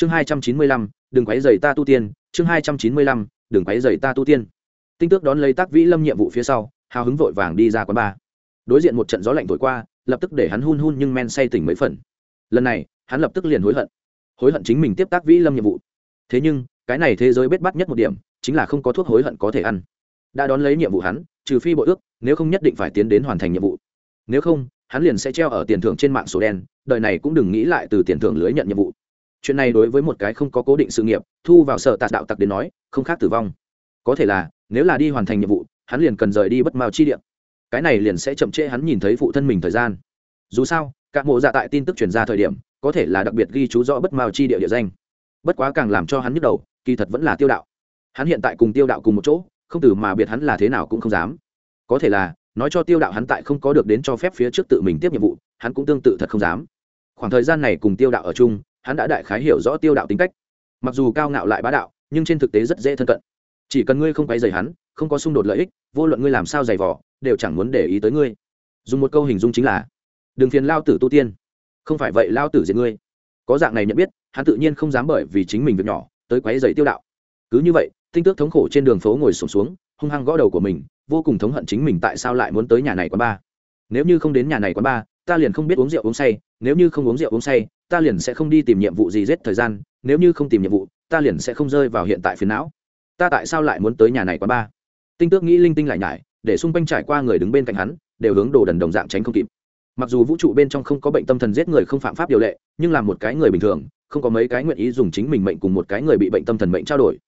chương hai trăm chín mươi lăm, đừng quấy dày ta tu tiên. Chương hai trăm chín mươi lăm, đừng quấy dày ta tu tiên. Tinh tước đón lấy tác vĩ lâm nhiệm vụ phía sau, hào hứng vội vàng đi ra quán bar. Đối diện một trận gió lạnh thổi qua, lập tức để hắn hun hun nhưng men say tỉnh mấy phần. Lần này, hắn lập tức liền hối hận. Hối hận chính mình tiếp tác vĩ lâm nhiệm vụ. Thế nhưng, cái này thế giới bết bắt nhất một điểm, chính là không có thuốc hối hận có thể ăn. Đã đón lấy nhiệm vụ hắn, trừ phi bội ước, nếu không nhất định phải tiến đến hoàn thành nhiệm vụ. Nếu không, hắn liền sẽ treo ở tiền thưởng trên mạng sổ đen, Đời này cũng đừng nghĩ lại từ tiền thưởng lưới nhận nhiệm vụ chuyện này đối với một cái không có cố định sự nghiệp, thu vào sở tạt đạo tặc đến nói, không khác tử vong. Có thể là, nếu là đi hoàn thành nhiệm vụ, hắn liền cần rời đi bất mao chi điện cái này liền sẽ chậm trễ hắn nhìn thấy phụ thân mình thời gian. Dù sao các mộ dạ tại tin tức chuyển ra thời điểm, có thể là đặc biệt ghi chú rõ bất mao chi địa địa danh. Bất quá càng làm cho hắn nhức đầu, kỳ thật vẫn là tiêu đạo. Hắn hiện tại cùng tiêu đạo cùng một chỗ, không từ mà biệt hắn là thế nào cũng không dám. Có thể là, nói cho tiêu đạo hắn tại không có được đến cho phép phía trước tự mình tiếp nhiệm vụ, hắn cũng tương tự thật không dám. Khoảng thời gian này cùng tiêu đạo ở chung hắn đã đại khái hiểu rõ tiêu đạo tính cách. Mặc dù cao ngạo lại bá đạo nhưng trên thực tế rất dễ thân cận. Chỉ cần ngươi không quay dày hắn không có xung đột lợi ích vô luận ngươi làm sao dày vỏ đều chẳng muốn để ý tới ngươi. Dùng một câu hình dung chính là đừng phiền lao tử tu tiên. Không phải vậy lao tử diệt ngươi. Có dạng này nhận biết hắn tự nhiên không dám bởi vì chính mình việc nhỏ tới quấy dày tiêu đạo. Cứ như vậy tinh tước thống khổ trên đường phố ngồi sụp xuống, xuống hung hăng gõ đầu của mình vô cùng thống hận chính mình tại sao lại muốn tới nhà này quán ba. Nếu như không đến nhà này quán ba ta liền không biết uống rượu uống say nếu như không uống rượu uống say ta liền sẽ không đi tìm nhiệm vụ gì giết thời gian, nếu như không tìm nhiệm vụ, ta liền sẽ không rơi vào hiện tại phiền não. Ta tại sao lại muốn tới nhà này quá ba tinh tước nghĩ linh tinh lại nhải, để xung quanh trải qua người đứng bên cạnh hắn, đều hướng đồ đần đồng dạng tránh không kịp. Mặc dù vũ trụ bên trong không có bệnh tâm thần giết người không phạm pháp điều lệ, nhưng là một cái người bình thường, không có mấy cái nguyện ý dùng chính mình mệnh cùng một cái người bị bệnh tâm thần mệnh trao đổi.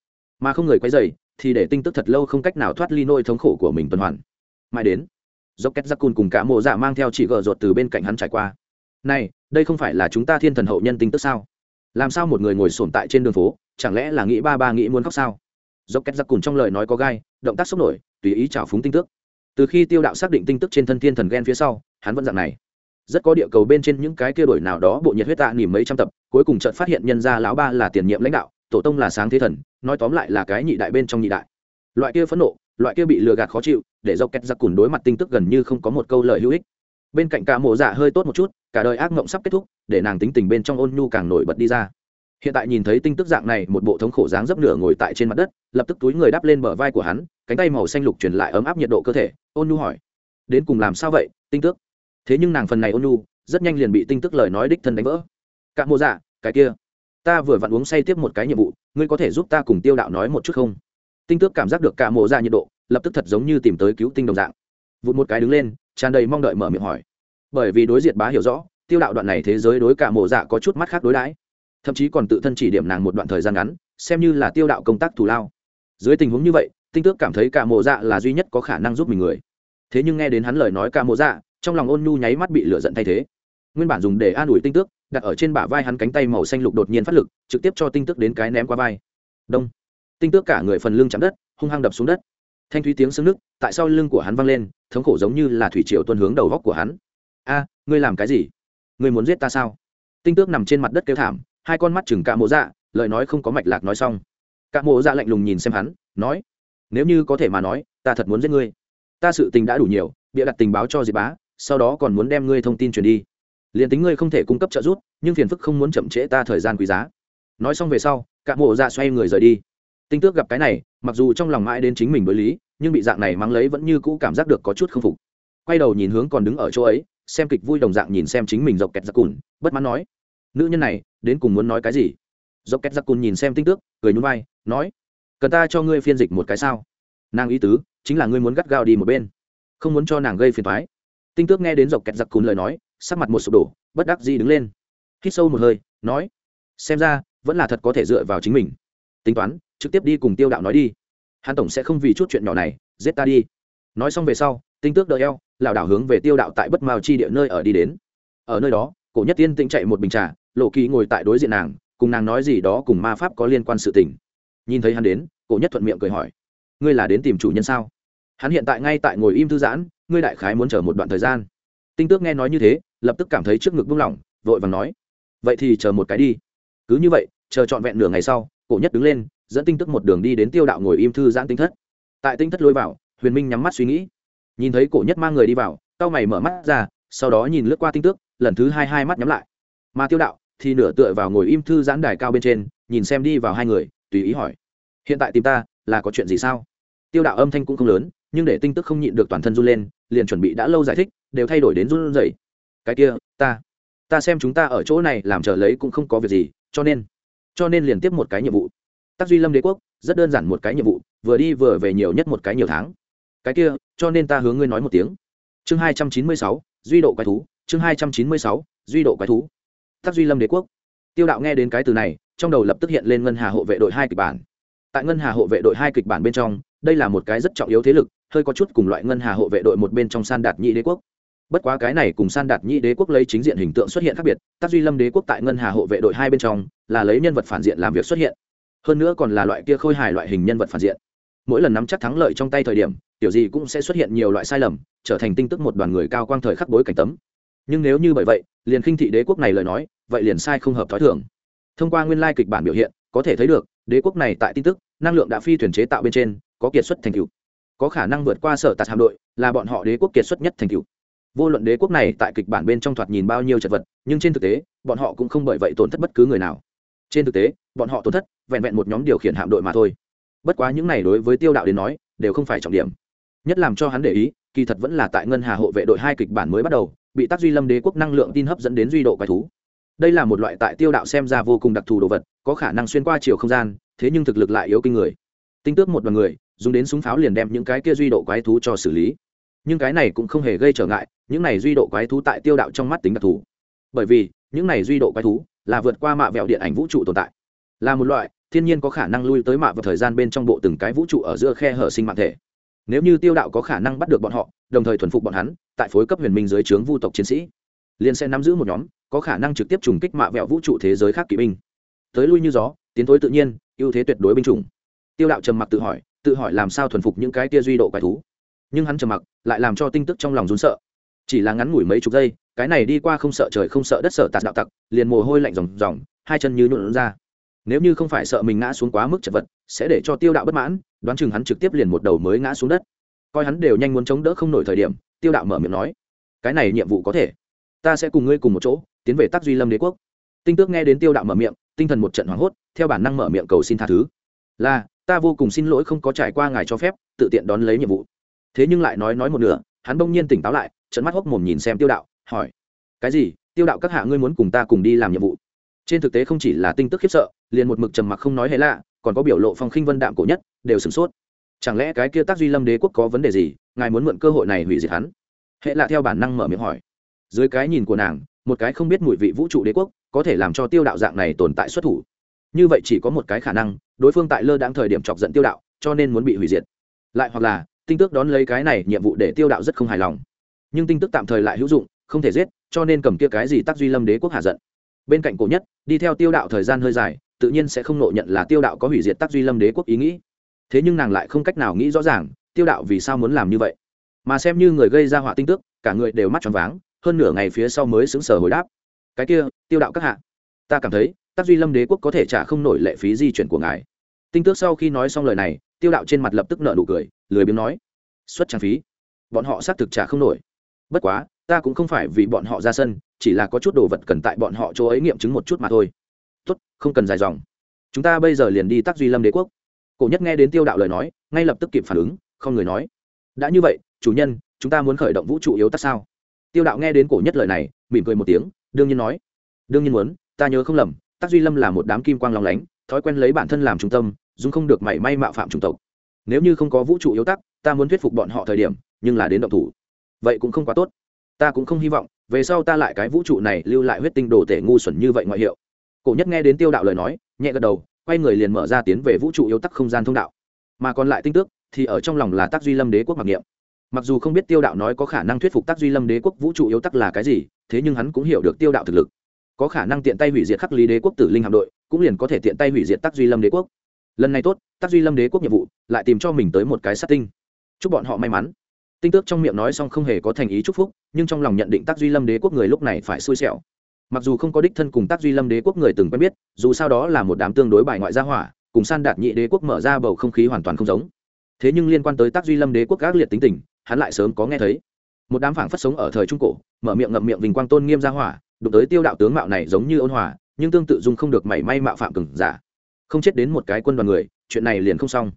Mà không người quấy dày thì để tinh tức thật lâu không cách nào thoát ly nôi thống khổ của mình tuần hoàn. Mai đến, dốc két giặc cùn cùng cả mộ dạ mang theo chị gờ ruột từ bên cạnh hắn trải qua này, đây không phải là chúng ta thiên thần hậu nhân tinh tức sao? Làm sao một người ngồi sồn tại trên đường phố, chẳng lẽ là nghĩ ba ba nghĩ muốn khóc sao? Dốc két giặc cùn trong lời nói có gai, động tác sốc nổi, tùy ý trào phúng tinh tức từ khi tiêu đạo xác định tinh tức trên thân thiên thần ghen phía sau, hắn vẫn dạng này. Rất có địa cầu bên trên những cái kia đổi nào đó bộ nhiệt huyết tạ nỉm mấy trăm tập, cuối cùng chợt phát hiện nhân gia lão ba là tiền nhiệm lãnh đạo, tổ tông là sáng thế thần, nói tóm lại là cái nhị đại bên trong nhị đại. Loại kia phẫn nộ, loại kia bị lừa gạt khó chịu, để dốc kẹt giặc cùn đối mặt tinh tức gần như không có một câu lời hữu ích bên cạnh cả mộ dạ hơi tốt một chút, cả đời ác mộng sắp kết thúc, để nàng tính tình bên trong ôn nhu càng nổi bật đi ra. Hiện tại nhìn thấy tinh tức dạng này, một bộ thống khổ dáng dấp nửa ngồi tại trên mặt đất, lập tức túi người đắp lên bờ vai của hắn, cánh tay màu xanh lục truyền lại ấm áp nhiệt độ cơ thể, ôn nhu hỏi, đến cùng làm sao vậy, tinh tước? Thế nhưng nàng phần này ôn nhu, rất nhanh liền bị tinh tức lời nói đích thân đánh vỡ. Cả mộ dạ cái kia, ta vừa vặn uống say tiếp một cái nhiệm vụ, ngươi có thể giúp ta cùng tiêu đạo nói một chút không? Tinh tước cảm giác được cả mộ dạ nhiệt độ, lập tức thật giống như tìm tới cứu tinh đồng dạng. Vụt một cái đứng lên tràn đầy mong đợi mở miệng hỏi. Bởi vì đối diện bá hiểu rõ, tiêu đạo đoạn này thế giới đối cả mộ dạ có chút mắt khác đối đãi. Thậm chí còn tự thân chỉ điểm nàng một đoạn thời gian ngắn, xem như là tiêu đạo công tác thù lao. Dưới tình huống như vậy, tinh tước cảm thấy cả mộ dạ là duy nhất có khả năng giúp mình người. Thế nhưng nghe đến hắn lời nói cả mộ dạ trong lòng ôn nhu nháy mắt bị lửa giận thay thế. Nguyên bản dùng để an ủi tinh tước, đặt ở trên bả vai hắn cánh tay màu xanh lục đột nhiên phát lực, trực tiếp cho tinh tước đến cái ném qua vai. Đông. Tinh tước cả người phần lưng chạm đất, hung hăng đập xuống đất thanh thúy tiếng sưng nước tại sau lưng của hắn văng lên, thống khổ giống như là thủy triều tuân hướng đầu góc của hắn. A, ngươi làm cái gì? Ngươi muốn giết ta sao? Tinh tước nằm trên mặt đất kêu thảm, hai con mắt chừng cạ mộ dạ lời nói không có mạch lạc nói xong. Cạ mộ dạ lạnh lùng nhìn xem hắn, nói, nếu như có thể mà nói, ta thật muốn giết ngươi. Ta sự tình đã đủ nhiều, bịa đặt tình báo cho diệp bá, sau đó còn muốn đem ngươi thông tin truyền đi. Liền tính ngươi không thể cung cấp trợ giúp, nhưng phiền phức không muốn chậm trễ ta thời gian quý giá. Nói xong về sau, cạ mộ dạ xoay người rời đi tinh tước gặp cái này, mặc dù trong lòng mãi đến chính mình đối lý, nhưng bị dạng này mắng lấy vẫn như cũ cảm giác được có chút k phục. Quay đầu nhìn hướng còn đứng ở chỗ ấy, xem kịch vui đồng dạng nhìn xem chính mình dọc kẹt giặc cùn, bất mãn nói, nữ nhân này, đến cùng muốn nói cái gì? Dọc kẹt giặc cùn nhìn xem tinh tước, cười nhún vai, nói, cần ta cho ngươi phiên dịch một cái sao? Nàng ý tứ, chính là ngươi muốn gắt gao đi một bên, không muốn cho nàng gây phiền thoái tinh tước nghe đến dọc kẹt giặc cùn lời nói, sắc mặt một sụp đổ, bất đắc gì đứng lên. Hít sâu một hơi, nói, xem ra, vẫn là thật có thể dựa vào chính mình. Tính toán trực tiếp đi cùng tiêu đạo nói đi. Hắn tổng sẽ không vì chút chuyện nhỏ này, giết ta đi. Nói xong về sau, tinh tước đỡ eo, lảo đảo hướng về tiêu đạo tại bất mao chi địa nơi ở đi đến. Ở nơi đó, cổ nhất tiên tĩnh chạy một bình trà, lộ kỳ ngồi tại đối diện nàng, cùng nàng nói gì đó cùng ma pháp có liên quan sự tình. Nhìn thấy hắn đến, cổ nhất thuận miệng cười hỏi, ngươi là đến tìm chủ nhân sao? Hắn hiện tại ngay tại ngồi im thư giãn, ngươi đại khái muốn chờ một đoạn thời gian. Tinh tước nghe nói như thế, lập tức cảm thấy trước ngực buông lỏng, vội vàng nói, vậy thì chờ một cái đi. Cứ như vậy, chờ trọn vẹn nửa ngày sau, cổ nhất đứng lên dẫn tinh tức một đường đi đến tiêu đạo ngồi im thư giãn tinh thất. Tại tinh thất lôi vào, huyền minh nhắm mắt suy nghĩ. Nhìn thấy cổ nhất mang người đi vào cao mày mở mắt ra, sau đó nhìn lướt qua tinh tước, lần thứ hai hai mắt nhắm lại. Mà tiêu đạo thì nửa tựa vào ngồi im thư giãn đài cao bên trên, nhìn xem đi vào hai người, tùy ý hỏi, hiện tại tìm ta là có chuyện gì sao? Tiêu đạo âm thanh cũng không lớn, nhưng để tinh tức không nhịn được toàn thân run lên, liền chuẩn bị đã lâu giải thích, đều thay đổi đến run rẩy. Cái kia, ta ta xem chúng ta ở chỗ này làm chờ lấy cũng không có việc gì, cho nên cho nên liền tiếp một cái nhiệm vụ tác duy lâm đế quốc, rất đơn giản một cái nhiệm vụ, vừa đi vừa về nhiều nhất một cái nhiều tháng. Cái kia, cho nên ta hướng ngươi nói một tiếng. Chương hai trăm chín mươi sáu, duy độ quái thú, chương hai trăm chín mươi sáu, duy độ quái thú. Tác duy lâm đế quốc. Tiêu đạo nghe đến cái từ này, trong đầu lập tức hiện lên ngân hà hộ vệ đội hai kịch bản. Tại ngân hà hộ vệ đội hai kịch bản bên trong, đây là một cái rất trọng yếu thế lực, hơi có chút cùng loại ngân hà hộ vệ đội một bên trong san đạt nhị đế quốc. Bất quá cái này cùng san đạt nhị đế quốc lấy chính diện hình tượng xuất hiện khác biệt tác duy lâm đế quốc tại ngân hà hộ vệ đội hai bên trong, là lấy nhân vật phản diện làm việc xuất hiện hơn nữa còn là loại kia khôi hài loại hình nhân vật phản diện. Mỗi lần nắm chắc thắng lợi trong tay thời điểm, tiểu gì cũng sẽ xuất hiện nhiều loại sai lầm, trở thành tin tức một đoàn người cao quang thời khắc bối cảnh tấm. Nhưng nếu như bởi vậy, liền khinh thị đế quốc này lời nói, vậy liền sai không hợp t h ó i thường. Thông qua nguyên lai kịch bản biểu hiện, có thể thấy được, đế quốc này tại tin tức, năng lượng đã phi thuyền chế tạo bên trên, có kiệt xuất thành cựu có khả năng vượt qua sở tạt hạm đội, là bọn họ đế quốc kiệt xuất nhất thành cựu vô luận đế quốc này tại kịch bản bên trong thoạt nhìn bao nhiêu chật vật, nhưng trên thực tế, bọn họ cũng không bởi vậy tổn thất bất cứ người nào. Trên thực tế bọn họ tổn thất, vẹn vẹn một nhóm điều khiển hạm đội mà thôi. Bất quá những này đối với tiêu đạo đến nói, đều không phải trọng điểm. Nhất làm cho hắn để ý, kỳ thật vẫn là tại ngân hà hộ vệ đội hai kịch bản mới bắt đầu, bị tác duy lâm đế quốc năng lượng tin hấp dẫn đến duy độ quái thú. Đây là một loại tại tiêu đạo xem ra vô cùng đặc thù đồ vật, có khả năng xuyên qua chiều không gian, thế nhưng thực lực lại yếu kinh người. Tinh tước một đoàn người, dùng đến súng pháo liền đem những cái kia duy độ quái thú cho xử lý. Nhưng cái này cũng không hề gây trở ngại, những này duy độ quái thú tại tiêu đạo trong mắt tính đặc thù. Bởi vì, những này duy độ quái thú là vượt qua mạ vẹo điện ảnh vũ trụ tồn tại là một loại, thiên nhiên có khả năng lui tới mạ vào thời gian bên trong bộ từng cái vũ trụ ở giữa khe hở sinh mạng thể. Nếu như tiêu đạo có khả năng bắt được bọn họ, đồng thời thuần phục bọn hắn, tại phối cấp huyền minh dưới trướng vu tộc chiến sĩ, liền sẽ nắm giữ một nhóm, có khả năng trực tiếp trùng kích mạ vẹo vũ trụ thế giới khác kỵ binh. Tới lui như gió, tiến thối tự nhiên, ưu thế tuyệt đối binh chủng. Tiêu đạo trầm mặc tự hỏi tự hỏi làm sao thuần phục những cái tia duy độ quái thú. Nhưng hắn trầm mặc, lại làm cho tinh tức trong lòng rún sợ. Chỉ là ngắn ngủi mấy chục giây, cái này đi qua không sợ trời không sợ đất sợ tạt đạo tặc, liền mồ hôi lạnh ròng ròng, hai chân như nhuộn ra nếu như không phải sợ mình ngã xuống quá mức chật vật, sẽ để cho tiêu đạo bất mãn, đoán chừng hắn trực tiếp liền một đầu mới ngã xuống đất. Coi hắn đều nhanh muốn chống đỡ không nổi thời điểm, tiêu đạo mở miệng nói, cái này nhiệm vụ có thể. Ta sẽ cùng ngươi cùng một chỗ, tiến về tắc duy lâm đế quốc. Tinh tước nghe đến tiêu đạo mở miệng, tinh thần một trận hoảng hốt, theo bản năng mở miệng cầu xin tha thứ. Là, ta vô cùng xin lỗi không có trải qua ngài cho phép, tự tiện đón lấy nhiệm vụ. Thế nhưng lại nói nói một nửa, hắn bỗng nhiên tỉnh táo lại trận mắt hốc mồm nhìn xem tiêu đạo, hỏi, cái gì? Tiêu đạo các hạ ngươi muốn cùng ta cùng đi làm nhiệm vụ? Trên thực tế không chỉ là tin tức khiếp sợ, liền một mực trầm mặc không nói hay lạ, còn có biểu lộ phong khinh vân đạm cổ nhất, đều sửng sốt. Chẳng lẽ cái kia tác duy lâm đế quốc có vấn đề gì, ngài muốn mượn cơ hội này hủy diệt hắn? Hệ lạ theo bản năng mở miệng hỏi. Dưới cái nhìn của nàng, một cái không biết mùi vị vũ trụ đế quốc, có thể làm cho tiêu đạo dạng này tồn tại xuất thủ. Như vậy chỉ có một cái khả năng, đối phương tại lơ đáng thời điểm chọc giận tiêu đạo, cho nên muốn bị hủy diệt. Lại hoặc là, tin tức đón lấy cái này nhiệm vụ để tiêu đạo rất không hài lòng. Nhưng tin tức tạm thời lại hữu dụng, không thể giết, cho nên cầm kia cái gì tác duy lâm đế quốc hạ giận bên cạnh cổ nhất, đi theo tiêu đạo thời gian hơi dài, tự nhiên sẽ không nộ nhận là tiêu đạo có hủy diệt tắc duy lâm đế quốc ý nghĩ. Thế nhưng nàng lại không cách nào nghĩ rõ ràng, tiêu đạo vì sao muốn làm như vậy? Mà xem như người gây ra họa tinh tước, cả người đều mắt tròn váng, hơn nửa ngày phía sau mới xứng sở hồi đáp. Cái kia, tiêu đạo các hạ, ta cảm thấy, tắc duy lâm đế quốc có thể trả không nổi lệ phí di chuyển của ngài. Tinh tước sau khi nói xong lời này, tiêu đạo trên mặt lập tức nợ nụ cười, lười biếng nói, xuất trang phí, bọn họ xác thực trả không nổi. Bất quá, ta cũng không phải vì bọn họ ra sân chỉ là có chút đồ vật cần tại bọn họ chỗ ấy nghiệm chứng một chút mà thôi. Tốt, không cần dài dòng. Chúng ta bây giờ liền đi tác duy lâm đế quốc. Cổ nhất nghe đến tiêu đạo lời nói, ngay lập tức kịp phản ứng, không người nói. Đã như vậy, chủ nhân, chúng ta muốn khởi động vũ trụ yếu tắc sao? Tiêu đạo nghe đến cổ nhất lời này, mỉm cười một tiếng, đương nhiên nói. Đương nhiên muốn, ta nhớ không lầm, tác duy lâm là một đám kim quang lòng lánh, thói quen lấy bản thân làm trung tâm, dùng không được mảy may mạo phạm chủng tộc. Nếu như không có vũ trụ yếu tắc, ta muốn thuyết phục bọn họ thời điểm, nhưng là đến động thủ. Vậy cũng không quá tốt. Ta cũng không hy vọng về sau ta lại cái vũ trụ này lưu lại huyết tinh đồ tể ngu xuẩn như vậy ngoại hiệu. Cổ nhất nghe đến tiêu đạo lời nói, nhẹ gật đầu, quay người liền mở ra tiến về vũ trụ yếu tắc không gian thông đạo. Mà còn lại tinh tước, thì ở trong lòng là tác duy lâm đế quốc mặc niệm. Mặc dù không biết tiêu đạo nói có khả năng thuyết phục tác duy lâm đế quốc vũ trụ yếu tắc là cái gì, thế nhưng hắn cũng hiểu được tiêu đạo thực lực. Có khả năng tiện tay hủy diệt khắc lý đế quốc tử linh hạm đội, cũng liền có thể tiện tay hủy diệt tác duy lâm đế quốc. Lần này tốt tác duy lâm đế quốc nhiệm vụ, lại tìm cho mình tới một cái sát tinh. Chúc bọn họ may mắn tinh tước trong miệng nói xong không hề có thành ý chúc phúc, nhưng trong lòng nhận định tác duy lâm đế quốc người lúc này phải xui xẻo. Mặc dù không có đích thân cùng tác duy lâm đế quốc người từng quen biết, dù sao đó là một đám tương đối bài ngoại gia hỏa, cùng san đạt nhị đế quốc mở ra bầu không khí hoàn toàn không giống. Thế nhưng liên quan tới tác duy lâm đế quốc gác liệt tính tình, hắn lại sớm có nghe thấy. Một đám phảng phất sống ở thời trung cổ, mở miệng ngậm miệng vinh quang tôn nghiêm gia hỏa, đụng tới tiêu đạo tướng mạo này giống như ôn hòa, nhưng tương tự dung không được mảy may mạo phạm cừng giả. Không chết đến một cái quân đoàn người, chuyện này liền không xong.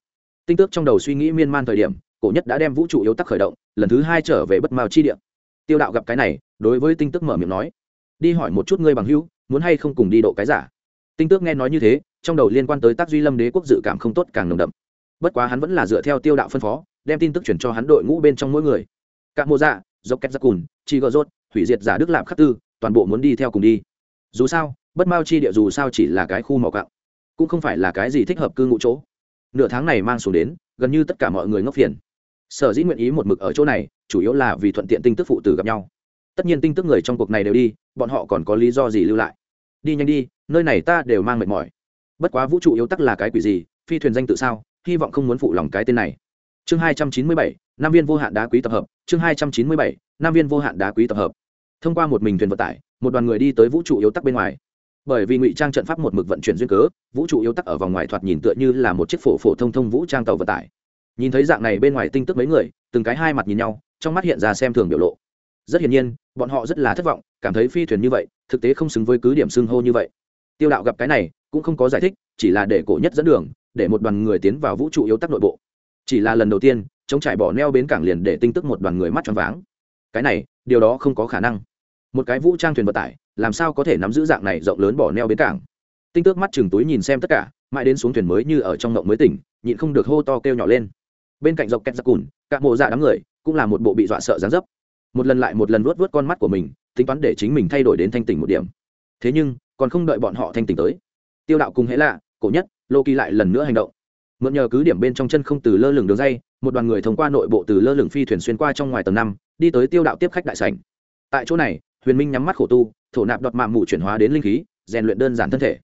Tinh tước trong đầu suy nghĩ miên man thời điểm cổ nhất đã đem vũ trụ yếu tắc khởi động, lần thứ hai trở về bất mao chi địa. Tiêu đạo gặp cái này, đối với tinh tước mở miệng nói, đi hỏi một chút ngươi bằng hữu, muốn hay không cùng đi độ cái giả? Tinh tước nghe nói như thế, trong đầu liên quan tới tác duy lâm đế quốc dự cảm không tốt càng nồng đậm. Bất quá hắn vẫn là dựa theo tiêu đạo phân phó, đem tin tức chuyển cho hắn đội ngũ bên trong mỗi người. Các mô dạ dốc két giặc dạ cùn, chi gợ rốt hủy diệt giả đức lạp khắc tư, toàn bộ muốn đi theo cùng đi. Dù sao, bất mao chi địa dù sao chỉ là cái khu mỏ cạo cũng không phải là cái gì thích hợp cư ngụ chỗ. Nửa tháng này mang xuống đến, gần như tất cả mọi người ngốc phiền sở dĩ nguyện ý một mực ở chỗ này, chủ yếu là vì thuận tiện tinh tức phụ tử gặp nhau. Tất nhiên tinh tức người trong cuộc này đều đi, bọn họ còn có lý do gì lưu lại? Đi nhanh đi, nơi này ta đều mang mệt mỏi. Bất quá vũ trụ yếu tắc là cái quỷ gì, phi thuyền danh tự sao, hy vọng không muốn phụ lòng cái tên này. Chương hai trăm chín mươi bảy năm viên vô hạn đá quý tập hợp, chương hai trăm chín mươi bảy năm viên vô hạn đá quý tập hợp. Thông qua một mình thuyền vận tải, một đoàn người đi tới vũ trụ yếu tắc bên ngoài. Bởi vì ngụy trang trận pháp một mực vận chuyển duyên cớ, vũ trụ yếu tắc ở vòng ngoài thoạt nhìn tựa như là một chiếc phổ phổ thông thông vũ trang tàu vận tải nhìn thấy dạng này bên ngoài tinh tức mấy người, từng cái hai mặt nhìn nhau, trong mắt hiện ra xem thường biểu lộ. Rất hiển nhiên, bọn họ rất là thất vọng, cảm thấy phi thuyền như vậy, thực tế không xứng với cứ điểm xưng hô như vậy. Tiêu đạo gặp cái này, cũng không có giải thích, chỉ là để cổ nhất dẫn đường, để một đoàn người tiến vào vũ trụ yếu tắc nội bộ. Chỉ là lần đầu tiên, chống trải bỏ neo bến cảng liền để tinh tức một đoàn người mắt tròn váng. Cái này, điều đó không có khả năng. Một cái vũ trang thuyền vận tải, làm sao có thể nắm giữ dạng này rộng lớn bỏ neo bến cảng? Tinh tước mắt chừng túi nhìn xem tất cả, mãi đến xuống thuyền mới như ở trong ngộng mới tỉnh, nhịn không được hô to kêu nhỏ lên bên cạnh dọc két giặc cùn, cả mộ dạ đám người cũng là một bộ bị dọa sợ dán dấp. Một lần lại một lần vuốt vuốt con mắt của mình, tính toán để chính mình thay đổi đến thanh tỉnh một điểm. Thế nhưng, còn không đợi bọn họ thanh tỉnh tới, tiêu đạo cùng hễ lạ, cổ nhất, lô kỳ lại lần nữa hành động. Mượn nhờ cứ điểm bên trong chân không từ lơ lửng đường dây, một đoàn người thông qua nội bộ từ lơ lửng phi thuyền xuyên qua trong ngoài tầng năm, đi tới tiêu đạo tiếp khách đại sảnh. Tại chỗ này, huyền minh nhắm mắt khổ tu, thổ nạp đoạt mạng mù chuyển hóa đến linh khí, rèn luyện đơn giản thân thể.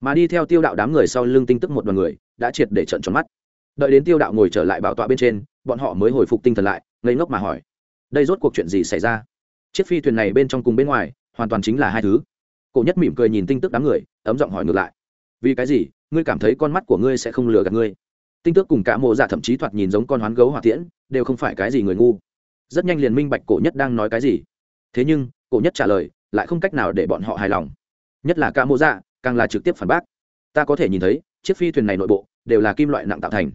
Mà đi theo tiêu đạo đám người sau lưng tinh tức một đoàn người, đã triệt để trận tròn mắt đợi đến tiêu đạo ngồi trở lại bảo tọa bên trên, bọn họ mới hồi phục tinh thần lại, ngây ngốc mà hỏi, đây rốt cuộc chuyện gì xảy ra? Chiếc phi thuyền này bên trong cùng bên ngoài, hoàn toàn chính là hai thứ. Cổ nhất mỉm cười nhìn tinh tức đám người, ấm giọng hỏi ngược lại, vì cái gì? Ngươi cảm thấy con mắt của ngươi sẽ không lừa gạt ngươi? Tinh tước cùng cả mộ giả thậm chí thoạt nhìn giống con hoán gấu hỏa tiễn, đều không phải cái gì người ngu. Rất nhanh liền minh bạch cổ nhất đang nói cái gì. Thế nhưng, cổ nhất trả lời, lại không cách nào để bọn họ hài lòng. Nhất là cả mộ giả càng là trực tiếp phản bác. Ta có thể nhìn thấy, chiếc phi thuyền này nội bộ, đều là kim loại nặng tạo thành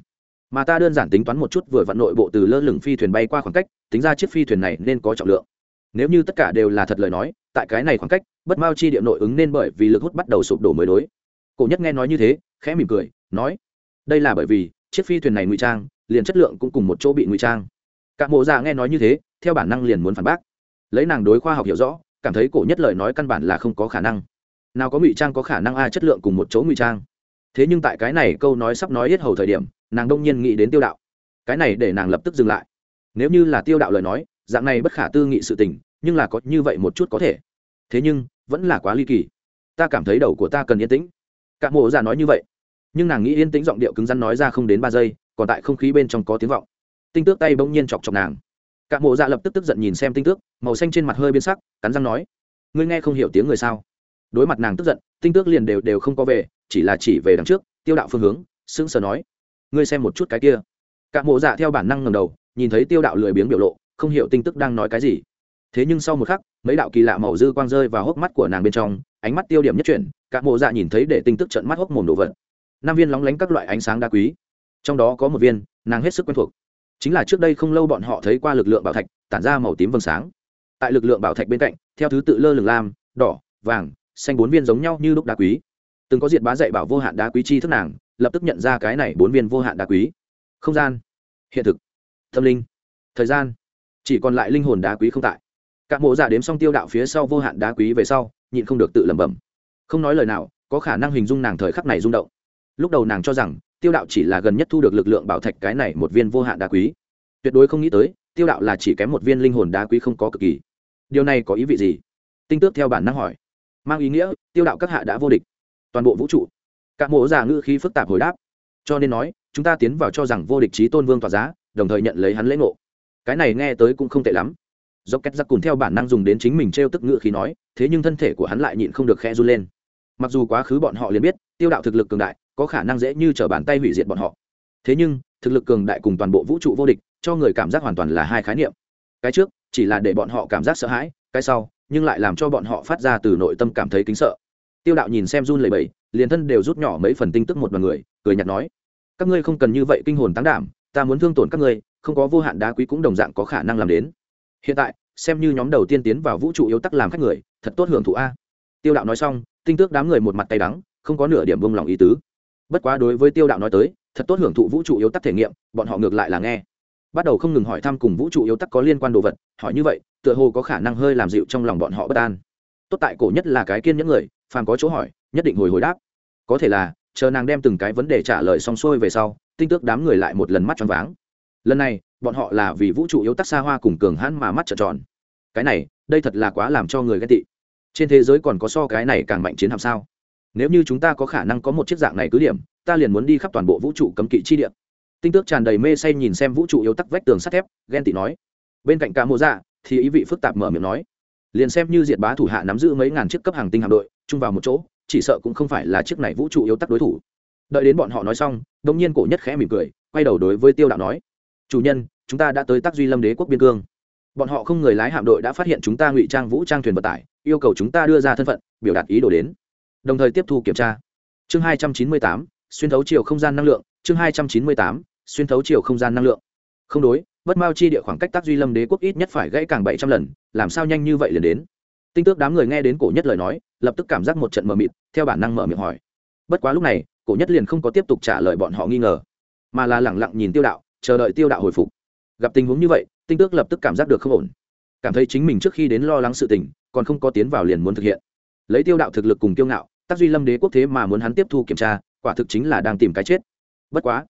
mà ta đơn giản tính toán một chút vừa vặn nội bộ từ lơ lửng phi thuyền bay qua khoảng cách, tính ra chiếc phi thuyền này nên có trọng lượng. Nếu như tất cả đều là thật lời nói, tại cái này khoảng cách, bất mao chi địa nội ứng nên bởi vì lực hút bắt đầu sụp đổ mới đối. Cổ nhất nghe nói như thế, khẽ mỉm cười, nói, đây là bởi vì chiếc phi thuyền này ngụy trang, liền chất lượng cũng cùng một chỗ bị ngụy trang. Cả mộ già nghe nói như thế, theo bản năng liền muốn phản bác. Lấy nàng đối khoa học hiểu rõ, cảm thấy cổ nhất lời nói căn bản là không có khả năng. Nào có ngụy trang có khả năng a, chất lượng cùng một chỗ ngụy trang. Thế nhưng tại cái này câu nói sắp nói hết hầu thời điểm nàng đông nhiên nghĩ đến tiêu đạo. Cái này để nàng lập tức dừng lại. Nếu như là tiêu đạo lời nói, dạng này bất khả tư nghị sự tình, nhưng là có như vậy một chút có thể. Thế nhưng, vẫn là quá ly kỳ. Ta cảm thấy đầu của ta cần yên tĩnh. Các mộ già nói như vậy. Nhưng nàng nghĩ yên tĩnh giọng điệu cứng rắn nói ra không đến ba giây, còn tại không khí bên trong có tiếng vọng. Tinh tước tay bỗng nhiên chọc chọc nàng. Các mộ già lập tức tức giận nhìn xem tinh tước, màu xanh trên mặt hơi biến sắc, cắn răng nói, ngươi nghe không hiểu tiếng người sao? Đối mặt nàng tức giận, tinh tước liền đều đều không có về, chỉ là chỉ về đằng trước, tiêu đạo phương hướng, sững sờ nói ngươi xem một chút cái kia. Cả mộ dạ theo bản năng ngầm đầu, nhìn thấy tiêu đạo lười biếng biểu lộ, không hiểu tinh tức đang nói cái gì. Thế nhưng sau một khắc, mấy đạo kỳ lạ màu dư quang rơi vào hốc mắt của nàng bên trong, ánh mắt tiêu điểm nhất chuyển các mộ dạ nhìn thấy để tinh tức trận mắt hốc mồm đồ vật. Năm viên lóng lánh các loại ánh sáng đá quý. Trong đó có một viên, nàng hết sức quen thuộc. Chính là trước đây không lâu bọn họ thấy qua lực lượng bảo thạch, tản ra màu tím vầng sáng. Tại lực lượng bảo thạch bên cạnh, theo thứ tự lơ lửng lam, đỏ, vàng, xanh bốn viên giống nhau như lúc đá quý. Từng có diệt bá dạy bảo vô hạn đá quý chi thức nàng lập tức nhận ra cái này bốn viên vô hạn đá quý. Không gian. Hiện thực. Tâm linh. Thời gian. Chỉ còn lại linh hồn đá quý không tại. Các mộ giả đếm xong tiêu đạo phía sau vô hạn đá quý về sau, nhịn không được tự lẩm bẩm. Không nói lời nào, có khả năng hình dung nàng thời khắc này rung động. Lúc đầu nàng cho rằng, tiêu đạo chỉ là gần nhất thu được lực lượng bảo thạch cái này một viên vô hạn đá quý. Tuyệt đối không nghĩ tới, tiêu đạo là chỉ kém một viên linh hồn đá quý không có cực kỳ. Điều này có ý vị gì? Tinh tước theo bản năng hỏi. Mang ý nghĩa, tiêu đạo các hạ đã vô địch. Toàn bộ vũ trụ các mộ giả ngữ khí phức tạp hồi đáp. Cho nên nói, chúng ta tiến vào cho rằng vô địch trí tôn vương tỏa giá, đồng thời nhận lấy hắn lễ ngộ. Cái này nghe tới cũng không tệ lắm. Do két giặc cùng theo bản năng dùng đến chính mình t r e o tức ngữ khí nói, thế nhưng thân thể của hắn lại nhịn không được khe run lên. Mặc dù quá khứ bọn họ liền biết, tiêu đạo thực lực cường đại, có khả năng dễ như t r ở bàn tay hủy diệt bọn họ. Thế nhưng, thực lực cường đại cùng toàn bộ vũ trụ vô địch, cho người cảm giác hoàn toàn là hai khái niệm. Cái trước, chỉ là để bọn họ cảm giác sợ hãi, cái sau, nhưng lại làm cho bọn họ phát ra từ nội tâm cảm thấy kính sợ. Tiêu đạo nhìn xem run lầy bầy liền thân đều rút nhỏ mấy phần tinh tức một đoàn người, cười nhạt nói, các ngươi không cần như vậy kinh hồn tán đảm, ta muốn thương tổn các ngươi, không có vô hạn đá quý cũng đồng dạng có khả năng làm đến. Hiện tại, xem như nhóm đầu tiên tiến vào vũ trụ yếu tắc làm khách người, thật tốt hưởng thụ a. Tiêu đạo nói xong, tinh tước đám người một mặt tay đắng, không có nửa điểm vung lòng ý tứ. Bất quá đối với tiêu đạo nói tới, thật tốt hưởng thụ vũ trụ yếu tắc thể nghiệm, bọn họ ngược lại là nghe. Bắt đầu không ngừng hỏi thăm cùng vũ trụ yếu tắc có liên quan đồ vật, hỏi như vậy, tựa hồ có khả năng hơi làm dịu trong lòng bọn họ bất an. Tốt tại cổ nhất là cái kiên những người, phàm có chỗ hỏi, nhất định hồi hồi đáp có thể là, chờ nàng đem từng cái vấn đề trả lời xong xuôi về sau, tinh tước đám người lại một lần mắt tròn váng. Lần này, bọn họ là vì vũ trụ yếu tắc xa hoa cùng cường hãn mà mắt trợn tròn. Cái này, đây thật là quá làm cho người ghét tị. Trên thế giới còn có so cái này càng mạnh chiến hạm sao? Nếu như chúng ta có khả năng có một chiếc dạng này cứ điểm, ta liền muốn đi khắp toàn bộ vũ trụ cấm kỵ chi điểm tinh tước tràn đầy mê say nhìn xem vũ trụ yếu tắc vách tường sắt thép, ghen tị nói. Bên cạnh cả mô dạ thì ý vị phức tạp mở miệng nói. Liền xem như diệt bá thủ hạ nắm giữ mấy ngàn chiếc cấp hàng tinh hạm đội, chung vào một chỗ chỉ sợ cũng không phải là chiếc này vũ trụ yếu tắc đối thủ. Đợi đến bọn họ nói xong, đông nhiên cổ nhất khẽ mỉm cười, quay đầu đối với tiêu đạo nói, chủ nhân, chúng ta đã tới tác duy lâm đế quốc biên cương. Bọn họ không người lái hạm đội đã phát hiện chúng ta ngụy trang vũ trang thuyền vận tải, yêu cầu chúng ta đưa ra thân phận, biểu đạt ý đồ đến. Đồng thời tiếp thu kiểm tra. Chương hai trăm chín mươi tám, xuyên thấu chiều không gian năng lượng, chương hai trăm chín mươi tám, xuyên thấu chiều không gian năng lượng. Không đối, bất mao chi địa khoảng cách tác duy lâm đế quốc ít nhất phải gãy càng bảy trăm lần, làm sao nhanh như vậy liền đến? Tinh tước đám người nghe đến cổ nhất lời nói lập tức cảm giác một trận mờ mịt, theo bản năng mở miệng hỏi. Bất quá lúc này, cổ nhất liền không có tiếp tục trả lời bọn họ nghi ngờ, mà là lẳng lặng nhìn tiêu đạo, chờ đợi tiêu đạo hồi phục. Gặp tình huống như vậy, tinh tước lập tức cảm giác được không ổn. Cảm thấy chính mình trước khi đến lo lắng sự tình, còn không có tiến vào liền muốn thực hiện. Lấy tiêu đạo thực lực cùng tiêu ngạo tác duy lâm đế quốc thế mà muốn hắn tiếp thu kiểm tra, quả thực chính là đang tìm cái chết. Bất quá,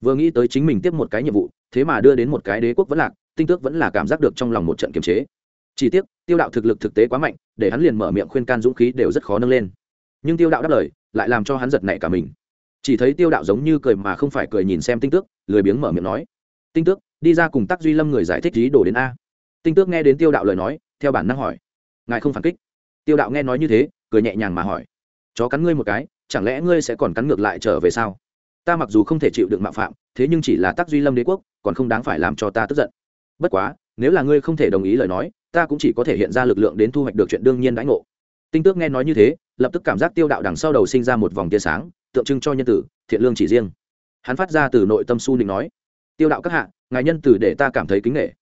vừa nghĩ tới chính mình tiếp một cái nhiệm vụ, thế mà đưa đến một cái đế quốc vẫn lạc, tinh tước vẫn là cảm giác được trong lòng một trận kiềm chế. Chỉ tiếc, tiêu đạo thực lực thực tế quá mạnh để hắn liền mở miệng khuyên can dũng khí đều rất khó nâng lên. Nhưng tiêu đạo đáp lời, lại làm cho hắn giật nảy cả mình. Chỉ thấy tiêu đạo giống như cười mà không phải cười nhìn xem tinh tước, lười biếng mở miệng nói, tinh tước, đi ra cùng tác duy lâm người giải thích lý đồ đến a. Tinh tước nghe đến tiêu đạo lời nói, theo bản năng hỏi, ngài không phản kích? Tiêu đạo nghe nói như thế, cười nhẹ nhàng mà hỏi, chó cắn ngươi một cái, chẳng lẽ ngươi sẽ còn cắn ngược lại trở về sao? Ta mặc dù không thể chịu đựng mạo phạm, thế nhưng chỉ là tác duy lâm đế quốc, còn không đáng phải làm cho ta tức giận. Bất quá nếu là ngươi không thể đồng ý lời nói, ta cũng chỉ có thể hiện ra lực lượng đến thu hoạch được chuyện đương nhiên đãi ngộ. Tinh tước nghe nói như thế, lập tức cảm giác tiêu đạo đằng sau đầu sinh ra một vòng tia sáng, tượng trưng cho nhân tử, thiện lương chỉ riêng. Hắn phát ra từ nội tâm su định nói, tiêu đạo các hạ, ngài nhân tử để ta cảm thấy kính nghệ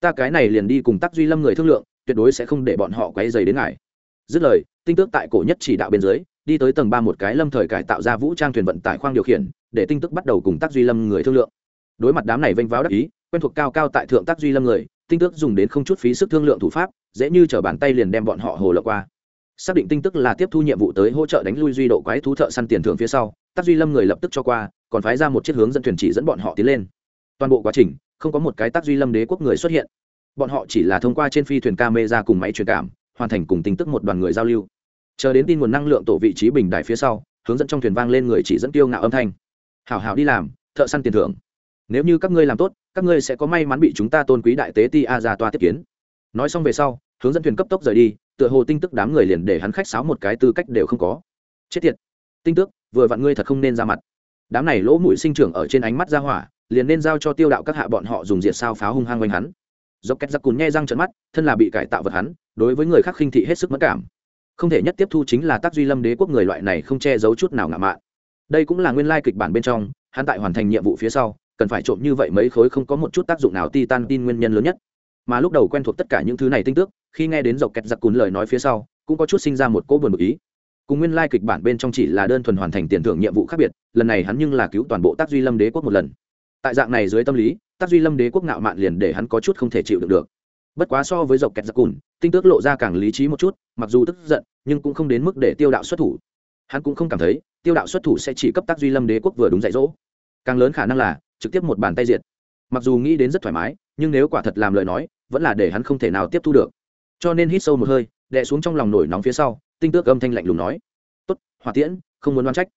ta cái này liền đi cùng tác duy lâm người thương lượng, tuyệt đối sẽ không để bọn họ quấy dày đến ngài. Dứt lời, tinh tước tại cổ nhất chỉ đạo bên dưới, đi tới tầng ba một cái lâm thời cải tạo ra vũ trang thuyền vận tải khoang điều khiển, để tinh tức bắt đầu cùng tác duy lâm người thương lượng. Đối mặt đám này vênh váo đắc ý, quen thuộc cao cao tại thượng tác duy lâm người tinh tước dùng đến không chút phí sức thương lượng thủ pháp, dễ như t bàn tay liền đem bọn họ hồ lộng qua. Xác định tinh tức là tiếp thu nhiệm vụ tới hỗ trợ đánh lui duy độ quái thú thợ săn tiền thưởng phía sau, tắc duy lâm người lập tức cho qua, còn phái ra một chiếc hướng dẫn thuyền chỉ dẫn bọn họ tiến lên. Toàn bộ quá trình, không có một cái tắc duy lâm đế quốc người xuất hiện. Bọn họ chỉ là thông qua trên phi thuyền camera cùng máy truyền cảm, hoàn thành cùng tinh tức một đoàn người giao lưu. Chờ đến tin nguồn năng lượng tổ vị trí bình đài phía sau, hướng dẫn trong thuyền vang lên người chỉ dẫn tiêu ngạo âm thanh. Hảo hảo đi làm, thợ săn tiền thưởng. Nếu như các ngươi làm tốt các ngươi sẽ có may mắn bị chúng ta tôn quý đại tế ti a ra toa tiếp kiến. Nói xong về sau, hướng dẫn thuyền cấp tốc rời đi, tựa hồ tinh tức đám người liền để hắn khách sáo một cái tư cách đều không có. Chết tiệt! Tinh tức vừa vặn ngươi thật không nên ra mặt. Đám này lỗ mũi sinh trưởng ở trên ánh mắt ra hỏa, liền nên giao cho tiêu đạo các hạ bọn họ dùng diệt sao pháo hung hăng quanh hắn. Dốc kẹt giặc cùn nghe răng trận mắt, thân là bị cải tạo vật hắn, đối với người khác khinh thị hết sức mất cảm. Không thể nhất tiếp thu chính là tác duy lâm đế quốc người loại này không che giấu chút nào ngạo mạn. Đây cũng là nguyên lai kịch bản bên trong, hắn tại hoàn thành nhiệm vụ phía sau cần phải trộm như vậy mấy khối không có một chút tác dụng nào titan tin nguyên nhân lớn nhất. Mà lúc đầu quen thuộc tất cả những thứ này tinh tước, khi nghe đến dọc kẹt giặc cùn lời nói phía sau, cũng có chút sinh ra một cỗ buồn bực ý. Cùng nguyên lai kịch bản bên trong chỉ là đơn thuần hoàn thành tiền thưởng nhiệm vụ khác biệt, lần này hắn nhưng là cứu toàn bộ tác duy lâm đế quốc một lần. Tại dạng này dưới tâm lý, tác duy lâm đế quốc ngạo mạn liền để hắn có chút không thể chịu được được. Bất quá so với dọc kẹt giặc cùn, tinh tước lộ ra càng lý trí một chút, mặc dù tức giận, nhưng cũng không đến mức để tiêu đạo xuất thủ. Hắn cũng không cảm thấy, tiêu đạo xuất thủ sẽ chỉ cấp tác duy lâm đế quốc vừa đúng dạy dỗ. Càng lớn khả năng là trực tiếp một bàn tay diệt. Mặc dù nghĩ đến rất thoải mái, nhưng nếu quả thật làm lời nói, vẫn là để hắn không thể nào tiếp thu được. Cho nên hít sâu một hơi, đè xuống trong lòng nổi nóng phía sau, tinh tước âm thanh lạnh lùng nói, tốt, hỏa tiễn, không muốn đoán trách.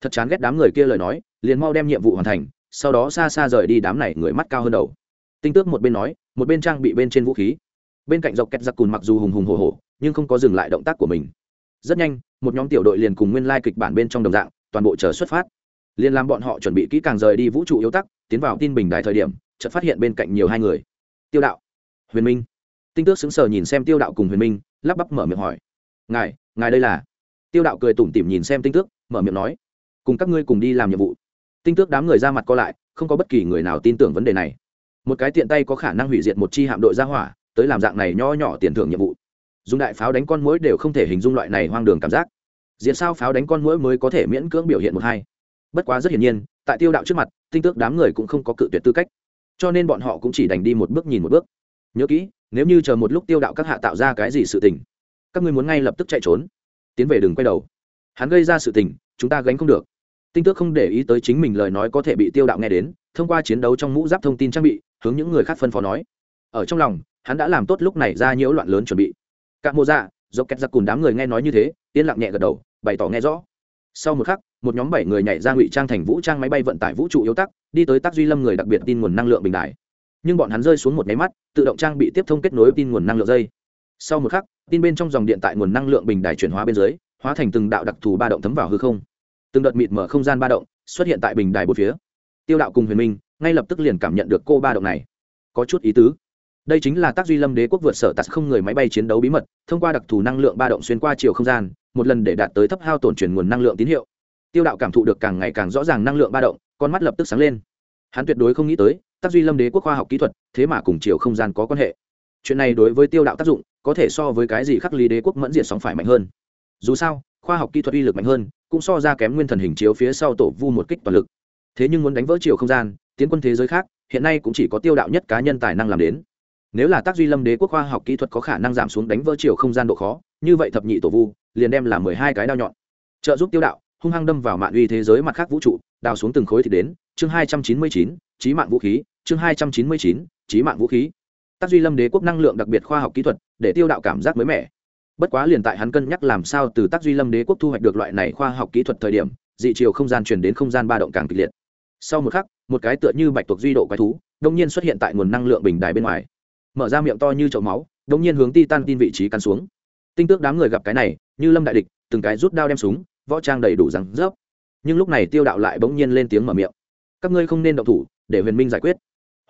Thật chán ghét đám người kia lời nói, liền mau đem nhiệm vụ hoàn thành, sau đó xa xa rời đi đám này người mắt cao hơn đầu. Tinh tước một bên nói, một bên trang bị bên trên vũ khí. Bên cạnh dọc kẹt giặc cùn mặc dù hùng hùng hồ hồ nhưng không có dừng lại động tác của mình. Rất nhanh, một nhóm tiểu đội liền cùng nguyên lai kịch bản bên trong đồng dạng, toàn bộ chờ xuất phát liền làm bọn họ chuẩn bị kỹ càng rời đi vũ trụ yếu tắc, tiến vào tin bình đài thời điểm, chợt phát hiện bên cạnh nhiều hai người. Tiêu đạo. Huyền minh. Tinh tước xứng sờ nhìn xem tiêu đạo cùng huyền minh, lắp bắp mở miệng hỏi. Ngài ngài đây là? Tiêu đạo cười tủm tỉm nhìn xem tinh tước, mở miệng nói. Cùng các ngươi cùng đi làm nhiệm vụ. Tinh tước đám người ra mặt co lại, không có bất kỳ người nào tin tưởng vấn đề này. Một cái tiện tay có khả năng hủy diệt một chi hạm đội ra hỏa, tới làm dạng này nho nhỏ tiền thưởng nhiệm vụ. Dùng đại pháo đánh con mũi đều không thể hình dung loại này hoang đường cảm giác. Diện sao pháo đánh con mũi mới có thể miễn cưỡng biểu hiện một hai bất quá rất hiển nhiên, tại tiêu đạo trước mặt, tinh tước đám người cũng không có cự tuyệt tư cách. Cho nên bọn họ cũng chỉ đành đi một bước nhìn một bước. Nhớ kỹ, nếu như chờ một lúc tiêu đạo các hạ tạo ra cái gì sự tình, các ngươi muốn ngay lập tức chạy trốn, tiến về đường quay đầu. Hắn gây ra sự tình, chúng ta gánh không được. Tinh tước không để ý tới chính mình lời nói có thể bị tiêu đạo nghe đến, thông qua chiến đấu trong mũ giáp thông tin trang bị, hướng những người khác phân phó nói. Ở trong lòng, hắn đã làm tốt lúc này ra nhiễu loạn lớn chuẩn bị. Các mô dạ dọc kẹt giặc cùng đám người nghe nói như thế, yên lặng nhẹ gật đầu, bày tỏ nghe rõ sau một khắc, một nhóm bảy người nhảy ra ngụy trang thành vũ trang máy bay vận tải vũ trụ yếu tắc, đi tới tác duy lâm người đặc biệt tin nguồn năng lượng bình đại. Nhưng bọn hắn rơi xuống một máy mắt, tự động trang bị tiếp thông kết nối tin nguồn năng lượng dây. Sau một khắc, tin bên trong dòng điện tại nguồn năng lượng bình đài chuyển hóa bên dưới, hóa thành từng đạo đặc thù ba động thấm vào hư không. Từng đợt mịt mở không gian ba động xuất hiện tại bình đài bốn phía. Tiêu đạo cùng huyền minh ngay lập tức liền cảm nhận được cô ba động này. Có chút ý tứ. Đây chính là tác duy lâm đế quốc vượt sở tạt không người máy bay chiến đấu bí mật, thông qua đặc thù năng lượng ba động xuyên qua chiều không gian một lần để đạt tới thấp hao tổn chuyển nguồn năng lượng tín hiệu. Tiêu đạo cảm thụ được càng ngày càng rõ ràng năng lượng ba động, con mắt lập tức sáng lên. Hắn tuyệt đối không nghĩ tới, tác duy lâm đế quốc khoa học kỹ thuật, thế mà cùng chiều không gian có quan hệ. Chuyện này đối với tiêu đạo tác dụng, có thể so với cái gì khắc lý đế quốc mẫn diện sóng phải mạnh hơn. Dù sao, khoa học kỹ thuật uy lực mạnh hơn, cũng so ra kém nguyên thần hình chiếu phía sau tổ vu một kích toàn lực. Thế nhưng muốn đánh vỡ chiều không gian, tiến quân thế giới khác, hiện nay cũng chỉ có tiêu đạo nhất cá nhân tài năng làm đến. Nếu là tác duy lâm đế quốc khoa học kỹ thuật có khả năng giảm xuống đánh vỡ chiều không gian độ khó như vậy thập nhị tổ vu liền đem là mười hai cái đao nhọn. Trợ giúp tiêu đạo, hung hăng đâm vào mạng uy thế giới mặt khác vũ trụ, đào xuống từng khối thì đến, chương hai trăm chín mươi chín trí mạng vũ khí, chương hai trăm chín mươi chín trí mạng vũ khí. Tác duy lâm đế quốc năng lượng đặc biệt khoa học kỹ thuật, để tiêu đạo cảm giác mới mẻ. Bất quá liền tại hắn cân nhắc làm sao từ tác duy lâm đế quốc thu hoạch được loại này khoa học kỹ thuật thời điểm, dị chiều không gian chuyển đến không gian ba động càng kịch liệt. Sau một khắc, một cái tựa như bạch tuộc duy độ quái thú đông nhiên xuất hiện tại nguồn năng lượng bình đài bên ngoài. Mở ra miệng to như chậu máu đông nhiên hướng ti tan tin vị trí cắn xuống tinh tước đám người gặp cái này, như lâm đại địch, từng cái rút đao đem súng, võ trang đầy đủ răng rớp. Nhưng lúc này tiêu đạo lại bỗng nhiên lên tiếng mở miệng. Các ngươi không nên động thủ, để huyền minh giải quyết.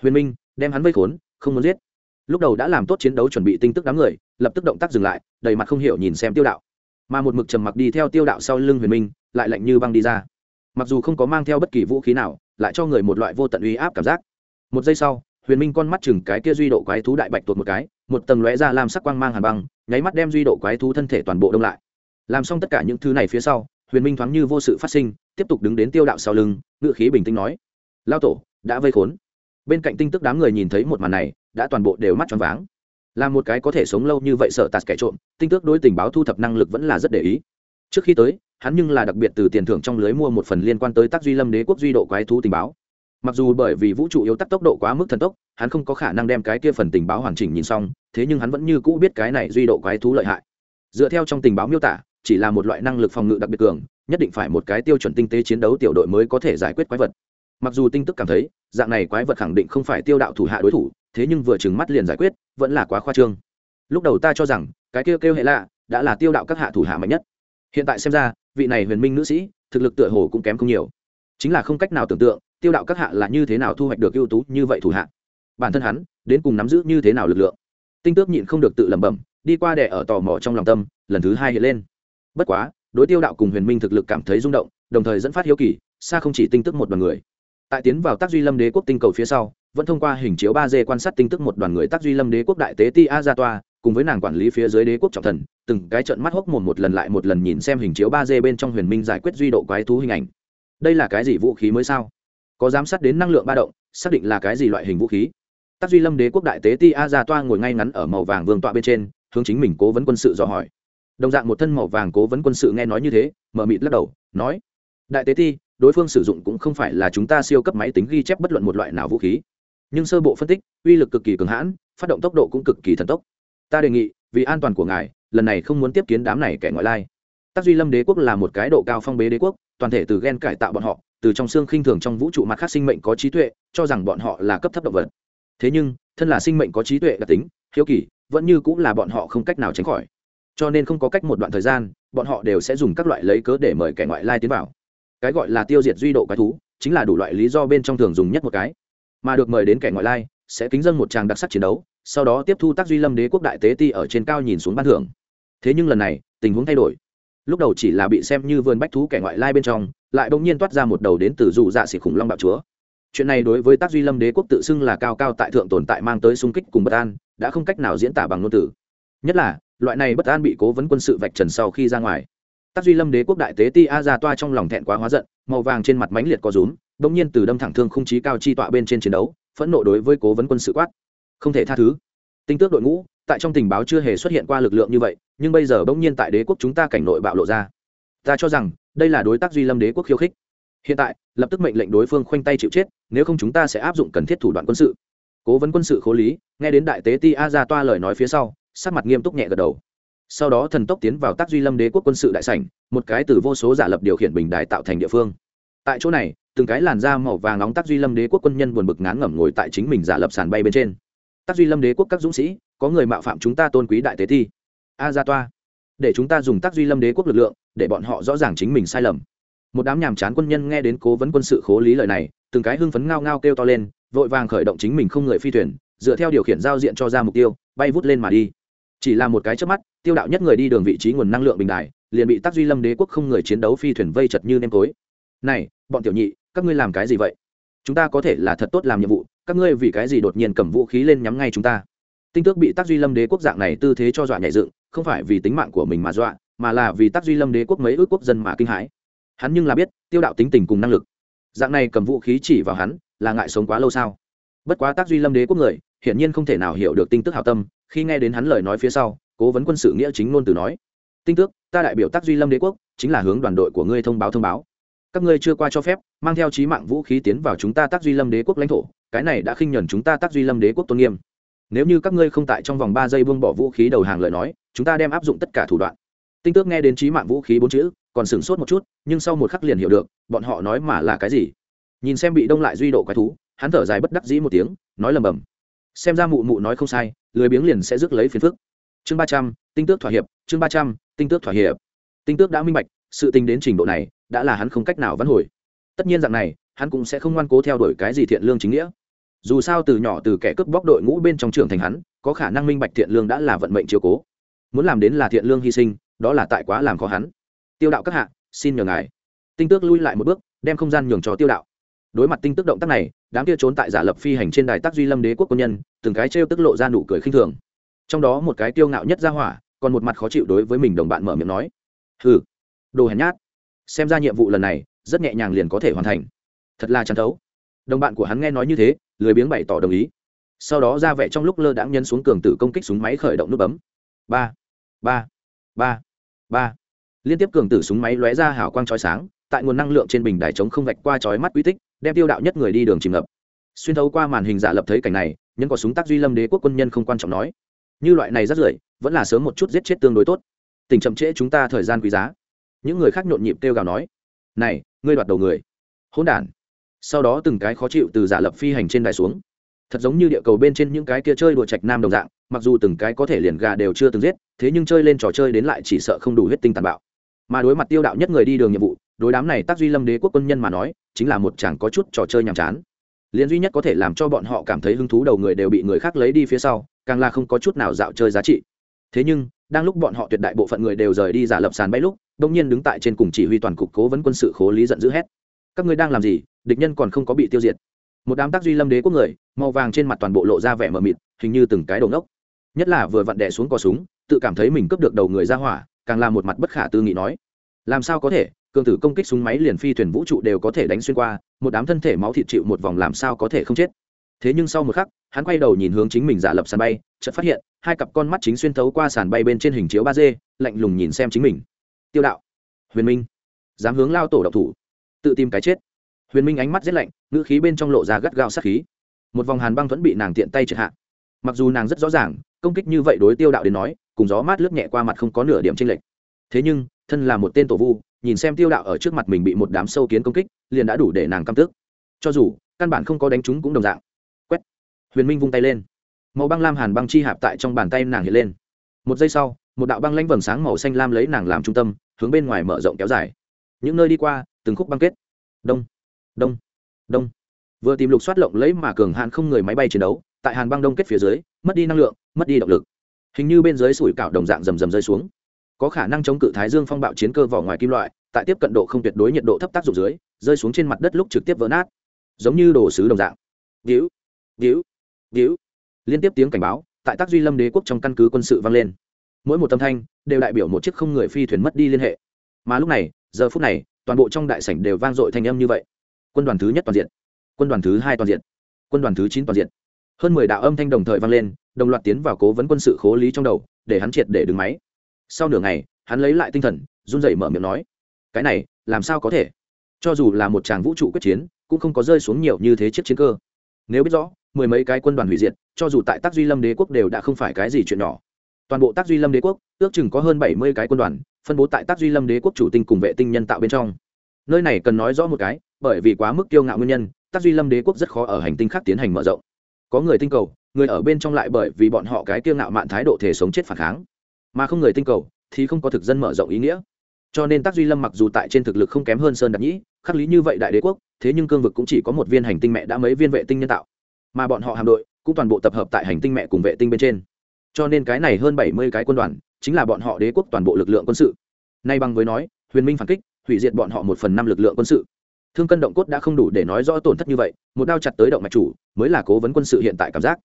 Huyền minh đem hắn vây khốn, không muốn giết. Lúc đầu đã làm tốt chiến đấu chuẩn bị tinh tức đám người, lập tức động tác dừng lại, đầy mặt không hiểu nhìn xem tiêu đạo. Mà một mực trầm mặc đi theo tiêu đạo sau lưng huyền minh, lại lạnh như băng đi ra. Mặc dù không có mang theo bất kỳ vũ khí nào, lại cho người một loại vô tận uy áp cảm giác. Một giây sau, huyền minh con mắt chừng cái kia duy độ quái thú đại bạch tuột một cái một tầng lóe ra làm sắc quang mang hàn băng, nháy mắt đem duy độ quái thú thân thể toàn bộ đông lại. Làm xong tất cả những thứ này phía sau, huyền minh thoáng như vô sự phát sinh, tiếp tục đứng đến tiêu đạo sau lưng, ngự khí bình tĩnh nói, lao tổ, đã vây khốn. Bên cạnh tinh tức đám người nhìn thấy một màn này, đã toàn bộ đều mắt tròn váng. Là một cái có thể sống lâu như vậy sợ tạt kẻ trộm, tinh tước đối tình báo thu thập năng lực vẫn là rất để ý. Trước khi tới, hắn nhưng là đặc biệt từ tiền thưởng trong lưới mua một phần liên quan tới tác duy lâm đế quốc duy độ quái thú tình báo mặc dù bởi vì vũ trụ yếu tắc tốc độ quá mức thần tốc, hắn không có khả năng đem cái kia phần tình báo hoàn chỉnh nhìn xong, thế nhưng hắn vẫn như cũ biết cái này duy độ quái thú lợi hại. Dựa theo trong tình báo miêu tả, chỉ là một loại năng lực phòng ngự đặc biệt cường, nhất định phải một cái tiêu chuẩn tinh tế chiến đấu tiểu đội mới có thể giải quyết quái vật. Mặc dù tinh tức cảm thấy, dạng này quái vật khẳng định không phải tiêu đạo thủ hạ đối thủ, thế nhưng vừa chừng mắt liền giải quyết, vẫn là quá khoa trương. Lúc đầu ta cho rằng, cái kêu kêu hệ lạ, đã là tiêu đạo các hạ thủ hạ mạnh nhất. Hiện tại xem ra, vị này huyền minh nữ sĩ, thực lực tựa hồ cũng kém không nhiều. Chính là không cách nào tưởng tượng tiêu đạo các hạ là như thế nào thu hoạch được ưu tú như vậy thủ hạ? Bản thân hắn, đến cùng nắm giữ như thế nào lực lượng? Tinh tước nhịn không được tự lẩm bẩm, đi qua đẻ ở tò mò trong lòng tâm, lần thứ hai hiện lên. Bất quá, đối tiêu đạo cùng huyền minh thực lực cảm thấy rung động, đồng thời dẫn phát hiếu kỳ, xa không chỉ tinh tức một đoàn người. Tại tiến vào tác duy lâm đế quốc tinh cầu phía sau, vẫn thông qua hình chiếu ba d quan sát tinh tức một đoàn người tác duy lâm đế quốc đại tế ti a gia toa, cùng với nàng quản lý phía dưới đế quốc trọng thần, từng cái trận mắt hốc mồm một lần lại một lần nhìn xem hình chiếu ba d bên trong huyền minh giải quyết duy độ quái thú hình ảnh. Đây là cái gì vũ khí mới sao? Có giám sát đến năng lượng ba động, xác định là cái gì loại hình vũ khí. Tác duy lâm đế quốc đại tế ti a gia toa ngồi ngay ngắn ở màu vàng vương tọa bên trên, hướng chính mình cố vấn quân sự dò hỏi. Đồng dạng một thân màu vàng cố vấn quân sự nghe nói như thế, mở mịt lắc đầu, nói, đại tế ti, đối phương sử dụng cũng không phải là chúng ta siêu cấp máy tính ghi chép bất luận một loại nào vũ khí. Nhưng sơ bộ phân tích, uy lực cực kỳ cường hãn, phát động tốc độ cũng cực kỳ thần tốc. Ta đề nghị, vì an toàn của ngài, lần này không muốn tiếp kiến đám này kẻ ngoại lai. Tác duy lâm đế quốc là một cái độ cao phong bế đế quốc, toàn thể từ ghen cải tạo bọn họ từ trong xương khinh thường trong vũ trụ mặt khác sinh mệnh có trí tuệ, cho rằng bọn họ là cấp thấp động vật. Thế nhưng, thân là sinh mệnh có trí tuệ đặc tính, hiếu kỳ, vẫn như cũng là bọn họ không cách nào tránh khỏi. Cho nên không có cách một đoạn thời gian, bọn họ đều sẽ dùng các loại lấy cớ để mời kẻ ngoại lai tiến vào. Cái gọi là tiêu diệt duy độ quái thú, chính là đủ loại lý do bên trong thường dùng nhất một cái. Mà được mời đến kẻ ngoại lai, sẽ kính dân một tràng đặc sắc chiến đấu, sau đó tiếp thu tác duy lâm đế quốc đại tế ti ở trên cao nhìn xuống ban thưởng. Thế nhưng lần này, tình huống thay đổi lúc đầu chỉ là bị xem như vườn bách thú kẻ ngoại lai bên trong, lại bỗng nhiên toát ra một đầu đến từ dù dạ xỉ khủng long bạo chúa. Chuyện này đối với tác duy lâm đế quốc tự xưng là cao cao tại thượng tồn tại mang tới sung kích cùng bất an, đã không cách nào diễn tả bằng ngôn từ. Nhất là, loại này bất an bị cố vấn quân sự vạch trần sau khi ra ngoài. Tác duy lâm đế quốc đại tế ti a ra toa trong lòng thẹn quá hóa giận, màu vàng trên mặt mánh liệt có rúm, bỗng nhiên từ đâm thẳng thương không chí cao chi tọa bên trên chiến đấu, phẫn nộ đối với cố vấn quân sự quát. Không thể tha thứ. Tinh tước đội ngũ, tại trong tình báo chưa hề xuất hiện qua lực lượng như vậy nhưng bây giờ bỗng nhiên tại đế quốc chúng ta cảnh nội bạo lộ ra. Ta cho rằng, đây là đối tác duy lâm đế quốc khiêu khích. Hiện tại, lập tức mệnh lệnh đối phương khoanh tay chịu chết, nếu không chúng ta sẽ áp dụng cần thiết thủ đoạn quân sự. Cố vấn quân sự khố lý, nghe đến đại tế ti a ra toa lời nói phía sau, sắc mặt nghiêm túc nhẹ gật đầu. Sau đó thần tốc tiến vào tác duy lâm đế quốc quân sự đại sảnh, một cái từ vô số giả lập điều khiển bình đài tạo thành địa phương. Tại chỗ này, từng cái làn da màu vàng nóng tác duy lâm đế quốc quân nhân buồn bực ngán ngẩm ngồi tại chính mình giả lập sàn bay bên trên. Tác duy lâm đế quốc các dũng sĩ, có người mạo phạm chúng ta tôn quý đại tế thi a ra toa. Để chúng ta dùng tác duy lâm đế quốc lực lượng, để bọn họ rõ ràng chính mình sai lầm. Một đám nhàm chán quân nhân nghe đến cố vấn quân sự khố lý lời này, từng cái hưng phấn ngao ngao kêu to lên, vội vàng khởi động chính mình không người phi thuyền, dựa theo điều khiển giao diện cho ra mục tiêu, bay vút lên mà đi. Chỉ là một cái trước mắt, tiêu đạo nhất người đi đường vị trí nguồn năng lượng bình đài, liền bị tác duy lâm đế quốc không người chiến đấu phi thuyền vây chật như nêm tối. Này, bọn tiểu nhị, các ngươi làm cái gì vậy? Chúng ta có thể là thật tốt làm nhiệm vụ, các ngươi vì cái gì đột nhiên cầm vũ khí lên nhắm ngay chúng ta? Tinh tước bị tác duy lâm đế quốc dạng này tư thế cho dọa nhảy dựng, không phải vì tính mạng của mình mà dọa, mà là vì tác duy lâm đế quốc mấy ước quốc dân mà kinh hãi. Hắn nhưng là biết, tiêu đạo tính tình cùng năng lực. Dạng này cầm vũ khí chỉ vào hắn, là ngại sống quá lâu sao? Bất quá tác duy lâm đế quốc người, hiển nhiên không thể nào hiểu được tinh tức hào tâm, khi nghe đến hắn lời nói phía sau, cố vấn quân sự nghĩa chính ngôn từ nói, tinh tước, ta đại biểu tác duy lâm đế quốc, chính là hướng đoàn đội của ngươi thông báo thông báo. Các ngươi chưa qua cho phép, mang theo trí mạng vũ khí tiến vào chúng ta tác duy lâm đế quốc lãnh thổ, cái này đã khinh nhuần chúng ta tác duy lâm đế quốc tôn nghiêm nếu như các ngươi không tại trong vòng ba giây buông bỏ vũ khí đầu hàng lời nói, chúng ta đem áp dụng tất cả thủ đoạn. Tinh tước nghe đến trí mạng vũ khí bốn chữ, còn sửng sốt một chút, nhưng sau một khắc liền hiểu được, bọn họ nói mà là cái gì. Nhìn xem bị đông lại duy độ quái thú, hắn thở dài bất đắc dĩ một tiếng, nói lầm bầm. Xem ra mụ mụ nói không sai, lười biếng liền sẽ rước lấy phiền phức. Chương ba trăm, tinh tước thỏa hiệp, chương ba trăm, tinh tước thỏa hiệp. Tinh tước đã minh bạch, sự tình đến trình độ này, đã là hắn không cách nào vãn hồi. Tất nhiên dạng này, hắn cũng sẽ không ngoan cố theo đuổi cái gì thiện lương chính nghĩa dù sao từ nhỏ từ kẻ cướp bóc đội ngũ bên trong trường thành hắn, có khả năng minh bạch thiện lương đã là vận mệnh chiếu cố. Muốn làm đến là thiện lương hy sinh, đó là tại quá làm khó hắn. Tiêu đạo các hạ, xin nhờ ngài. Tinh tước lui lại một bước, đem không gian nhường cho tiêu đạo. Đối mặt tinh tước động tác này, đám kia trốn tại giả lập phi hành trên đài tác duy lâm đế quốc quân nhân, từng cái trêu tức lộ ra nụ cười khinh thường. Trong đó một cái tiêu ngạo nhất ra hỏa, còn một mặt khó chịu đối với mình đồng bạn mở miệng nói, hừ, đồ hèn nhát. Xem ra nhiệm vụ lần này, rất nhẹ nhàng liền có thể hoàn thành. Thật là chán thấu. Đồng bạn của hắn nghe nói như thế lười biếng bày tỏ đồng ý. Sau đó ra vẻ trong lúc lơ đãng nhân xuống cường tử công kích súng máy khởi động nút bấm. Ba ba ba ba. Liên tiếp cường tử súng máy lóe ra hào quang chói sáng, tại nguồn năng lượng trên bình đài chống không vạch qua chói mắt quy tích, đem tiêu đạo nhất người đi đường chìm ngập. Xuyên thấu qua màn hình giả lập thấy cảnh này nhân có súng tác duy lâm đế quốc quân nhân không quan trọng nói. Như loại này rất rưởi, vẫn là sớm một chút giết chết tương đối tốt. Tình chậm trễ chúng ta thời gian quý giá. Những người khác nhộn nhịp kêu gào nói. Này, ngươi đoạt đầu người. Hỗn đản sau đó từng cái khó chịu từ giả lập phi hành trên đài xuống. Thật giống như địa cầu bên trên những cái kia chơi đùa trạch nam đồng dạng, mặc dù từng cái có thể liền gà đều chưa từng giết, thế nhưng chơi lên trò chơi đến lại chỉ sợ không đủ huyết tinh tàn bạo. Mà đối mặt tiêu đạo nhất người đi đường nhiệm vụ, đối đám này tác duy lâm đế quốc quân nhân mà nói, chính là một chẳng có chút trò chơi nhàm chán. Liền duy nhất có thể làm cho bọn họ cảm thấy hứng thú đầu người đều bị người khác lấy đi phía sau, càng là không có chút nào dạo chơi giá trị. Thế nhưng, đang lúc bọn họ tuyệt đại bộ phận người đều rời đi giả lập sàn bay lúc, đông nhiên đứng tại trên cùng chỉ huy toàn cục cố vấn quân sự khố lý giận dữ hét các ngươi đang làm gì, địch nhân còn không có bị tiêu diệt. Một đám tác duy lâm đế quốc người, màu vàng trên mặt toàn bộ lộ ra vẻ mờ mịt, hình như từng cái đầu ngốc. Nhất là vừa vặn đẻ xuống cò súng, tự cảm thấy mình cướp được đầu người ra hỏa, càng là một mặt bất khả tư nghị nói. Làm sao có thể, cường tử công kích súng máy liền phi thuyền vũ trụ đều có thể đánh xuyên qua, một đám thân thể máu thịt chịu một vòng làm sao có thể không chết. Thế nhưng sau một khắc, hắn quay đầu nhìn hướng chính mình giả lập sàn bay, chợt phát hiện, hai cặp con mắt chính xuyên thấu qua sàn bay bên trên hình chiếu ba d, lạnh lùng nhìn xem chính mình. Tiêu đạo, huyền minh, dám hướng lao tổ độc thủ tự tìm cái chết. Huyền minh ánh mắt rét lạnh, ngữ khí bên trong lộ ra gắt gao sát khí. Một vòng hàn băng thuẫn bị nàng tiện tay triệt hạ. Mặc dù nàng rất rõ ràng, công kích như vậy đối tiêu đạo đến nói, cùng gió mát lướt nhẹ qua mặt không có nửa điểm tranh lệch. Thế nhưng, thân là một tên tổ vu, nhìn xem tiêu đạo ở trước mặt mình bị một đám sâu kiến công kích, liền đã đủ để nàng căm tức. Cho dù, căn bản không có đánh chúng cũng đồng dạng. Quét. Huyền minh vung tay lên. Màu băng lam hàn băng chi hạp tại trong bàn tay nàng hiện lên. Một giây sau, một đạo băng lanh vầng sáng màu xanh lam lấy nàng làm trung tâm, hướng bên ngoài mở rộng kéo dài. Những nơi đi qua từng khúc băng kết. Đông đông đông. Vừa tìm lục soát lộng lấy mà cường hạn không người máy bay chiến đấu, tại hàn băng đông kết phía dưới, mất đi năng lượng, mất đi động lực. Hình như bên dưới sủi cảo đồng dạng rầm rầm rơi xuống. Có khả năng chống cự thái dương phong bạo chiến cơ vỏ ngoài kim loại, tại tiếp cận độ không tuyệt đối nhiệt độ thấp tác dụng dưới, rơi xuống trên mặt đất lúc trực tiếp vỡ nát. Giống như đồ sứ đồng dạng. Víu víu víu. Liên tiếp tiếng cảnh báo, tại tác duy lâm đế quốc trong căn cứ quân sự vang lên. Mỗi một âm thanh, đều đại biểu một chiếc không người phi thuyền mất đi liên hệ. Mà lúc này, giờ phút này toàn bộ trong đại sảnh đều vang dội thanh âm như vậy. Quân đoàn thứ nhất toàn diện, quân đoàn thứ hai toàn diện, quân đoàn thứ chín toàn diện. Hơn mười đạo âm thanh đồng thời vang lên, đồng loạt tiến vào cố vấn quân sự khố lý trong đầu, để hắn triệt để đứng máy. Sau nửa ngày, hắn lấy lại tinh thần, run rẩy mở miệng nói, cái này, làm sao có thể? Cho dù là một tràng vũ trụ quyết chiến, cũng không có rơi xuống nhiều như thế chiếc chiến cơ. Nếu biết rõ, mười mấy cái quân đoàn hủy diệt, cho dù tại tác duy lâm đế quốc đều đã không phải cái gì chuyện nhỏ. Toàn bộ tác duy lâm đế quốc, ước chừng có hơn bảy mươi cái quân đoàn phân bố tại tác duy lâm đế quốc chủ tinh cùng vệ tinh nhân tạo bên trong. Nơi này cần nói rõ một cái, bởi vì quá mức kiêu ngạo nguyên nhân tác duy lâm đế quốc rất khó ở hành tinh khác tiến hành mở rộng. Có người tinh cầu, người ở bên trong lại bởi vì bọn họ cái kiêu ngạo mạn thái độ thể sống chết phản kháng. Mà không người tinh cầu, thì không có thực dân mở rộng ý nghĩa. Cho nên tác duy lâm mặc dù tại trên thực lực không kém hơn sơn đặc nhĩ, khắc lý như vậy đại đế quốc, thế nhưng cương vực cũng chỉ có một viên hành tinh mẹ đã mấy viên vệ tinh nhân tạo. Mà bọn họ hạm đội, cũng toàn bộ tập hợp tại hành tinh mẹ cùng vệ tinh bên trên. Cho nên cái này hơn bảy mươi cái quân đoàn chính là bọn họ đế quốc toàn bộ lực lượng quân sự. Nay bằng với nói, huyền minh phản kích, hủy diệt bọn họ một phần năm lực lượng quân sự. Thương cân động cốt đã không đủ để nói rõ tổn thất như vậy, một đao chặt tới động mạch chủ, mới là cố vấn quân sự hiện tại cảm giác.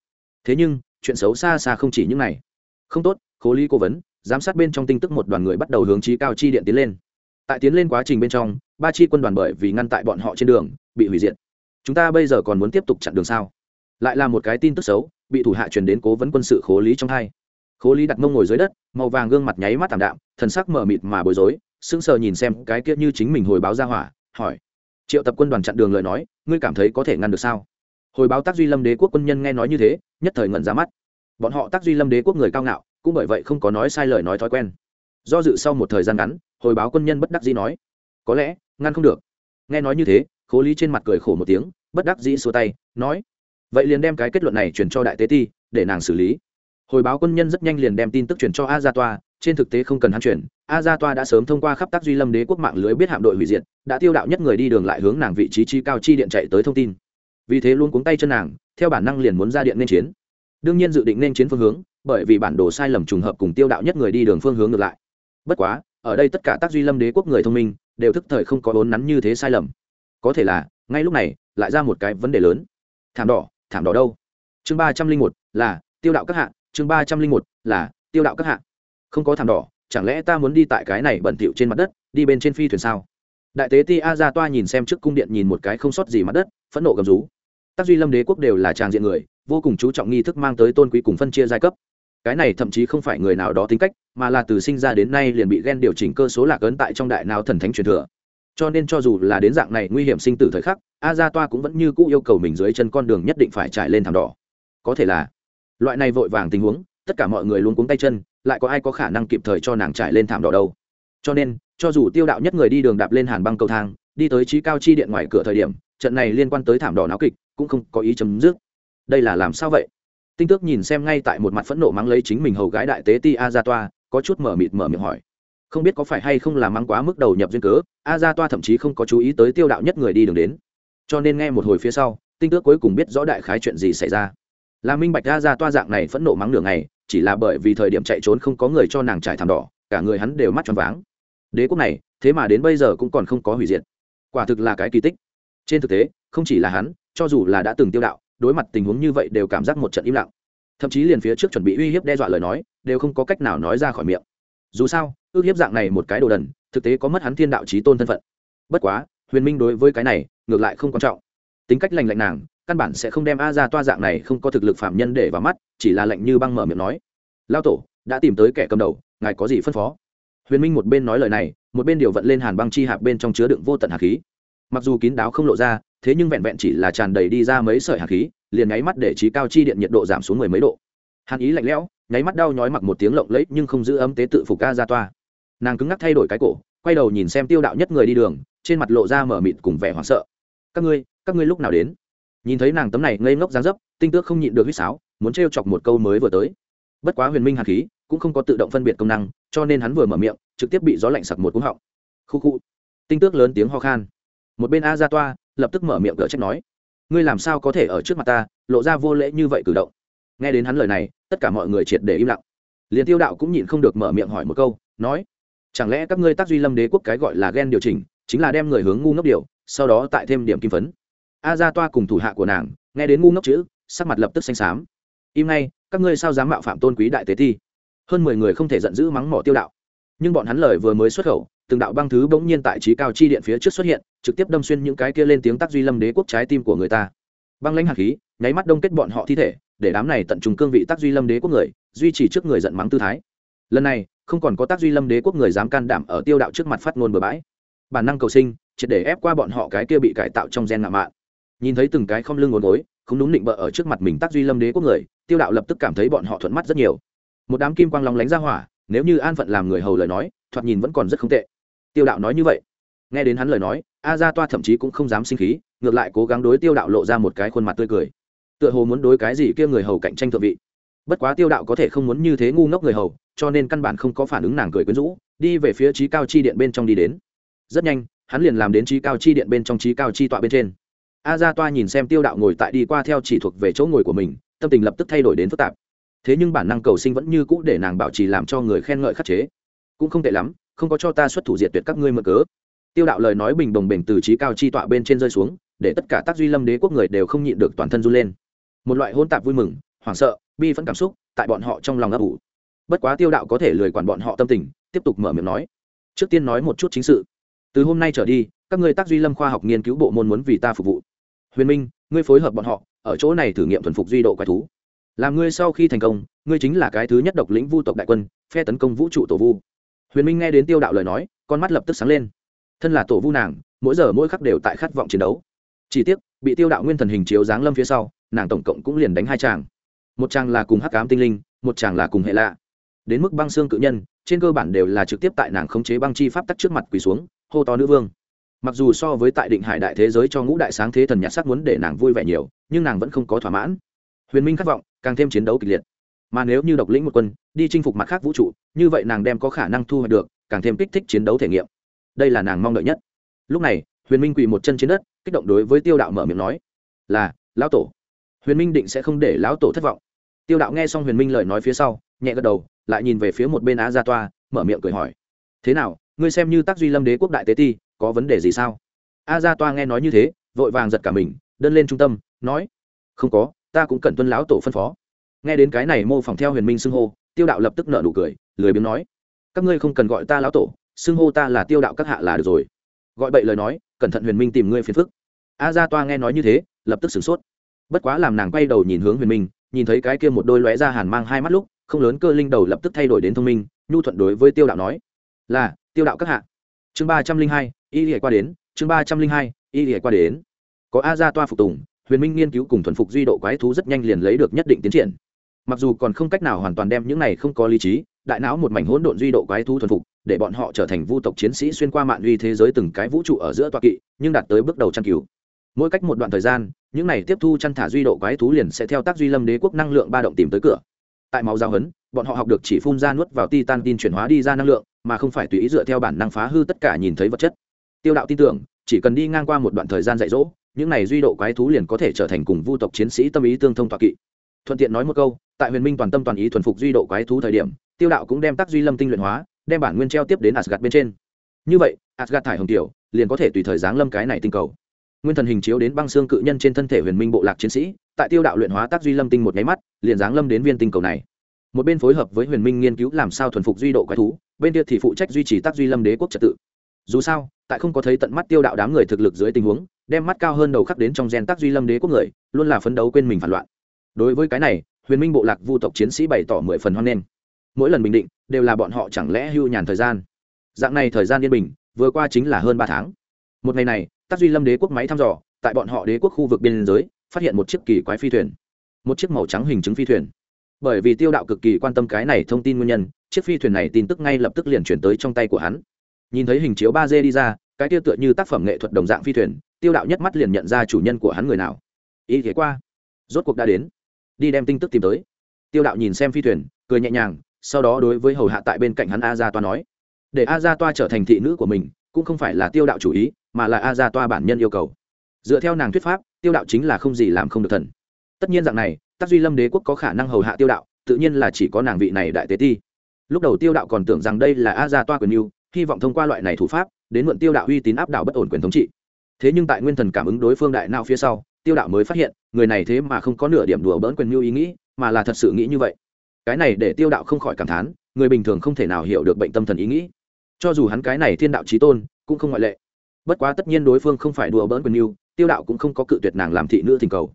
Thế nhưng, chuyện xấu xa xa không chỉ những này. Không tốt, khố lý cố vấn, giám sát bên trong tin tức một đoàn người bắt đầu hướng trí cao chi điện tiến lên. Tại tiến lên quá trình bên trong, ba chi quân đoàn bởi vì ngăn tại bọn họ trên đường, bị hủy diệt. Chúng ta bây giờ còn muốn tiếp tục chặn đường sao? Lại là một cái tin tức xấu, bị thủ hạ truyền đến cố vấn quân sự khố lý trong hai khố lý đặt mông ngồi dưới đất, màu vàng gương mặt nháy mắt thảm đạm, thần sắc mờ mịt mà bối rối, sững sờ nhìn xem cái kia như chính mình hồi báo ra hỏa, hỏi. Triệu tập quân đoàn chặn đường lời nói, ngươi cảm thấy có thể ngăn được sao? Hồi báo tác duy lâm đế quốc quân nhân nghe nói như thế, nhất thời ngẩn ra mắt. Bọn họ tác duy lâm đế quốc người cao ngạo, cũng bởi vậy không có nói sai lời nói thói quen. Do dự sau một thời gian ngắn, hồi báo quân nhân bất đắc dĩ nói. Có lẽ, ngăn không được. Nghe nói như thế, khố lý trên mặt cười khổ một tiếng, bất đắc dĩ xua tay, nói. Vậy liền đem cái kết luận này truyền cho đại tế ti, để nàng xử lý hồi báo quân nhân rất nhanh liền đem tin tức truyền cho a gia toa trên thực tế không cần hắn chuyển a gia toa đã sớm thông qua khắp tác duy lâm đế quốc mạng lưới biết hạm đội hủy diệt, đã tiêu đạo nhất người đi đường lại hướng nàng vị trí chi cao chi điện chạy tới thông tin. Vì thế luôn cuống tay chân nàng, theo bản năng liền muốn ra điện nên chiến. Đương nhiên dự định nên chiến phương hướng, bởi vì bản đồ sai lầm trùng hợp cùng tiêu đạo nhất người đi đường phương hướng ngược lại. Bất quá, ở đây tất cả tác duy lâm đế quốc người thông minh, đều thức thời không có vốn nắn như thế sai lầm. Có thể là, ngay lúc này, lại ra một cái vấn đề lớn. Thảm đỏ thảm đỏ đâu? Chương ba trăm linh một, là, tiêu đạo các hạng chương ba trăm linh một là tiêu đạo các hạng không có thảm đỏ, chẳng lẽ ta muốn đi tại cái này bẩn thỉu trên mặt đất, đi bên trên phi thuyền sao? Đại tế ti a ra toa nhìn xem trước cung điện nhìn một cái không sót gì mặt đất, phẫn nộ gầm rú. Tác duy lâm đế quốc đều là tràng diện người, vô cùng chú trọng nghi thức mang tới tôn quý cùng phân chia giai cấp. Cái này thậm chí không phải người nào đó tính cách, mà là từ sinh ra đến nay liền bị ghen điều chỉnh cơ số lạc ấn tại trong đại nào thần thánh truyền thừa. Cho nên cho dù là đến dạng này nguy hiểm sinh tử thời khắc, a ra toa cũng vẫn như cũ yêu cầu mình dưới chân con đường nhất định phải trải lên thảm đỏ. Có thể là loại này vội vàng tình huống, tất cả mọi người luôn cuống tay chân, lại có ai có khả năng kịp thời cho nàng trải lên thảm đỏ đâu. Cho nên, cho dù tiêu đạo nhất người đi đường đạp lên hàn băng cầu thang, đi tới trí cao chi điện ngoài cửa thời điểm, trận này liên quan tới thảm đỏ náo kịch, cũng không có ý chấm dứt. Đây là làm sao vậy? Tinh tước nhìn xem ngay tại một mặt phẫn nộ mắng lấy chính mình hầu gái đại tế ti a gia toa có chút mở mịt mở miệng hỏi. Không biết có phải hay không là mắng quá mức đầu nhập duyên cớ a gia toa thậm chí không có chú ý tới tiêu đạo nhất người đi đường đến. Cho nên nghe một hồi phía sau, tinh tước cuối cùng biết rõ đại khái chuyện gì xảy ra là minh bạch ra ra toa dạng này phẫn nộ mắng nửa ngày, chỉ là bởi vì thời điểm chạy trốn không có người cho nàng trải thảm đỏ, cả người hắn đều mắt tròn váng. Đế quốc này, thế mà đến bây giờ cũng còn không có hủy diệt. Quả thực là cái kỳ tích. Trên thực tế, không chỉ là hắn, cho dù là đã từng tiêu đạo, đối mặt tình huống như vậy đều cảm giác một trận im lặng. Thậm chí liền phía trước chuẩn bị uy hiếp đe dọa lời nói, đều không có cách nào nói ra khỏi miệng. Dù sao, ước hiếp dạng này một cái đồ đần, thực tế có mất hắn thiên đạo trí tôn thân phận. Bất quá, huyền minh đối với cái này, ngược lại không quan trọng. Tính cách lành lạnh nàng căn bản sẽ không đem a ra toa dạng này không có thực lực phạm nhân để vào mắt, chỉ là lệnh như băng mở miệng nói. Lao tổ, đã tìm tới kẻ cầm đầu, ngài có gì phân phó? Huyền minh một bên nói lời này, một bên điều vận lên hàn băng chi hạp bên trong chứa đựng vô tận hạt khí. Mặc dù kín đáo không lộ ra, thế nhưng vẹn vẹn chỉ là tràn đầy đi ra mấy sợi hạt khí, liền nháy mắt để trí cao chi điện nhiệt độ giảm xuống mười mấy độ. Hàn ý lạnh lẽo, nháy mắt đau nhói mặc một tiếng lộng lẫy nhưng không giữ ấm tế tự phục ca ra toa. Nàng cứng ngắc thay đổi cái cổ, quay đầu nhìn xem tiêu đạo nhất người đi đường, trên mặt lộ ra mở mịt cùng vẻ hoảng sợ. Các ngươi các ngươi lúc nào đến? Nhìn thấy nàng tấm này ngây ngốc dáng dấp, tinh tước không nhịn được huýt sáo, muốn trêu chọc một câu mới vừa tới. Bất quá huyền minh hàn khí, cũng không có tự động phân biệt công năng, cho nên hắn vừa mở miệng, trực tiếp bị gió lạnh sặc một cúng họng. Khu khu. Tinh tước lớn tiếng ho khan. Một bên a ra toa, lập tức mở miệng gỡ trách nói, ngươi làm sao có thể ở trước mặt ta, lộ ra vô lễ như vậy cử động? Nghe đến hắn lời này, tất cả mọi người triệt để im lặng. Liền tiêu đạo cũng nhịn không được mở miệng hỏi một câu, nói, chẳng lẽ các ngươi tác duy lâm đế quốc cái gọi là ghen điều chỉnh, chính là đem người hướng ngu ngốc điều, sau đó tại thêm điểm kim phấn? A ra toa cùng thủ hạ của nàng, nghe đến ngu ngốc chữ, sắc mặt lập tức xanh xám. Im ngay, các ngươi sao dám mạo phạm tôn quý đại tế thi? Hơn mười người không thể giận dữ mắng mỏ tiêu đạo. Nhưng bọn hắn lời vừa mới xuất khẩu, từng đạo băng thứ bỗng nhiên tại trí cao chi điện phía trước xuất hiện, trực tiếp đâm xuyên những cái kia lên tiếng tác duy lâm đế quốc trái tim của người ta. Băng lãnh hạt khí, nháy mắt đông kết bọn họ thi thể, để đám này tận trùng cương vị tác duy lâm đế quốc người, duy trì trước người giận mắng tư thái. Lần này, không còn có tác duy lâm đế quốc người dám can đảm ở tiêu đạo trước mặt phát ngôn bừa bãi. Bản năng cầu sinh, triệt để ép qua bọn họ cái kia bị cải tạo trong gen ngạo mạn nhìn thấy từng cái không lưng ngốn gối, không đúng định bợ ở trước mặt mình tác duy lâm đế quốc người, tiêu đạo lập tức cảm thấy bọn họ thuận mắt rất nhiều. Một đám kim quang long lánh ra hỏa, nếu như an phận làm người hầu lời nói, thoạt nhìn vẫn còn rất không tệ. Tiêu đạo nói như vậy. Nghe đến hắn lời nói, a gia toa thậm chí cũng không dám sinh khí, ngược lại cố gắng đối tiêu đạo lộ ra một cái khuôn mặt tươi cười. Tựa hồ muốn đối cái gì kia người hầu cạnh tranh thượng vị. Bất quá tiêu đạo có thể không muốn như thế ngu ngốc người hầu, cho nên căn bản không có phản ứng nàng cười quyến rũ, đi về phía trí cao chi điện bên trong đi đến. Rất nhanh, hắn liền làm đến trí cao chi điện bên trong trí cao chi tọa bên trên a ra toa nhìn xem tiêu đạo ngồi tại đi qua theo chỉ thuộc về chỗ ngồi của mình, tâm tình lập tức thay đổi đến phức tạp. Thế nhưng bản năng cầu sinh vẫn như cũ để nàng bảo trì làm cho người khen ngợi khắc chế. Cũng không tệ lắm, không có cho ta xuất thủ diệt tuyệt các ngươi mơ cớ. Tiêu đạo lời nói bình đồng bình từ trí cao chi tọa bên trên rơi xuống, để tất cả tác duy lâm đế quốc người đều không nhịn được toàn thân run lên. Một loại hôn tạp vui mừng, hoảng sợ, bi phẫn cảm xúc tại bọn họ trong lòng ấp ủ. Bất quá tiêu đạo có thể lười quản bọn họ tâm tình, tiếp tục mở miệng nói. Trước tiên nói một chút chính sự. Từ hôm nay trở đi, các ngươi tác duy lâm khoa học nghiên cứu bộ môn muốn vì ta phục vụ huyền minh, ngươi phối hợp bọn họ, ở chỗ này thử nghiệm thuần phục duy độ quái thú. Làm ngươi sau khi thành công, ngươi chính là cái thứ nhất độc lĩnh vu tộc đại quân, phe tấn công vũ trụ tổ vu. Huyền minh nghe đến tiêu đạo lời nói, con mắt lập tức sáng lên. Thân là tổ vu nàng, mỗi giờ mỗi khắc đều tại khát vọng chiến đấu. Chỉ tiếc, bị tiêu đạo nguyên thần hình chiếu giáng lâm phía sau, nàng tổng cộng cũng liền đánh hai chàng. Một chàng là cùng hắc cám tinh linh, một chàng là cùng hệ lạ. Đến mức băng xương cự nhân, trên cơ bản đều là trực tiếp tại nàng khống chế băng chi pháp tắc trước mặt quỳ xuống, hô to nữ vương mặc dù so với tại định hải đại thế giới cho ngũ đại sáng thế thần nhạc sắc muốn để nàng vui vẻ nhiều, nhưng nàng vẫn không có thỏa mãn. Huyền minh khát vọng, càng thêm chiến đấu kịch liệt. Mà nếu như độc lĩnh một quân, đi chinh phục mặt khác vũ trụ, như vậy nàng đem có khả năng thu hoạch được, càng thêm kích thích chiến đấu thể nghiệm. Đây là nàng mong đợi nhất. Lúc này, huyền minh quỳ một chân trên đất, kích động đối với tiêu đạo mở miệng nói, là, lão tổ. Huyền minh định sẽ không để lão tổ thất vọng. Tiêu đạo nghe xong huyền minh lời nói phía sau, nhẹ gật đầu, lại nhìn về phía một bên á gia toa, mở miệng cười hỏi, thế nào, ngươi xem như tác duy lâm đế quốc đại tế ti có vấn đề gì sao? A gia toa nghe nói như thế, vội vàng giật cả mình, đơn lên trung tâm, nói, không có, ta cũng cần tuân lão tổ phân phó. Nghe đến cái này mô phỏng theo huyền minh xưng hô, tiêu đạo lập tức nợ nụ cười, lười biếng nói, các ngươi không cần gọi ta lão tổ, xưng hô ta là tiêu đạo các hạ là được rồi. Gọi bậy lời nói, cẩn thận huyền minh tìm ngươi phiền phức. A gia toa nghe nói như thế, lập tức sửng sốt. Bất quá làm nàng quay đầu nhìn hướng huyền minh, nhìn thấy cái kia một đôi lóe ra hàn mang hai mắt lúc, không lớn cơ linh đầu lập tức thay đổi đến thông minh, nhu thuận đối với tiêu đạo nói, là, tiêu đạo các hạ chương ba trăm linh hai, y lìa qua đến. Chương ba trăm linh hai, y lìa qua đến. Có a gia toa phục tùng, huyền minh nghiên cứu cùng thuần phục duy độ quái thú rất nhanh liền lấy được nhất định tiến triển. Mặc dù còn không cách nào hoàn toàn đem những này không có lý trí, đại não một mảnh hỗn độn duy độ quái thú thuần phục, để bọn họ trở thành vu tộc chiến sĩ xuyên qua mạng uy thế giới từng cái vũ trụ ở giữa toa kỵ, nhưng đạt tới bước đầu chăn cứu mỗi cách một đoạn thời gian, những này tiếp thu chăn thả duy độ quái thú liền sẽ theo tác duy lâm đế quốc năng lượng ba động tìm tới cửa. Tại máu giao hấn bọn họ học được chỉ phun ra nuốt vào titan tin chuyển hóa đi ra năng lượng mà không phải tùy ý dựa theo bản năng phá hư tất cả nhìn thấy vật chất. Tiêu đạo tin tưởng, chỉ cần đi ngang qua một đoạn thời gian dạy dỗ, những này duy độ quái thú liền có thể trở thành cùng vu tộc chiến sĩ tâm ý tương thông tọa kỵ. Thuận tiện nói một câu, tại huyền minh toàn tâm toàn ý thuần phục duy độ quái thú thời điểm, tiêu đạo cũng đem tác duy lâm tinh luyện hóa, đem bản nguyên treo tiếp đến asgad bên trên. Như vậy asgad thải hồng tiểu, liền có thể tùy thời giáng lâm cái này tinh cầu. Nguyên thần hình chiếu đến băng xương cự nhân trên thân thể huyền minh bộ lạc chiến sĩ, tại tiêu đạo luyện hóa tác duy lâm tinh một nháy mắt, liền giáng lâm đến viên tinh cầu này một bên phối hợp với huyền minh nghiên cứu làm sao thuần phục duy độ quái thú, bên kia thì phụ trách duy trì tác duy lâm đế quốc trật tự. Dù sao, tại không có thấy tận mắt tiêu đạo đám người thực lực dưới tình huống, đem mắt cao hơn đầu khắc đến trong gen tác duy lâm đế quốc người, luôn là phấn đấu quên mình phản loạn. Đối với cái này, huyền minh bộ lạc vu tộc chiến sĩ bày tỏ mười phần hoan nghênh. Mỗi lần bình định, đều là bọn họ chẳng lẽ hưu nhàn thời gian. Dạng này thời gian yên bình, vừa qua chính là hơn ba tháng. Một ngày này, tác duy lâm đế quốc máy thăm dò, tại bọn họ đế quốc khu vực biên giới, phát hiện một chiếc kỳ quái phi thuyền. Một chiếc màu trắng hình chứng phi thuyền bởi vì tiêu đạo cực kỳ quan tâm cái này thông tin nguyên nhân, chiếc phi thuyền này tin tức ngay lập tức liền chuyển tới trong tay của hắn. Nhìn thấy hình chiếu ba d đi ra, cái tiêu tựa như tác phẩm nghệ thuật đồng dạng phi thuyền, tiêu đạo nhất mắt liền nhận ra chủ nhân của hắn người nào. Ý thế qua. Rốt cuộc đã đến. Đi đem tin tức tìm tới. Tiêu đạo nhìn xem phi thuyền, cười nhẹ nhàng, sau đó đối với hầu hạ tại bên cạnh hắn a gia toa nói. Để a gia toa trở thành thị nữ của mình, cũng không phải là tiêu đạo chủ ý, mà là a gia toa bản nhân yêu cầu. Dựa theo nàng thuyết pháp, tiêu đạo chính là không gì làm không được thần. Tất nhiên dạng này tác duy lâm đế quốc có khả năng hầu hạ tiêu đạo, tự nhiên là chỉ có nàng vị này đại tế ti. Lúc đầu tiêu đạo còn tưởng rằng đây là a gia toa quyền mưu, hy vọng thông qua loại này thủ pháp, đến mượn tiêu đạo uy tín áp đảo bất ổn quyền thống trị. Thế nhưng tại nguyên thần cảm ứng đối phương đại não phía sau, tiêu đạo mới phát hiện, người này thế mà không có nửa điểm đùa bỡn quyền mưu ý nghĩ, mà là thật sự nghĩ như vậy. Cái này để tiêu đạo không khỏi cảm thán, người bình thường không thể nào hiểu được bệnh tâm thần ý nghĩ. Cho dù hắn cái này thiên đạo trí tôn, cũng không ngoại lệ. Bất quá tất nhiên đối phương không phải đùa bỡn quyền mưu, tiêu đạo cũng không có cự tuyệt nàng làm thị nữ thỉnh cầu.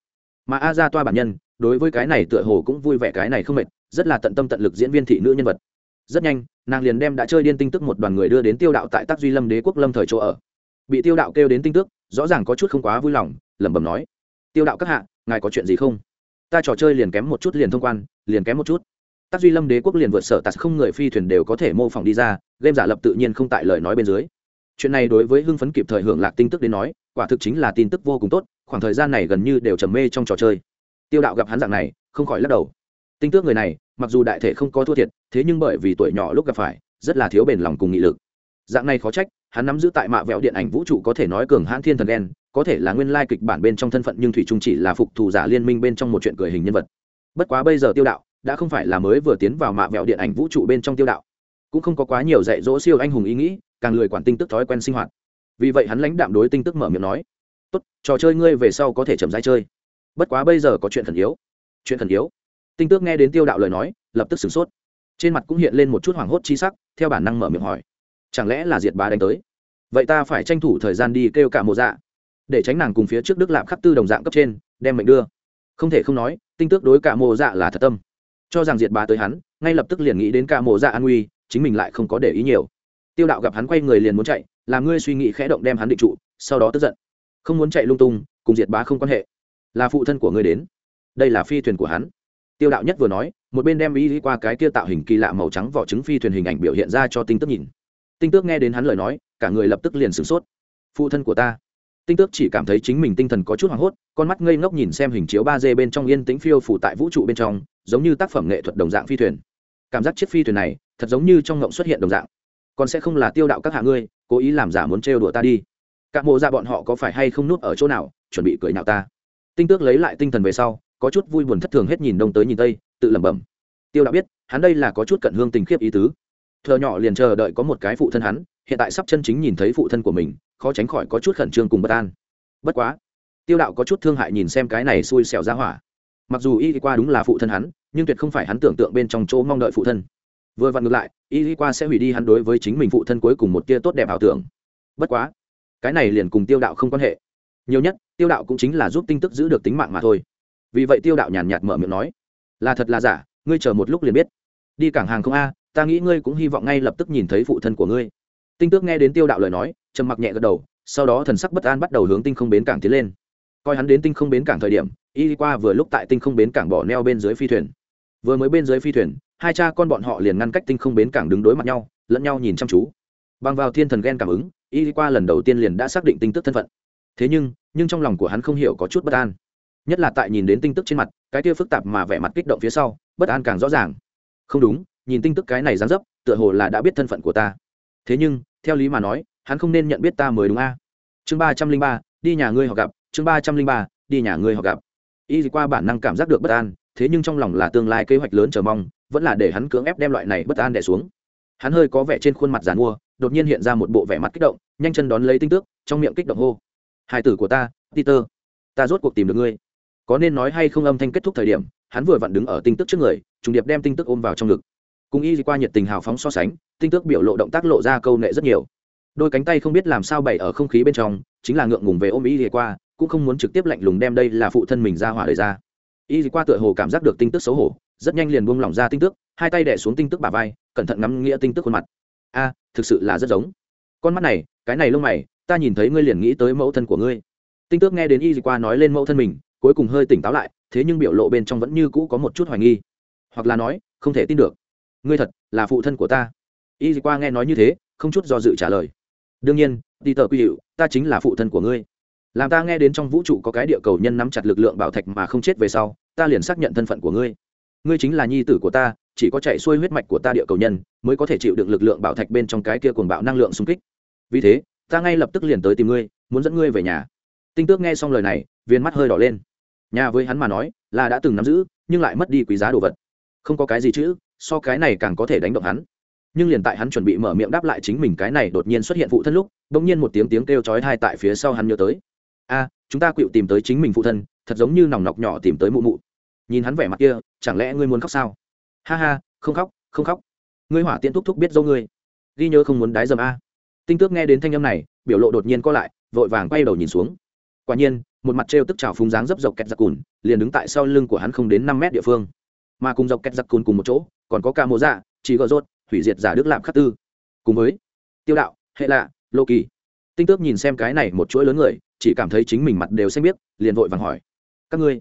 Mà a ra toa bản nhân đối với cái này tựa hồ cũng vui vẻ, cái này không mệt, rất là tận tâm tận lực diễn viên thị nữ nhân vật. Rất nhanh, nàng liền đem đã chơi điên tinh tức một đoàn người đưa đến tiêu đạo tại tác duy lâm đế quốc lâm thời chỗ ở. Bị tiêu đạo kêu đến tinh tức, rõ ràng có chút không quá vui lòng, lẩm bẩm nói, tiêu đạo các hạ, ngài có chuyện gì không? Ta trò chơi liền kém một chút liền thông quan, liền kém một chút. Tác duy lâm đế quốc liền vượt sở tạt không người phi thuyền đều có thể mô phỏng đi ra, game giả lập tự nhiên không tại lời nói bên dưới. Chuyện này đối với hưng phấn kịp thời hưởng lạc tin tức đến nói, quả thực chính là tin tức vô cùng tốt, khoảng thời gian này gần như đều trầm mê trong trò chơi tiêu đạo gặp hắn dạng này, không khỏi lắc đầu. Tinh tước người này, mặc dù đại thể không có thua thiệt, thế nhưng bởi vì tuổi nhỏ lúc gặp phải, rất là thiếu bền lòng cùng nghị lực. Dạng này khó trách, hắn nắm giữ tại mạ vẹo điện ảnh vũ trụ có thể nói cường hãn thiên thần đen, có thể là nguyên lai kịch bản bên trong thân phận nhưng thủy trung chỉ là phục thù giả liên minh bên trong một chuyện cười hình nhân vật. Bất quá bây giờ tiêu đạo, đã không phải là mới vừa tiến vào mạ vẹo điện ảnh vũ trụ bên trong tiêu đạo. Cũng không có quá nhiều dạy dỗ siêu anh hùng ý nghĩ, càng lười quản tinh tức thói quen sinh hoạt. Vì vậy hắn lãnh đạm đối tinh tức mở miệng nói, tốt, trò chơi ngươi về sau có thể chậm rãi chơi bất quá bây giờ có chuyện thần yếu. Chuyện thần yếu. Tinh tước nghe đến tiêu đạo lời nói, lập tức sửng sốt. Trên mặt cũng hiện lên một chút hoảng hốt chi sắc, theo bản năng mở miệng hỏi. Chẳng lẽ là diệt bá đánh tới? Vậy ta phải tranh thủ thời gian đi kêu cả mộ dạ. Để tránh nàng cùng phía trước đức lạm khắc tư đồng dạng cấp trên, đem mệnh đưa. Không thể không nói, tinh tước đối cả mộ dạ là thật tâm. Cho rằng diệt bá tới hắn, ngay lập tức liền nghĩ đến cả mộ dạ an nguy, chính mình lại không có để ý nhiều. Tiêu đạo gặp hắn quay người liền muốn chạy, làm ngươi suy nghĩ khẽ động đem hắn định trụ, sau đó tức giận. Không muốn chạy lung tung, cùng diệt bá không quan hệ là phụ thân của ngươi đến. Đây là phi thuyền của hắn. Tiêu đạo nhất vừa nói, một bên đem ý qua cái kia tạo hình kỳ lạ màu trắng vỏ trứng phi thuyền hình ảnh biểu hiện ra cho tinh tước nhìn. Tinh tước nghe đến hắn lời nói, cả người lập tức liền sửng sốt. Phụ thân của ta. Tinh tước chỉ cảm thấy chính mình tinh thần có chút hoảng hốt, con mắt ngây ngốc nhìn xem hình chiếu ba d bên trong yên tĩnh phiêu phủ tại vũ trụ bên trong, giống như tác phẩm nghệ thuật đồng dạng phi thuyền. Cảm giác chiếc phi thuyền này, thật giống như trong ngộng xuất hiện đồng dạng. Còn sẽ không là tiêu đạo các hạ ngươi, cố ý làm giả muốn trêu đùa ta đi. Các mộ ra bọn họ có phải hay không nuốt ở chỗ nào, chuẩn bị cười nhạo ta tinh tước lấy lại tinh thần về sau, có chút vui buồn thất thường hết nhìn đông tới nhìn tây, tự lẩm bẩm. Tiêu đã biết, hắn đây là có chút cận hương tình khiếp ý tứ. Thợ nhỏ liền chờ đợi có một cái phụ thân hắn, hiện tại sắp chân chính nhìn thấy phụ thân của mình, khó tránh khỏi có chút khẩn trương cùng bất an. Bất quá, tiêu đạo có chút thương hại nhìn xem cái này xui xẻo ra hỏa. Mặc dù y qua đúng là phụ thân hắn, nhưng tuyệt không phải hắn tưởng tượng bên trong chỗ mong đợi phụ thân. Vừa vặn ngược lại, y qua sẽ hủy đi hắn đối với chính mình phụ thân cuối cùng một tia tốt đẹp ảo tưởng. Bất quá, cái này liền cùng tiêu đạo không quan hệ nhiều nhất, tiêu đạo cũng chính là giúp tinh tức giữ được tính mạng mà thôi. Vì vậy tiêu đạo nhàn nhạt mở miệng nói, là thật là giả, ngươi chờ một lúc liền biết. Đi cảng hàng không a, ta nghĩ ngươi cũng hy vọng ngay lập tức nhìn thấy phụ thân của ngươi. Tinh tước nghe đến tiêu đạo lời nói, trầm mặc nhẹ gật đầu, sau đó thần sắc bất an bắt đầu hướng tinh không bến cảng tiến lên. Coi hắn đến tinh không bến cảng thời điểm, y qua vừa lúc tại tinh không bến cảng bỏ neo bên dưới phi thuyền. Vừa mới bên dưới phi thuyền, hai cha con bọn họ liền ngăn cách tinh không bến cảng đứng đối mặt nhau, lẫn nhau nhìn chăm chú. Bằng vào thiên thần ghen cảm ứng, y qua lần đầu tiên liền đã xác định tinh tức thân phận thế nhưng nhưng trong lòng của hắn không hiểu có chút bất an. Nhất là tại nhìn đến tinh tức trên mặt, cái kia phức tạp mà vẻ mặt kích động phía sau, bất an càng rõ ràng. Không đúng, nhìn tinh tức cái này dán dấp, tựa hồ là đã biết thân phận của ta. Thế nhưng, theo lý mà nói, hắn không nên nhận biết ta mới đúng a. Chương ba trăm linh ba, đi nhà ngươi họ gặp. Chương ba trăm linh ba, đi nhà ngươi họ gặp. Y qua bản năng cảm giác được bất an, thế nhưng trong lòng là tương lai kế hoạch lớn chờ mong, vẫn là để hắn cưỡng ép đem loại này bất an đẻ xuống. Hắn hơi có vẻ trên khuôn mặt giàn mua, đột nhiên hiện ra một bộ vẻ mặt kích động, nhanh chân đón lấy tinh tước trong miệng kích động hô. Hải tử của ta, peter, ta rốt cuộc tìm được ngươi. Có nên nói hay không âm thanh kết thúc thời điểm, hắn vừa vặn đứng ở tinh tức trước người, trùng điệp đem tinh tức ôm vào trong ngực. Cùng y qua nhiệt tình hào phóng so sánh tinh tức biểu lộ động tác lộ ra câu nệ rất nhiều. Đôi cánh tay không biết làm sao bày ở không khí bên trong, chính là ngượng ngùng về ôm y qua, cũng không muốn trực tiếp lạnh lùng đem đây là phụ thân mình ra hỏa đời ra. Y qua tựa hồ cảm giác được tinh tức xấu hổ, rất nhanh liền buông lỏng ra tinh tức, hai tay đẻ xuống tinh tức bà vai, cẩn thận ngắm nghĩa tinh tức khuôn mặt. A, thực sự là rất giống. Con mắt này, cái này lông mày ta nhìn thấy ngươi liền nghĩ tới mẫu thân của ngươi. Tinh tước nghe đến y qua nói lên mẫu thân mình, cuối cùng hơi tỉnh táo lại, thế nhưng biểu lộ bên trong vẫn như cũ có một chút hoài nghi. Hoặc là nói, không thể tin được. Ngươi thật là phụ thân của ta. Y qua nghe nói như thế, không chút do dự trả lời. Đương nhiên đi tờ quy hiệu ta chính là phụ thân của ngươi. Làm ta nghe đến trong vũ trụ có cái địa cầu nhân nắm chặt lực lượng bảo thạch mà không chết về sau, ta liền xác nhận thân phận của ngươi. Ngươi chính là nhi tử của ta, chỉ có chạy xuôi huyết mạch của ta địa cầu nhân, mới có thể chịu được lực lượng bảo thạch bên trong cái kia cuồng bạo năng lượng xung kích. Vì thế ta ngay lập tức liền tới tìm ngươi, muốn dẫn ngươi về nhà. Tinh tước nghe xong lời này, viên mắt hơi đỏ lên. Nhà với hắn mà nói, là đã từng nắm giữ, nhưng lại mất đi quý giá đồ vật. Không có cái gì chứ, so cái này càng có thể đánh động hắn. Nhưng liền tại hắn chuẩn bị mở miệng đáp lại chính mình cái này đột nhiên xuất hiện phụ thân lúc đ ỗ n g nhiên một tiếng tiếng kêu chói thai tại phía sau hắn nhớ tới. A, chúng ta quỵu tìm tới chính mình phụ thân, thật giống như nòng nọc nhỏ tìm tới mụ mụ. Nhìn hắn vẻ mặt kia, chẳng lẽ ngươi muốn khóc sao? Ha ha, không khóc không khóc. Ngươi hỏa tiễn thúc thúc biết dâu ngươi. Ghi nhớ không muốn đái dầm a tinh tước nghe đến thanh âm này, biểu lộ đột nhiên co lại, vội vàng quay đầu nhìn xuống. Quả nhiên, một mặt trêu tức trào phúng dáng dấp dọc kẹt giặc cùn, liền đứng tại sau lưng của hắn không đến năm mét địa phương. Mà cùng dọc kẹt giặc cùn cùng một chỗ, còn có ca mô dạ chỉ gợ rốt, hủy diệt giả đức lạp khắc tư. Cùng với tiêu đạo, hệ lạ, lô kỳ. Tinh tước nhìn xem cái này một chuỗi lớn người, chỉ cảm thấy chính mình mặt đều xanh biết liền vội vàng hỏi. Các ngươi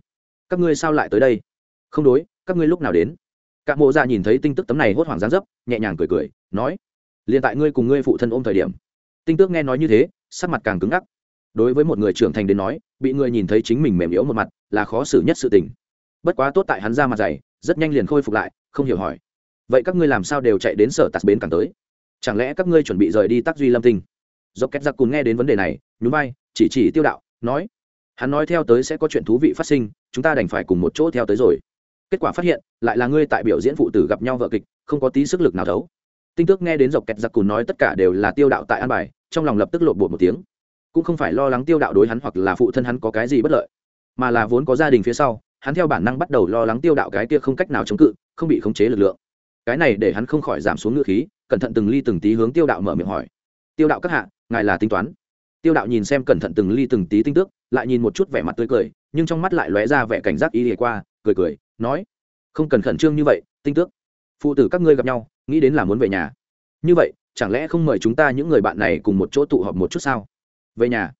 các ngươi sao lại tới đây? Không đối, các ngươi lúc nào đến? Các mộ dạ nhìn thấy tinh tức tấm này hốt hoảng dáng dấp, nhẹ nhàng cười cười, nói liền tại ngươi cùng ngươi phụ thân ôm thời điểm. Tinh tước nghe nói như thế, sắc mặt càng cứng ngắc. Đối với một người trưởng thành đến nói, bị người nhìn thấy chính mình mềm yếu một mặt, là khó xử nhất sự tình. Bất quá tốt tại hắn ra mặt dày, rất nhanh liền khôi phục lại, không hiểu hỏi. Vậy các ngươi làm sao đều chạy đến sở tạt bến càng tới? Chẳng lẽ các ngươi chuẩn bị rời đi tắc duy lâm tinh? Do két giặc cùn nghe đến vấn đề này, nhún vai, chỉ chỉ tiêu đạo, nói, hắn nói theo tới sẽ có chuyện thú vị phát sinh, chúng ta đành phải cùng một chỗ theo tới rồi. Kết quả phát hiện, lại là ngươi tại biểu diễn phụ tử gặp nhau vợ kịch, không có tí sức lực nào thấu tinh tước nghe đến dọc kẹt giặc cùn nói tất cả đều là tiêu đạo tại an bài, trong lòng lập tức lộn bột một tiếng. Cũng không phải lo lắng tiêu đạo đối hắn hoặc là phụ thân hắn có cái gì bất lợi, mà là vốn có gia đình phía sau, hắn theo bản năng bắt đầu lo lắng tiêu đạo cái kia không cách nào chống cự, không bị khống chế lực lượng. Cái này để hắn không khỏi giảm xuống ngựa khí, cẩn thận từng ly từng tí hướng tiêu đạo mở miệng hỏi. Tiêu đạo các hạ, ngài là tính toán? Tiêu đạo nhìn xem cẩn thận từng ly từng tí tinh tước, lại nhìn một chút vẻ mặt tươi cười, nhưng trong mắt lại lóe ra vẻ cảnh giác ý ỉa qua, cười cười, nói, không cần khẩn trương như vậy, tinh tước. Phụ tử các ngươi gặp nhau nghĩ đến là muốn về nhà. Như vậy, chẳng lẽ không mời chúng ta những người bạn này cùng một chỗ tụ họp một chút sao? Về nhà.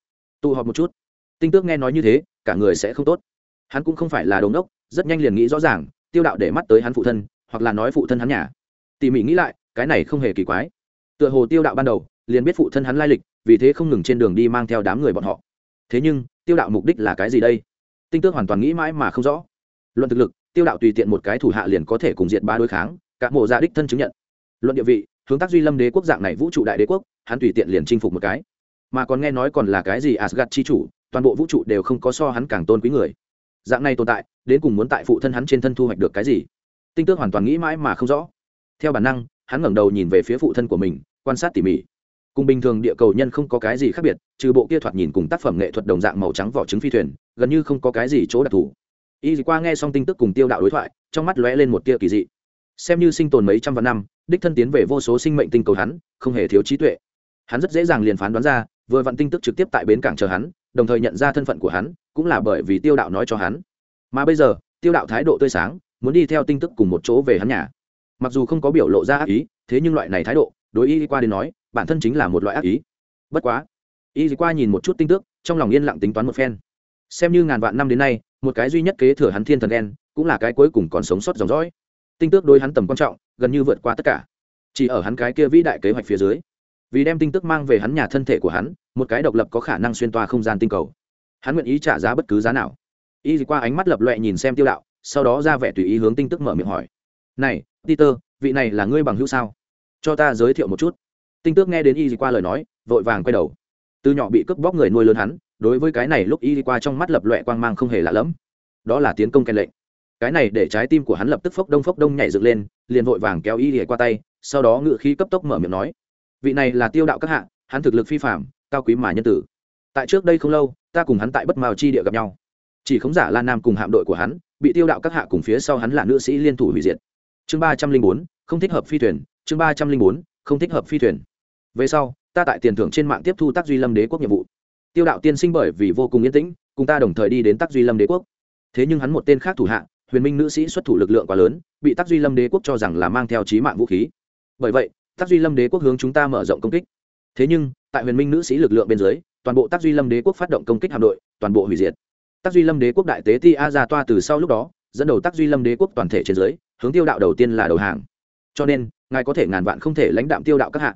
Tụ họp một chút. Tinh tước nghe nói như thế, cả người sẽ không tốt. Hắn cũng không phải là đống đốc rất nhanh liền nghĩ rõ ràng, tiêu đạo để mắt tới hắn phụ thân, hoặc là nói phụ thân hắn nhà. Tỉ mỉ nghĩ lại, cái này không hề kỳ quái. Tựa hồ tiêu đạo ban đầu, liền biết phụ thân hắn lai lịch, vì thế không ngừng trên đường đi mang theo đám người bọn họ. Thế nhưng, tiêu đạo mục đích là cái gì đây? Tinh tước hoàn toàn nghĩ mãi mà không rõ. Luận thực lực, tiêu đạo tùy tiện một cái thủ hạ liền có thể cùng diện ba đối kháng, cả mộ gia đích thân chứng nhận luận địa vị, hướng tác duy lâm đế quốc dạng này vũ trụ đại đế quốc, hắn tùy tiện liền chinh phục một cái. Mà còn nghe nói còn là cái gì asgad chi chủ, toàn bộ vũ trụ đều không có so hắn càng tôn quý người. Dạng này tồn tại, đến cùng muốn tại phụ thân hắn trên thân thu hoạch được cái gì? Tinh tước hoàn toàn nghĩ mãi mà không rõ. Theo bản năng, hắn ngẩng đầu nhìn về phía phụ thân của mình, quan sát tỉ mỉ. Cùng bình thường địa cầu nhân không có cái gì khác biệt, trừ bộ kia thoạt nhìn cùng tác phẩm nghệ thuật đồng dạng màu trắng vỏ trứng phi thuyền, gần như không có cái gì chỗ đặc thù. Y qua nghe xong tin tức cùng tiêu đạo đối thoại, trong mắt lóe lên một tia kỳ dị. Xem như sinh tồn mấy trăm vạn năm đích thân tiến về vô số sinh mệnh tinh cầu hắn, không hề thiếu trí tuệ. Hắn rất dễ dàng liền phán đoán ra, vừa vặn tin tức trực tiếp tại bến cảng chờ hắn, đồng thời nhận ra thân phận của hắn, cũng là bởi vì tiêu đạo nói cho hắn. Mà bây giờ, tiêu đạo thái độ tươi sáng, muốn đi theo tin tức cùng một chỗ về hắn nhà. Mặc dù không có biểu lộ ra ác ý, thế nhưng loại này thái độ, đối y qua đến nói, bản thân chính là một loại ác ý. Bất quá, y qua nhìn một chút tin tức, trong lòng yên lặng tính toán một phen. Xem như ngàn vạn năm đến nay, một cái duy nhất kế thừa hắn thiên thần đen, cũng là cái cuối cùng còn sống sót dòng dõi tinh tước đối hắn tầm quan trọng, gần như vượt qua tất cả. Chỉ ở hắn cái kia vĩ đại kế hoạch phía dưới, vì đem tinh tức mang về hắn nhà thân thể của hắn, một cái độc lập có khả năng xuyên toa không gian tinh cầu. Hắn nguyện ý trả giá bất cứ giá nào. Y qua ánh mắt lập loẹ nhìn xem tiêu đạo, sau đó ra vẻ tùy ý hướng tinh tức mở miệng hỏi. Này, peter, vị này là ngươi bằng hữu sao? Cho ta giới thiệu một chút. Tinh tước nghe đến y qua lời nói, vội vàng quay đầu. Từ nhỏ bị cướp bóc người nuôi lớn hắn, đối với cái này lúc y qua trong mắt lập loẹ quang mang không hề lạ lẫm. Đó là tiến công kèn lệnh cái này để trái tim của hắn lập tức phốc đông phốc đông nhảy dựng lên, liền vội vàng kéo y lìa qua tay, sau đó ngự khí cấp tốc mở miệng nói. Vị này là tiêu đạo các hạ, hắn thực lực phi phạm cao quý mà nhân tử. Tại trước đây không lâu, ta cùng hắn tại bất mào chi địa gặp nhau. Chỉ khống giả lan nam cùng hạm đội của hắn, bị tiêu đạo các hạ cùng phía sau hắn là nữ sĩ liên thủ hủy diệt. Chương ba trăm linh bốn, không thích hợp phi thuyền, chương ba trăm linh bốn, không thích hợp phi thuyền. Về sau, ta tại tiền thưởng trên mạng tiếp thu tác duy lâm đế quốc nhiệm vụ. Tiêu đạo tiên sinh bởi vì vô cùng yên tĩnh, cùng ta đồng thời đi đến tác duy lâm đế quốc. Thế nhưng hắn một tên khác thủ hạ huyền minh nữ sĩ xuất thủ lực lượng quá lớn, bị Tắc duy lâm đế quốc cho rằng là mang theo trí mạng vũ khí. Bởi vậy, Tắc duy lâm đế quốc hướng chúng ta mở rộng công kích. Thế nhưng, tại huyền minh nữ sĩ lực lượng bên dưới, toàn bộ Tắc duy lâm đế quốc phát động công kích hạm đội, toàn bộ hủy diệt. Tắc duy lâm đế quốc đại tế ti a ra toa từ sau lúc đó, dẫn đầu Tắc duy lâm đế quốc toàn thể trên dưới, hướng tiêu đạo đầu tiên là đầu hàng. Cho nên, ngài có thể ngàn vạn không thể lãnh đạm tiêu đạo các hạng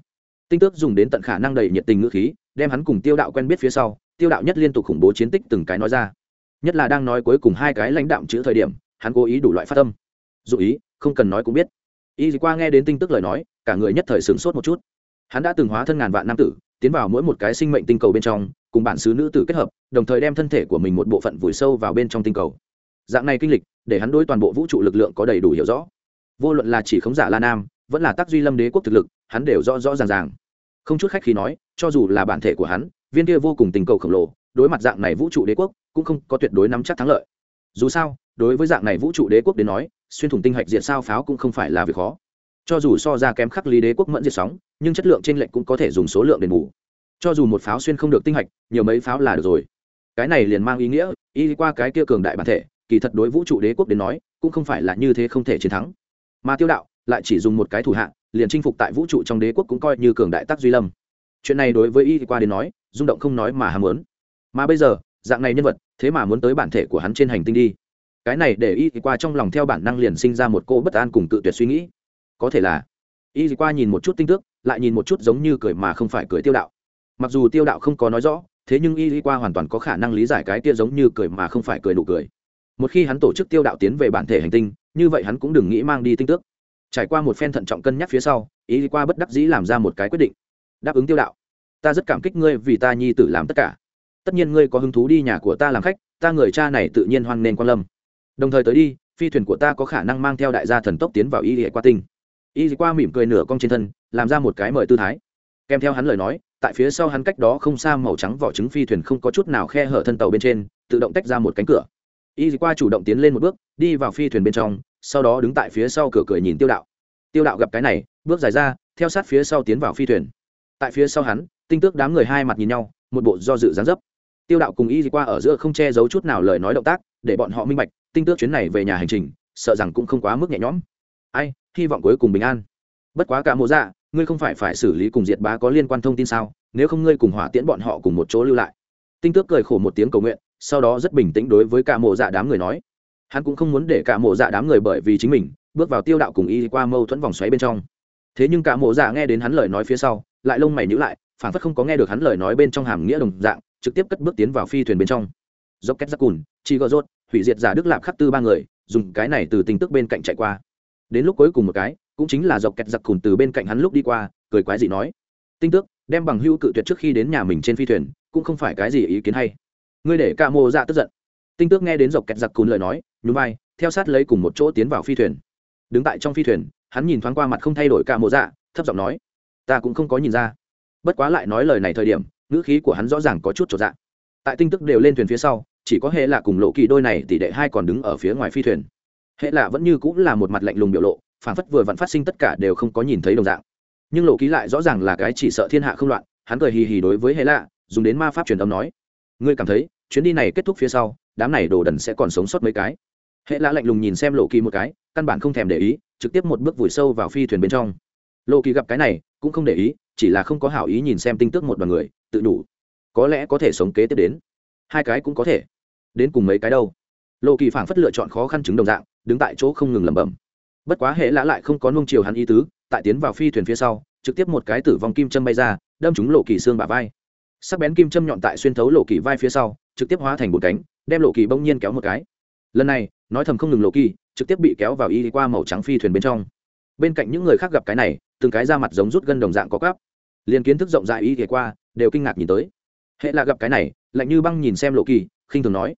tinh tước dùng đến tận khả năng đầy nhiệt tình ngữ khí, đem hắn cùng tiêu đạo quen biết phía sau, tiêu đạo nhất liên tục khủng bố chiến tích từng cái nói ra. Nhất là đang nói cuối cùng hai cái lãnh đạm chữ thời điểm hắn cố ý đủ loại phát tâm dù ý, không cần nói cũng biết. Y qua nghe đến tin tức lời nói, cả người nhất thời sửng sốt một chút. Hắn đã từng hóa thân ngàn vạn nam tử, tiến vào mỗi một cái sinh mệnh tinh cầu bên trong, cùng bản xứ nữ tử kết hợp, đồng thời đem thân thể của mình một bộ phận vùi sâu vào bên trong tinh cầu. Dạng này kinh lịch, để hắn đối toàn bộ vũ trụ lực lượng có đầy đủ hiểu rõ. Vô luận là chỉ khống giả la nam, vẫn là tác duy lâm đế quốc thực lực, hắn đều rõ rõ ràng ràng. Không chút khách khi nói, cho dù là bản thể của hắn, viên kia vô cùng tình cầu khổng lồ, đối mặt dạng này vũ trụ đế quốc, cũng không có tuyệt đối nắm chắc thắng lợi. Dù sao đối với dạng này vũ trụ đế quốc đến nói, xuyên thủng tinh hạch diệt sao pháo cũng không phải là việc khó. Cho dù so ra kém khắc lý đế quốc mẫn diệt sóng, nhưng chất lượng trên lệnh cũng có thể dùng số lượng đền bù. Cho dù một pháo xuyên không được tinh hạch, nhiều mấy pháo là được rồi. Cái này liền mang ý nghĩa, y qua cái kia cường đại bản thể, kỳ thật đối vũ trụ đế quốc đến nói, cũng không phải là như thế không thể chiến thắng. Mà tiêu đạo, lại chỉ dùng một cái thủ hạng liền chinh phục tại vũ trụ trong đế quốc cũng coi như cường đại tác duy lâm. Chuyện này đối với y qua đến nói, rung động không nói mà ham muốn. Mà bây giờ, dạng này nhân vật, thế mà muốn tới bản thể của hắn trên hành tinh đi cái này để y qua trong lòng theo bản năng liền sinh ra một cô bất an cùng tự tuyệt suy nghĩ. Có thể là, y qua nhìn một chút tinh tước, lại nhìn một chút giống như cười mà không phải cười tiêu đạo. Mặc dù tiêu đạo không có nói rõ, thế nhưng y qua hoàn toàn có khả năng lý giải cái kia giống như cười mà không phải cười nụ cười. Một khi hắn tổ chức tiêu đạo tiến về bản thể hành tinh, như vậy hắn cũng đừng nghĩ mang đi tinh tước. Trải qua một phen thận trọng cân nhắc phía sau ý qua bất đắc dĩ làm ra một cái quyết định. Đáp ứng tiêu đạo. Ta rất cảm kích ngươi vì ta nhi tử làm tất cả. Tất nhiên ngươi có hứng thú đi nhà của ta làm khách, ta người cha này tự nhiên hoan nên quan lâm đồng thời tới đi, phi thuyền của ta có khả năng mang theo đại gia thần tốc tiến vào y hệ qua tinh. Y qua mỉm cười nửa cong trên thân, làm ra một cái mời tư thái. Kèm theo hắn lời nói, tại phía sau hắn cách đó không xa màu trắng vỏ trứng phi thuyền không có chút nào khe hở thân tàu bên trên, tự động tách ra một cánh cửa. Y qua chủ động tiến lên một bước, đi vào phi thuyền bên trong, sau đó đứng tại phía sau cửa cười nhìn tiêu đạo. Tiêu đạo gặp cái này, bước dài ra, theo sát phía sau tiến vào phi thuyền. Tại phía sau hắn, tinh tước đám người hai mặt nhìn nhau, một bộ do dự dán dấp. Tiêu đạo cùng y qua ở giữa không che giấu chút nào lời nói động tác, để bọn họ minh bạch tinh tước chuyến này về nhà hành trình, sợ rằng cũng không quá mức nhẹ nhõm. Ai, hy vọng cuối cùng bình an. Bất quá cả mộ dạ ngươi không phải phải xử lý cùng diệt bá có liên quan thông tin sao? Nếu không ngươi cùng hỏa tiễn bọn họ cùng một chỗ lưu lại. Tinh tước cười khổ một tiếng cầu nguyện, sau đó rất bình tĩnh đối với cả mộ dạ đám người nói. Hắn cũng không muốn để cả mộ dạ đám người bởi vì chính mình, bước vào tiêu đạo cùng y qua mâu thuẫn vòng xoáy bên trong. Thế nhưng cả mộ dạ nghe đến hắn lời nói phía sau, lại lông mày nhữ lại phản phất không có nghe được hắn lời nói bên trong hàm nghĩa đồng dạng, trực tiếp cất bước tiến vào phi thuyền bên trong. Dốc két giặc cùn, chi gợ rốt hủy diệt giả đức lạp khắc tư ba người, dùng cái này từ tình tức bên cạnh chạy qua. Đến lúc cuối cùng một cái, cũng chính là dọc kẹt giặc cùn từ bên cạnh hắn lúc đi qua, cười quái dị nói, tinh tước, đem bằng hưu cự tuyệt trước khi đến nhà mình trên phi thuyền, cũng không phải cái gì ý kiến hay. Ngươi để ca mô dạ tức giận. Tinh tước nghe đến dọc kẹt giặc cùn lời nói, nhún vai, theo sát lấy cùng một chỗ tiến vào phi thuyền. Đứng tại trong phi thuyền, hắn nhìn thoáng qua mặt không thay đổi ca mô dạ thấp giọng nói, ta cũng không có nhìn ra. Bất quá lại nói lời này thời điểm, ngữ khí của hắn rõ ràng có chút trọn dạ. Tại tinh tức đều lên thuyền phía sau chỉ có hệ lạ cùng lộ kỳ đôi này tỷ đệ hai còn đứng ở phía ngoài phi thuyền. Hệ lạ vẫn như cũng là một mặt lạnh lùng biểu lộ phản phất vừa vặn phát sinh tất cả đều không có nhìn thấy đồng dạng. Nhưng lộ ký lại rõ ràng là cái chỉ sợ thiên hạ không loạn, hắn cười hì hì đối với hệ lạ, dùng đến ma pháp truyền âm nói, ngươi cảm thấy, chuyến đi này kết thúc phía sau, đám này đồ đần sẽ còn sống sót mấy cái? Hệ lạ lạnh lùng nhìn xem lộ kỳ một cái, căn bản không thèm để ý, trực tiếp một bước vùi sâu vào phi thuyền bên trong. Lộ kỳ gặp cái này, cũng không để ý, chỉ là không có hảo ý nhìn xem tinh tức một đoàn người, tự đủ. Có lẽ có thể sống kế tiếp đến. Hai cái cũng có thể đến cùng mấy cái đâu. Lộ kỳ phảng phất lựa chọn khó khăn chứng đồng dạng, đứng tại chỗ không ngừng lẩm bẩm. Bất quá hệ lã lại không có nung chiều hắn ý tứ, tại tiến vào phi thuyền phía sau, trực tiếp một cái tử vong kim châm bay ra, đâm trúng lộ kỳ xương bả vai. Sắc bén kim châm nhọn tại xuyên thấu lộ kỳ vai phía sau, trực tiếp hóa thành một cánh, đem lộ kỳ bỗng nhiên kéo một cái. Lần này, nói thầm không ngừng lộ kỳ, trực tiếp bị kéo vào y qua màu trắng phi thuyền bên trong. Bên cạnh những người khác gặp cái này, từng cái da mặt giống rút gân đồng dạng có cắp. Liền kiến thức rộng rãi y ghé qua, đều kinh ngạc nhìn tới. Hệ là gặp cái này, lạnh như băng nhìn xem lộ kỳ, khinh thường nói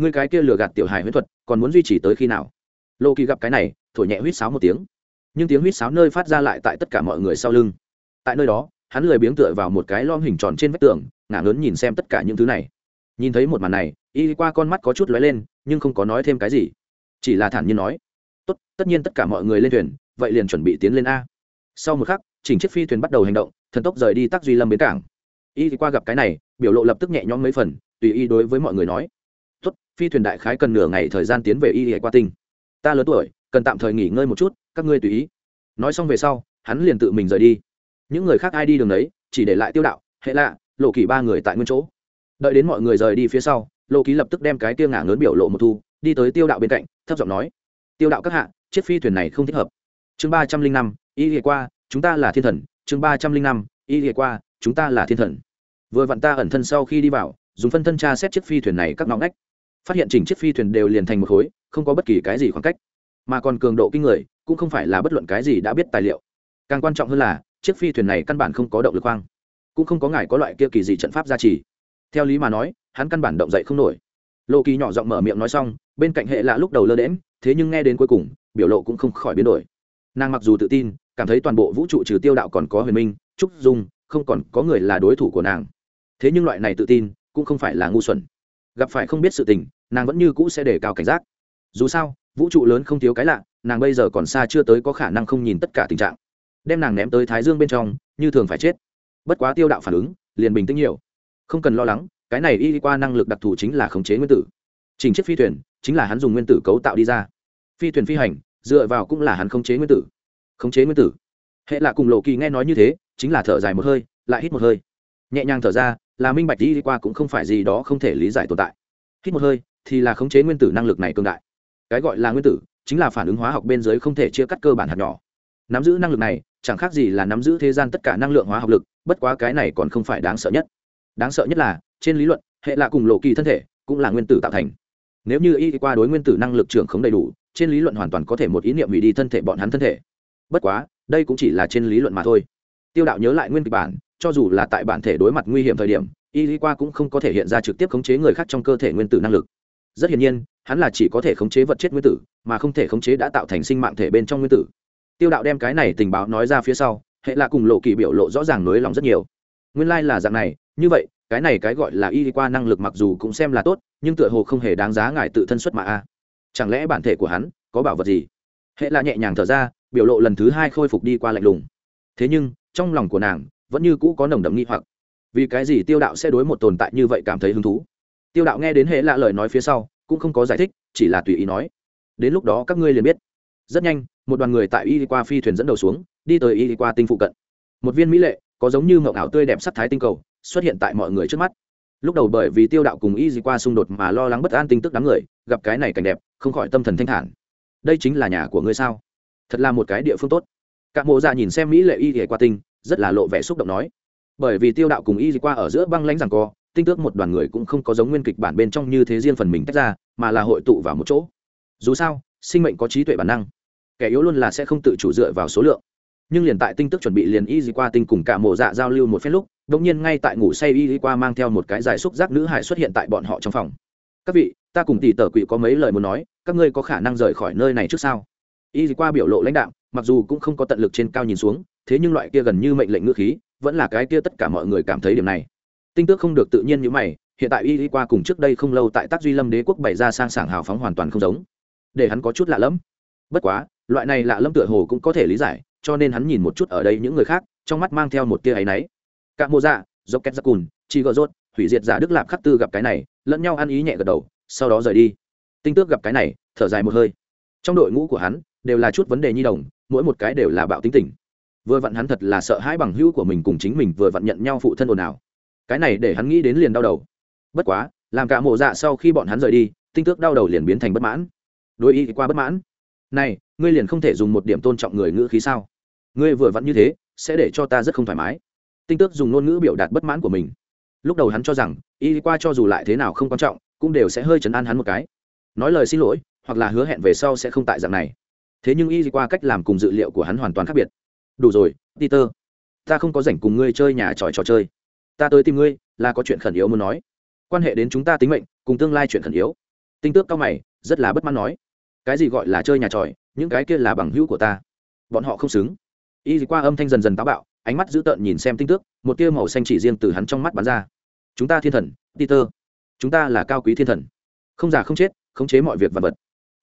người cái kia lừa gạt tiểu hài huyễn thuật, còn muốn duy trì tới khi nào? Lô kỳ gặp cái này, thổi nhẹ huýt sáo một tiếng. Nhưng tiếng huýt sáo nơi phát ra lại tại tất cả mọi người sau lưng. Tại nơi đó, hắn lười biếng tựa vào một cái lom hình tròn trên vách tường, ngả lớn nhìn xem tất cả những thứ này. Nhìn thấy một màn này, y qua con mắt có chút lóe lên, nhưng không có nói thêm cái gì. Chỉ là thản nhiên nói, tốt, tất nhiên tất cả mọi người lên thuyền, vậy liền chuẩn bị tiến lên a. Sau một khắc, chỉnh chiếc phi thuyền bắt đầu hành động, thần tốc rời đi tắc duy lâm bến cảng. Y qua gặp cái này, biểu lộ lập tức nhẹ nhõm mấy phần, tùy y đối với mọi người nói phi thuyền đại khái cần nửa ngày thời gian tiến về y qua tinh. Ta lớn tuổi, cần tạm thời nghỉ ngơi một chút, các ngươi tùy ý. Nói xong về sau, hắn liền tự mình rời đi. Những người khác ai đi đường đấy, chỉ để lại tiêu đạo, hệ lạ, lộ kỳ ba người tại nguyên chỗ. Đợi đến mọi người rời đi phía sau, lộ ký lập tức đem cái tiêu ngả lớn biểu lộ một thu, đi tới tiêu đạo bên cạnh, thấp giọng nói, tiêu đạo các hạ, chiếc phi thuyền này không thích hợp. Chương ba trăm linh năm, y lìa qua, chúng ta là thiên thần. Chương ba trăm linh năm, y lìa qua, chúng ta là thiên thần. Vừa vặn ta ẩn thân sau khi đi vào, dùng phân thân tra xét chiếc phi thuyền này các ngõ ngách phát hiện chỉnh chiếc phi thuyền đều liền thành một khối, không có bất kỳ cái gì khoảng cách. Mà còn cường độ kinh người, cũng không phải là bất luận cái gì đã biết tài liệu. Càng quan trọng hơn là, chiếc phi thuyền này căn bản không có động lực hoang cũng không có ngài có loại kia kỳ dị trận pháp gia trì. Theo lý mà nói, hắn căn bản động dậy không nổi. Lộ kỳ nhỏ giọng mở miệng nói xong, bên cạnh hệ lạ lúc đầu lơ đễm thế nhưng nghe đến cuối cùng, biểu lộ cũng không khỏi biến đổi. Nàng mặc dù tự tin, cảm thấy toàn bộ vũ trụ trừ tiêu đạo còn có huyền minh, trúc dung, không còn có người là đối thủ của nàng. Thế nhưng loại này tự tin, cũng không phải là ngu xuẩn gặp phải không biết sự tình, nàng vẫn như cũ sẽ để cao cảnh giác. Dù sao, vũ trụ lớn không thiếu cái lạ, nàng bây giờ còn xa chưa tới có khả năng không nhìn tất cả tình trạng. Đem nàng ném tới thái dương bên trong, như thường phải chết. Bất quá tiêu đạo phản ứng, liền bình tĩnh nhiều. Không cần lo lắng, cái này y qua năng lực đặc thù chính là khống chế nguyên tử. Trình chiếc phi thuyền, chính là hắn dùng nguyên tử cấu tạo đi ra. Phi thuyền phi hành, dựa vào cũng là hắn khống chế nguyên tử. Khống chế nguyên tử. Hệ là cùng lộ kỳ nghe nói như thế, chính là thở dài một hơi, lại hít một hơi. Nhẹ nhàng thở ra là minh bạch đi qua cũng không phải gì đó không thể lý giải tồn tại. Hít một hơi, thì là khống chế nguyên tử năng lực này cương đại. Cái gọi là nguyên tử, chính là phản ứng hóa học bên dưới không thể chia cắt cơ bản hạt nhỏ. Nắm giữ năng lực này, chẳng khác gì là nắm giữ thế gian tất cả năng lượng hóa học lực, bất quá cái này còn không phải đáng sợ nhất. Đáng sợ nhất là, trên lý luận, hệ là cùng lộ kỳ thân thể cũng là nguyên tử tạo thành. Nếu như y qua đối nguyên tử năng lực trưởng không đầy đủ, trên lý luận hoàn toàn có thể một ý niệm hủy đi thân thể bọn hắn thân thể. Bất quá, đây cũng chỉ là trên lý luận mà thôi. Tiêu đạo nhớ lại nguyên kịch bản cho dù là tại bản thể đối mặt nguy hiểm thời điểm, y qua cũng không có thể hiện ra trực tiếp khống chế người khác trong cơ thể nguyên tử năng lực. Rất hiển nhiên, hắn là chỉ có thể khống chế vật chất nguyên tử, mà không thể khống chế đã tạo thành sinh mạng thể bên trong nguyên tử. Tiêu đạo đem cái này tình báo nói ra phía sau, hệ là cùng lộ kỳ biểu lộ rõ ràng nới lòng rất nhiều. Nguyên lai、like、là dạng này, như vậy, cái này cái gọi là y qua năng lực mặc dù cũng xem là tốt, nhưng tựa hồ không hề đáng giá ngài tự thân xuất mà a. Chẳng lẽ bản thể của hắn có bảo vật gì? Hệ là nhẹ nhàng thở ra, biểu lộ lần thứ hai khôi phục đi qua lạnh lùng. Thế nhưng, trong lòng của nàng vẫn như cũ có nồng đậm nghi hoặc. Vì cái gì tiêu đạo sẽ đối một tồn tại như vậy cảm thấy hứng thú? Tiêu đạo nghe đến hệ lạ lời nói phía sau, cũng không có giải thích, chỉ là tùy ý nói. Đến lúc đó các ngươi liền biết. Rất nhanh, một đoàn người tại y qua phi thuyền dẫn đầu xuống, đi tới y qua tinh phụ cận. Một viên mỹ lệ, có giống như mậu ảo tươi đẹp sắc thái tinh cầu, xuất hiện tại mọi người trước mắt. Lúc đầu bởi vì tiêu đạo cùng y qua xung đột mà lo lắng bất an tinh tức đám người, gặp cái này cảnh đẹp, không khỏi tâm thần thanh thản. Đây chính là nhà của ngươi sao? Thật là một cái địa phương tốt. Các mộ già nhìn xem mỹ lệ y qua tinh rất là lộ vẻ xúc động nói. Bởi vì tiêu đạo cùng y qua ở giữa băng lãnh rằng co, tinh tước một đoàn người cũng không có giống nguyên kịch bản bên trong như thế riêng phần mình tách ra, mà là hội tụ vào một chỗ. Dù sao, sinh mệnh có trí tuệ bản năng. Kẻ yếu luôn là sẽ không tự chủ dựa vào số lượng. Nhưng liền tại tinh tức chuẩn bị liền y di qua tinh cùng cả mộ dạ giao lưu một phép lúc đ ỗ n g nhiên ngay tại ngủ say y di qua mang theo một cái dài xúc giác nữ hải xuất hiện tại bọn họ trong phòng. Các vị, ta cùng tỷ tờ quỷ có mấy lời muốn nói, các ngươi có khả năng rời khỏi nơi này trước sao? Y di qua biểu lộ lãnh đạo mặc dù cũng không có tận lực trên cao nhìn xuống thế nhưng loại kia gần như mệnh lệnh ngữ khí, vẫn là cái kia tất cả mọi người cảm thấy điểm này. Tinh tước không được tự nhiên như mày, hiện tại y đi qua cùng trước đây không lâu tại tác duy lâm đế quốc bày ra sang sảng hào phóng hoàn toàn không giống. Để hắn có chút lạ lẫm. Bất quá, loại này lạ lẫm tựa hồ cũng có thể lý giải, cho nên hắn nhìn một chút ở đây những người khác, trong mắt mang theo một tia áy náy. Cả mô dạ dốc két ra cùn chỉ gợ rốt, hủy diệt giả đức lạp khắc tư gặp cái này, lẫn nhau ăn ý nhẹ gật đầu, sau đó rời đi. Tinh tước gặp cái này, thở dài một hơi. Trong đội ngũ của hắn, đều là chút vấn đề nhi đồng, mỗi một cái đều là bạo tính tình vừa vặn hắn thật là sợ hãi bằng hữu của mình cùng chính mình vừa vặn nhận nhau phụ thân ồn ào. Cái này để hắn nghĩ đến liền đau đầu. Bất quá, làm cả mộ dạ sau khi bọn hắn rời đi, tinh tước đau đầu liền biến thành bất mãn. Đối y qua bất mãn. Này, ngươi liền không thể dùng một điểm tôn trọng người ngữ khí sao? Ngươi vừa vặn như thế, sẽ để cho ta rất không thoải mái. Tinh tước dùng ngôn ngữ biểu đạt bất mãn của mình. Lúc đầu hắn cho rằng, y qua cho dù lại thế nào không quan trọng, cũng đều sẽ hơi chấn an hắn một cái. Nói lời xin lỗi, hoặc là hứa hẹn về sau sẽ không tại dạng này. Thế nhưng y qua cách làm cùng dự liệu của hắn hoàn toàn khác biệt đủ rồi, peter, ta không có rảnh cùng ngươi chơi nhà tròi trò chơi. Ta tới tìm ngươi, là có chuyện khẩn yếu muốn nói. Quan hệ đến chúng ta tính mệnh, cùng tương lai chuyện khẩn yếu. Tinh tước cao mày, rất là bất mãn nói. Cái gì gọi là chơi nhà tròi, những cái kia là bằng hữu của ta. Bọn họ không xứng. Y qua âm thanh dần dần táo bạo, ánh mắt dữ tợn nhìn xem tinh tước, một tia màu xanh chỉ riêng từ hắn trong mắt bắn ra. Chúng ta thiên thần, peter, chúng ta là cao quý thiên thần. Không già không chết, khống chế mọi việc vật vật.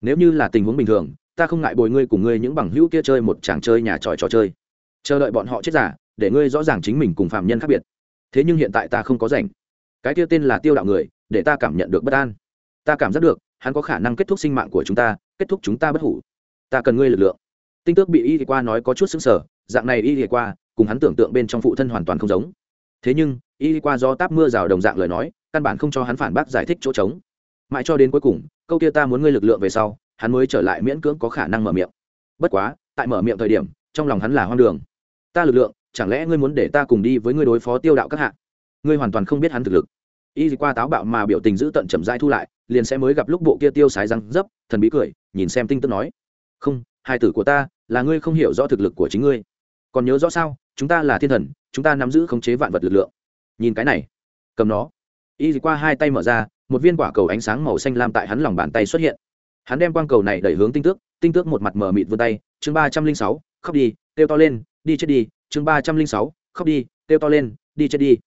Nếu như là tình huống bình thường, ta không ngại bồi ngươi cùng ngươi những bằng hữu kia chơi một chàng chơi nhà tròi trò chơi chờ đợi bọn họ chết giả, để ngươi rõ ràng chính mình cùng phạm nhân khác biệt. Thế nhưng hiện tại ta không có rảnh. Cái tiêu tên là tiêu đạo người, để ta cảm nhận được bất an. Ta cảm giác được, hắn có khả năng kết thúc sinh mạng của chúng ta, kết thúc chúng ta bất hủ. Ta cần ngươi lực lượng. Tinh tước bị y thì qua nói có chút xứng sở dạng này y thì qua, cùng hắn tưởng tượng bên trong phụ thân hoàn toàn không giống. Thế nhưng, y thì qua do táp mưa rào đồng dạng lời nói, căn bản không cho hắn phản bác giải thích chỗ trống. Mãi cho đến cuối cùng, câu kia ta muốn ngươi lực lượng về sau, hắn mới trở lại miễn cưỡng có khả năng mở miệng. Bất quá, tại mở miệng thời điểm, trong lòng hắn là hoang đường ta lực lượng, chẳng lẽ ngươi muốn để ta cùng đi với ngươi đối phó tiêu đạo các hạ? Ngươi hoàn toàn không biết hắn thực lực. Y qua táo bạo mà biểu tình giữ tận chậm rãi thu lại, liền sẽ mới gặp lúc bộ kia tiêu sái răng dấp, thần bí cười, nhìn xem tinh tức nói. Không, hai tử của ta, là ngươi không hiểu rõ thực lực của chính ngươi. Còn nhớ rõ sao, chúng ta là thiên thần, chúng ta nắm giữ khống chế vạn vật lực lượng. Nhìn cái này, cầm nó. Y qua hai tay mở ra, một viên quả cầu ánh sáng màu xanh lam tại hắn lòng bàn tay xuất hiện. Hắn đem quang cầu này đẩy hướng tinh tước tinh tước một mặt mở mịt vươn tay, chương ba trăm linh sáu, khóc đi, kêu to lên đi chết đi, chương ba trăm linh sáu, khóc đi, kêu to lên, đi chết đi.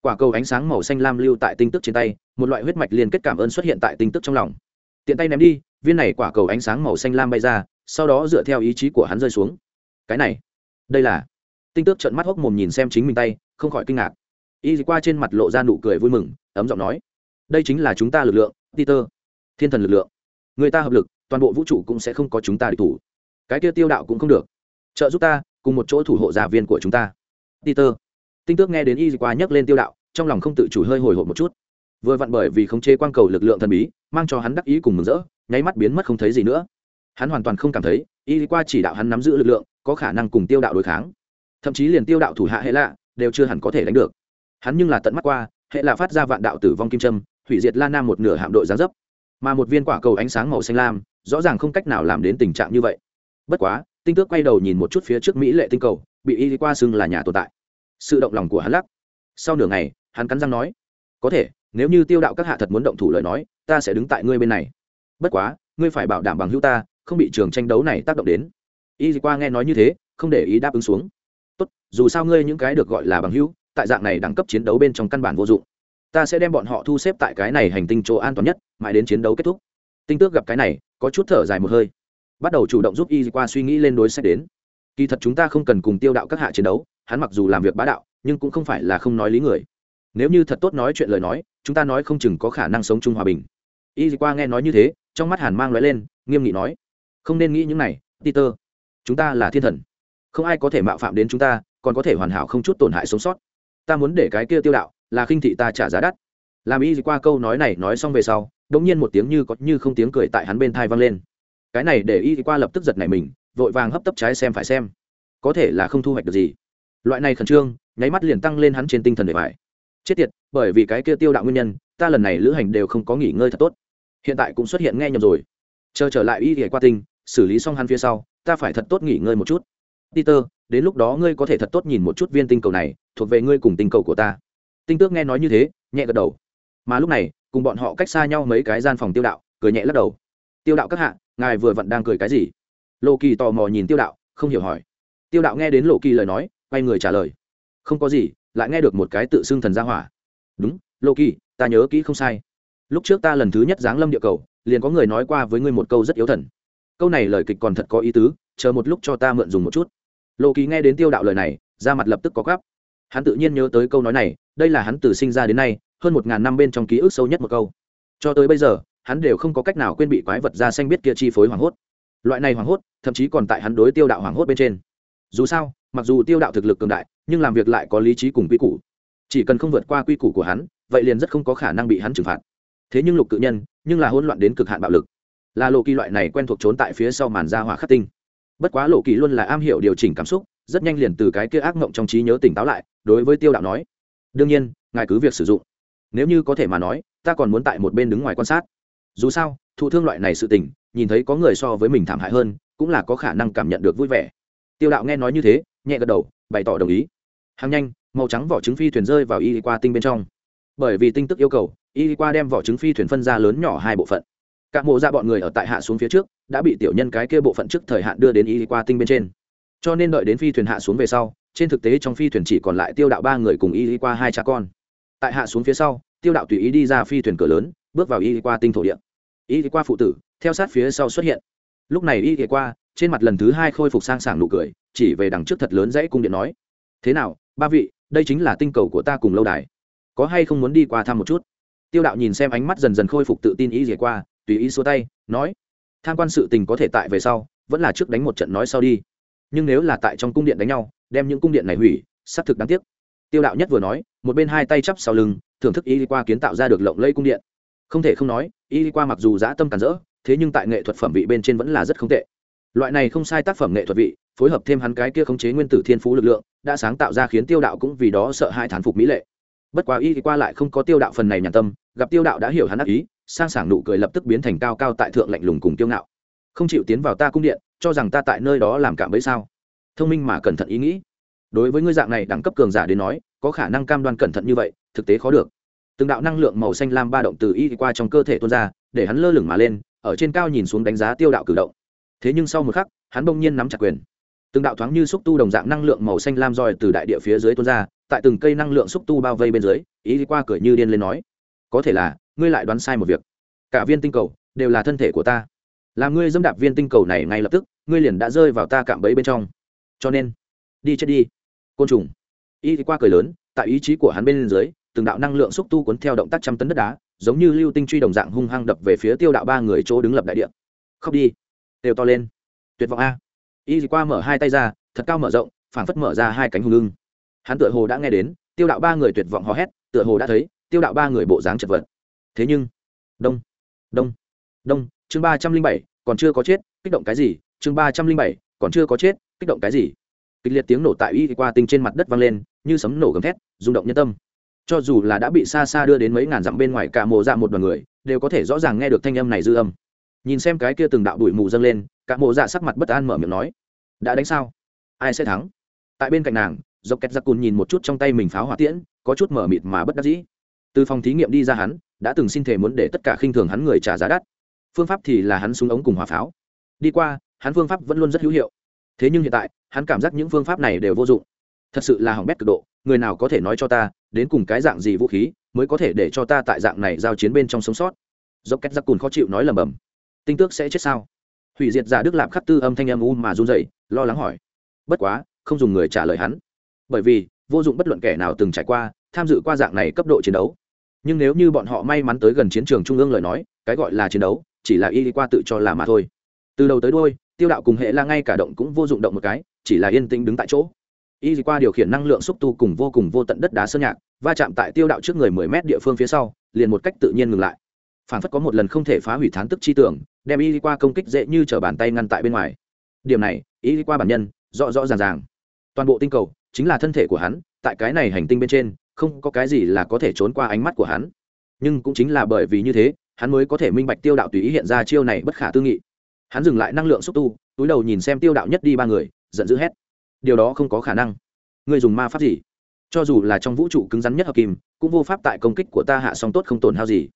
Quả cầu ánh sáng màu xanh lam lưu tại tinh tức trên tay, một loại huyết mạch liên kết cảm ơn xuất hiện tại tinh tức trong lòng. Tiện tay ném đi, viên này quả cầu ánh sáng màu xanh lam bay ra, sau đó dựa theo ý chí của hắn rơi xuống. Cái này, đây là. Tinh tước trận mắt hốc mồm nhìn xem chính mình tay, không khỏi kinh ngạc. Y qua trên mặt lộ ra nụ cười vui mừng, ấm giọng nói, đây chính là chúng ta lực lượng, peter. Thiên thần lực lượng. Người ta hợp lực, toàn bộ vũ trụ cũng sẽ không có chúng ta địch thủ. Cái kia tiêu đạo cũng không được. Trợ giúp ta cùng một chỗ thủ hộ giả viên của chúng ta. Peter. Tinh tước nghe đến y qua nhắc lên tiêu đạo, trong lòng không tự chủ hơi hồi hộp một chút. Vừa vặn bởi vì khống chế quang cầu lực lượng thần bí, mang cho hắn đắc ý cùng mừng rỡ, nháy mắt biến mất không thấy gì nữa. Hắn hoàn toàn không cảm thấy, y qua chỉ đạo hắn nắm giữ lực lượng, có khả năng cùng tiêu đạo đối kháng. Thậm chí liền tiêu đạo thủ hạ hệ lạ, đều chưa hẳn có thể đánh được. Hắn nhưng là tận mắt qua, hệ lạ phát ra vạn đạo tử vong kim trâm hủy diệt la nam một nửa hạm đội giáng dấp. Mà một viên quả cầu ánh sáng màu xanh lam, rõ ràng không cách nào làm đến tình trạng như vậy. Bất quá tinh tước quay đầu nhìn một chút phía trước mỹ lệ tinh cầu, bị y qua xưng là nhà tồn tại. Sự động lòng của hắn lắc. Sau nửa ngày, hắn cắn răng nói, có thể, nếu như tiêu đạo các hạ thật muốn động thủ lời nói, ta sẽ đứng tại ngươi bên này. Bất quá, ngươi phải bảo đảm bằng hữu ta, không bị trường tranh đấu này tác động đến. Y qua nghe nói như thế, không để ý đáp ứng xuống. Tốt, dù sao ngươi những cái được gọi là bằng hữu, tại dạng này đẳng cấp chiến đấu bên trong căn bản vô dụng. Ta sẽ đem bọn họ thu xếp tại cái này hành tinh chỗ an toàn nhất, mãi đến chiến đấu kết thúc. Tinh tước gặp cái này, có chút thở dài một hơi bắt đầu chủ động giúp y qua suy nghĩ lên đối sách đến. Kỳ thật chúng ta không cần cùng tiêu đạo các hạ chiến đấu, hắn mặc dù làm việc bá đạo, nhưng cũng không phải là không nói lý người. Nếu như thật tốt nói chuyện lời nói, chúng ta nói không chừng có khả năng sống chung hòa bình. Y qua nghe nói như thế, trong mắt hàn mang loại lên, nghiêm nghị nói, không nên nghĩ những này, peter. Chúng ta là thiên thần. Không ai có thể mạo phạm đến chúng ta, còn có thể hoàn hảo không chút tổn hại sống sót. Ta muốn để cái kia tiêu đạo là khinh thị ta trả giá đắt. Làm y qua câu nói này nói xong về sau đ ỗ n g nhiên một tiếng như có như không tiếng cười tại hắn bên thai vang lên cái này để y qua lập tức giật này mình, vội vàng hấp tấp trái xem phải xem. Có thể là không thu hoạch được gì. Loại này khẩn trương, nháy mắt liền tăng lên hắn trên tinh thần để phải chết tiệt, bởi vì cái kia tiêu đạo nguyên nhân, ta lần này lữ hành đều không có nghỉ ngơi thật tốt. Hiện tại cũng xuất hiện nghe nhầm rồi. Chờ trở lại y qua tinh, xử lý xong hắn phía sau, ta phải thật tốt nghỉ ngơi một chút. Peter, đến lúc đó ngươi có thể thật tốt nhìn một chút viên tinh cầu này, thuộc về ngươi cùng tinh cầu của ta. Tinh tước nghe nói như thế, nhẹ gật đầu. Mà lúc này, cùng bọn họ cách xa nhau mấy cái gian phòng tiêu đạo, cười nhẹ lắc đầu. Tiêu đạo các hạ ngài vừa vặn đang cười cái gì? Lộ kỳ tò mò nhìn tiêu đạo, không hiểu hỏi. Tiêu đạo nghe đến lộ kỳ lời nói, quay người trả lời. Không có gì, lại nghe được một cái tự xưng thần gia hỏa. Đúng lộ kỳ, ta nhớ kỹ không sai. Lúc trước ta lần thứ nhất giáng lâm địa cầu, liền có người nói qua với ngươi một câu rất yếu thần. Câu này lời kịch còn thật có ý tứ, chờ một lúc cho ta mượn dùng một chút. Lộ kỳ nghe đến tiêu đạo lời này ra mặt lập tức có gắp. Hắn tự nhiên nhớ tới câu nói này, đây là hắn từ sinh ra đến nay, hơn một ngàn năm bên trong ký ức sâu nhất một câu. Cho tới bây giờ hắn đều không có cách nào quên bị quái vật da xanh biết kia chi phối hoảng hốt. Loại này hoảng hốt, thậm chí còn tại hắn đối tiêu đạo hoảng hốt bên trên. Dù sao, mặc dù tiêu đạo thực lực cường đại, nhưng làm việc lại có lý trí cùng quy củ. Chỉ cần không vượt qua quy củ của hắn, vậy liền rất không có khả năng bị hắn trừng phạt. Thế nhưng lục cự nhân, nhưng là hỗn loạn đến cực hạn bạo lực. Là lộ kỳ loại này quen thuộc trốn tại phía sau màn ra hỏa khắc tinh. Bất quá lộ kỳ luôn là am hiểu điều chỉnh cảm xúc, rất nhanh liền từ cái kia ác mộng trong trí nhớ tỉnh táo lại, đối với tiêu đạo nói, đương nhiên, ngài cứ việc sử dụng. Nếu như có thể mà nói, ta còn muốn tại một bên đứng ngoài quan sát dù sao, thụ thương loại này sự tình, nhìn thấy có người so với mình thảm hại hơn, cũng là có khả năng cảm nhận được vui vẻ. Tiêu đạo nghe nói như thế, nhẹ gật đầu, bày tỏ đồng ý. Hàng nhanh, màu trắng vỏ trứng phi thuyền rơi vào y qua tinh bên trong. Bởi vì tinh tức yêu cầu, y qua đem vỏ trứng phi thuyền phân ra lớn nhỏ hai bộ phận. Các mộ ra bọn người ở tại hạ xuống phía trước, đã bị tiểu nhân cái kia bộ phận trước thời hạn đưa đến y qua tinh bên trên. Cho nên đợi đến phi thuyền hạ xuống về sau, trên thực tế trong phi thuyền chỉ còn lại tiêu đạo ba người cùng y qua hai cha con. Tại hạ xuống phía sau, tiêu đạo tùy ý đi ra phi thuyền cửa lớn, bước vào y qua tinh thổ địa y qua phụ tử, theo sát phía sau xuất hiện. Lúc này y qua, trên mặt lần thứ hai khôi phục sang sảng nụ cười, chỉ về đằng trước thật lớn dãy cung điện nói, thế nào, ba vị, đây chính là tinh cầu của ta cùng lâu đài. Có hay không muốn đi qua thăm một chút? Tiêu đạo nhìn xem ánh mắt dần dần khôi phục tự tin ý gì qua, tùy ý xua tay, nói, tham quan sự tình có thể tại về sau, vẫn là trước đánh một trận nói sau đi. Nhưng nếu là tại trong cung điện đánh nhau, đem những cung điện này hủy, xác thực đáng tiếc. Tiêu đạo nhất vừa nói, một bên hai tay chắp sau lưng, thưởng thức y qua kiến tạo ra được lộng lây cung điện không thể không nói, y qua mặc dù dã tâm cản rỡ, thế nhưng tại nghệ thuật phẩm vị bên trên vẫn là rất không tệ. Loại này không sai tác phẩm nghệ thuật vị, phối hợp thêm hắn cái kia khống chế nguyên tử thiên phú lực lượng, đã sáng tạo ra khiến tiêu đạo cũng vì đó sợ hai thán phục mỹ lệ. Bất quá y qua lại không có tiêu đạo phần này nhàn tâm, gặp tiêu đạo đã hiểu hắn ác ý, sang sảng nụ cười lập tức biến thành cao cao tại thượng lạnh lùng cùng tiêu ngạo. Không chịu tiến vào ta cung điện, cho rằng ta tại nơi đó làm cảm với sao? Thông minh mà cẩn thận ý nghĩ. Đối với ngươi dạng này đẳng cấp cường giả đến nói, có khả năng cam đoan cẩn thận như vậy, thực tế khó được từng đạo năng lượng màu xanh lam ba động từ y qua trong cơ thể tuôn ra, để hắn lơ lửng mà lên, ở trên cao nhìn xuống đánh giá tiêu đạo cử động. Thế nhưng sau một khắc, hắn bỗng nhiên nắm chặt quyền. Từng đạo thoáng như xúc tu đồng dạng năng lượng màu xanh lam roi từ đại địa phía dưới tuôn ra, tại từng cây năng lượng xúc tu bao vây bên dưới ý qua cười như điên lên nói, có thể là, ngươi lại đoán sai một việc. Cả viên tinh cầu đều là thân thể của ta. Làm ngươi dâm đạp viên tinh cầu này ngay lập tức, ngươi liền đã rơi vào ta cạm bẫy bên trong. Cho nên, đi chết đi. Côn trùng. Y qua cười lớn, tại ý chí của hắn bên dưới từng đạo năng lượng xúc tu cuốn theo động tác trăm tấn đất đá, giống như lưu tinh truy đồng dạng hung hăng đập về phía tiêu đạo ba người chỗ đứng lập đại địa. Khóc đi. Đều to lên. Tuyệt vọng a. Y qua mở hai tay ra, thật cao mở rộng, phảng phất mở ra hai cánh hùng lưng hắn tựa hồ đã nghe đến, tiêu đạo ba người tuyệt vọng hò hét, tựa hồ đã thấy, tiêu đạo ba người bộ dáng chật vật. Thế nhưng, đông đông đông, chương ba trăm linh bảy, còn chưa có chết, kích động cái gì? Chương ba trăm linh bảy, còn chưa có chết, kích động cái gì? Kịch liệt tiếng nổ tại y qua tinh trên mặt đất vang lên, như sấm nổ gầm thét, rung động nhân tâm cho dù là đã bị xa xa đưa đến mấy ngàn dặm bên ngoài cả mồ dạ một đoàn người, đều có thể rõ ràng nghe được thanh âm này dư âm. Nhìn xem cái kia từng đạo đuổi mù dâng lên, cả mồ dạ sắc mặt bất an mở miệng nói, đã đánh sao? Ai sẽ thắng? Tại bên cạnh nàng, dọc kẹt giặc cùn nhìn một chút trong tay mình pháo hỏa tiễn, có chút mở mịt mà bất đắc dĩ. Từ phòng thí nghiệm đi ra hắn, đã từng xin thể muốn để tất cả khinh thường hắn người trả giá đắt. Phương pháp thì là hắn súng ống cùng hỏa pháo. Đi qua, hắn phương pháp vẫn luôn rất hữu hiệu. Thế nhưng hiện tại, hắn cảm giác những phương pháp này đều vô dụng thật sự là hỏng bét cực độ, người nào có thể nói cho ta, đến cùng cái dạng gì vũ khí mới có thể để cho ta tại dạng này giao chiến bên trong sống sót? Dốc két giặc cùn khó chịu nói lầm bầm tinh tước sẽ chết sao? Hủy diệt giả đức lạp khắc tư âm thanh âm u mà run dậy lo lắng hỏi. Bất quá, không dùng người trả lời hắn. Bởi vì, vô dụng bất luận kẻ nào từng trải qua, tham dự qua dạng này cấp độ chiến đấu. Nhưng nếu như bọn họ may mắn tới gần chiến trường trung ương lời nói, cái gọi là chiến đấu, chỉ là y đi qua tự cho là mà thôi. Từ đầu tới đôi tiêu đạo cùng hệ la ngay cả động cũng vô dụng động một cái, chỉ là yên tĩnh đứng tại chỗ y đi qua điều khiển năng lượng xúc tu cùng vô cùng vô tận đất đá sơn nhạc, va chạm tại tiêu đạo trước người mười mét địa phương phía sau, liền một cách tự nhiên ngừng lại. Phản phất có một lần không thể phá hủy thán tức chi tưởng, đem y đi qua công kích dễ như t bàn tay ngăn tại bên ngoài. Điểm này, y đi qua bản nhân, rõ rõ ràng ràng. Toàn bộ tinh cầu, chính là thân thể của hắn, tại cái này hành tinh bên trên, không có cái gì là có thể trốn qua ánh mắt của hắn. Nhưng cũng chính là bởi vì như thế, hắn mới có thể minh bạch tiêu đạo tùy ý hiện ra chiêu này bất khả tư nghị. Hắn dừng lại năng lượng xúc tu, túi đầu nhìn xem tiêu đạo nhất đi ba người, giận dữ hét điều đó không có khả năng. Người dùng ma pháp gì? Cho dù là trong vũ trụ cứng rắn nhất hợp kim, cũng vô pháp tại công kích của ta hạ song tốt không tổn hao gì.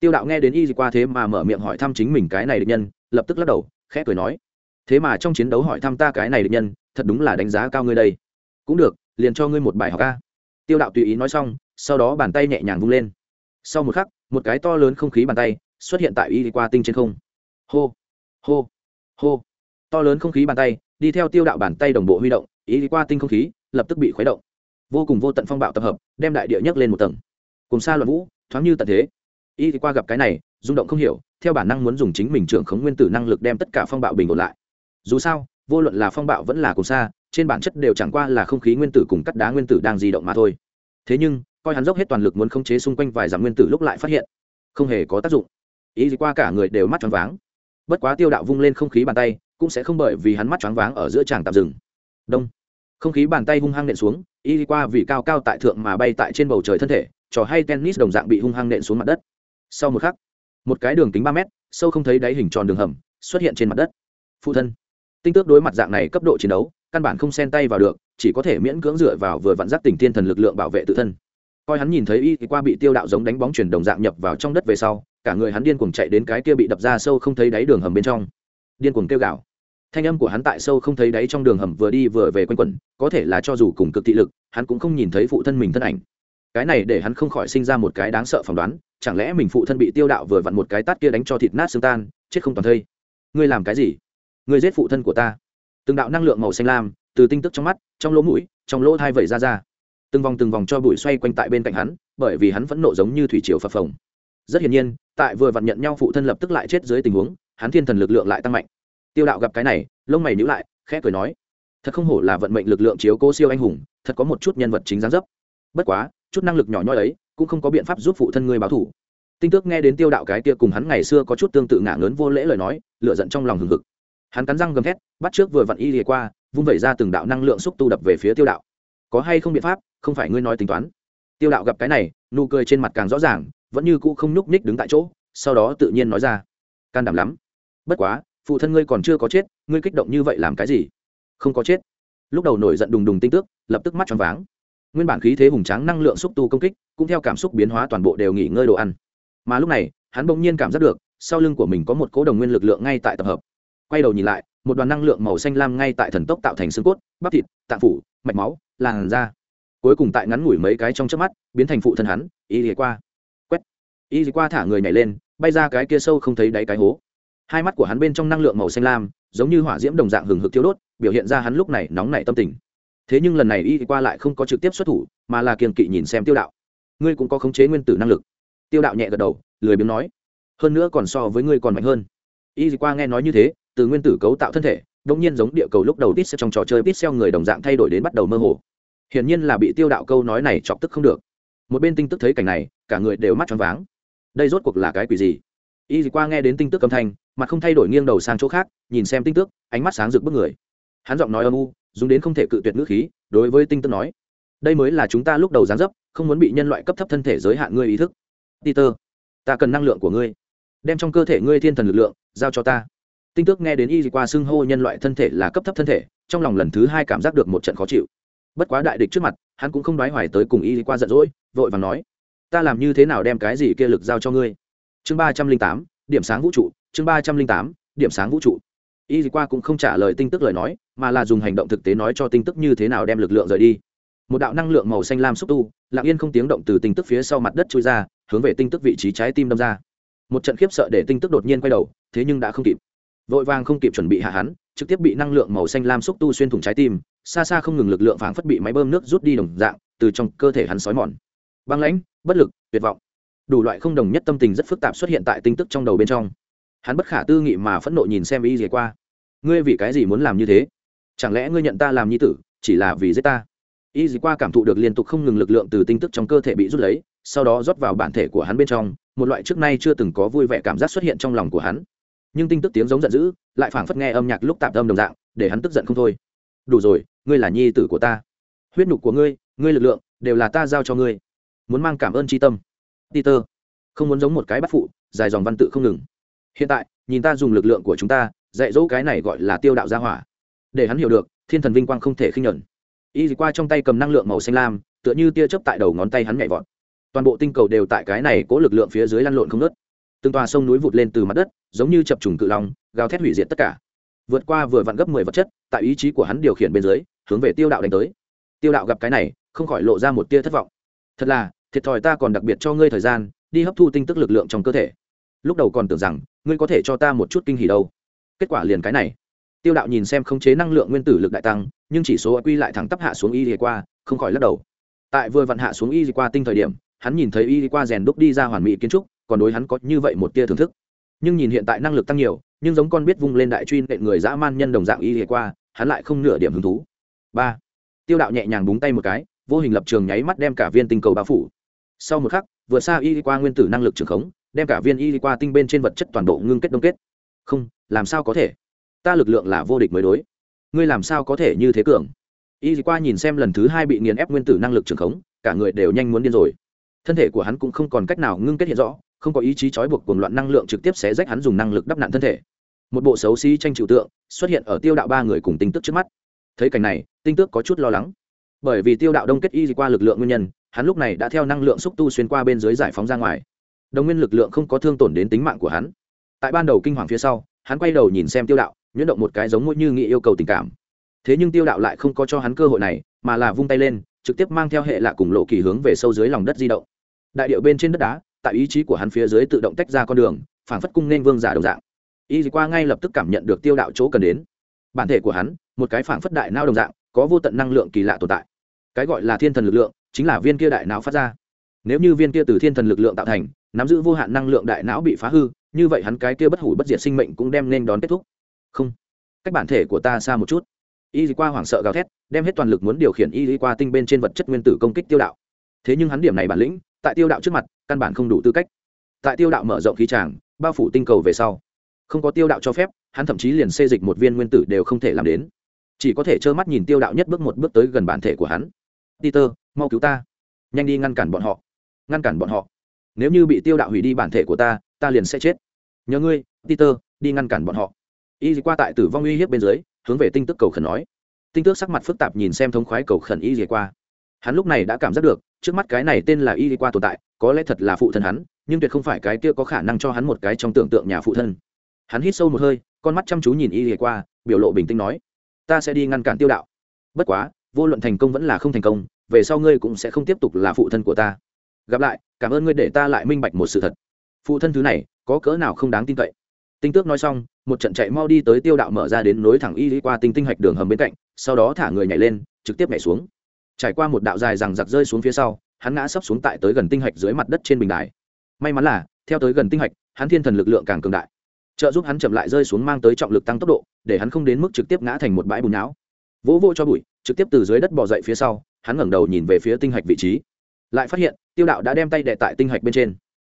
Tiêu đạo nghe đến y gì qua thế mà mở miệng hỏi thăm chính mình cái này định nhân, lập tức lắc đầu, khẽ cười nói, thế mà trong chiến đấu hỏi thăm ta cái này định nhân, thật đúng là đánh giá cao ngươi đây. Cũng được, liền cho ngươi một bài học ca tiêu đạo tùy ý nói xong, sau đó bàn tay nhẹ nhàng vung lên. Sau một khắc, một cái to lớn không khí bàn tay xuất hiện tại y qua tinh trên không. Hô hô hô. To lớn không khí bàn tay, đi theo tiêu đạo bàn tay đồng bộ huy động ý qua tinh không khí, lập tức bị khuấy động. Vô cùng vô tận phong bạo tập hợp, đem đại địa nhấc lên một tầng. Cùng xa loạn vũ, thoáng như tận thế. Y qua gặp cái này, rung động không hiểu, theo bản năng muốn dùng chính mình trưởng khống nguyên tử năng lực đem tất cả phong bạo bình ổn lại. Dù sao, vô luận là phong bạo vẫn là cùng xa, trên bản chất đều chẳng qua là không khí nguyên tử cùng cắt đá nguyên tử đang di động mà thôi. Thế nhưng, coi hắn dốc hết toàn lực muốn khống chế xung quanh vài dặm nguyên tử lúc lại phát hiện, không hề có tác dụng. Ý gì qua cả người đều mắt tròn váng. Bất quá tiêu đạo vung lên không khí bàn tay, cũng sẽ không bởi vì hắn mắt choáng váng ở giữa tràng tạm dừng đông. Không khí bàn tay hung hăng nện xuống y qua vì cao cao tại thượng mà bay tại trên bầu trời thân thể, trò hay tennis đồng dạng bị hung hăng nện xuống mặt đất. Sau một khắc, một cái đường kính ba mét, sâu không thấy đáy hình tròn đường hầm, xuất hiện trên mặt đất. Phụ thân. Tinh tước đối mặt dạng này cấp độ chiến đấu, căn bản không xen tay vào được, chỉ có thể miễn cưỡng dựa vào vừa vặn giác tình thiên thần lực lượng bảo vệ tự thân. Coi hắn nhìn thấy y qua bị tiêu đạo giống đánh bóng chuyển đồng dạng nhập vào trong đất về sau, cả người hắn điên cuồng chạy đến cái kia bị đập ra sâu không thấy đáy đường hầm bên trong. Điên cuồng kêu gào thanh âm của hắn tại sâu không thấy đáy trong đường hầm vừa đi vừa về quanh quẩn, có thể là cho dù cùng cực thị lực, hắn cũng không nhìn thấy phụ thân mình thân ảnh. Cái này để hắn không khỏi sinh ra một cái đáng sợ phỏng đoán, chẳng lẽ mình phụ thân bị tiêu đạo vừa vặn một cái tát kia đánh cho thịt nát xương tan, chết không toàn thây? Ngươi làm cái gì? Ngươi giết phụ thân của ta. Từng đạo năng lượng màu xanh lam, từ tinh tức trong mắt, trong lỗ mũi, trong lỗ thai vẩy ra ra. Từng vòng từng vòng cho bụi xoay quanh tại bên cạnh hắn, bởi vì hắn vẫn nộ giống như thủy triều phập phồng. Rất hiển nhiên, tại vừa vặn nhận nhau phụ thân lập tức lại chết dưới tình huống, hắn thiên thần lực lượng lại tăng mạnh tiêu đạo gặp cái này, lông mày nhữ lại, khẽ cười nói, thật không hổ là vận mệnh lực lượng chiếu cố siêu anh hùng, thật có một chút nhân vật chính gián dấp. Bất quá, chút năng lực nhỏ nhoi ấy, cũng không có biện pháp giúp phụ thân ngươi báo thủ tinh tước nghe đến tiêu đạo cái kia cùng hắn ngày xưa có chút tương tự ngả lớn vô lễ lời nói lựa giận trong lòng hừng hực. Hắn cắn răng gầm thét, bắt trước vừa vặn y lìa qua, vung vẩy ra từng đạo năng lượng xúc tu đập về phía tiêu đạo. Có hay không biện pháp, không phải ngươi nói tính toán. Tiêu đạo gặp cái này, nụ cười trên mặt càng rõ ràng, vẫn như cũ không nhúc nhích đứng tại chỗ, sau đó tự nhiên nói ra, can đảm lắm. Bất quá phụ thân ngươi còn chưa có chết, ngươi kích động như vậy làm cái gì? Không có chết. Lúc đầu nổi giận đùng đùng tinh tước lập tức mắt tròn váng. Nguyên bản khí thế hùng tráng năng lượng xúc tu công kích, cũng theo cảm xúc biến hóa toàn bộ đều nghỉ ngơi đồ ăn. Mà lúc này, hắn bỗng nhiên cảm giác được, sau lưng của mình có một cố đồng nguyên lực lượng ngay tại tập hợp. Quay đầu nhìn lại, một đoàn năng lượng màu xanh lam ngay tại thần tốc tạo thành xương cốt, bắp thịt tạng phủ, mạch máu, làn da. Cuối cùng tại ngắn ngủi mấy cái trong chớp mắt, biến thành phụ thân hắn, y lìa qua. Quét. Y lìa qua thả người nhảy lên, bay ra cái kia sâu không thấy đáy cái hố hai mắt của hắn bên trong năng lượng màu xanh lam, giống như hỏa diễm đồng dạng hừng hực thiếu đốt, biểu hiện ra hắn lúc này nóng nảy tâm tình. Thế nhưng lần này y qua lại không có trực tiếp xuất thủ, mà là kiềng kỵ nhìn xem tiêu đạo. Ngươi cũng có khống chế nguyên tử năng lực. Tiêu đạo nhẹ gật đầu, lười biếng nói, hơn nữa còn so với ngươi còn mạnh hơn. Y qua nghe nói như thế, từ nguyên tử cấu tạo thân thể đông nhiên giống địa cầu lúc đầu tít trong trò chơi tít xeo người đồng dạng thay đổi đến bắt đầu mơ hồ. Hiển nhiên là bị tiêu đạo câu nói này chọc tức không được. Một bên tinh tức thấy cảnh này, cả người đều mắt tròn váng. Đây rốt cuộc là cái quỷ gì? Y qua nghe đến tinh tức âm thanh mặt không thay đổi nghiêng đầu sang chỗ khác, nhìn xem tinh tức ánh mắt sáng rực bức người. Hắn giọng nói âm u, dùng đến không thể cự tuyệt ngữ khí, đối với tinh tức nói, đây mới là chúng ta lúc đầu gián dấp, không muốn bị nhân loại cấp thấp thân thể giới hạn ngươi ý thức. Peter, ta cần năng lượng của ngươi. Đem trong cơ thể ngươi thiên thần lực lượng, giao cho ta. Tinh tước nghe đến y qua xưng hô nhân loại thân thể là cấp thấp thân thể, trong lòng lần thứ hai cảm giác được một trận khó chịu. Bất quá đại địch trước mặt, hắn cũng không đoái hoài tới cùng y qua giận dỗi, vội và nói, ta làm như thế nào đem cái gì kia lực giao cho ngươi? Chương ba trăm linh tám, điểm sáng vũ trụ chương ba trăm linh tám, điểm sáng vũ trụ. Y qua cũng không trả lời tinh tức lời nói, mà là dùng hành động thực tế nói cho tinh tức như thế nào đem lực lượng rời đi. Một đạo năng lượng màu xanh lam xúc tu, lặng yên không tiếng động từ tinh tức phía sau mặt đất trôi ra, hướng về tinh tức vị trí trái tim đâm ra. Một trận khiếp sợ để tinh tức đột nhiên quay đầu, thế nhưng đã không kịp. Vội vàng không kịp chuẩn bị hạ hắn, trực tiếp bị năng lượng màu xanh lam xúc tu xuyên thủng trái tim, xa xa không ngừng lực lượng phảng phất bị máy bơm nước rút đi đồng dạng, từ trong cơ thể hắn sói mòn. Băng lãnh, bất lực, tuyệt vọng. Đủ loại không đồng nhất tâm tình rất phức tạp xuất hiện tại tinh tức trong đầu bên trong hắn bất khả tư nghị mà phẫn nộ nhìn xem y dìa qua. Ngươi vì cái gì muốn làm như thế? Chẳng lẽ ngươi nhận ta làm nhi tử, chỉ là vì giết ta? Y dì qua cảm thụ được liên tục không ngừng lực lượng từ tinh tức trong cơ thể bị rút lấy, sau đó rót vào bản thể của hắn bên trong, một loại trước nay chưa từng có vui vẻ cảm giác xuất hiện trong lòng của hắn. Nhưng tinh tức tiếng giống giận dữ, lại phảng phất nghe âm nhạc lúc tạm âm đồng dạng, để hắn tức giận không thôi. Đủ rồi, ngươi là nhi tử của ta. Huyết nhục của ngươi ngươi lực lượng, đều là ta giao cho ngươi. Muốn mang cảm ơn tri tâm. Peter, không muốn giống một cái bắt phụ, dài dòng văn tự không ngừng hiện tại, nhìn ta dùng lực lượng của chúng ta, dạy dỗ cái này gọi là tiêu đạo gia hỏa. Để hắn hiểu được, thiên thần vinh quang không thể khinh nhuận. Y qua trong tay cầm năng lượng màu xanh lam, tựa như tia chớp tại đầu ngón tay hắn nhảy vọt. Toàn bộ tinh cầu đều tại cái này cố lực lượng phía dưới lăn lộn không nớt từng tòa sông núi vụt lên từ mặt đất, giống như chập trùng cự long, gào thét hủy diệt tất cả. Vượt qua vừa vặn gấp mười vật chất, tại ý chí của hắn điều khiển bên dưới, hướng về tiêu đạo đánh tới. Tiêu đạo gặp cái này, không khỏi lộ ra một tia thất vọng. Thật là, thiệt thòi ta còn đặc biệt cho ngươi thời gian, đi hấp thu tinh tức lực lượng trong cơ thể lúc đầu còn tưởng rằng, ngươi có thể cho ta một chút kinh hỉ đâu. Kết quả liền cái này. Tiêu đạo nhìn xem khống chế năng lượng nguyên tử lực đại tăng, nhưng chỉ số quy lại thẳng tắp hạ xuống y đi qua, không khỏi lắc đầu. Tại vừa vặn hạ xuống y đi qua tinh thời điểm, hắn nhìn thấy y đi qua rèn đúc đi ra hoàn mỹ kiến trúc, còn đối hắn có như vậy một tia thưởng thức. Nhưng nhìn hiện tại năng lực tăng nhiều, nhưng giống con biết vung lên đại truy nện người dã man nhân đồng dạng y đi qua, hắn lại không nửa điểm hứng thú. Ba. Tiêu đạo nhẹ nhàng búng tay một cái, vô hình lập trường nháy mắt đem cả viên tinh cầu bao phủ. Sau một khắc vừa xa y đi qua nguyên tử năng lực trường khống đem cả viên y đi qua tinh bên trên vật chất toàn bộ ngưng kết đông kết. Không, làm sao có thể? Ta lực lượng là vô địch mới đối. Ngươi làm sao có thể như thế cường? Y đi qua nhìn xem lần thứ hai bị nghiền ép nguyên tử năng lực trường khống, cả người đều nhanh muốn điên rồi. Thân thể của hắn cũng không còn cách nào ngưng kết hiện rõ, không có ý chí trói buộc cuồng loạn năng lượng trực tiếp xé rách hắn dùng năng lực đắp nạn thân thể. Một bộ xấu xí tranh trừu tượng xuất hiện ở tiêu đạo ba người cùng tinh tức trước mắt. Thấy cảnh này, tinh tước có chút lo lắng. Bởi vì tiêu đạo đông kết y đi qua lực lượng nguyên nhân, hắn lúc này đã theo năng lượng xúc tu xuyên qua bên dưới giải phóng ra ngoài đồng nguyên lực lượng không có thương tổn đến tính mạng của hắn. Tại ban đầu kinh hoàng phía sau, hắn quay đầu nhìn xem tiêu đạo, nhuyễn động một cái giống như nghị yêu cầu tình cảm. Thế nhưng tiêu đạo lại không có cho hắn cơ hội này, mà là vung tay lên, trực tiếp mang theo hệ lạ cùng lộ kỳ hướng về sâu dưới lòng đất di động. Đại điệu bên trên đất đá, tại ý chí của hắn phía dưới tự động tách ra con đường, phảng phất cung nên vương giả đồng dạng. Y qua ngay lập tức cảm nhận được tiêu đạo chỗ cần đến. Bản thể của hắn, một cái phảng phất đại não đồng dạng, có vô tận năng lượng kỳ lạ tồn tại. Cái gọi là thiên thần lực lượng, chính là viên kia đại não phát ra. Nếu như viên kia từ thiên thần lực lượng tạo thành nắm giữ vô hạn năng lượng đại não bị phá hư, như vậy hắn cái kia bất hủ bất diệt sinh mệnh cũng đem nên đón kết thúc. Không. Cách bản thể của ta xa một chút. Y qua hoảng sợ gào thét, đem hết toàn lực muốn điều khiển y qua tinh bên trên vật chất nguyên tử công kích tiêu đạo. Thế nhưng hắn điểm này bản lĩnh, tại tiêu đạo trước mặt, căn bản không đủ tư cách. Tại tiêu đạo mở rộng khí tràng, bao phủ tinh cầu về sau, không có tiêu đạo cho phép, hắn thậm chí liền xê dịch một viên nguyên tử đều không thể làm đến. Chỉ có thể trơ mắt nhìn tiêu đạo nhất bước một bước tới gần bản thể của hắn. Peter, mau cứu ta. Nhanh đi ngăn cản bọn họ. Ngăn cản bọn họ nếu như bị tiêu đạo hủy đi bản thể của ta ta liền sẽ chết. Nhớ ngươi, peter, đi ngăn cản bọn họ. Y qua tại tử vong uy hiếp bên dưới, hướng về tinh tức cầu khẩn nói. Tinh tước sắc mặt phức tạp nhìn xem thống khoái cầu khẩn y qua. Hắn lúc này đã cảm giác được, trước mắt cái này tên là y qua tồn tại, có lẽ thật là phụ thân hắn, nhưng tuyệt không phải cái kia có khả năng cho hắn một cái trong tưởng tượng nhà phụ thân. Hắn hít sâu một hơi, con mắt chăm chú nhìn y qua, biểu lộ bình tĩnh nói, ta sẽ đi ngăn cản tiêu đạo. Bất quá, vô luận thành công vẫn là không thành công, về sau ngươi cũng sẽ không tiếp tục là phụ thân của ta gặp lại, cảm ơn ngươi để ta lại minh bạch một sự thật. Phụ thân thứ này, có cỡ nào không đáng tin cậy? Tinh tước nói xong, một trận chạy mau đi tới tiêu đạo mở ra đến nối thẳng y qua tinh tinh hạch đường hầm bên cạnh, sau đó thả người nhảy lên, trực tiếp nhảy xuống. Trải qua một đạo dài rằng giặc rơi xuống phía sau, hắn ngã sấp xuống tại tới gần tinh hạch dưới mặt đất trên bình đài. May mắn là, theo tới gần tinh hạch, hắn thiên thần lực lượng càng cường đại. Trợ giúp hắn chậm lại rơi xuống mang tới trọng lực tăng tốc độ, để hắn không đến mức trực tiếp ngã thành một bãi bùn não vỗ vô cho bụi, trực tiếp từ dưới đất bỏ dậy phía sau, hắn ngẩng đầu nhìn về phía tinh hạch vị trí. Lại phát hiện tiêu đạo đã đem tay đệ tại tinh hạch bên trên.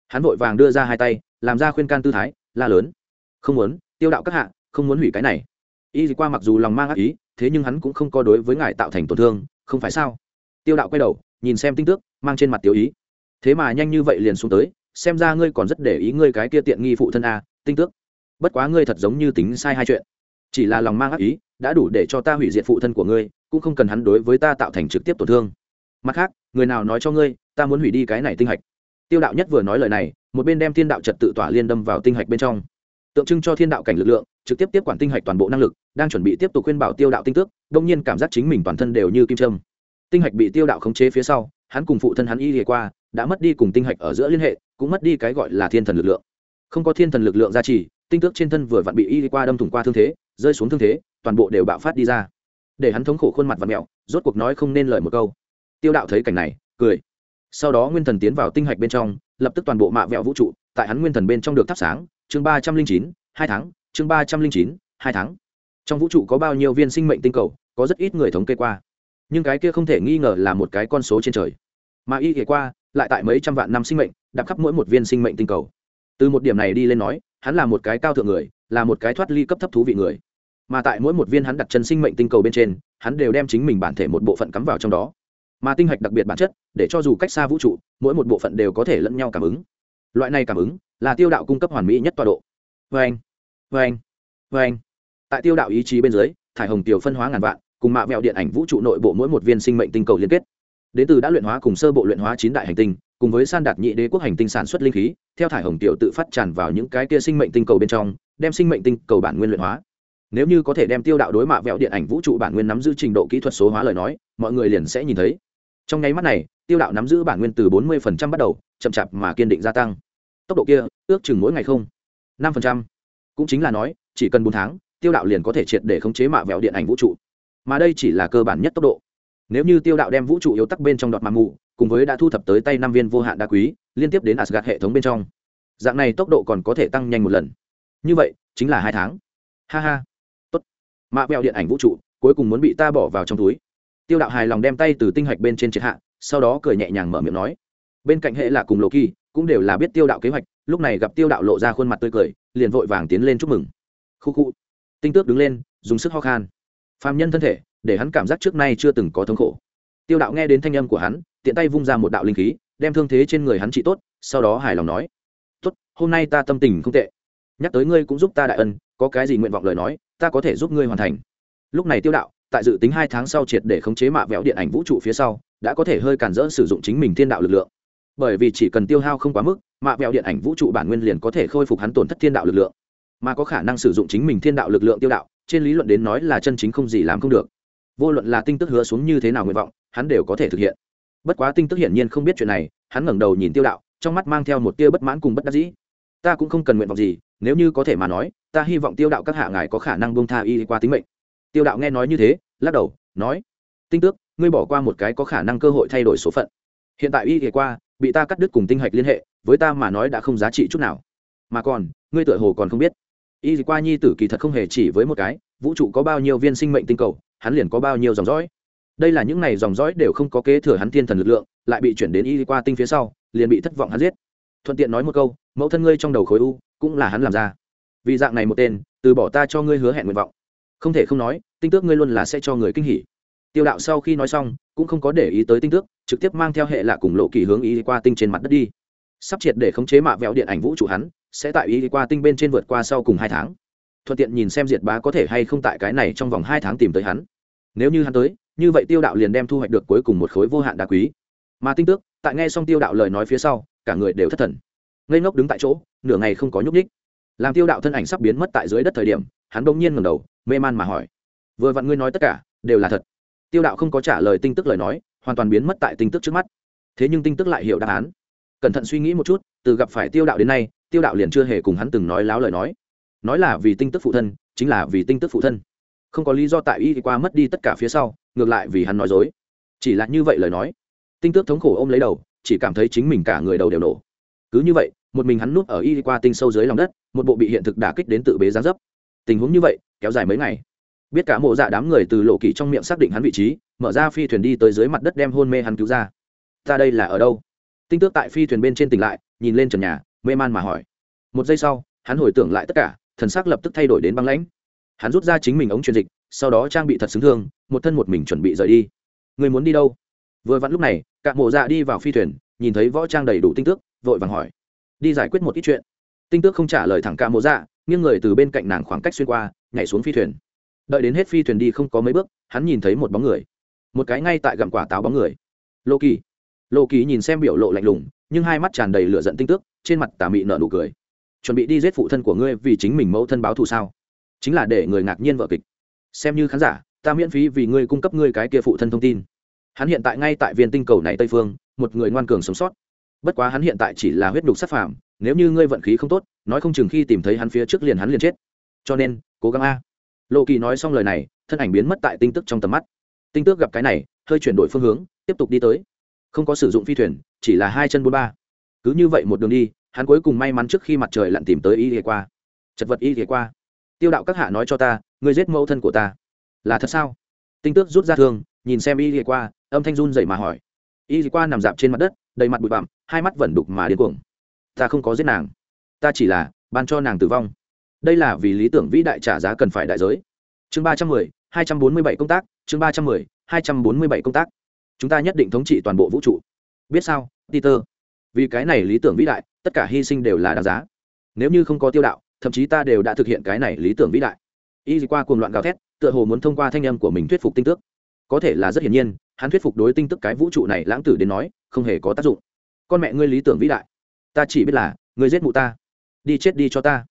Hắn vội vàng đưa ra hai tay, làm ra khuyên can tư thái, la lớn. Không muốn, tiêu đạo các hạ, không muốn hủy cái này. Y qua mặc dù lòng mang ác ý, thế nhưng hắn cũng không có đối với ngài tạo thành tổn thương, không phải sao? Tiêu đạo quay đầu, nhìn xem tinh tước, mang trên mặt tiêu ý. Thế mà nhanh như vậy liền xuống tới, xem ra ngươi còn rất để ý ngươi cái kia tiện nghi phụ thân a, tinh tước. Bất quá ngươi thật giống như tính sai hai chuyện. Chỉ là lòng mang ác ý, đã đủ để cho ta hủy diệt phụ thân của ngươi, cũng không cần hắn đối với ta tạo thành trực tiếp tổn thương. Mặt khác, người nào nói cho ngươi ta muốn hủy đi cái này tinh hạch. Tiêu đạo nhất vừa nói lời này, một bên đem thiên đạo trật tự tỏa liên đâm vào tinh hạch bên trong. Tượng trưng cho thiên đạo cảnh lực lượng, trực tiếp tiếp quản tinh hạch toàn bộ năng lực, đang chuẩn bị tiếp tục khuyên bảo tiêu đạo tinh tước, đông nhiên cảm giác chính mình toàn thân đều như kim trâm tinh hạch bị tiêu đạo khống chế phía sau, hắn cùng phụ thân hắn y lìa qua, đã mất đi cùng tinh hạch ở giữa liên hệ, cũng mất đi cái gọi là thiên thần lực lượng. Không có thiên thần lực lượng gia trì, tinh tước trên thân vừa vặn bị y qua đâm thủng qua thương thế, rơi xuống thương thế, toàn bộ đều bạo phát đi ra. Để hắn thống khổ khuôn mặt và mẹo, rốt cuộc nói không nên lời một câu. Tiêu đạo thấy cảnh này, cười sau đó nguyên thần tiến vào tinh hạch bên trong, lập tức toàn bộ mạ vẹo vũ trụ, tại hắn nguyên thần bên trong được thắp sáng, chương ba trăm linh chín, hai tháng, chương ba trăm linh chín, hai tháng. Trong vũ trụ có bao nhiêu viên sinh mệnh tinh cầu, có rất ít người thống kê qua. Nhưng cái kia không thể nghi ngờ là một cái con số trên trời. Mà y kể qua, lại tại mấy trăm vạn năm sinh mệnh, đạp khắp mỗi một viên sinh mệnh tinh cầu. Từ một điểm này đi lên nói, hắn là một cái cao thượng người, là một cái thoát ly cấp thấp thú vị người. Mà tại mỗi một viên hắn đặt chân sinh mệnh tinh cầu bên trên, hắn đều đem chính mình bản thể một bộ phận cắm vào trong đó mà tinh hạch đặc biệt bản chất, để cho dù cách xa vũ trụ, mỗi một bộ phận đều có thể lẫn nhau cảm ứng. Loại này cảm ứng là tiêu đạo cung cấp hoàn mỹ nhất tọa độ. Vê anh vê anh vê anh tại tiêu đạo ý chí bên dưới, thải hồng tiểu phân hóa ngàn vạn, cùng mạ vẹo điện ảnh vũ trụ nội bộ mỗi một viên sinh mệnh tinh cầu liên kết. Đến từ đã luyện hóa cùng sơ bộ luyện hóa chín đại hành tinh, cùng với san đạt nhị đế quốc hành tinh sản xuất linh khí, theo thải hồng tiểu tự phát tràn vào những cái kia sinh mệnh tinh cầu bên trong, đem sinh mệnh tinh cầu bản nguyên luyện hóa. Nếu như có thể đem tiêu đạo đối mạ vẹo điện ảnh vũ trụ bản nguyên nắm giữ trình độ kỹ thuật số hóa lời nói, mọi người liền sẽ nhìn thấy trong nháy mắt này, tiêu đạo nắm giữ bản nguyên từ bốn mươi bắt đầu, chậm chạp mà kiên định gia tăng. Tốc độ kia, ước chừng mỗi ngày không, năm cũng chính là nói, chỉ cần bốn tháng, tiêu đạo liền có thể triệt để khống chế mạ vẹo điện ảnh vũ trụ. Mà đây chỉ là cơ bản nhất tốc độ. Nếu như tiêu đạo đem vũ trụ yếu tắc bên trong đọt mạng mù, cùng với đã thu thập tới tay năm viên vô hạn đá quý, liên tiếp đến asgad hệ thống bên trong. Dạng này tốc độ còn có thể tăng nhanh một lần. Như vậy, chính là hai tháng. Ha ha. Tốt. Mạ vẹo điện ảnh vũ trụ, cuối cùng muốn bị ta bỏ vào trong túi tiêu đạo hài lòng đem tay từ tinh hạch bên trên triệt hạ, sau đó cười nhẹ nhàng mở miệng nói. Bên cạnh hệ là cùng lộ kỳ, cũng đều là biết tiêu đạo kế hoạch, lúc này gặp tiêu đạo lộ ra khuôn mặt tươi cười, liền vội vàng tiến lên chúc mừng. Khu khu. Tinh tước đứng lên, dùng sức ho khan. Phàm nhân thân thể, để hắn cảm giác trước nay chưa từng có thống khổ. Tiêu đạo nghe đến thanh âm của hắn, tiện tay vung ra một đạo linh khí, đem thương thế trên người hắn trị tốt, sau đó hài lòng nói. Tốt, hôm nay ta tâm tình không tệ. Nhắc tới ngươi cũng giúp ta đại ân, có cái gì nguyện vọng lời nói, ta có thể giúp ngươi hoàn thành. Lúc này tiêu đạo tại dự tính hai tháng sau triệt để khống chế mạ vẹo điện ảnh vũ trụ phía sau, đã có thể hơi cản rỡ sử dụng chính mình thiên đạo lực lượng. Bởi vì chỉ cần tiêu hao không quá mức, mạ vẹo điện ảnh vũ trụ bản nguyên liền có thể khôi phục hắn tổn thất thiên đạo lực lượng. Mà có khả năng sử dụng chính mình thiên đạo lực lượng tiêu đạo, trên lý luận đến nói là chân chính không gì làm không được. Vô luận là tinh tức hứa xuống như thế nào nguyện vọng, hắn đều có thể thực hiện. Bất quá tinh tức hiển nhiên không biết chuyện này, hắn ngẩng đầu nhìn tiêu đạo, trong mắt mang theo một tia bất mãn cùng bất đắc dĩ. Ta cũng không cần nguyện vọng gì, nếu như có thể mà nói, ta hy vọng tiêu đạo các hạ ngài có khả năng bông tha y qua tính mệnh. Tiêu đạo nghe nói như thế lắc đầu, nói, tinh tước, ngươi bỏ qua một cái có khả năng cơ hội thay đổi số phận. Hiện tại y thì qua, bị ta cắt đứt cùng tinh hạch liên hệ, với ta mà nói đã không giá trị chút nào. Mà còn, ngươi tựa hồ còn không biết. Y qua nhi tử kỳ thật không hề chỉ với một cái, vũ trụ có bao nhiêu viên sinh mệnh tinh cầu, hắn liền có bao nhiêu dòng dõi. Đây là những này dòng dõi đều không có kế thừa hắn thiên thần lực lượng, lại bị chuyển đến y qua tinh phía sau, liền bị thất vọng hắn giết. Thuận tiện nói một câu, mẫu thân ngươi trong đầu khối u, cũng là hắn làm ra. Vì dạng này một tên, từ bỏ ta cho ngươi hứa hẹn nguyện vọng. Không thể không nói tinh tước ngươi luôn là sẽ cho người kinh hỉ. Tiêu đạo sau khi nói xong, cũng không có để ý tới tinh tước, trực tiếp mang theo hệ lạ cùng lộ kỳ hướng ý qua tinh trên mặt đất đi. Sắp triệt để khống chế mạ vẹo điện ảnh vũ trụ hắn, sẽ tại ý qua tinh bên trên vượt qua sau cùng hai tháng. Thuận tiện nhìn xem diệt bá có thể hay không tại cái này trong vòng hai tháng tìm tới hắn. Nếu như hắn tới, như vậy tiêu đạo liền đem thu hoạch được cuối cùng một khối vô hạn đá quý. Mà tinh tước, tại nghe xong tiêu đạo lời nói phía sau, cả người đều thất thần. Ngây ngốc đứng tại chỗ, nửa ngày không có nhúc nhích. Làm tiêu đạo thân ảnh sắp biến mất tại dưới đất thời điểm, hắn bỗng nhiên ngầm đầu, mê man mà hỏi vừa vặn ngươi nói tất cả, đều là thật. Tiêu đạo không có trả lời tin tức lời nói, hoàn toàn biến mất tại tin tức trước mắt. Thế nhưng tin tức lại hiểu đáp án. Cẩn thận suy nghĩ một chút, từ gặp phải tiêu đạo đến nay, tiêu đạo liền chưa hề cùng hắn từng nói láo lời nói. Nói là vì tinh tức phụ thân, chính là vì tinh tức phụ thân. Không có lý do tại y qua mất đi tất cả phía sau, ngược lại vì hắn nói dối. Chỉ là như vậy lời nói tinh tước thống khổ ôm lấy đầu, chỉ cảm thấy chính mình cả người đầu đều nổ. Cứ như vậy, một mình hắn nuốt ở y qua tinh sâu dưới lòng đất, một bộ bị hiện thực đả kích đến tự bế gián dấp. Tình huống như vậy, kéo dài mấy ngày biết cả mộ dạ đám người từ lộ kỳ trong miệng xác định hắn vị trí, mở ra phi thuyền đi tới dưới mặt đất đem hôn mê hắn cứu ra. Ta đây là ở đâu? Tinh tước tại phi thuyền bên trên tỉnh lại, nhìn lên trần nhà, mê man mà hỏi. Một giây sau, hắn hồi tưởng lại tất cả, thần xác lập tức thay đổi đến băng lãnh. Hắn rút ra chính mình ống truyền dịch, sau đó trang bị thật xứng thương, một thân một mình chuẩn bị rời đi. Người muốn đi đâu? Vừa vặn lúc này, cả mộ dạ đi vào phi thuyền, nhìn thấy võ trang đầy đủ tinh tước, vội vàng hỏi. Đi giải quyết một ít chuyện. Tinh tước không trả lời thẳng cả mộ dạ nghiêng người từ bên cạnh nàng khoảng cách xuyên qua, nhảy xuống phi thuyền đợi đến hết phi thuyền đi không có mấy bước, hắn nhìn thấy một bóng người. Một cái ngay tại gặm quả táo bóng người. Lô kỳ. Lô kỳ nhìn xem biểu lộ lạnh lùng, nhưng hai mắt tràn đầy lửa giận tinh tước, trên mặt tà mị nở nụ cười. Chuẩn bị đi giết phụ thân của ngươi vì chính mình mẫu thân báo thù sao? Chính là để người ngạc nhiên vợ kịch. Xem như khán giả, ta miễn phí vì ngươi cung cấp ngươi cái kia phụ thân thông tin. Hắn hiện tại ngay tại viên tinh cầu này tây phương, một người ngoan cường sống sót. Bất quá hắn hiện tại chỉ là huyết đục sát phàm, nếu như ngươi vận khí không tốt, nói không chừng khi tìm thấy hắn phía trước liền hắn liền chết. Cho nên, cố gắng a lộ kỳ nói xong lời này, thân ảnh biến mất tại tinh tức trong tầm mắt. Tinh tước gặp cái này, hơi chuyển đổi phương hướng, tiếp tục đi tới. Không có sử dụng phi thuyền, chỉ là hai chân bốn ba. Cứ như vậy một đường đi, hắn cuối cùng may mắn trước khi mặt trời lặn tìm tới y ghề qua. Chật vật y ghề qua. Tiêu đạo các hạ nói cho ta, ngươi giết mẫu thân của ta. Là thật sao? Tinh tước rút ra thương, nhìn xem y ghề qua, âm thanh run dậy mà hỏi. Y ghề qua nằm dạp trên mặt đất, đầy mặt bụi bặm, hai mắt vẫn đục mà điên cuồng. Ta không có giết nàng. Ta chỉ là ban cho nàng tử vong đây là vì lý tưởng vĩ đại trả giá cần phải đại giới. Chương ba trăm mười, hai trăm bốn mươi bảy công tác, chương ba trăm mười, hai trăm bốn mươi bảy công tác. Chúng ta nhất định thống trị toàn bộ vũ trụ. Biết sao, peter? Vì cái này lý tưởng vĩ đại, tất cả hy sinh đều là đáng giá. Nếu như không có tiêu đạo, thậm chí ta đều đã thực hiện cái này lý tưởng vĩ đại. Y qua cuồng loạn gào thét, tựa hồ muốn thông qua thanh âm của mình thuyết phục tinh tước. Có thể là rất hiển nhiên, hắn thuyết phục đối tinh tức cái vũ trụ này lãng tử đến nói, không hề có tác dụng. Con mẹ ngươi lý tưởng vĩ đại. Ta chỉ biết là, ngươi giết mụ ta. Đi chết đi cho ta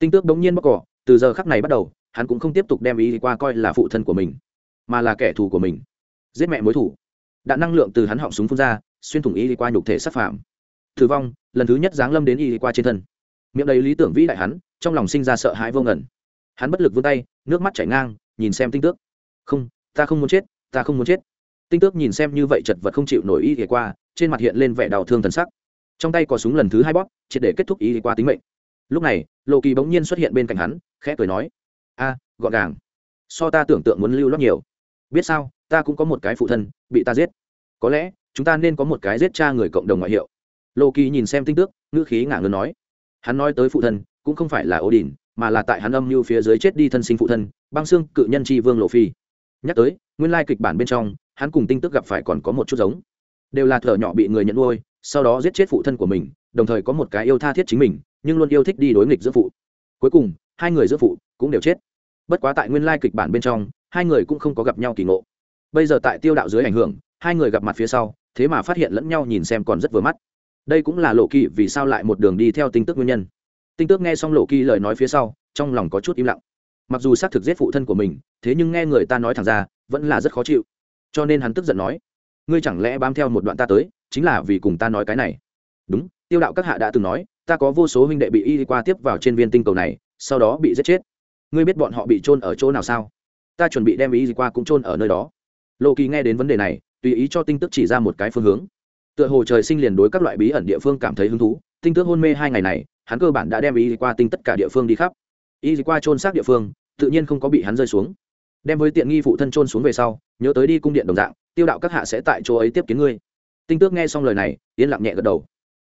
tinh tước đống nhiên bóc cỏ, từ giờ khắc này bắt đầu, hắn cũng không tiếp tục đem ý qua coi là phụ thân của mình, mà là kẻ thù của mình. Giết mẹ mối thủ. Đạn năng lượng từ hắn họng súng phun ra, xuyên thủng ý qua nhục thể sát phạm thử vong, lần thứ nhất giáng lâm đến y qua trên thân. Miệng đầy lý tưởng vĩ đại hắn, trong lòng sinh ra sợ hãi vô ngẩn hắn bất lực vươn tay, nước mắt chảy ngang, nhìn xem tinh tước. Không, ta không muốn chết, ta không muốn chết. Tinh tước nhìn xem như vậy chật vật không chịu nổi y qua, trên mặt hiện lên vẻ đau thương thần sắc. Trong tay có súng lần thứ hai bóp, triệt để kết thúc y qua tính mệnh lúc này lộ kỳ bỗng nhiên xuất hiện bên cạnh hắn, khẽ cười nói, a, gọn gàng. So ta tưởng tượng muốn lưu lót nhiều. Biết sao, ta cũng có một cái phụ thân, bị ta giết. Có lẽ, chúng ta nên có một cái giết cha người cộng đồng ngoại hiệu. Lộ kỳ nhìn xem tinh tước ngữ khí ngả ngơn nói, hắn nói tới phụ thân, cũng không phải là ô đình mà là tại hắn âm mưu phía dưới chết đi thân sinh phụ thân, băng xương cự nhân tri vương lộ phi. Nhắc tới, nguyên lai kịch bản bên trong, hắn cùng tinh tức gặp phải còn có một chút giống. Đều là thợ nhỏ bị người nhận nuôi, sau đó giết chết phụ thân của mình, đồng thời có một cái yêu tha thiết chính mình nhưng luôn yêu thích đi đối nghịch giữa phụ. Cuối cùng, hai người giữa phụ cũng đều chết. Bất quá tại nguyên lai kịch bản bên trong, hai người cũng không có gặp nhau kỳ ngộ. Bây giờ tại tiêu đạo dưới ảnh hưởng, hai người gặp mặt phía sau, thế mà phát hiện lẫn nhau nhìn xem còn rất vừa mắt. Đây cũng là lộ kỳ vì sao lại một đường đi theo tinh tức nguyên nhân. Tinh tước nghe xong lộ kỳ lời nói phía sau, trong lòng có chút im lặng. Mặc dù xác thực giết phụ thân của mình, thế nhưng nghe người ta nói thẳng ra, vẫn là rất khó chịu. Cho nên hắn tức giận nói, ngươi chẳng lẽ bám theo một đoạn ta tới, chính là vì cùng ta nói cái này? Đúng, tiêu đạo các hạ đã từng nói ta có vô số huynh đệ bị y qua tiếp vào trên viên tinh cầu này, sau đó bị giết chết. Ngươi biết bọn họ bị trôn ở chỗ nào sao? Ta chuẩn bị đem y qua cũng trôn ở nơi đó. Lộ kỳ nghe đến vấn đề này, tùy ý cho tinh tức chỉ ra một cái phương hướng. Tựa hồ trời sinh liền đối các loại bí ẩn địa phương cảm thấy hứng thú, tinh tước hôn mê hai ngày này, hắn cơ bản đã đem y qua tinh tất cả địa phương đi khắp. Y qua trôn xác địa phương, tự nhiên không có bị hắn rơi xuống. Đem với tiện nghi phụ thân trôn xuống về sau, nhớ tới đi cung điện đồng dạng, tiêu đạo các hạ sẽ tại chỗ ấy tiếp kiến ngươi. Tinh tước nghe xong lời này, yên lặng nhẹ gật đầu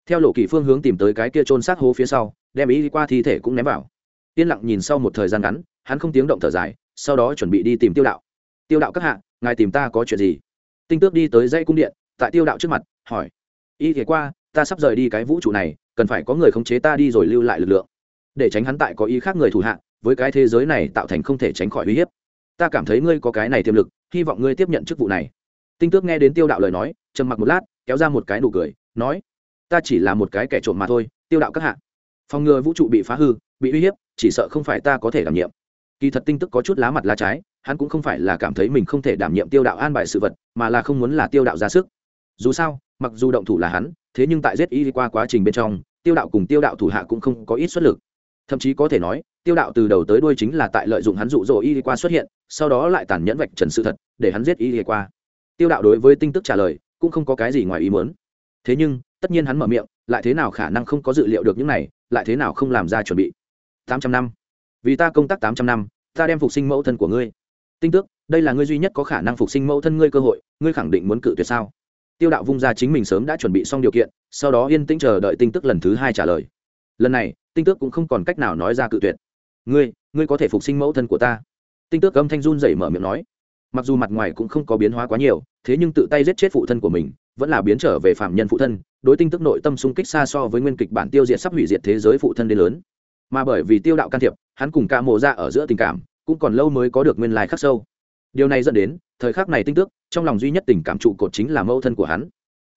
theo lộ kỳ phương hướng tìm tới cái kia trôn xác hố phía sau, đem y qua thi thể cũng ném vào. Yên lặng nhìn sau một thời gian ngắn, hắn không tiếng động thở dài, sau đó chuẩn bị đi tìm tiêu đạo. Tiêu đạo các hạ, ngài tìm ta có chuyện gì? Tinh tước đi tới dãy cung điện, tại tiêu đạo trước mặt, hỏi. Y thế qua, ta sắp rời đi cái vũ trụ này, cần phải có người khống chế ta đi rồi lưu lại lực lượng. Để tránh hắn tại có ý khác người thủ hạ, với cái thế giới này tạo thành không thể tránh khỏi uy hiếp. Ta cảm thấy ngươi có cái này tiềm lực, hy vọng ngươi tiếp nhận chức vụ này. Tinh tước nghe đến tiêu đạo lời nói, trầm mặc một lát, kéo ra một cái nụ cười, nói ta chỉ là một cái kẻ trộm mà thôi, tiêu đạo các hạ. Phòng ngừa vũ trụ bị phá hư, bị uy hiếp, chỉ sợ không phải ta có thể đảm nhiệm. Kỳ thật tinh tức có chút lá mặt lá trái, hắn cũng không phải là cảm thấy mình không thể đảm nhiệm tiêu đạo an bài sự vật, mà là không muốn là tiêu đạo ra sức. Dù sao, mặc dù động thủ là hắn, thế nhưng tại zi qua quá trình bên trong, tiêu đạo cùng tiêu đạo thủ hạ cũng không có ít xuất lực. Thậm chí có thể nói, tiêu đạo từ đầu tới đuôi chính là tại lợi dụng hắn dụ dỗ y qua xuất hiện, sau đó lại tàn nhẫn vạch trần sự thật, để hắn giết y qua. Tiêu đạo đối với tinh tức trả lời, cũng không có cái gì ngoài ý muốn thế nhưng, tất nhiên hắn mở miệng, lại thế nào khả năng không có dự liệu được những này, lại thế nào không làm ra chuẩn bị? Tám trăm năm. Vì ta công tác tám trăm năm, ta đem phục sinh mẫu thân của ngươi. Tinh tước, đây là ngươi duy nhất có khả năng phục sinh mẫu thân ngươi cơ hội, ngươi khẳng định muốn cự tuyệt sao? Tiêu đạo vung ra chính mình sớm đã chuẩn bị xong điều kiện, sau đó yên tĩnh chờ đợi tinh tức lần thứ hai trả lời. Lần này, tinh tước cũng không còn cách nào nói ra cự tuyệt. Ngươi ngươi có thể phục sinh mẫu thân của ta. Tinh tước âm thanh run dậy mở miệng nói. Mặc dù mặt ngoài cũng không có biến hóa quá nhiều, thế nhưng tự tay giết chết phụ thân của mình vẫn là biến trở về phạm nhân phụ thân, đối tinh tức nội tâm xung kích xa so với nguyên kịch bản tiêu diệt sắp hủy diệt thế giới phụ thân đến lớn. Mà bởi vì tiêu đạo can thiệp, hắn cùng ca mộ ra ở giữa tình cảm, cũng còn lâu mới có được nguyên lai khắc sâu. Điều này dẫn đến, thời khắc này tinh tước trong lòng duy nhất tình cảm trụ cột chính là mẫu thân của hắn.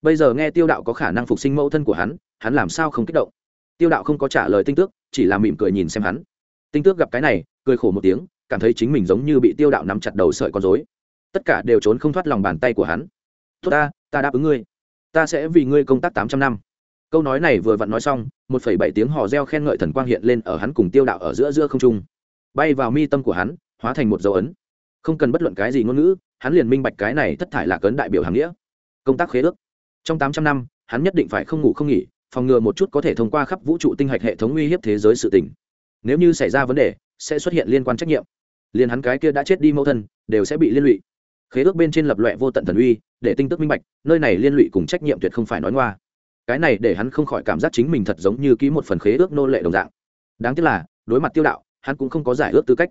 Bây giờ nghe tiêu đạo có khả năng phục sinh mẫu thân của hắn hắn làm sao không kích động? Tiêu đạo không có trả lời tinh tước, chỉ là mỉm cười nhìn xem hắn. Tinh tước gặp cái này, cười khổ một tiếng, cảm thấy chính mình giống như bị tiêu đạo nắm chặt đầu sợi con dối tất cả đều trốn không thoát lòng bàn tay của hắn. Tốt ta ta đáp ứng ngươi. Ta sẽ vì ngươi công tác tám trăm năm. Câu nói này vừa vặn nói xong, một phẩy bảy tiếng hò reo khen ngợi thần quang hiện lên ở hắn cùng tiêu đạo ở giữa giữa không trung. Bay vào mi tâm của hắn, hóa thành một dấu ấn. Không cần bất luận cái gì ngôn ngữ, hắn liền minh bạch cái này thất thải là cấn đại biểu hàng nghĩa. Công tác khế ước. Trong tám trăm năm, hắn nhất định phải không ngủ không nghỉ, phòng ngừa một chút có thể thông qua khắp vũ trụ tinh hạch hệ thống uy hiếp thế giới sự tỉnh nếu như xảy ra vấn đề, sẽ xuất hiện liên quan trách nhiệm. Liền hắn cái kia đã chết đi mẫu thân, đều sẽ bị liên lụy khế ước bên trên lập loẹ vô tận thần uy, để tinh tức minh bạch, nơi này liên lụy cùng trách nhiệm tuyệt không phải nói ngoa. Cái này để hắn không khỏi cảm giác chính mình thật giống như ký một phần khế ước nô lệ đồng dạng. Đáng tiếc là, đối mặt tiêu đạo, hắn cũng không có giải ước tư cách.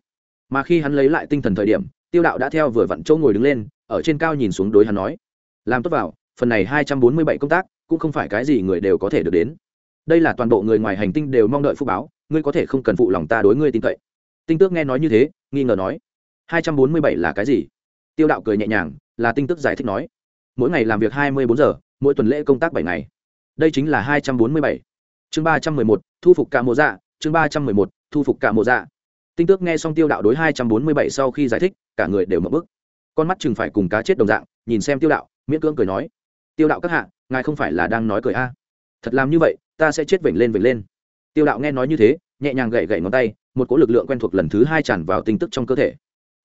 Mà khi hắn lấy lại tinh thần thời điểm, tiêu đạo đã theo vừa vặn chỗ ngồi đứng lên, ở trên cao nhìn xuống đối hắn nói, làm tốt vào, phần này hai trăm bốn mươi bảy công tác, cũng không phải cái gì người đều có thể được đến. Đây là toàn bộ người ngoài hành tinh đều mong đợi phúc báo, ngươi có thể không cần phụ lòng ta đối ngươi tin cậy. Tinh tước nghe nói như thế, nghi ngờ nói, hai trăm bốn mươi bảy là cái gì? Tiêu đạo cười nhẹ nhàng, là tinh tức giải thích nói, mỗi ngày làm việc hai mươi bốn giờ, mỗi tuần lễ công tác bảy ngày. Đây chính là hai trăm bốn mươi bảy. Chương ba trăm mười một, thu phục cả mộ dạ. Chương ba trăm mười một, thu phục cả mộ dạ. Tinh tước nghe xong tiêu đạo đối hai trăm bốn mươi bảy sau khi giải thích, cả người đều mở bức. Con mắt chừng phải cùng cá chết đồng dạng, nhìn xem tiêu đạo, miễn cưỡng cười nói, tiêu đạo các hạ, ngài không phải là đang nói cười a? Thật làm như vậy, ta sẽ chết vểnh lên vểnh lên. Tiêu đạo nghe nói như thế, nhẹ nhàng gậy gậy ngón tay, một cỗ lực lượng quen thuộc lần thứ hai tràn vào tinh tức trong cơ thể.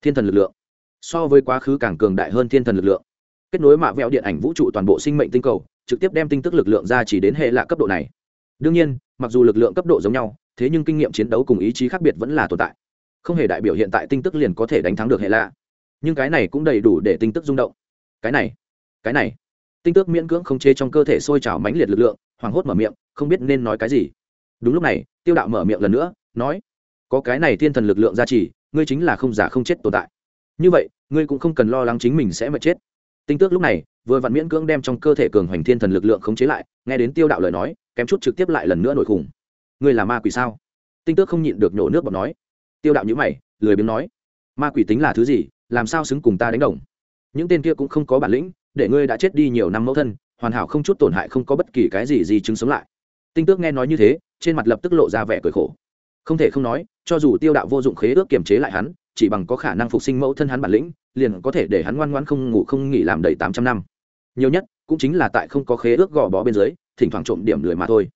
Thiên thần lực lượng so với quá khứ càng cường đại hơn thiên thần lực lượng. Kết nối mạ vẹo điện ảnh vũ trụ toàn bộ sinh mệnh tinh cầu, trực tiếp đem tinh tức lực lượng ra chỉ đến hệ lạ cấp độ này. Đương nhiên, mặc dù lực lượng cấp độ giống nhau, thế nhưng kinh nghiệm chiến đấu cùng ý chí khác biệt vẫn là tồn tại. Không hề đại biểu hiện tại tinh tức liền có thể đánh thắng được hệ lạ. Nhưng cái này cũng đầy đủ để tinh tức rung động. Cái này cái này. Tinh tước miễn cưỡng không chế trong cơ thể sôi trào mãnh liệt lực lượng, hoảng hốt mở miệng, không biết nên nói cái gì. Đúng lúc này, tiêu đạo mở miệng lần nữa, nói, có cái này thiên thần lực lượng gia trì ngươi chính là không giả không chết tồn tại như vậy, ngươi cũng không cần lo lắng chính mình sẽ mệt chết. Tinh tước lúc này, vừa vặn miễn cưỡng đem trong cơ thể cường hoành thiên thần lực lượng khống chế lại, nghe đến tiêu đạo lời nói, kém chút trực tiếp lại lần nữa nổi khủng. Ngươi là ma quỷ sao? Tinh tước không nhịn được nhổ nước bọt nói. Tiêu đạo nhữ mày, lười biếng nói. Ma quỷ tính là thứ gì, làm sao xứng cùng ta đánh đồng? Những tên kia cũng không có bản lĩnh, để ngươi đã chết đi nhiều năm mẫu thân, hoàn hảo không chút tổn hại không có bất kỳ cái gì gì chứng sống lại. Tinh tước nghe nói như thế, trên mặt lập tức lộ ra vẻ cười khổ. Không thể không nói, cho dù tiêu đạo vô dụng khế ước kiềm chế lại hắn chỉ bằng có khả năng phục sinh mẫu thân hắn bản lĩnh, liền có thể để hắn ngoan ngoan không ngủ không nghỉ làm đầy tám trăm năm. Nhiều nhất, cũng chính là tại không có khế ước gò bó bên dưới, thỉnh thoảng trộm điểm lười mà thôi.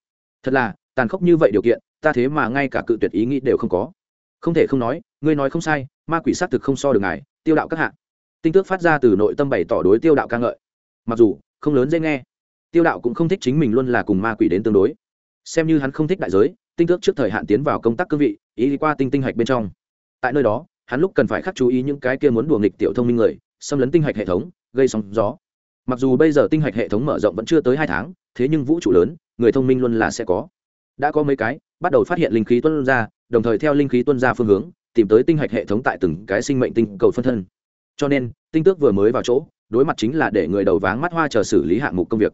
Thật là, tàn khốc như vậy điều kiện, ta thế mà ngay cả cự tuyệt ý nghĩ đều không có. Không thể không nói, ngươi nói không sai, ma quỷ xác thực không so được ngài, tiêu đạo các hạ. Tinh tước phát ra từ nội tâm bày tỏ đối tiêu đạo ca ngợi. Mặc dù, không lớn dễ nghe, tiêu đạo cũng không thích chính mình luôn là cùng ma quỷ đến tương đối. Xem như hắn không thích đại giới, tinh tước trước thời hạn tiến vào công tác cương vị, ý qua tinh tinh hạch bên trong. Tại nơi đó hắn lúc cần phải khắc chú ý những cái kia muốn đùa nghịch tiểu thông minh người, xâm lấn tinh hạch hệ thống, gây sóng gió. Mặc dù bây giờ tinh hạch hệ thống mở rộng vẫn chưa tới hai tháng, thế nhưng vũ trụ lớn, người thông minh luôn là sẽ có. Đã có mấy cái, bắt đầu phát hiện linh khí tuân ra, đồng thời theo linh khí tuân ra phương hướng, tìm tới tinh hạch hệ thống tại từng cái sinh mệnh tinh cầu phân thân. Cho nên, tinh tước vừa mới vào chỗ, đối mặt chính là để người đầu váng mắt hoa chờ xử lý hạng mục công việc.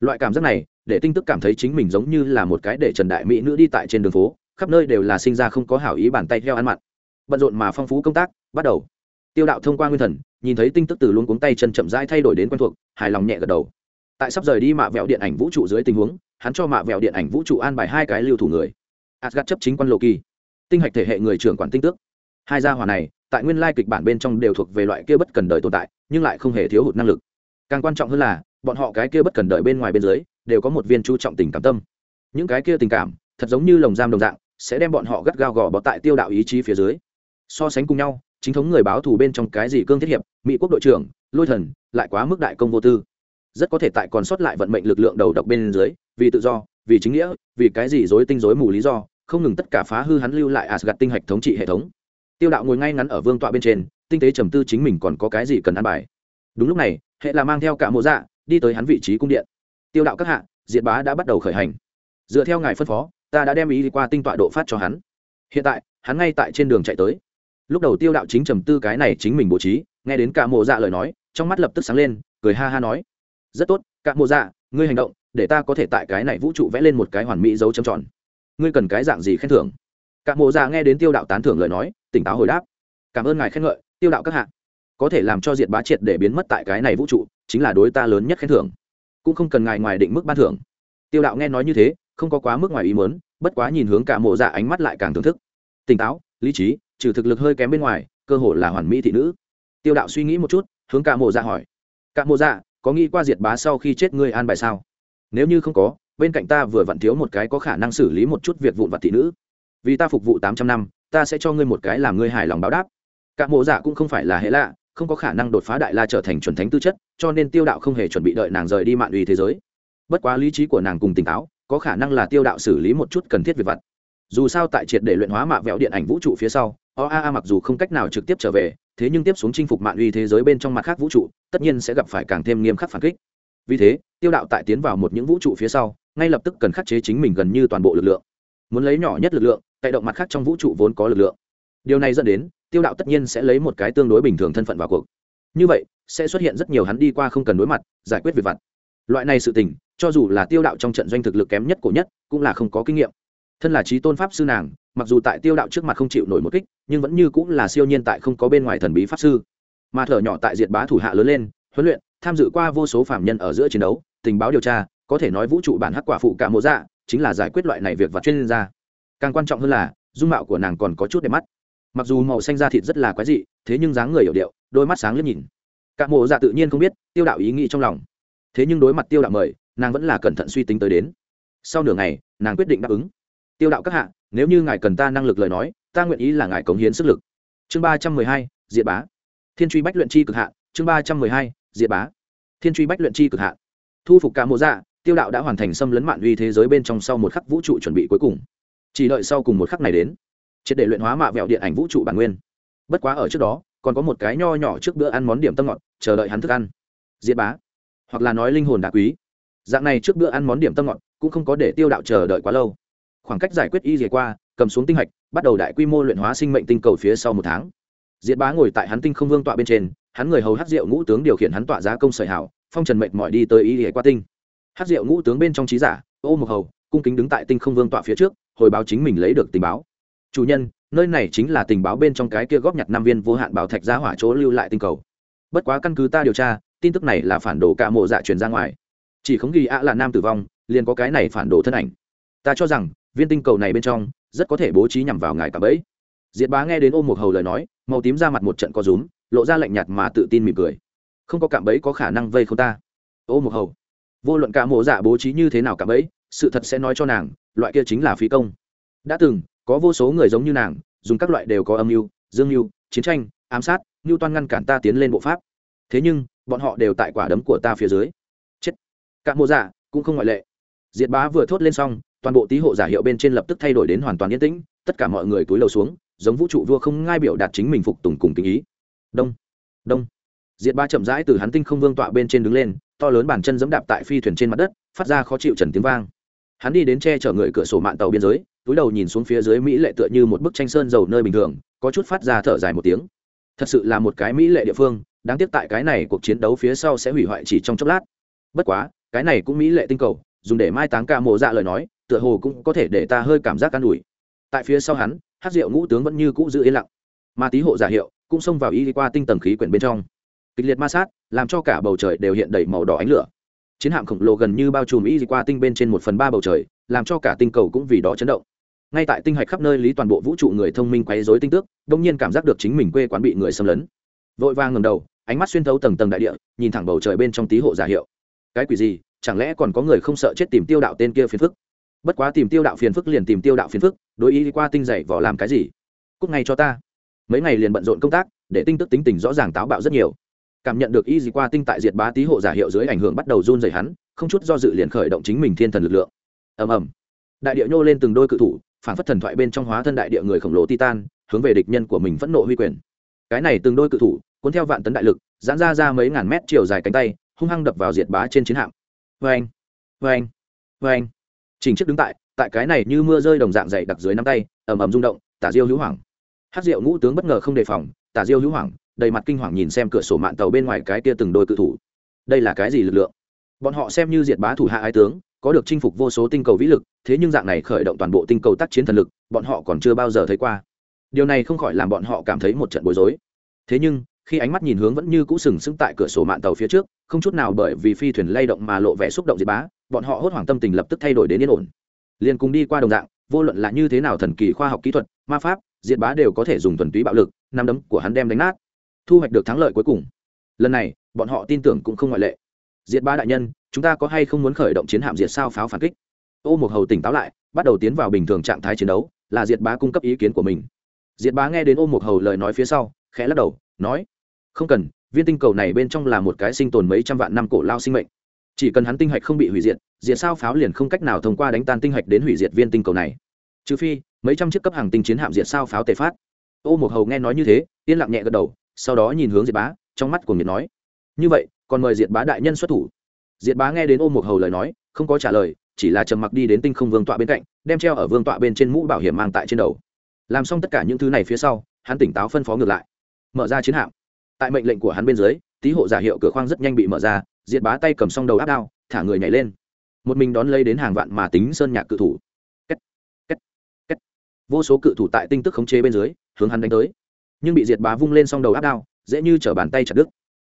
Loại cảm giác này, để tinh tức cảm thấy chính mình giống như là một cái để trần đại mỹ nữ đi tại trên đường phố, khắp nơi đều là sinh ra không có hảo ý bàn tay theo ăn mặn bận rộn mà phong phú công tác, bắt đầu. Tiêu đạo thông qua nguyên thần, nhìn thấy tinh tức từ luôn cuống tay chân chậm rãi thay đổi đến quen thuộc, hài lòng nhẹ gật đầu. Tại sắp rời đi mạ vẹo điện ảnh vũ trụ dưới tình huống, hắn cho mạ vẹo điện ảnh vũ trụ an bài hai cái lưu thủ người. Adgat chấp chính quan lộ kỳ tinh hạch thể hệ người trưởng quản tinh tước. Hai gia hỏa này, tại nguyên lai kịch bản bên trong đều thuộc về loại kia bất cần đời tồn tại, nhưng lại không hề thiếu hụt năng lực. Càng quan trọng hơn là, bọn họ cái kia bất cần đời bên ngoài bên dưới, đều có một viên chú trọng tình cảm tâm. Những cái kia tình cảm, thật giống như lồng giam đồng dạng, sẽ đem bọn họ gắt gao gò bó tại tiêu đạo ý chí phía dưới so sánh cùng nhau, chính thống người báo thù bên trong cái gì cương thiết hiệp, mỹ quốc đội trưởng, lôi thần, lại quá mức đại công vô tư. Rất có thể tại còn sót lại vận mệnh lực lượng đầu độc bên dưới, vì tự do, vì chính nghĩa, vì cái gì dối tinh dối mù lý do, không ngừng tất cả phá hư hắn lưu lại Asgard tinh hạch thống trị hệ thống. Tiêu đạo ngồi ngay ngắn ở vương tọa bên trên, tinh tế trầm tư chính mình còn có cái gì cần ăn bài. Đúng lúc này, hệ là mang theo cả mộ dạ đi tới hắn vị trí cung điện. Tiêu đạo các hạ, diệt bá đã bắt đầu khởi hành. Dựa theo ngài phân phó, ta đã đem ý đi qua tinh tọa độ phát cho hắn. Hiện tại, hắn ngay tại trên đường chạy tới lúc đầu tiêu đạo chính trầm tư cái này chính mình bố trí, nghe đến cả mộ dạ lời nói, trong mắt lập tức sáng lên, cười ha ha nói. Rất tốt cả mộ dạ ngươi hành động, để ta có thể tại cái này vũ trụ vẽ lên một cái hoàn mỹ dấu trầm tròn. Ngươi cần cái dạng gì khen thưởng? Cả mộ dạ nghe đến tiêu đạo tán thưởng lời nói, tỉnh táo hồi đáp. Cảm ơn ngài khen ngợi, tiêu đạo các hạ. Có thể làm cho diệt bá triệt để biến mất tại cái này vũ trụ, chính là đối ta lớn nhất khen thưởng. Cũng không cần ngài ngoài định mức ban thưởng. Tiêu đạo nghe nói như thế, không có quá mức ngoài ý mớn bất quá nhìn hướng cả mộ dạ ánh mắt lại càng thưởng thức. Tỉnh táo, lý trí trừ thực lực hơi kém bên ngoài, cơ hội là hoàn mỹ thị nữ. Tiêu đạo suy nghĩ một chút, hướng cả mộ dạ hỏi. Cả mộ dạ có nghĩ qua diệt bá sau khi chết ngươi an bài sao? Nếu như không có, bên cạnh ta vừa vặn thiếu một cái có khả năng xử lý một chút việc vụn vặt thị nữ. Vì ta phục vụ tám trăm năm, ta sẽ cho ngươi một cái làm ngươi hài lòng báo đáp. Cả mộ dạ cũng không phải là hệ lạ, không có khả năng đột phá đại la trở thành chuẩn thánh tư chất, cho nên tiêu đạo không hề chuẩn bị đợi nàng rời đi mạng uy thế giới. Bất quá lý trí của nàng cùng tỉnh táo, có khả năng là tiêu đạo xử lý một chút cần thiết việc vặt. Dù sao tại triệt để luyện hóa mạ vẹo điện ảnh vũ trụ phía sau oaa mặc dù không cách nào trực tiếp trở về, thế nhưng tiếp xuống chinh phục mạng uy thế giới bên trong mặt khác vũ trụ, tất nhiên sẽ gặp phải càng thêm nghiêm khắc phản kích. Vì thế, tiêu đạo tại tiến vào một những vũ trụ phía sau, ngay lập tức cần khắc chế chính mình gần như toàn bộ lực lượng. Muốn lấy nhỏ nhất lực lượng tại động mặt khác trong vũ trụ vốn có lực lượng. Điều này dẫn đến, tiêu đạo tất nhiên sẽ lấy một cái tương đối bình thường thân phận vào cuộc. Như vậy, sẽ xuất hiện rất nhiều hắn đi qua không cần đối mặt, giải quyết việc vặt. Loại này sự tình, cho dù là tiêu đạo trong trận doanh thực lực kém nhất cổ nhất, cũng là không có kinh nghiệm. Thân là trí tôn pháp sư nàng mặc dù tại tiêu đạo trước mặt không chịu nổi một kích, nhưng vẫn như cũng là siêu nhiên tại không có bên ngoài thần bí pháp sư. Mà thở nhỏ tại diệt bá thủ hạ lớn lên, huấn luyện, tham dự qua vô số phạm nhân ở giữa chiến đấu, tình báo điều tra, có thể nói vũ trụ bản hắc quả phụ cả mộ dạ chính là giải quyết loại này việc vặt chuyên gia. Càng quan trọng hơn là, dung mạo của nàng còn có chút đẹp mắt. Mặc dù màu xanh da thịt rất là quái dị, thế nhưng dáng người hiểu điệu, đôi mắt sáng liếc nhìn. Cả mộ dạ tự nhiên không biết, tiêu đạo ý nghĩ trong lòng. Thế nhưng đối mặt tiêu đạo mời, nàng vẫn là cẩn thận suy tính tới đến. Sau nửa ngày, nàng quyết định đáp ứng tiêu đạo các hạ, nếu như ngài cần ta năng lực lời nói, ta nguyện ý là ngài cống hiến sức lực. Chương ba trăm mười hai, diệt bá. Thiên truy bách luyện chi cực hạ, chương ba trăm mười hai, diệt bá. Thiên truy bách luyện chi cực hạ. Thu phục cả mộ dạ tiêu đạo đã hoàn thành xâm lấn mạng uy thế giới bên trong sau một khắc vũ trụ chuẩn bị cuối cùng. Chỉ đợi sau cùng một khắc này đến, triệt để luyện hóa mạ vẹo điện ảnh vũ trụ bản nguyên. Bất quá ở trước đó, còn có một cái nho nhỏ trước bữa ăn món điểm tâm ngọt, chờ đợi hắn thức ăn. Diệt bá. Hoặc là nói linh hồn đá quý. Dạng này trước bữa ăn món điểm tâm ngọt, cũng không có để tiêu đạo chờ đợi quá lâu khoảng cách giải quyết y dề qua, cầm xuống tinh hạch, bắt đầu đại quy mô luyện hóa sinh mệnh tinh cầu phía sau một tháng. Diệt bá ngồi tại hắn tinh không vương tọa bên trên, hắn người hầu hát rượu ngũ tướng điều khiển hắn tọa giá công sợi hảo phong trần mệnh mọi đi tới y dề qua tinh. Hát rượu ngũ tướng bên trong trí giả, ô mộc hầu, cung kính đứng tại tinh không vương tọa phía trước, hồi báo chính mình lấy được tình báo. Chủ nhân, nơi này chính là tình báo bên trong cái kia góp nhặt năm viên vô hạn bảo thạch ra hỏa chỗ lưu lại tinh cầu. Bất quá căn cứ ta điều tra, tin tức này là phản đồ cả mộ dạ truyền ra ngoài. Chỉ không ghi ạ là nam tử vong, liền có cái này phản đồ thân ảnh. Ta cho rằng viên tinh cầu này bên trong, rất có thể bố trí nhằm vào ngài cả bẫy. Diệt bá nghe đến ôm một hầu lời nói, màu tím ra mặt một trận co rúm, lộ ra lạnh nhạt mà tự tin mỉm cười. Không có cạm bẫy có khả năng vây không ta. Ô một hầu. Vô luận cả mộ dạ bố trí như thế nào cạm bẫy, sự thật sẽ nói cho nàng, loại kia chính là phí công. Đã từng, có vô số người giống như nàng, dùng các loại đều có âm mưu, dương mưu, chiến tranh, ám sát mưu toan ngăn cản ta tiến lên bộ pháp. Thế nhưng, bọn họ đều tại quả đấm của ta phía dưới. Chết. Cạm mộ giả cũng không ngoại lệ. Diệt bá vừa thốt lên xong toàn bộ tý hộ giả hiệu bên trên lập tức thay đổi đến hoàn toàn yên tĩnh, tất cả mọi người túi lầu xuống, giống vũ trụ vua không ngai biểu đạt chính mình phục tùng cùng tình ý. Đông đông. Diệt ba chậm rãi từ hắn tinh không vương tọa bên trên đứng lên, to lớn bàn chân giẫm đạp tại phi thuyền trên mặt đất, phát ra khó chịu trần tiếng vang. Hắn đi đến che chở người cửa sổ mạng tàu biên giới, túi đầu nhìn xuống phía dưới mỹ lệ tựa như một bức tranh sơn dầu nơi bình thường, có chút phát ra thở dài một tiếng. Thật sự là một cái mỹ lệ địa phương, đáng tiếc tại cái này cuộc chiến đấu phía sau sẽ hủy hoại chỉ trong chốc lát. Bất quá, cái này cũng mỹ lệ tinh cầu, dùng để mai táng ca mộ dạ lời nói tựa hồ cũng có thể để ta hơi cảm giác an ủi. Tại phía sau hắn hát rượu ngũ tướng vẫn như cũ giữ yên lặng. Mà tý hộ giả hiệu cũng xông vào y đi qua tinh tầng khí quyển bên trong. Kịch liệt ma sát, làm cho cả bầu trời đều hiện đầy màu đỏ ánh lửa. Chiến hạm khổng lồ gần như bao trùm y đi qua tinh bên trên một phần ba bầu trời, làm cho cả tinh cầu cũng vì đó chấn động. Ngay tại tinh hạch khắp nơi lý toàn bộ vũ trụ người thông minh quấy rối tinh tước đông nhiên cảm giác được chính mình quê quán bị người xâm lấn. Vội vàng ngầm đầu, ánh mắt xuyên thấu tầng tầng đại địa, nhìn thẳng bầu trời bên trong tí hộ giả hiệu. Cái quỷ gì? Chẳng lẽ còn có người không sợ chết tìm tiêu đạo tên kia phiền phức? Bất quá tìm tiêu đạo phiền phức liền tìm tiêu đạo phiền phức, đối ý qua tinh dậy vỏ làm cái gì? Cúc ngay cho ta. Mấy ngày liền bận rộn công tác, để tinh tức tính tình rõ ràng táo bạo rất nhiều. Cảm nhận được y gì qua tinh tại diệt bá tí hộ giả hiệu dưới ảnh hưởng bắt đầu run dày hắn, không chút do dự liền khởi động chính mình thiên thần lực lượng. Ầm ầm. Đại địa nhô lên từng đôi cự thủ, phản phất thần thoại bên trong hóa thân đại địa người khổng lồ titan, hướng về địch nhân của mình phẫn nộ huy quyền. Cái này từng đôi cự thủ, cuốn theo vạn tấn đại lực, giãn ra ra mấy ngàn mét chiều dài cánh tay, hung hăng đập vào diệt bá trên chiến hạm. Vê anh vê anh vê anh Chỉnh chiếc đứng tại tại cái này như mưa rơi đồng dạng dày đặc dưới nắm tay, ầm ầm rung động, tả diêu hữu hoàng hát rượu ngũ tướng bất ngờ không đề phòng, tả diêu hữu hoàng đầy mặt kinh hoàng nhìn xem cửa sổ mạng tàu bên ngoài cái kia từng đôi cự thủ. Đây là cái gì lực lượng? Bọn họ xem như diệt bá thủ hạ ái tướng, có được chinh phục vô số tinh cầu vĩ lực, thế nhưng dạng này khởi động toàn bộ tinh cầu tác chiến thần lực, bọn họ còn chưa bao giờ thấy qua. Điều này không khỏi làm bọn họ cảm thấy một trận bối rối. Thế nhưng, khi ánh mắt nhìn hướng vẫn như cũ sừng sững tại cửa sổ mạng tàu phía trước, không chút nào bởi vì phi thuyền lay động mà lộ vẻ xúc động diệt bá bọn họ hốt hoảng tâm tình lập tức thay đổi đến yên ổn. Liền cùng đi qua đồng dạng, vô luận là như thế nào thần kỳ khoa học kỹ thuật, ma pháp, diệt bá đều có thể dùng thuần túy bạo lực, nắm đấm của hắn đem đánh nát, thu hoạch được thắng lợi cuối cùng. Lần này, bọn họ tin tưởng cũng không ngoại lệ. Diệt bá đại nhân, chúng ta có hay không muốn khởi động chiến hạm diệt sao pháo phản kích? Ô một hầu tỉnh táo lại, bắt đầu tiến vào bình thường trạng thái chiến đấu, là diệt bá cung cấp ý kiến của mình. Diệt bá nghe đến ô một hầu lời nói phía sau, khẽ lắc đầu, nói, không cần, viên tinh cầu này bên trong là một cái sinh tồn mấy trăm vạn năm cổ lao sinh mệnh chỉ cần hắn tinh hạch không bị hủy diệt diệt sao pháo liền không cách nào thông qua đánh tan tinh hạch đến hủy diệt viên tinh cầu này. Trừ phi, mấy trăm chiếc cấp hàng tinh chiến hạm diệt sao pháo tề phát. Ô một hầu nghe nói như thế, yên lặng nhẹ gật đầu, sau đó nhìn hướng diệt bá, trong mắt của nghiệt nói, như vậy, còn mời diệt bá đại nhân xuất thủ. Diệt bá nghe đến ô một hầu lời nói, không có trả lời, chỉ là trầm mặc đi đến tinh không vương tọa bên cạnh, đem treo ở vương tọa bên trên mũ bảo hiểm mang tại trên đầu. Làm xong tất cả những thứ này phía sau, hắn tỉnh táo phân phó ngược lại, mở ra chiến hạm. Tại mệnh lệnh của hắn bên dưới tý hộ giả hiệu cửa khoang rất nhanh bị mở ra diệt bá tay cầm song đầu áp đao thả người nhảy lên. Một mình đón lấy đến hàng vạn mà tính sơn nhạc cự thủ. Kết, kết, kết. vô số cự thủ tại tinh tức khống chế bên dưới hướng hắn đánh tới. Nhưng bị diệt bá vung lên song đầu áp đao dễ như chở bàn tay chặt đứt.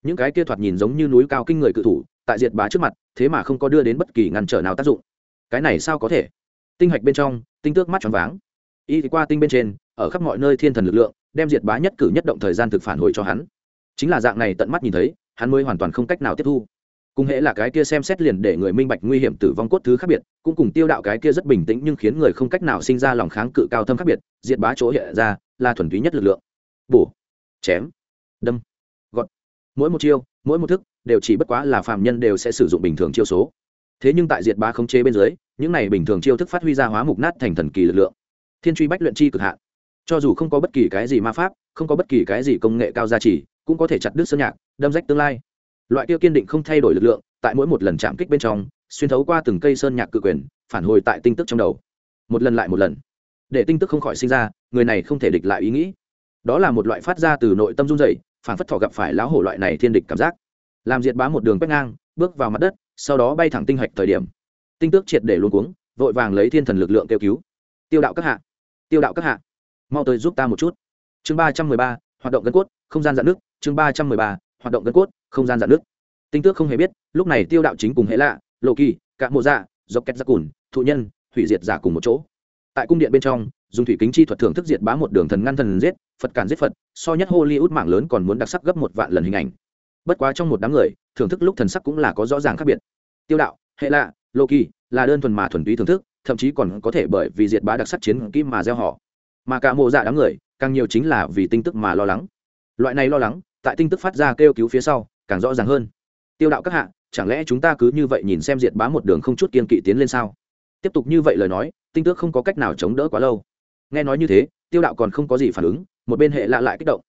Những cái kia thoạt nhìn giống như núi cao kinh người cự thủ tại diệt bá trước mặt thế mà không có đưa đến bất kỳ ngăn trở nào tác dụng. Cái này sao có thể? Tinh hạch bên trong tinh tước mắt tròn váng. Y thì qua tinh bên trên ở khắp mọi nơi thiên thần lực lượng đem diệt bá nhất cử nhất động thời gian thực phản hồi cho hắn. Chính là dạng này tận mắt nhìn thấy hắn mới hoàn toàn không cách nào tiếp thu cùng hễ là cái kia xem xét liền để người minh bạch nguy hiểm tử vong cốt thứ khác biệt cũng cùng tiêu đạo cái kia rất bình tĩnh nhưng khiến người không cách nào sinh ra lòng kháng cự cao thâm khác biệt diệt bá chỗ hiện ra là thuần túy nhất lực lượng. Bổ chém đâm gọn, mỗi một chiêu mỗi một thức đều chỉ bất quá là phàm nhân đều sẽ sử dụng bình thường chiêu số. Thế nhưng tại diệt bá khống chế bên dưới những này bình thường chiêu thức phát huy ra hóa mục nát thành thần kỳ lực lượng. Thiên truy bách luyện chi cực hạn. Cho dù không có bất kỳ cái gì ma pháp không có bất kỳ cái gì công nghệ cao gia trì cũng có thể chặt đứt sơn nhạc đâm rách tương lai loại kia kiên định không thay đổi lực lượng, tại mỗi một lần chạm kích bên trong, xuyên thấu qua từng cây sơn nhạc cự quyền, phản hồi tại tinh tức trong đầu. Một lần lại một lần. Để tinh tức không khỏi sinh ra, người này không thể địch lại ý nghĩ. Đó là một loại phát ra từ nội tâm run dày phản phất thọ gặp phải lão hổ loại này thiên địch cảm giác. Làm diệt bá một đường quét ngang, bước vào mặt đất, sau đó bay thẳng tinh hạch thời điểm. Tinh tước triệt để luôn cuống, vội vàng lấy thiên thần lực lượng kêu cứu. Tiêu đạo các hạ, tiêu đạo các hạ, mau tới giúp ta một chút. Chương ba trăm mười ba, hoạt động gân cốt, không gian dạn nước chương ba trăm mười ba, hoạt động gân cốt không gian dạn nước. Tinh tước không hề biết, lúc này tiêu đạo chính cùng hệ lạ lộ kỳ, cạ mộ dạ dọc két giác dạ cùn, thụ nhân, hủy diệt giả cùng một chỗ. Tại cung điện bên trong, dùng thủy kính chi thuật thưởng thức diệt bá một đường thần ngăn thần giết, phật cản giết phật, so nhất hollywood mạng lớn còn muốn đặc sắc gấp một vạn lần hình ảnh. Bất quá trong một đám người, thưởng thức lúc thần sắc cũng là có rõ ràng khác biệt. Tiêu đạo, hệ lạ lộ kỳ là đơn thuần mà thuần túy thưởng thức, thậm chí còn có thể bởi vì diệt bá đặc sắc chiến kim mà gieo họ. Mà cả mộ dạ đám người, càng nhiều chính là vì tinh tức mà lo lắng. Loại này lo lắng, tại tinh tức phát ra kêu cứu phía sau càng rõ ràng hơn. Tiêu đạo các hạ, chẳng lẽ chúng ta cứ như vậy nhìn xem diệt bá một đường không chút kiên kỵ tiến lên sao? Tiếp tục như vậy lời nói, tinh tước không có cách nào chống đỡ quá lâu. Nghe nói như thế, tiêu đạo còn không có gì phản ứng, một bên hệ lạ lại kích động.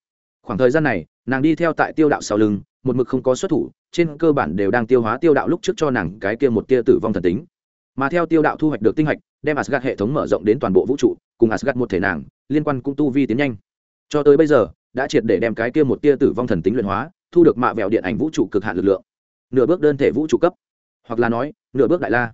Khoảng thời gian này, nàng đi theo tại tiêu đạo sau lưng, một mực không có xuất thủ, trên cơ bản đều đang tiêu hóa tiêu đạo lúc trước cho nàng cái kia một tia tử vong thần tính. Mà theo tiêu đạo thu hoạch được tinh hạch, đem asgad hệ thống mở rộng đến toàn bộ vũ trụ, cùng asgad một thể nàng, liên quan cũng tu vi tiến nhanh. Cho tới bây giờ, đã triệt để đem cái kia một tia tử vong thần tính luyện hóa thu được mạ vẹo điện ảnh vũ trụ cực hạn lực lượng. Nửa bước đơn thể vũ trụ cấp. Hoặc là nói, nửa bước đại la.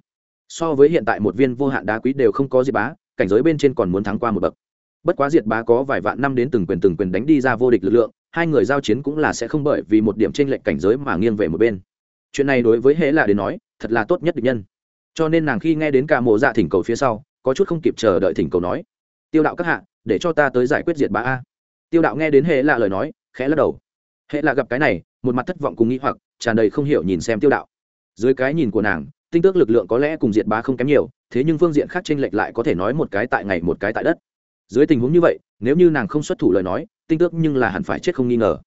So với hiện tại một viên vô hạn đá quý đều không có diệt bá, cảnh giới bên trên còn muốn thắng qua một bậc. Bất quá diệt bá có vài vạn năm đến từng quyền từng quyền đánh đi ra vô địch lực lượng, hai người giao chiến cũng là sẽ không bởi vì một điểm t r ê n lệch cảnh giới mà nghiêng về một bên. Chuyện này đối với hễ là đến nói, thật là tốt nhất định nhân. Cho nên nàng khi nghe đến ca mộ dạ thỉnh cầu phía sau, có chút không kịp chờ đợi thỉnh cầu nói, tiêu đạo các hạ, để cho ta tới giải quyết diệt bá a. Tiêu đạo nghe đến hệ lạ lời nói, khẽ lắc đầu hệ là gặp cái này, một mặt thất vọng cùng nghĩ hoặc, tràn đầy không hiểu nhìn xem tiêu đạo. Dưới cái nhìn của nàng, tinh tước lực lượng có lẽ cùng diệt bá không kém nhiều, thế nhưng phương diện khác tranh lệch lại có thể nói một cái tại ngày một cái tại đất. Dưới tình huống như vậy, nếu như nàng không xuất thủ lời nói, tinh tước nhưng là hẳn phải chết không nghi ngờ.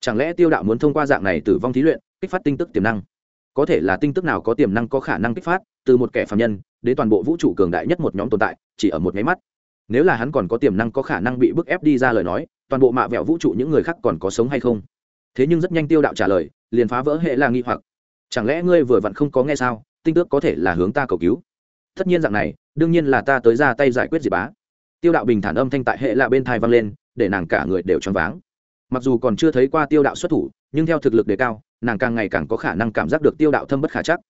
Chẳng lẽ tiêu đạo muốn thông qua dạng này tử vong thí luyện, kích phát tinh tức tiềm năng? Có thể là tinh tức nào có tiềm năng có khả năng kích phát, từ một kẻ phạm nhân, đến toàn bộ vũ trụ cường đại nhất một nhóm tồn tại, chỉ ở một máy mắt. Nếu là hắn còn có tiềm năng có khả năng bị bức ép đi ra lời nói, toàn bộ mạ vẹo vũ trụ những người khác còn có sống hay không? Thế nhưng rất nhanh tiêu đạo trả lời, liền phá vỡ hệ là nghi hoặc. Chẳng lẽ ngươi vừa vặn không có nghe sao? Tinh tước có thể là hướng ta cầu cứu. Tất nhiên dạng này, đương nhiên là ta tới ra tay giải quyết gì bá. Tiêu đạo bình thản âm thanh tại hệ là bên thai vang lên, để nàng cả người đều choáng váng. Mặc dù còn chưa thấy qua tiêu đạo xuất thủ, nhưng theo thực lực đề cao, nàng càng ngày càng có khả năng cảm giác được tiêu đạo thâm bất khả chắc.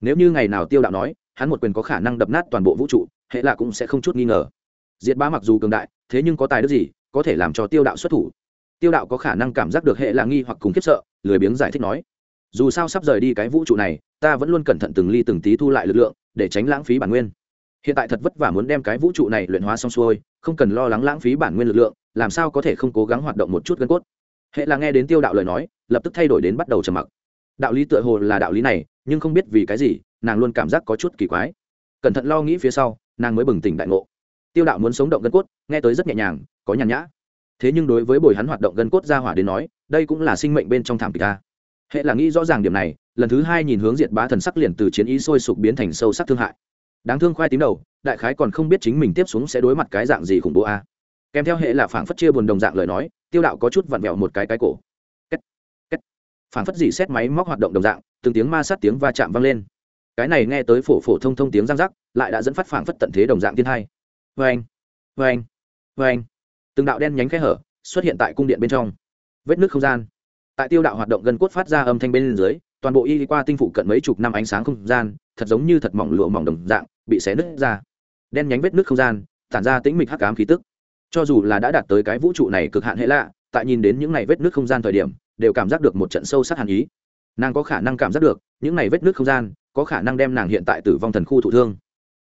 Nếu như ngày nào tiêu đạo nói, hắn một quyền có khả năng đập nát toàn bộ vũ trụ, hệ là cũng sẽ không chút nghi ngờ. Diệt bá mặc dù cường đại, thế nhưng có tài đức gì, có thể làm cho tiêu đạo xuất thủ? Tiêu đạo có khả năng cảm giác được hệ là nghi hoặc cùng khiếp sợ, lười biếng giải thích nói. Dù sao sắp rời đi cái vũ trụ này, ta vẫn luôn cẩn thận từng ly từng tí thu lại lực lượng, để tránh lãng phí bản nguyên. Hiện tại thật vất vả muốn đem cái vũ trụ này luyện hóa xong xuôi, không cần lo lắng lãng phí bản nguyên lực lượng, làm sao có thể không cố gắng hoạt động một chút gân cốt. Hệ là nghe đến tiêu đạo lời nói, lập tức thay đổi đến bắt đầu trầm mặc. Đạo lý tựa hồ là đạo lý này, nhưng không biết vì cái gì, nàng luôn cảm giác có chút kỳ quái. Cẩn thận lo nghĩ phía sau, nàng mới bừng tỉnh đại ngộ. Tiêu đạo muốn sống động gân cốt, nghe tới rất nhẹ nhàng, có nhàn nhã thế nhưng đối với bồi hắn hoạt động gân cốt ra hỏa đến nói, đây cũng là sinh mệnh bên trong thảm kịch ta hệ là nghĩ rõ ràng điểm này, lần thứ hai nhìn hướng diệt bá thần sắc liền từ chiến ý sôi sục biến thành sâu sắc thương hại. Đáng thương khoai tím đầu, đại khái còn không biết chính mình tiếp xuống sẽ đối mặt cái dạng gì khủng bố a. Kèm theo hệ là phảng phất chia buồn đồng dạng lời nói, tiêu đạo có chút vặn vẹo một cái cái cổ. Kết. Kết. phảng phất gì xét máy móc hoạt động đồng dạng, từng tiếng ma sát tiếng va chạm vang lên. Cái này nghe tới phổ phổ thông thông tiếng răng rắc, lại đã dẫn phát phảng phất tận thế đồng dạng thiên hai. Vê anh vê anh vê anh từng đạo đen nhánh khe hở xuất hiện tại cung điện bên trong. Vết nước không gian. Tại tiêu đạo hoạt động gần cốt phát ra âm thanh bên dưới, toàn bộ y qua tinh phụ cận mấy chục năm ánh sáng không gian, thật giống như thật mỏng lụa mỏng đồng dạng, bị xé nứt ra. Đen nhánh vết nước không gian, tản ra tĩnh mịch hắc ám khí tức. Cho dù là đã đạt tới cái vũ trụ này cực hạn hệ lạ, tại nhìn đến những này vết nước không gian thời điểm, đều cảm giác được một trận sâu sắc hàn ý. Nàng có khả năng cảm giác được, những này vết nước không gian có khả năng đem nàng hiện tại tử vong thần khu thụ thương.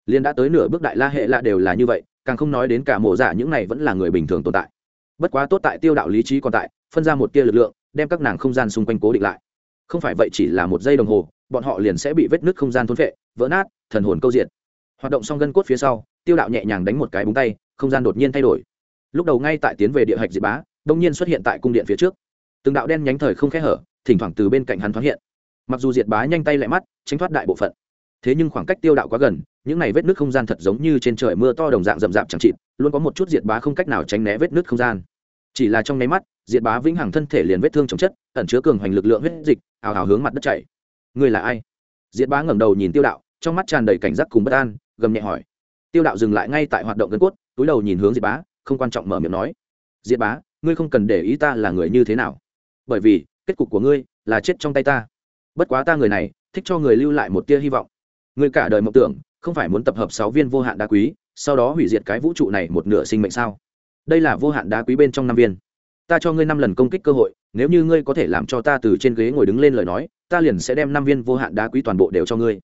Liên đã tới nửa bước đại la hệ lạ đều là như vậy càng không nói đến cả mộ dạ những này vẫn là người bình thường tồn tại. Bất quá tốt tại tiêu đạo lý trí còn tại, phân ra một tia lực lượng, đem các nàng không gian xung quanh cố định lại. Không phải vậy chỉ là một giây đồng hồ, bọn họ liền sẽ bị vết nứt không gian thôn vệ vỡ nát, thần hồn câu diện. Hoạt động xong gân cốt phía sau, tiêu đạo nhẹ nhàng đánh một cái búng tay, không gian đột nhiên thay đổi. Lúc đầu ngay tại tiến về địa hạch diệt bá, đông nhiên xuất hiện tại cung điện phía trước. Từng đạo đen nhánh thời không khẽ hở, thỉnh thoảng từ bên cạnh hắn thoáng hiện. Mặc dù diệt bá nhanh tay lại mắt, tránh thoát đại bộ phận thế nhưng khoảng cách tiêu đạo quá gần, những này vết nước không gian thật giống như trên trời mưa to đồng dạng rậm rạp chẳng chịt, luôn có một chút diệt bá không cách nào tránh né vết nước không gian. Chỉ là trong nháy mắt, diệt bá vĩnh hằng thân thể liền vết thương chống chất, ẩn chứa cường hoành lực lượng huyết dịch, ào ào hướng mặt đất chảy. Người là ai? Diệt bá ngẩng đầu nhìn tiêu đạo, trong mắt tràn đầy cảnh giác cùng bất an, gầm nhẹ hỏi. Tiêu đạo dừng lại ngay tại hoạt động gân cốt, túi đầu nhìn hướng diệt bá, không quan trọng mở miệng nói. Diệt bá, ngươi không cần để ý ta là người như thế nào. Bởi vì, kết cục của ngươi là chết trong tay ta. Bất quá ta người này, thích cho người lưu lại một tia hy vọng ngươi cả đời mộng tưởng, không phải muốn tập hợp sáu viên vô hạn đá quý, sau đó hủy diệt cái vũ trụ này một nửa sinh mệnh sao? Đây là vô hạn đá quý bên trong năm viên. Ta cho ngươi năm lần công kích cơ hội, nếu như ngươi có thể làm cho ta từ trên ghế ngồi đứng lên lời nói, ta liền sẽ đem năm viên vô hạn đá quý toàn bộ đều cho ngươi.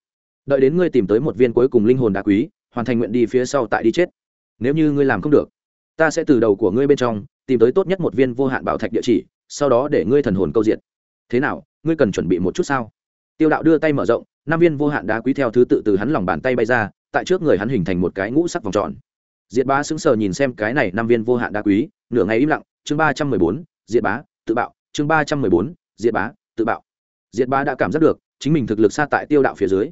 Đợi đến ngươi tìm tới một viên cuối cùng linh hồn đá quý, hoàn thành nguyện đi phía sau tại đi chết. Nếu như ngươi làm không được, ta sẽ từ đầu của ngươi bên trong, tìm tới tốt nhất một viên vô hạn bảo thạch địa chỉ, sau đó để ngươi thần hồn câu diệt thế nào, ngươi cần chuẩn bị một chút sao? Tiêu đạo đưa tay mở rộng, năm viên vô hạn đá quý theo thứ tự từ hắn lòng bàn tay bay ra, tại trước người hắn hình thành một cái ngũ sắc vòng tròn. Diệt bá sững sờ nhìn xem cái này năm viên vô hạn đá quý, nửa ngày im lặng, chương ba trăm mười bốn, diệt bá, tự bạo, chương ba trăm mười bốn, diệt bá, tự bạo. Diệt bá đã cảm giác được, chính mình thực lực xa tại tiêu đạo phía dưới.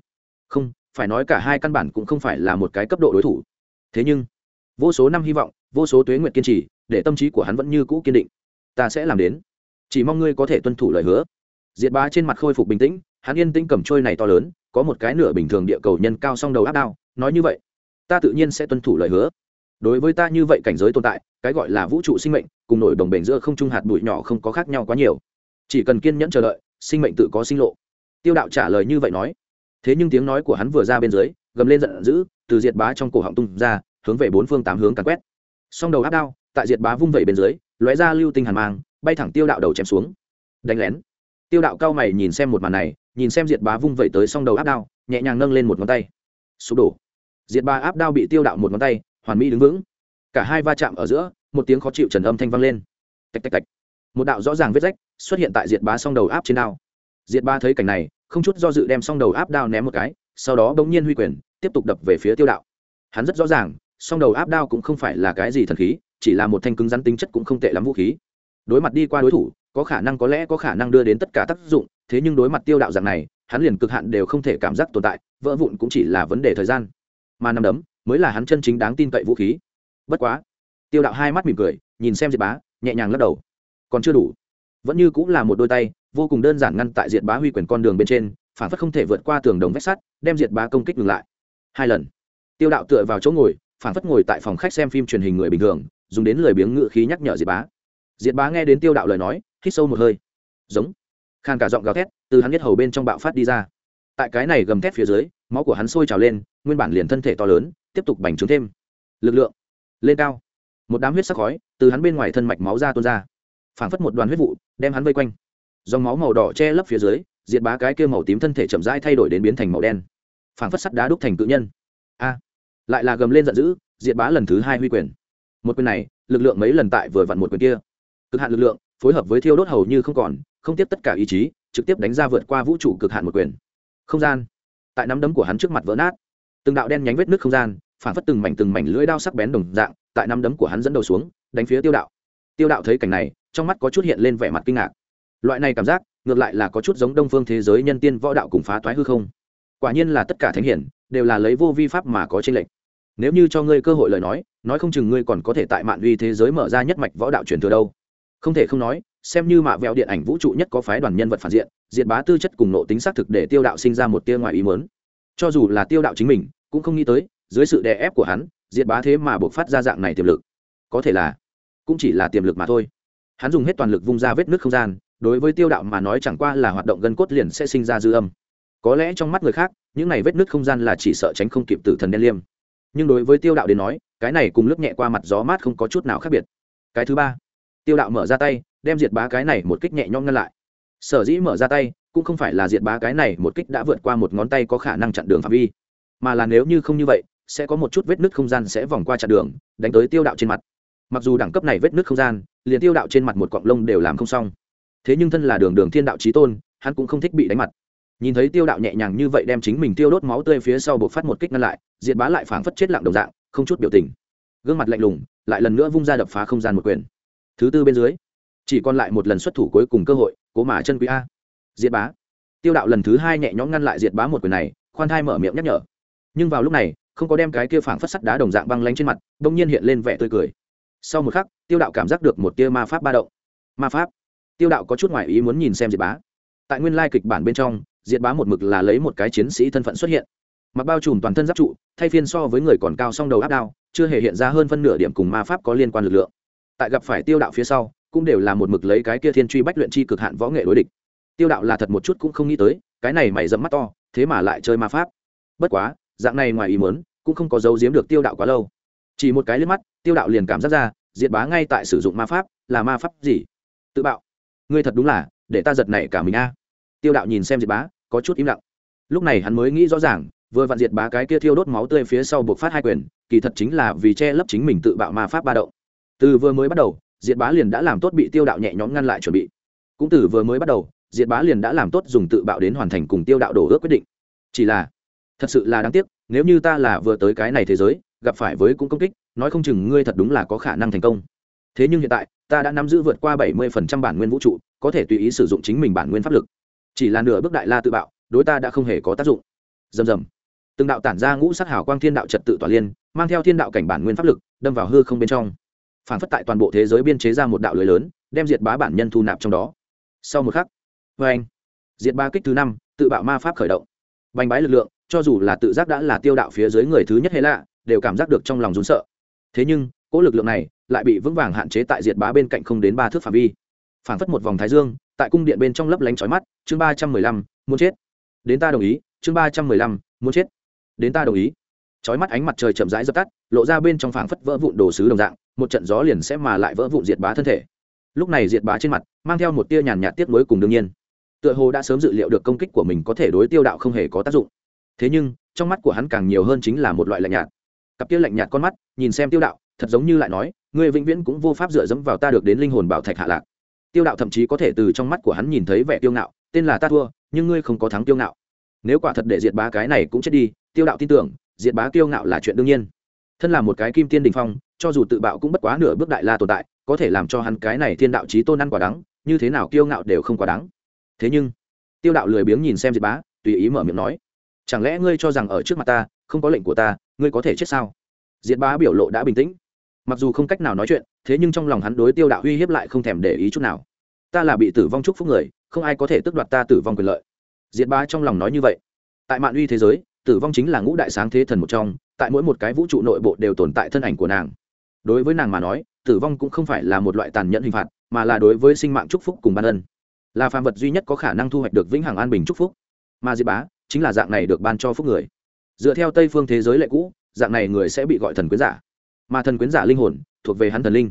Không, phải nói cả hai căn bản cũng không phải là một cái cấp độ đối thủ. Thế nhưng, vô số năm hy vọng, vô số tuế nguyện kiên trì, để tâm trí của hắn vẫn như cũ kiên định. Ta sẽ làm đến. Chỉ mong ngươi có thể tuân thủ lời hứa. Diệt bá trên mặt khôi phục bình tĩnh hắn yên tĩnh cầm trôi này to lớn, có một cái nửa bình thường địa cầu nhân cao song đầu áp đao, nói như vậy, ta tự nhiên sẽ tuân thủ lời hứa. Đối với ta như vậy cảnh giới tồn tại, cái gọi là vũ trụ sinh mệnh, cùng nổi đồng bền giữa không trung hạt bụi nhỏ không có khác nhau quá nhiều. Chỉ cần kiên nhẫn chờ đợi, sinh mệnh tự có sinh lộ. Tiêu đạo trả lời như vậy nói. Thế nhưng tiếng nói của hắn vừa ra bên dưới, gầm lên giận dữ, từ diệt bá trong cổ họng tung ra, hướng về bốn phương tám hướng càn quét. Song đầu áp đao, tại diệt bá vung vẩy bên dưới, lóe ra lưu tinh hàn mang, bay thẳng tiêu đạo đầu chém xuống. Đánh lén. Tiêu đạo cao mày nhìn xem một màn này nhìn xem diệt bá vung vẩy tới song đầu áp đao, nhẹ nhàng nâng lên một ngón tay. Sụp đổ. Diệt Bá áp đao bị tiêu đạo một ngón tay, hoàn mỹ đứng vững. Cả hai va chạm ở giữa, một tiếng khó chịu trần âm thanh vang lên. Tạch tạch tạch. Một đạo rõ ràng vết rách xuất hiện tại diệt bá song đầu áp trên đao. Diệt Bá thấy cảnh này, không chút do dự đem song đầu áp đao ném một cái, sau đó bỗng nhiên huy quyền, tiếp tục đập về phía tiêu đạo. Hắn rất rõ ràng, song đầu áp đao cũng không phải là cái gì thần khí, chỉ là một thanh cứng rắn tính chất cũng không tệ lắm vũ khí. Đối mặt đi qua đối thủ, có khả năng có lẽ có khả năng đưa đến tất cả tác dụng thế nhưng đối mặt tiêu đạo dạng này, hắn liền cực hạn đều không thể cảm giác tồn tại, vỡ vụn cũng chỉ là vấn đề thời gian. Mà năm đấm, mới là hắn chân chính đáng tin cậy vũ khí. Bất quá, tiêu đạo hai mắt mỉm cười, nhìn xem diệt bá, nhẹ nhàng lắc đầu. Còn chưa đủ. Vẫn như cũng là một đôi tay, vô cùng đơn giản ngăn tại diệt bá huy quyền con đường bên trên, phản phất không thể vượt qua tường đồng vách sắt, đem diệt bá công kích ngừng lại. Hai lần, tiêu đạo tựa vào chỗ ngồi, phản phất ngồi tại phòng khách xem phim truyền hình người bình thường, dùng đến lời biếng ngự khí nhắc nhở diệt bá. Diệt bá nghe đến tiêu đạo lời nói, hít sâu một hơi. Giống khàn cả giọng gào thét, từ hắn nhất hầu bên trong bạo phát đi ra. Tại cái này gầm thét phía dưới, máu của hắn sôi trào lên, nguyên bản liền thân thể to lớn, tiếp tục bành trướng thêm. Lực lượng lên cao. Một đám huyết sắc khói từ hắn bên ngoài thân mạch máu ra tuôn ra. Phảng phất một đoàn huyết vụ, đem hắn vây quanh. Dòng máu màu đỏ che lấp phía dưới, diệt bá cái kia màu tím thân thể chậm rãi thay đổi đến biến thành màu đen. Phảng phất sắt đá đúc thành cự nhân. A! Lại là gầm lên giận dữ, diệt bá lần thứ hai huy quyền. Một quyền này, lực lượng mấy lần tại vừa vặn một quyền kia. Cực hạn lực lượng phối hợp với thiêu đốt hầu như không còn, không tiếp tất cả ý chí, trực tiếp đánh ra vượt qua vũ trụ cực hạn một quyền. Không gian. Tại nắm đấm của hắn trước mặt vỡ nát. Từng đạo đen nhánh vết nước không gian phản phất từng mảnh từng mảnh lưỡi đao sắc bén đồng dạng, tại nắm đấm của hắn dẫn đầu xuống, đánh phía tiêu đạo. Tiêu đạo thấy cảnh này, trong mắt có chút hiện lên vẻ mặt kinh ngạc. Loại này cảm giác, ngược lại là có chút giống đông phương thế giới nhân tiên võ đạo cùng phá toái hư không. Quả nhiên là tất cả thánh hiển, đều là lấy vô vi pháp mà có tranh lệch. Nếu như cho ngươi cơ hội lời nói nói không chừng ngươi còn có thể tại mạn uy thế giới mở ra nhất mạch võ đạo truyền thừa đâu không thể không nói, xem như mạ vẹo điện ảnh vũ trụ nhất có phái đoàn nhân vật phản diện, diệt bá tư chất cùng nộ tính xác thực để tiêu đạo sinh ra một tia ngoài ý mớn cho dù là tiêu đạo chính mình, cũng không nghĩ tới, dưới sự đè ép của hắn, diệt bá thế mà buộc phát ra dạng này tiềm lực. Có thể là, cũng chỉ là tiềm lực mà thôi. Hắn dùng hết toàn lực vung ra vết nước không gian, đối với tiêu đạo mà nói chẳng qua là hoạt động gân cốt liền sẽ sinh ra dư âm. Có lẽ trong mắt người khác, những này vết nước không gian là chỉ sợ tránh không kịp tử thần đen liêm. Nhưng đối với tiêu đạo đến nói, cái này cùng lướt nhẹ qua mặt gió mát không có chút nào khác biệt. Cái thứ ba tiêu đạo mở ra tay, đem diệt bá cái này một kích nhẹ nhõm ngăn lại. Sở dĩ mở ra tay, cũng không phải là diệt bá cái này một kích đã vượt qua một ngón tay có khả năng chặn đường phạm vi, mà là nếu như không như vậy, sẽ có một chút vết nứt không gian sẽ vòng qua chặn đường, đánh tới tiêu đạo trên mặt. Mặc dù đẳng cấp này vết nứt không gian, liền tiêu đạo trên mặt một cọng lông đều làm không xong. Thế nhưng thân là đường đường thiên đạo trí tôn, hắn cũng không thích bị đánh mặt. Nhìn thấy tiêu đạo nhẹ nhàng như vậy đem chính mình tiêu đốt máu tươi phía sau buộc phát một kích ngăn lại, diệt bá lại phảng phất chết lặng đồng dạng, không chút biểu tình. Gương mặt lạnh lùng, lại lần nữa vung ra đập phá không gian một quyền thứ tư bên dưới, chỉ còn lại một lần xuất thủ cuối cùng cơ hội, cố mà chân quý a. Diệt bá. Tiêu đạo lần thứ hai nhẹ nhõm ngăn lại diệt bá một quyền này, khoan thai mở miệng nhắc nhở. Nhưng vào lúc này, không có đem cái kia phảng phất sắt đá đồng dạng băng lánh trên mặt đông nhiên hiện lên vẻ tươi cười. Sau một khắc, tiêu đạo cảm giác được một tia ma pháp ba động. Ma pháp? Tiêu đạo có chút ngoại ý muốn nhìn xem diệt bá. Tại nguyên lai kịch bản bên trong, diệt bá một mực là lấy một cái chiến sĩ thân phận xuất hiện. Mặc bao trùm toàn thân giáp trụ, thay phiên so với người còn cao song đầu áp đao, chưa hề hiện ra hơn phân nửa điểm cùng ma pháp có liên quan lực lượng tại gặp phải tiêu đạo phía sau, cũng đều là một mực lấy cái kia thiên truy bách luyện chi cực hạn võ nghệ đối địch. Tiêu đạo là thật một chút cũng không nghĩ tới, cái này mày dẫm mắt to, thế mà lại chơi ma pháp. Bất quá, dạng này ngoài ý muốn, cũng không có dấu giếm được tiêu đạo quá lâu. Chỉ một cái liếc mắt, tiêu đạo liền cảm giác ra, diệt bá ngay tại sử dụng ma pháp, là ma pháp gì? Tự bạo. Ngươi thật đúng là, để ta giật này cả mình a. Tiêu đạo nhìn xem diệt bá, có chút im lặng. Lúc này hắn mới nghĩ rõ ràng, vừa vặn diệt bá cái kia thiêu đốt máu tươi phía sau buộc phát hai quyền, kỳ thật chính là vì che lấp chính mình tự bạo ma pháp ba động từ vừa mới bắt đầu, diệt bá liền đã làm tốt bị tiêu đạo nhẹ nhõm ngăn lại chuẩn bị. Cũng từ vừa mới bắt đầu, diệt bá liền đã làm tốt dùng tự bạo đến hoàn thành cùng tiêu đạo đổ ước quyết định. Chỉ là, thật sự là đáng tiếc, nếu như ta là vừa tới cái này thế giới, gặp phải với cũng công kích, nói không chừng ngươi thật đúng là có khả năng thành công. Thế nhưng hiện tại, ta đã nắm giữ vượt qua bảy mươi phần trăm bản nguyên vũ trụ, có thể tùy ý sử dụng chính mình bản nguyên pháp lực. Chỉ là nửa bước đại la tự bạo, đối ta đã không hề có tác dụng. Dầm dầm từng đạo tản ra ngũ sắc hào quang thiên đạo trật tự tỏa liên, mang theo thiên đạo cảnh bản nguyên pháp lực, đâm vào hư không bên trong phản phất tại toàn bộ thế giới biên chế ra một đạo lưới lớn, đem diệt bá bản nhân thu nạp trong đó. Sau một khắc vê anh, diệt ba kích thứ năm, tự bạo ma pháp khởi động. Bành bái lực lượng, cho dù là tự giác đã là tiêu đạo phía dưới người thứ nhất hay lạ, đều cảm giác được trong lòng rún sợ. Thế nhưng, cỗ lực lượng này lại bị vững vàng hạn chế tại diệt bá bên cạnh không đến ba thước phạm vi. Phản phất một vòng thái dương, tại cung điện bên trong lấp lánh trói mắt, chương ba trăm mười lăm, muốn chết. Đến ta đồng ý, chương ba trăm mười lăm, muốn chết. Đến ta đồng ý chói mắt ánh mặt trời chậm rãi dập tắt, lộ ra bên trong phảng phất vỡ vụn đồ sứ đồng dạng, một trận gió liền sẽ mà lại vỡ vụn diệt bá thân thể. Lúc này diệt bá trên mặt, mang theo một tia nhàn nhạt tiếp nối cùng đương nhiên. Tựa hồ đã sớm dự liệu được công kích của mình có thể đối tiêu đạo không hề có tác dụng. Thế nhưng, trong mắt của hắn càng nhiều hơn chính là một loại lạnh nhạt. Cặp kia lạnh nhạt con mắt, nhìn xem tiêu đạo, thật giống như lại nói người vĩnh viễn cũng vô pháp dựa dẫm vào ta được đến linh hồn bảo thạch hạ lạc. Tiêu đạo thậm chí có thể từ trong mắt của hắn nhìn thấy vẻ tiêu ngạo, tên là ta thua, nhưng ngươi không có thắng tiêu ngạo. Nếu quả thật để diệt bá cái này cũng chết đi, tiêu đạo tin tưởng diệt bá kiêu ngạo là chuyện đương nhiên. Thân là một cái kim tiên đình phong, cho dù tự bạo cũng bất quá nửa bước đại la tồn tại, có thể làm cho hắn cái này thiên đạo trí tôn ăn quả đắng, như thế nào kiêu ngạo đều không quả đắng thế nhưng, tiêu đạo lười biếng nhìn xem diệt bá, tùy ý mở miệng nói, chẳng lẽ ngươi cho rằng ở trước mặt ta, không có lệnh của ta, ngươi có thể chết sao? Diệt bá biểu lộ đã bình tĩnh. Mặc dù không cách nào nói chuyện, thế nhưng trong lòng hắn đối tiêu đạo uy hiếp lại không thèm để ý chút nào. Ta là bị tử vong chúc phúc người, không ai có thể tước đoạt ta tử vong quyền lợi. Diệt bá trong lòng nói như vậy. Tại mạng uy thế giới tử vong chính là ngũ đại sáng thế thần một trong, tại mỗi một cái vũ trụ nội bộ đều tồn tại thân ảnh của nàng. Đối với nàng mà nói, tử vong cũng không phải là một loại tàn nhẫn hình phạt, mà là đối với sinh mạng chúc phúc cùng ban ân. Là phàm vật duy nhất có khả năng thu hoạch được vĩnh hằng an bình chúc phúc. Mà diệt bá chính là dạng này được ban cho phúc người. Dựa theo tây phương thế giới lệ cũ, dạng này người sẽ bị gọi thần quyến giả. Mà thần quyến giả linh hồn thuộc về hắn thần linh.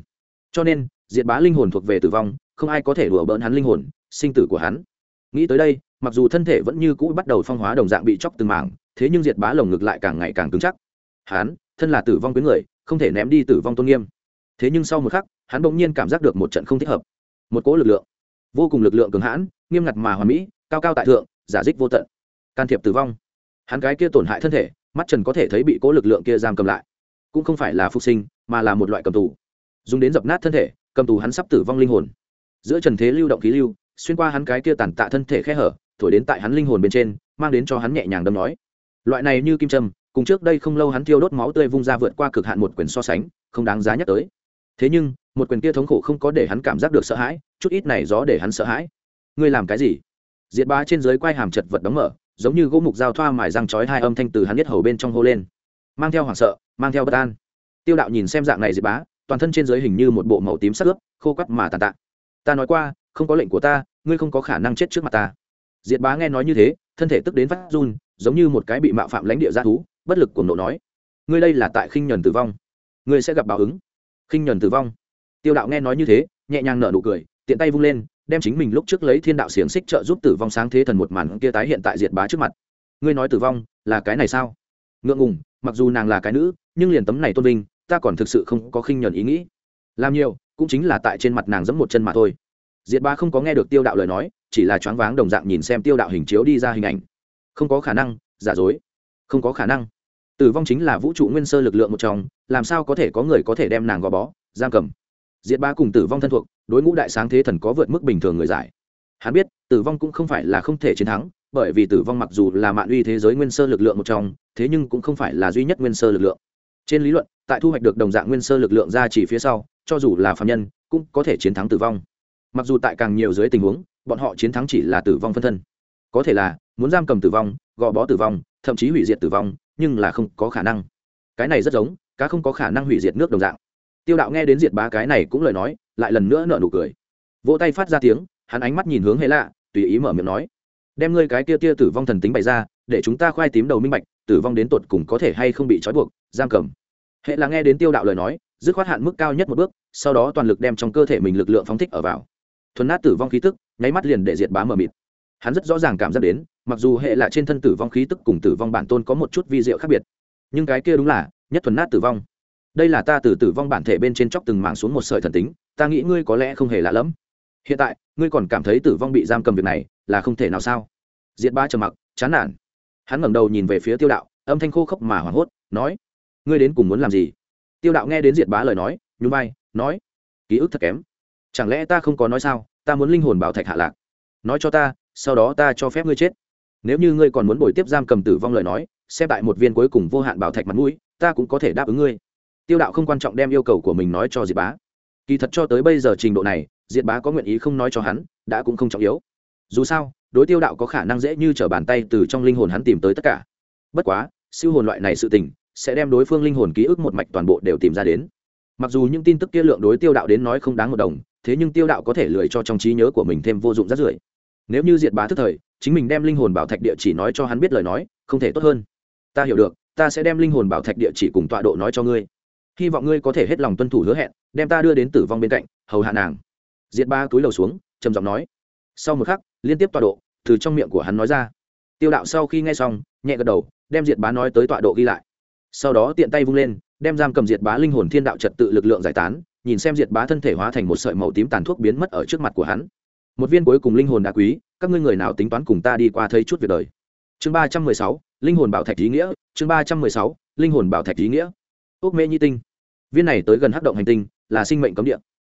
Cho nên, diệt bá linh hồn thuộc về tử vong, không ai có thể đùa bỡn hắn linh hồn, sinh tử của hắn. Nghĩ tới đây mặc dù thân thể vẫn như cũ bắt đầu phong hóa đồng dạng bị chóc từng mảng, thế nhưng diệt bá lồng ngực lại càng ngày càng cứng chắc. Hắn thân là tử vong quyến người, không thể ném đi tử vong tôn nghiêm. Thế nhưng sau một khắc, hắn bỗng nhiên cảm giác được một trận không thích hợp. Một cỗ lực lượng, vô cùng lực lượng cường hãn, nghiêm ngặt mà hoàn mỹ, cao cao tại thượng, giả dích vô tận. Can thiệp tử vong. Hắn cái kia tổn hại thân thể, mắt trần có thể thấy bị cỗ lực lượng kia giam cầm lại. Cũng không phải là phục sinh, mà là một loại cầm tù. Dùng đến dập nát thân thể, cầm tù hắn sắp tử vong linh hồn. Giữa trần thế lưu động khí lưu, xuyên qua hắn cái kia tàn tạ thân thể khe hở thổi đến tại hắn linh hồn bên trên, mang đến cho hắn nhẹ nhàng đâm nói. Loại này như kim trâm cùng trước đây không lâu hắn thiêu đốt máu tươi vung ra vượt qua cực hạn một quyền so sánh, không đáng giá nhắc tới. Thế nhưng, một quyền kia thống khổ không có để hắn cảm giác được sợ hãi, chút ít này gió để hắn sợ hãi. Ngươi làm cái gì? Diệt bá trên dưới quai hàm chật vật đóng mở, giống như gỗ mục dao thoa mài răng chói hai âm thanh từ hắn nhất hầu bên trong hô lên. Mang theo hoảng sợ, mang theo bất an. Tiêu đạo nhìn xem dạng này diệt bá, toàn thân trên dưới hình như một bộ màu tím sắc ướp, khô quắt mà tàn tạ. Ta nói qua, không có lệnh của ta, ngươi không có khả năng chết trước mặt ta diệt bá nghe nói như thế, thân thể tức đến phát run, giống như một cái bị mạo phạm lãnh địa g thú, bất lực cuồng nộ nói, ngươi đây là tại khinh nhuần tử vong. Ngươi sẽ gặp báo ứng. Khinh nhuần tử vong. Tiêu đạo nghe nói như thế, nhẹ nhàng nở nụ cười, tiện tay vung lên, đem chính mình lúc trước lấy thiên đạo xiềng xích trợ giúp tử vong sáng thế thần một màn kia tái hiện tại diệt bá trước mặt. Ngươi nói tử vong là cái này sao? Ngượng ngùng, mặc dù nàng là cái nữ, nhưng liền tấm này tôn vinh, ta còn thực sự không có khinh nhuần ý nghĩ. Làm nhiều, cũng chính là tại trên mặt nàng giẫm một chân mà thôi. Diệt bá không có nghe được tiêu đạo lời nói chỉ là choáng váng đồng dạng nhìn xem tiêu đạo hình chiếu đi ra hình ảnh. Không có khả năng, giả dối. Không có khả năng. Tử vong chính là vũ trụ nguyên sơ lực lượng một trong, làm sao có thể có người có thể đem nàng gò bó, giam cầm. Diệt ba cùng tử vong thân thuộc, đối ngũ đại sáng thế thần có vượt mức bình thường người giải. Hắn biết, tử vong cũng không phải là không thể chiến thắng, bởi vì tử vong mặc dù là mạng uy thế giới nguyên sơ lực lượng một trong, thế nhưng cũng không phải là duy nhất nguyên sơ lực lượng. Trên lý luận, tại thu hoạch được đồng dạng nguyên sơ lực lượng ra chỉ phía sau, cho dù là phạm nhân, cũng có thể chiến thắng tử vong. Mặc dù tại càng nhiều dưới tình huống bọn họ chiến thắng chỉ là tử vong phân thân. Có thể là, muốn giam cầm tử vong gò bó tử vong, thậm chí hủy diệt tử vong, nhưng là không có khả năng. Cái này rất giống, cá không có khả năng hủy diệt nước đồng dạng. Tiêu đạo nghe đến diệt bá cái này cũng lời nói, lại lần nữa nợ nụ cười. Vỗ tay phát ra tiếng, hắn ánh mắt nhìn hướng hệ lạ, tùy ý mở miệng nói, đem ngươi cái tia tia tử vong thần tính bày ra, để chúng ta khoai tím đầu minh bạch, tử vong đến tột cùng có thể hay không bị trói buộc, giam cầm. Hệ là nghe đến tiêu đạo lời nói, dứt khoát hạn mức cao nhất một bước, sau đó toàn lực đem trong cơ thể mình lực lượng phóng thích ở vào. Thuần nát tử vong khí tức nháy mắt liền để diệt bá mờ mịt. Hắn rất rõ ràng cảm giác đến, mặc dù hệ là trên thân tử vong khí tức cùng tử vong bản tôn có một chút vi diệu khác biệt, nhưng cái kia đúng là nhất thuần nát tử vong. Đây là ta từ tử vong bản thể bên trên chóc từng mảng xuống một sợi thần tính, ta nghĩ ngươi có lẽ không hề lạ lẫm. Hiện tại, ngươi còn cảm thấy tử vong bị giam cầm việc này là không thể nào sao? Diệt ba trầm mặc, chán nản. Hắn ngẩng đầu nhìn về phía tiêu đạo, âm thanh khô khốc mà hoảng hốt, nói, ngươi đến cùng muốn làm gì? Tiêu đạo nghe đến diệt bá lời nói, nhún vai, nói, ký ức thật kém. Chẳng lẽ ta không có nói sao? Ta muốn linh hồn bảo thạch hạ lạc. Nói cho ta, sau đó ta cho phép ngươi chết. Nếu như ngươi còn muốn bồi tiếp giam cầm tử vong lời nói, xem tại một viên cuối cùng vô hạn bảo thạch mặt mũi, ta cũng có thể đáp ứng ngươi. Tiêu đạo không quan trọng đem yêu cầu của mình nói cho diệt bá. Kỳ thật cho tới bây giờ trình độ này diệt bá có nguyện ý không nói cho hắn, đã cũng không trọng yếu. Dù sao, đối tiêu đạo có khả năng dễ như t r ở bàn tay từ trong linh hồn hắn tìm tới tất cả. Bất quá, siêu hồn loại này sự tình, sẽ đem đối phương linh hồn ký ức một mạch toàn bộ đều tìm ra đến. Mặc dù những tin tức kia lượng đối tiêu đạo đến nói không đáng một đồng thế nhưng tiêu đạo có thể lười cho trong trí nhớ của mình thêm vô dụng rất rưởi. Nếu như diệt bá thức thời, chính mình đem linh hồn bảo thạch địa chỉ nói cho hắn biết lời nói, không thể tốt hơn. Ta hiểu được, ta sẽ đem linh hồn bảo thạch địa chỉ cùng tọa độ nói cho ngươi. Hy vọng ngươi có thể hết lòng tuân thủ hứa hẹn, đem ta đưa đến tử vong bên cạnh, hầu hạ nàng. Diệt ba túi lầu xuống, trầm giọng nói. Sau một khắc, liên tiếp tọa độ từ trong miệng của hắn nói ra. Tiêu đạo sau khi nghe xong, nhẹ gật đầu, đem diệt bá nói tới tọa độ ghi lại. Sau đó tiện tay vung lên, đem giam cầm diệt bá linh hồn thiên đạo trật tự lực lượng giải tán nhìn xem diệt bá thân thể hóa thành một sợi màu tím tàn thuốc biến mất ở trước mặt của hắn. Một viên cuối cùng linh hồn đã quý, các ngươi người nào tính toán cùng ta đi qua thấy chút việc đời? Chương ba trăm mười sáu, linh hồn bảo thạch ý nghĩa, chương ba trăm mười sáu, linh hồn bảo thạch ý nghĩa. Ốc mê nhi tinh. Viên này tới gần hắc động hành tinh, là sinh mệnh cấm địa.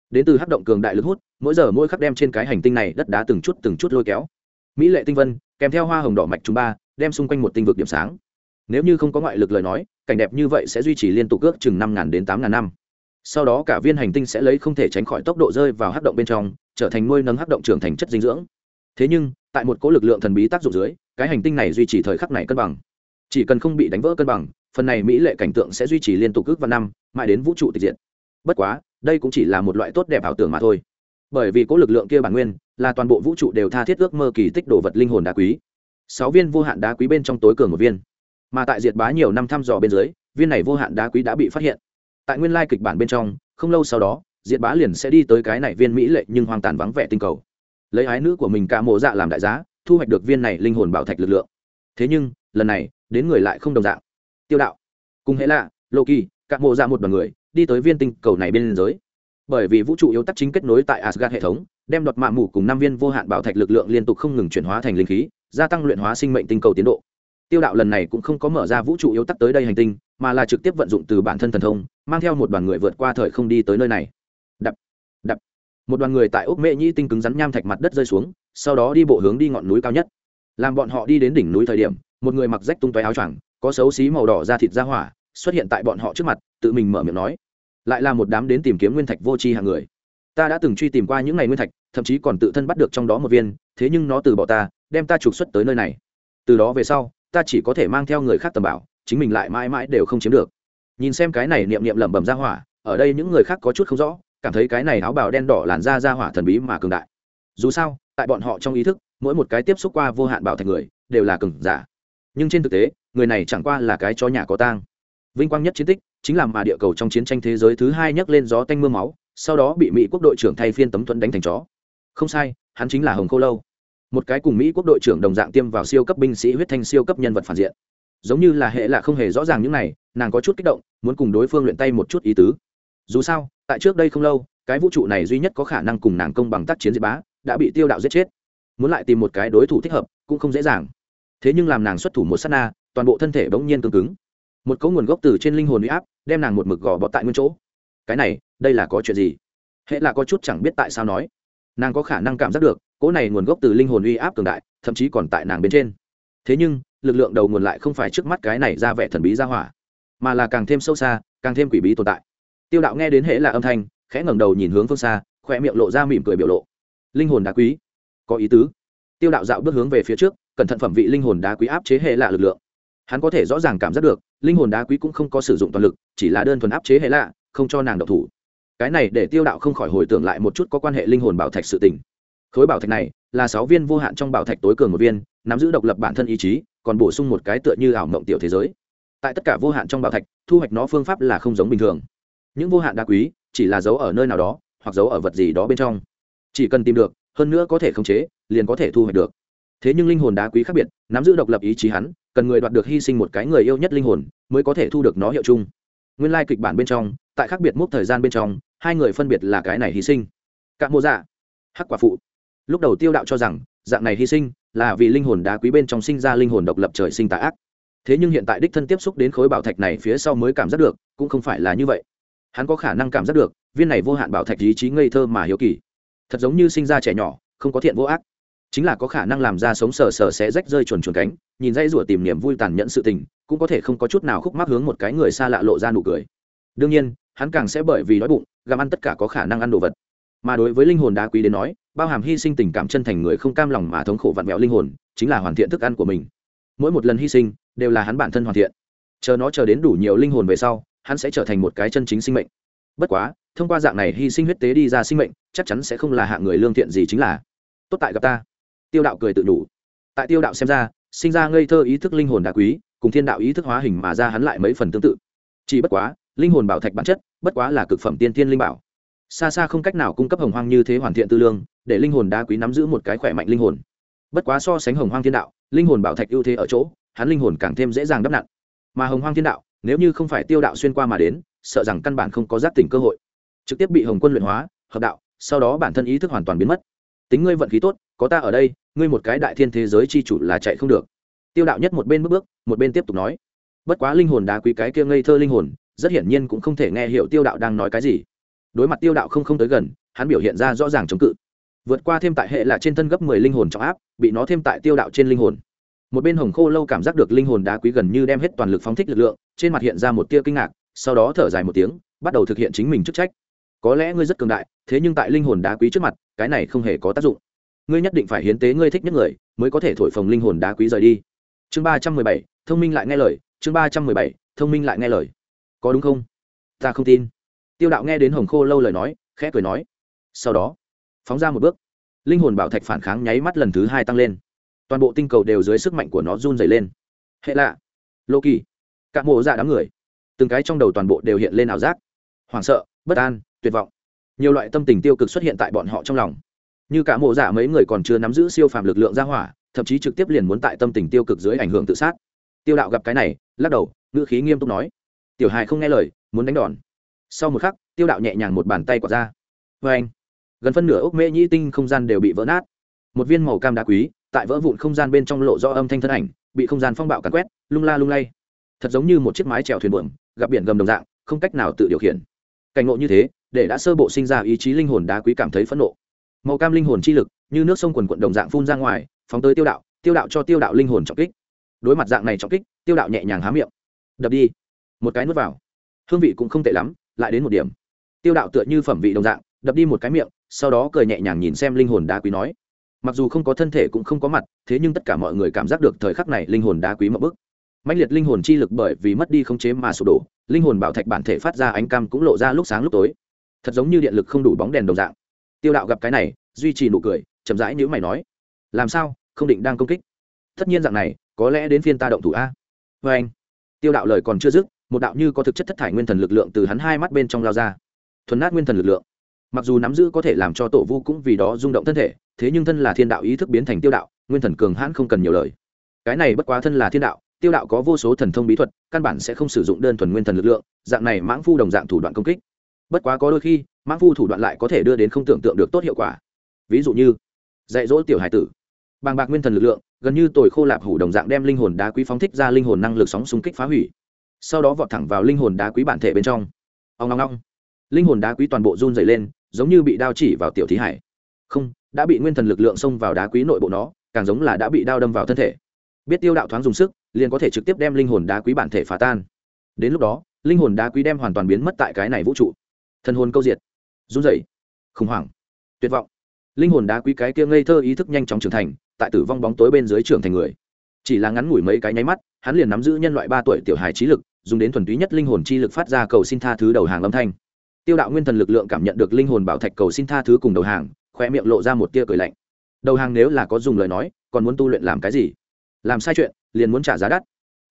Đến từ hắc động cường đại lực hút, mỗi giờ mỗi khắc đem trên cái hành tinh này đất đá từng chút từng chút lôi kéo. Mỹ lệ tinh vân, kèm theo hoa hồng đỏ mạch chúng ba, đem xung quanh một tinh vực điểm sáng. Nếu như không có ngoại lực lời nói, cảnh đẹp như vậy sẽ duy trì liên tục ước chừng năm ngàn đến tám ngàn năm sau đó cả viên hành tinh sẽ lấy không thể tránh khỏi tốc độ rơi vào hắc động bên trong, trở thành nuôi nấng hắc động trưởng thành chất dinh dưỡng. Thế nhưng, tại một cỗ lực lượng thần bí tác dụng dưới, cái hành tinh này duy trì thời khắc này cân bằng. Chỉ cần không bị đánh vỡ cân bằng, phần này mỹ lệ cảnh tượng sẽ duy trì liên tục ước và năm, mãi đến vũ trụ tịch diệt. Bất quá, đây cũng chỉ là một loại tốt đẹp ảo tưởng mà thôi. Bởi vì cỗ lực lượng kia bản nguyên, là toàn bộ vũ trụ đều tha thiết ước mơ kỳ tích đồ vật linh hồn đá quý. Sáu viên vô hạn đá quý bên trong tối cường một viên. Mà tại diệt bá nhiều năm thăm dò bên dưới, viên này vô hạn đá quý đã bị phát hiện tại nguyên lai kịch bản bên trong không lâu sau đó diệt bá liền sẽ đi tới cái này viên mỹ lệ nhưng hoang tàn vắng vẻ tinh cầu. Lấy ái nữ của mình cả mộ dạ làm đại giá thu hoạch được viên này linh hồn bảo thạch lực lượng. Thế nhưng lần này đến người lại không đồng dạng. Tiêu đạo. Cùng hễ lạ Lô Kỳ, cả mộ dạ một đoàn người đi tới viên tinh cầu này bên liên giới. Bởi vì vũ trụ yếu tắc chính kết nối tại asgad hệ thống đem đoạt mạ mủ cùng năm viên vô hạn bảo thạch lực lượng liên tục không ngừng chuyển hóa thành linh khí gia tăng luyện hóa sinh mệnh tinh cầu tiến độ tiêu đạo lần này cũng không có mở ra vũ trụ yếu tắc tới đây hành tinh, mà là trực tiếp vận dụng từ bản thân thần thông, mang theo một đoàn người vượt qua thời không đi tới nơi này. Đập đập. Một đoàn người tại ốc mễ nhĩ tinh cứng rắn nham thạch mặt đất rơi xuống, sau đó đi bộ hướng đi ngọn núi cao nhất. Làm bọn họ đi đến đỉnh núi thời điểm, một người mặc rách tung toé áo choàng, có xấu xí màu đỏ da thịt da hỏa, xuất hiện tại bọn họ trước mặt, tự mình mở miệng nói. Lại là một đám đến tìm kiếm nguyên thạch vô tri hàng người. Ta đã từng truy tìm qua những ngày nguyên thạch, thậm chí còn tự thân bắt được trong đó một viên, thế nhưng nó từ bỏ ta, đem ta trục xuất tới nơi này. Từ đó về sau ta chỉ có thể mang theo người khác tầm bảo, chính mình lại mãi mãi đều không chiếm được. Nhìn xem cái này niệm niệm lẩm bẩm ra hỏa, ở đây những người khác có chút không rõ, cảm thấy cái này áo bào đen đỏ làn da ra hỏa thần bí mà cường đại. Dù sao, tại bọn họ trong ý thức, mỗi một cái tiếp xúc qua vô hạn bảo thạch người, đều là cường giả. Nhưng trên thực tế, người này chẳng qua là cái chó nhà có tang. Vinh quang nhất chiến tích, chính là mà địa cầu trong chiến tranh thế giới thứ hai nhấc lên gió tanh mưa máu, sau đó bị mỹ quốc đội trưởng thay phiên tấm thuẫn đánh thành chó. Không sai, hắn chính là hồng khô lâu một cái cùng mỹ quốc đội trưởng đồng dạng tiêm vào siêu cấp binh sĩ huyết thanh siêu cấp nhân vật phản diện. Giống như là hệ là không hề rõ ràng những này, nàng có chút kích động, muốn cùng đối phương luyện tay một chút ý tứ. Dù sao, tại trước đây không lâu, cái vũ trụ này duy nhất có khả năng cùng nàng công bằng tác chiến diệt bá, đã bị tiêu đạo giết chết. Muốn lại tìm một cái đối thủ thích hợp, cũng không dễ dàng. Thế nhưng làm nàng xuất thủ một s á t na, toàn bộ thân thể bỗng nhiên cứng cứng. Một cấu nguồn gốc từ trên linh hồn huy áp, đem nàng một mực gò bọt tại nguyên chỗ. Cái này, đây là có chuyện gì? Hệ là có chút chẳng biết tại sao nói. Nàng có khả năng cảm giác được cỗ này nguồn gốc từ linh hồn uy áp cường đại, thậm chí còn tại nàng bên trên. Thế nhưng, lực lượng đầu nguồn lại không phải trước mắt cái này ra vẻ thần bí ra hỏa, mà là càng thêm sâu xa, càng thêm quỷ bí tồn tại. Tiêu đạo nghe đến hệ là âm thanh, khẽ ngẩng đầu nhìn hướng phương xa khỏe miệng lộ ra mỉm cười biểu lộ. Linh hồn đá quý. Có ý tứ. Tiêu đạo dạo bước hướng về phía trước, cẩn thận phẩm vị linh hồn đá quý áp chế hệ lạ lực lượng. Hắn có thể rõ ràng cảm giác được, linh hồn đá quý cũng không có sử dụng toàn lực, chỉ là đơn thuần áp chế hệ lạ, không cho nàng độc thủ. Cái này để tiêu đạo không khỏi hồi tưởng lại một chút có quan hệ linh hồn bảo thạch sự tình khối bảo thạch này là sáu viên vô hạn trong bảo thạch tối cường một viên, nắm giữ độc lập bản thân ý chí, còn bổ sung một cái tựa như ảo mộng tiểu thế giới. Tại tất cả vô hạn trong bảo thạch, thu hoạch nó phương pháp là không giống bình thường. Những vô hạn đá quý chỉ là giấu ở nơi nào đó, hoặc giấu ở vật gì đó bên trong. Chỉ cần tìm được, hơn nữa có thể khống chế, liền có thể thu hoạch được. Thế nhưng linh hồn đá quý khác biệt, nắm giữ độc lập ý chí hắn, cần người đoạt được hy sinh một cái người yêu nhất linh hồn, mới có thể thu được nó hiệu chung. Nguyên lai kịch bản bên trong, tại khác biệt mốc thời gian bên trong, hai người phân biệt là cái này hy sinh. Cạm mô dạ. Hắc quả phụ lúc đầu tiêu đạo cho rằng, dạng này hy sinh là vì linh hồn đá quý bên trong sinh ra linh hồn độc lập trời sinh tà ác. Thế nhưng hiện tại đích thân tiếp xúc đến khối bảo thạch này phía sau mới cảm giác được, cũng không phải là như vậy. Hắn có khả năng cảm giác được, viên này vô hạn bảo thạch ý chí ngây thơ mà hiếu kỳ. Thật giống như sinh ra trẻ nhỏ, không có thiện vô ác. Chính là có khả năng làm ra sống sờ sờ sẽ rách rơi chuồn chuồn cánh, nhìn dãy rủa tìm niềm vui tàn nhẫn sự tình, cũng có thể không có chút nào khúc mắc hướng một cái người xa lạ lộ ra nụ cười. Đương nhiên, hắn càng sẽ bởi vì đói bụng, gặm ăn tất cả có khả năng ăn đồ vật. Mà đối với linh hồn đá quý đến nói bao hàm hy sinh tình cảm chân thành người không cam lòng mà thống khổ vặn vẹo linh hồn, chính là hoàn thiện thức ăn của mình. Mỗi một lần hy sinh, đều là hắn bản thân hoàn thiện. Chờ nó chờ đến đủ nhiều linh hồn về sau, hắn sẽ trở thành một cái chân chính sinh mệnh. Bất quá, thông qua dạng này hy sinh huyết tế đi ra sinh mệnh, chắc chắn sẽ không là hạng người lương thiện gì chính là. Tốt tại gặp ta. Tiêu đạo cười tự đủ. Tại tiêu đạo xem ra, sinh ra ngây thơ ý thức linh hồn đá quý, cùng thiên đạo ý thức hóa hình mà ra hắn lại mấy phần tương tự. Chỉ bất quá, linh hồn bảo thạch bản chất, bất quá là cực phẩm tiên thiên linh bảo xa xa không cách nào cung cấp hồng hoang như thế hoàn thiện tư lương, để linh hồn đá quý nắm giữ một cái khỏe mạnh linh hồn. Bất quá so sánh hồng hoang thiên đạo, linh hồn bảo thạch ưu thế ở chỗ, hắn linh hồn càng thêm dễ dàng đắp nặn. Mà hồng hoang thiên đạo, nếu như không phải tiêu đạo xuyên qua mà đến, sợ rằng căn bản không có giác tỉnh cơ hội. Trực tiếp bị hồng quân luyện hóa, hợp đạo, sau đó bản thân ý thức hoàn toàn biến mất. Tính ngươi vận khí tốt, có ta ở đây, ngươi một cái đại thiên thế giới chi chủ là chạy không được. Tiêu đạo nhất một bên bước bước, một bên tiếp tục nói. Bất quá linh hồn đá quý cái kia ngây thơ linh hồn, rất hiển nhiên cũng không thể nghe hiểu tiêu đạo đang nói cái gì đối mặt tiêu đạo không không tới gần, hắn biểu hiện ra rõ ràng chống cự. Vượt qua thêm tại hệ là trên thân gấp mười linh hồn trọng áp, bị nó thêm tại tiêu đạo trên linh hồn. Một bên hồng khô lâu cảm giác được linh hồn đá quý gần như đem hết toàn lực phóng thích lực lượng, trên mặt hiện ra một tia kinh ngạc, sau đó thở dài một tiếng, bắt đầu thực hiện chính mình chức trách. Có lẽ ngươi rất cường đại, thế nhưng tại linh hồn đá quý trước mặt, cái này không hề có tác dụng. Ngươi nhất định phải hiến tế ngươi thích nhất người, mới có thể thổi phồng linh hồn đá quý rời đi. Chương ba trăm mười bảy, thông minh lại nghe lời, chương ba trăm mười bảy, thông minh lại nghe lời. Có đúng không? Ta không tin tiêu đạo nghe đến hồng khô lâu lời nói, khẽ cười nói, sau đó, phóng ra một bước. Linh hồn bảo thạch phản kháng nháy mắt lần thứ hai tăng lên. Toàn bộ tinh cầu đều dưới sức mạnh của nó run dày lên. Hệ lạ. Lô kỳ. Cả mộ dạ đám người. Từng cái trong đầu toàn bộ đều hiện lên ảo giác. Hoảng sợ, bất an, tuyệt vọng. Nhiều loại tâm tình tiêu cực xuất hiện tại bọn họ trong lòng. Như cả mộ dạ mấy người còn chưa nắm giữ siêu phàm lực lượng ra hỏa, thậm chí trực tiếp liền muốn tại tâm tình tiêu cực dưới ảnh hưởng tự sát. Tiêu đạo gặp cái này, lắc đầu, ngữ khí nghiêm túc nói, tiểu hài không nghe lời, muốn đánh đòn sau một khắc, tiêu đạo nhẹ nhàng một bàn tay quạt ra. Vê anh, gần phân nửa ốc mễ nhĩ tinh không gian đều bị vỡ nát. Một viên màu cam đá quý, tại vỡ vụn không gian bên trong lộ do âm thanh thân ảnh, bị không gian phong bạo cắn quét, lung la lung lay. Thật giống như một chiếc mái trèo thuyền buồm, gặp biển gầm đồng dạng, không cách nào tự điều khiển. Cảnh ngộ như thế, để đã sơ bộ sinh ra ý chí linh hồn đá quý cảm thấy phẫn nộ. Màu cam linh hồn chi lực, như nước sông quần quận đồng dạng phun ra ngoài, phóng tới tiêu đạo tiêu đạo cho tiêu đạo linh hồn trọng kích. Đối mặt dạng này trọng kích, tiêu đạo nhẹ nhàng há miệng. Đập đi. Một cái nuốt vào. Hương vị cũng không tệ lắm lại đến một điểm. Tiêu đạo tựa như phẩm vị đồng dạng, đập đi một cái miệng, sau đó cười nhẹ nhàng nhìn xem linh hồn đá quý nói. Mặc dù không có thân thể cũng không có mặt, thế nhưng tất cả mọi người cảm giác được thời khắc này linh hồn đá quý mậu bức. Mạnh liệt linh hồn chi lực bởi vì mất đi không chế mà sụp đổ, linh hồn bảo thạch bản thể phát ra ánh cam cũng lộ ra lúc sáng lúc tối. Thật giống như điện lực không đủ bóng đèn đồng dạng. Tiêu đạo gặp cái này, duy trì nụ cười, chậm rãi nhữ mày nói. Làm sao, không định đang công kích? Tất nhiên dạng này, có lẽ đến phiên ta động thủ a. Vê anh tiêu đạo lời còn chưa dứt một đạo như có thực chất thất thải nguyên thần lực lượng từ hắn hai mắt bên trong lao ra. Thuần nát nguyên thần lực lượng. Mặc dù nắm giữ có thể làm cho tổ vu cũng vì đó rung động thân thể, thế nhưng thân là thiên đạo ý thức biến thành tiêu đạo, nguyên thần cường hãn không cần nhiều lời. Cái này bất quá thân là thiên đạo, tiêu đạo có vô số thần thông bí thuật, căn bản sẽ không sử dụng đơn thuần nguyên thần lực lượng, dạng này mãng phu đồng dạng thủ đoạn công kích. Bất quá có đôi khi, mãng phu thủ đoạn lại có thể đưa đến không tưởng tượng được tốt hiệu quả. Ví dụ như, dạy dỗ tiểu hải tử. Bàng bạc nguyên thần lực lượng, gần như tồi khô lạp hủ đồng dạng đem linh hồn đá quý phóng thích ra linh hồn năng lực sóng xung kích phá hủy sau đó vọt thẳng vào linh hồn đá quý bản thể bên trong. Ông ngong ngong linh hồn đá quý toàn bộ run dày lên, giống như bị đao chỉ vào tiểu thí hải. Không, đã bị nguyên thần lực lượng xông vào đá quý nội bộ nó, càng giống là đã bị đao đâm vào thân thể. Biết tiêu đạo thoáng dùng sức, liền có thể trực tiếp đem linh hồn đá quý bản thể phá tan. Đến lúc đó, linh hồn đá quý đem hoàn toàn biến mất tại cái này vũ trụ. Thân hồn câu diệt. Run rẩy. Khủng hoảng. Tuyệt vọng. Linh hồn đá quý cái kia ngây thơ ý thức nhanh chóng trưởng thành, tại tử vong bóng tối bên dưới trưởng thành người chỉ là ngắn ngủi mấy cái nháy mắt, hắn liền nắm giữ nhân loại ba tuổi tiểu hài trí lực, dùng đến thuần túy nhất linh hồn chi lực phát ra cầu xin tha thứ đầu hàng âm thanh. Tiêu đạo nguyên thần lực lượng cảm nhận được linh hồn bảo thạch cầu xin tha thứ cùng đầu hàng khoe miệng lộ ra một tia cười lạnh. Đầu hàng nếu là có dùng lời nói, còn muốn tu luyện làm cái gì? Làm sai chuyện, liền muốn trả giá đắt.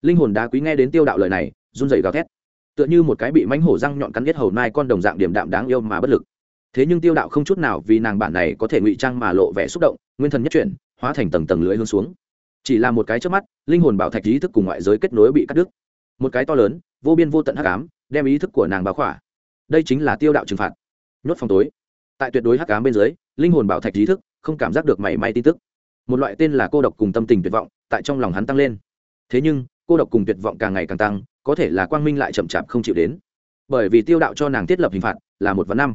Linh hồn đá quý nghe đến tiêu đạo lời này, run rẩy gào thét. Tựa như một cái bị mánh hổ răng nhọn cắn ghét hầu mai con đồng dạng điểm đạm đáng yêu mà bất lực. Thế nhưng tiêu đạo không chút nào vì nàng bản này có thể ngụy trang mà lộ vẻ xúc động, nguyên thần nhất chuyển, hóa thành tầng tầng lưới hướng xuống chỉ là một cái trước mắt, linh hồn bảo thạch ý thức cùng ngoại giới kết nối bị cắt đứt. Một cái to lớn, vô biên vô tận hắc ám, đem ý thức của nàng báo khỏa. Đây chính là tiêu đạo trừng phạt. Nhốt phòng tối. Tại tuyệt đối hắc ám bên dưới, linh hồn bảo thạch ý thức không cảm giác được mảy may tin tức. Một loại tên là cô độc cùng tâm tình tuyệt vọng, tại trong lòng hắn tăng lên. Thế nhưng, cô độc cùng tuyệt vọng càng ngày càng tăng, có thể là quang minh lại chậm chạp không chịu đến. Bởi vì tiêu đạo cho nàng thiết lập hình phạt là một vạn năm.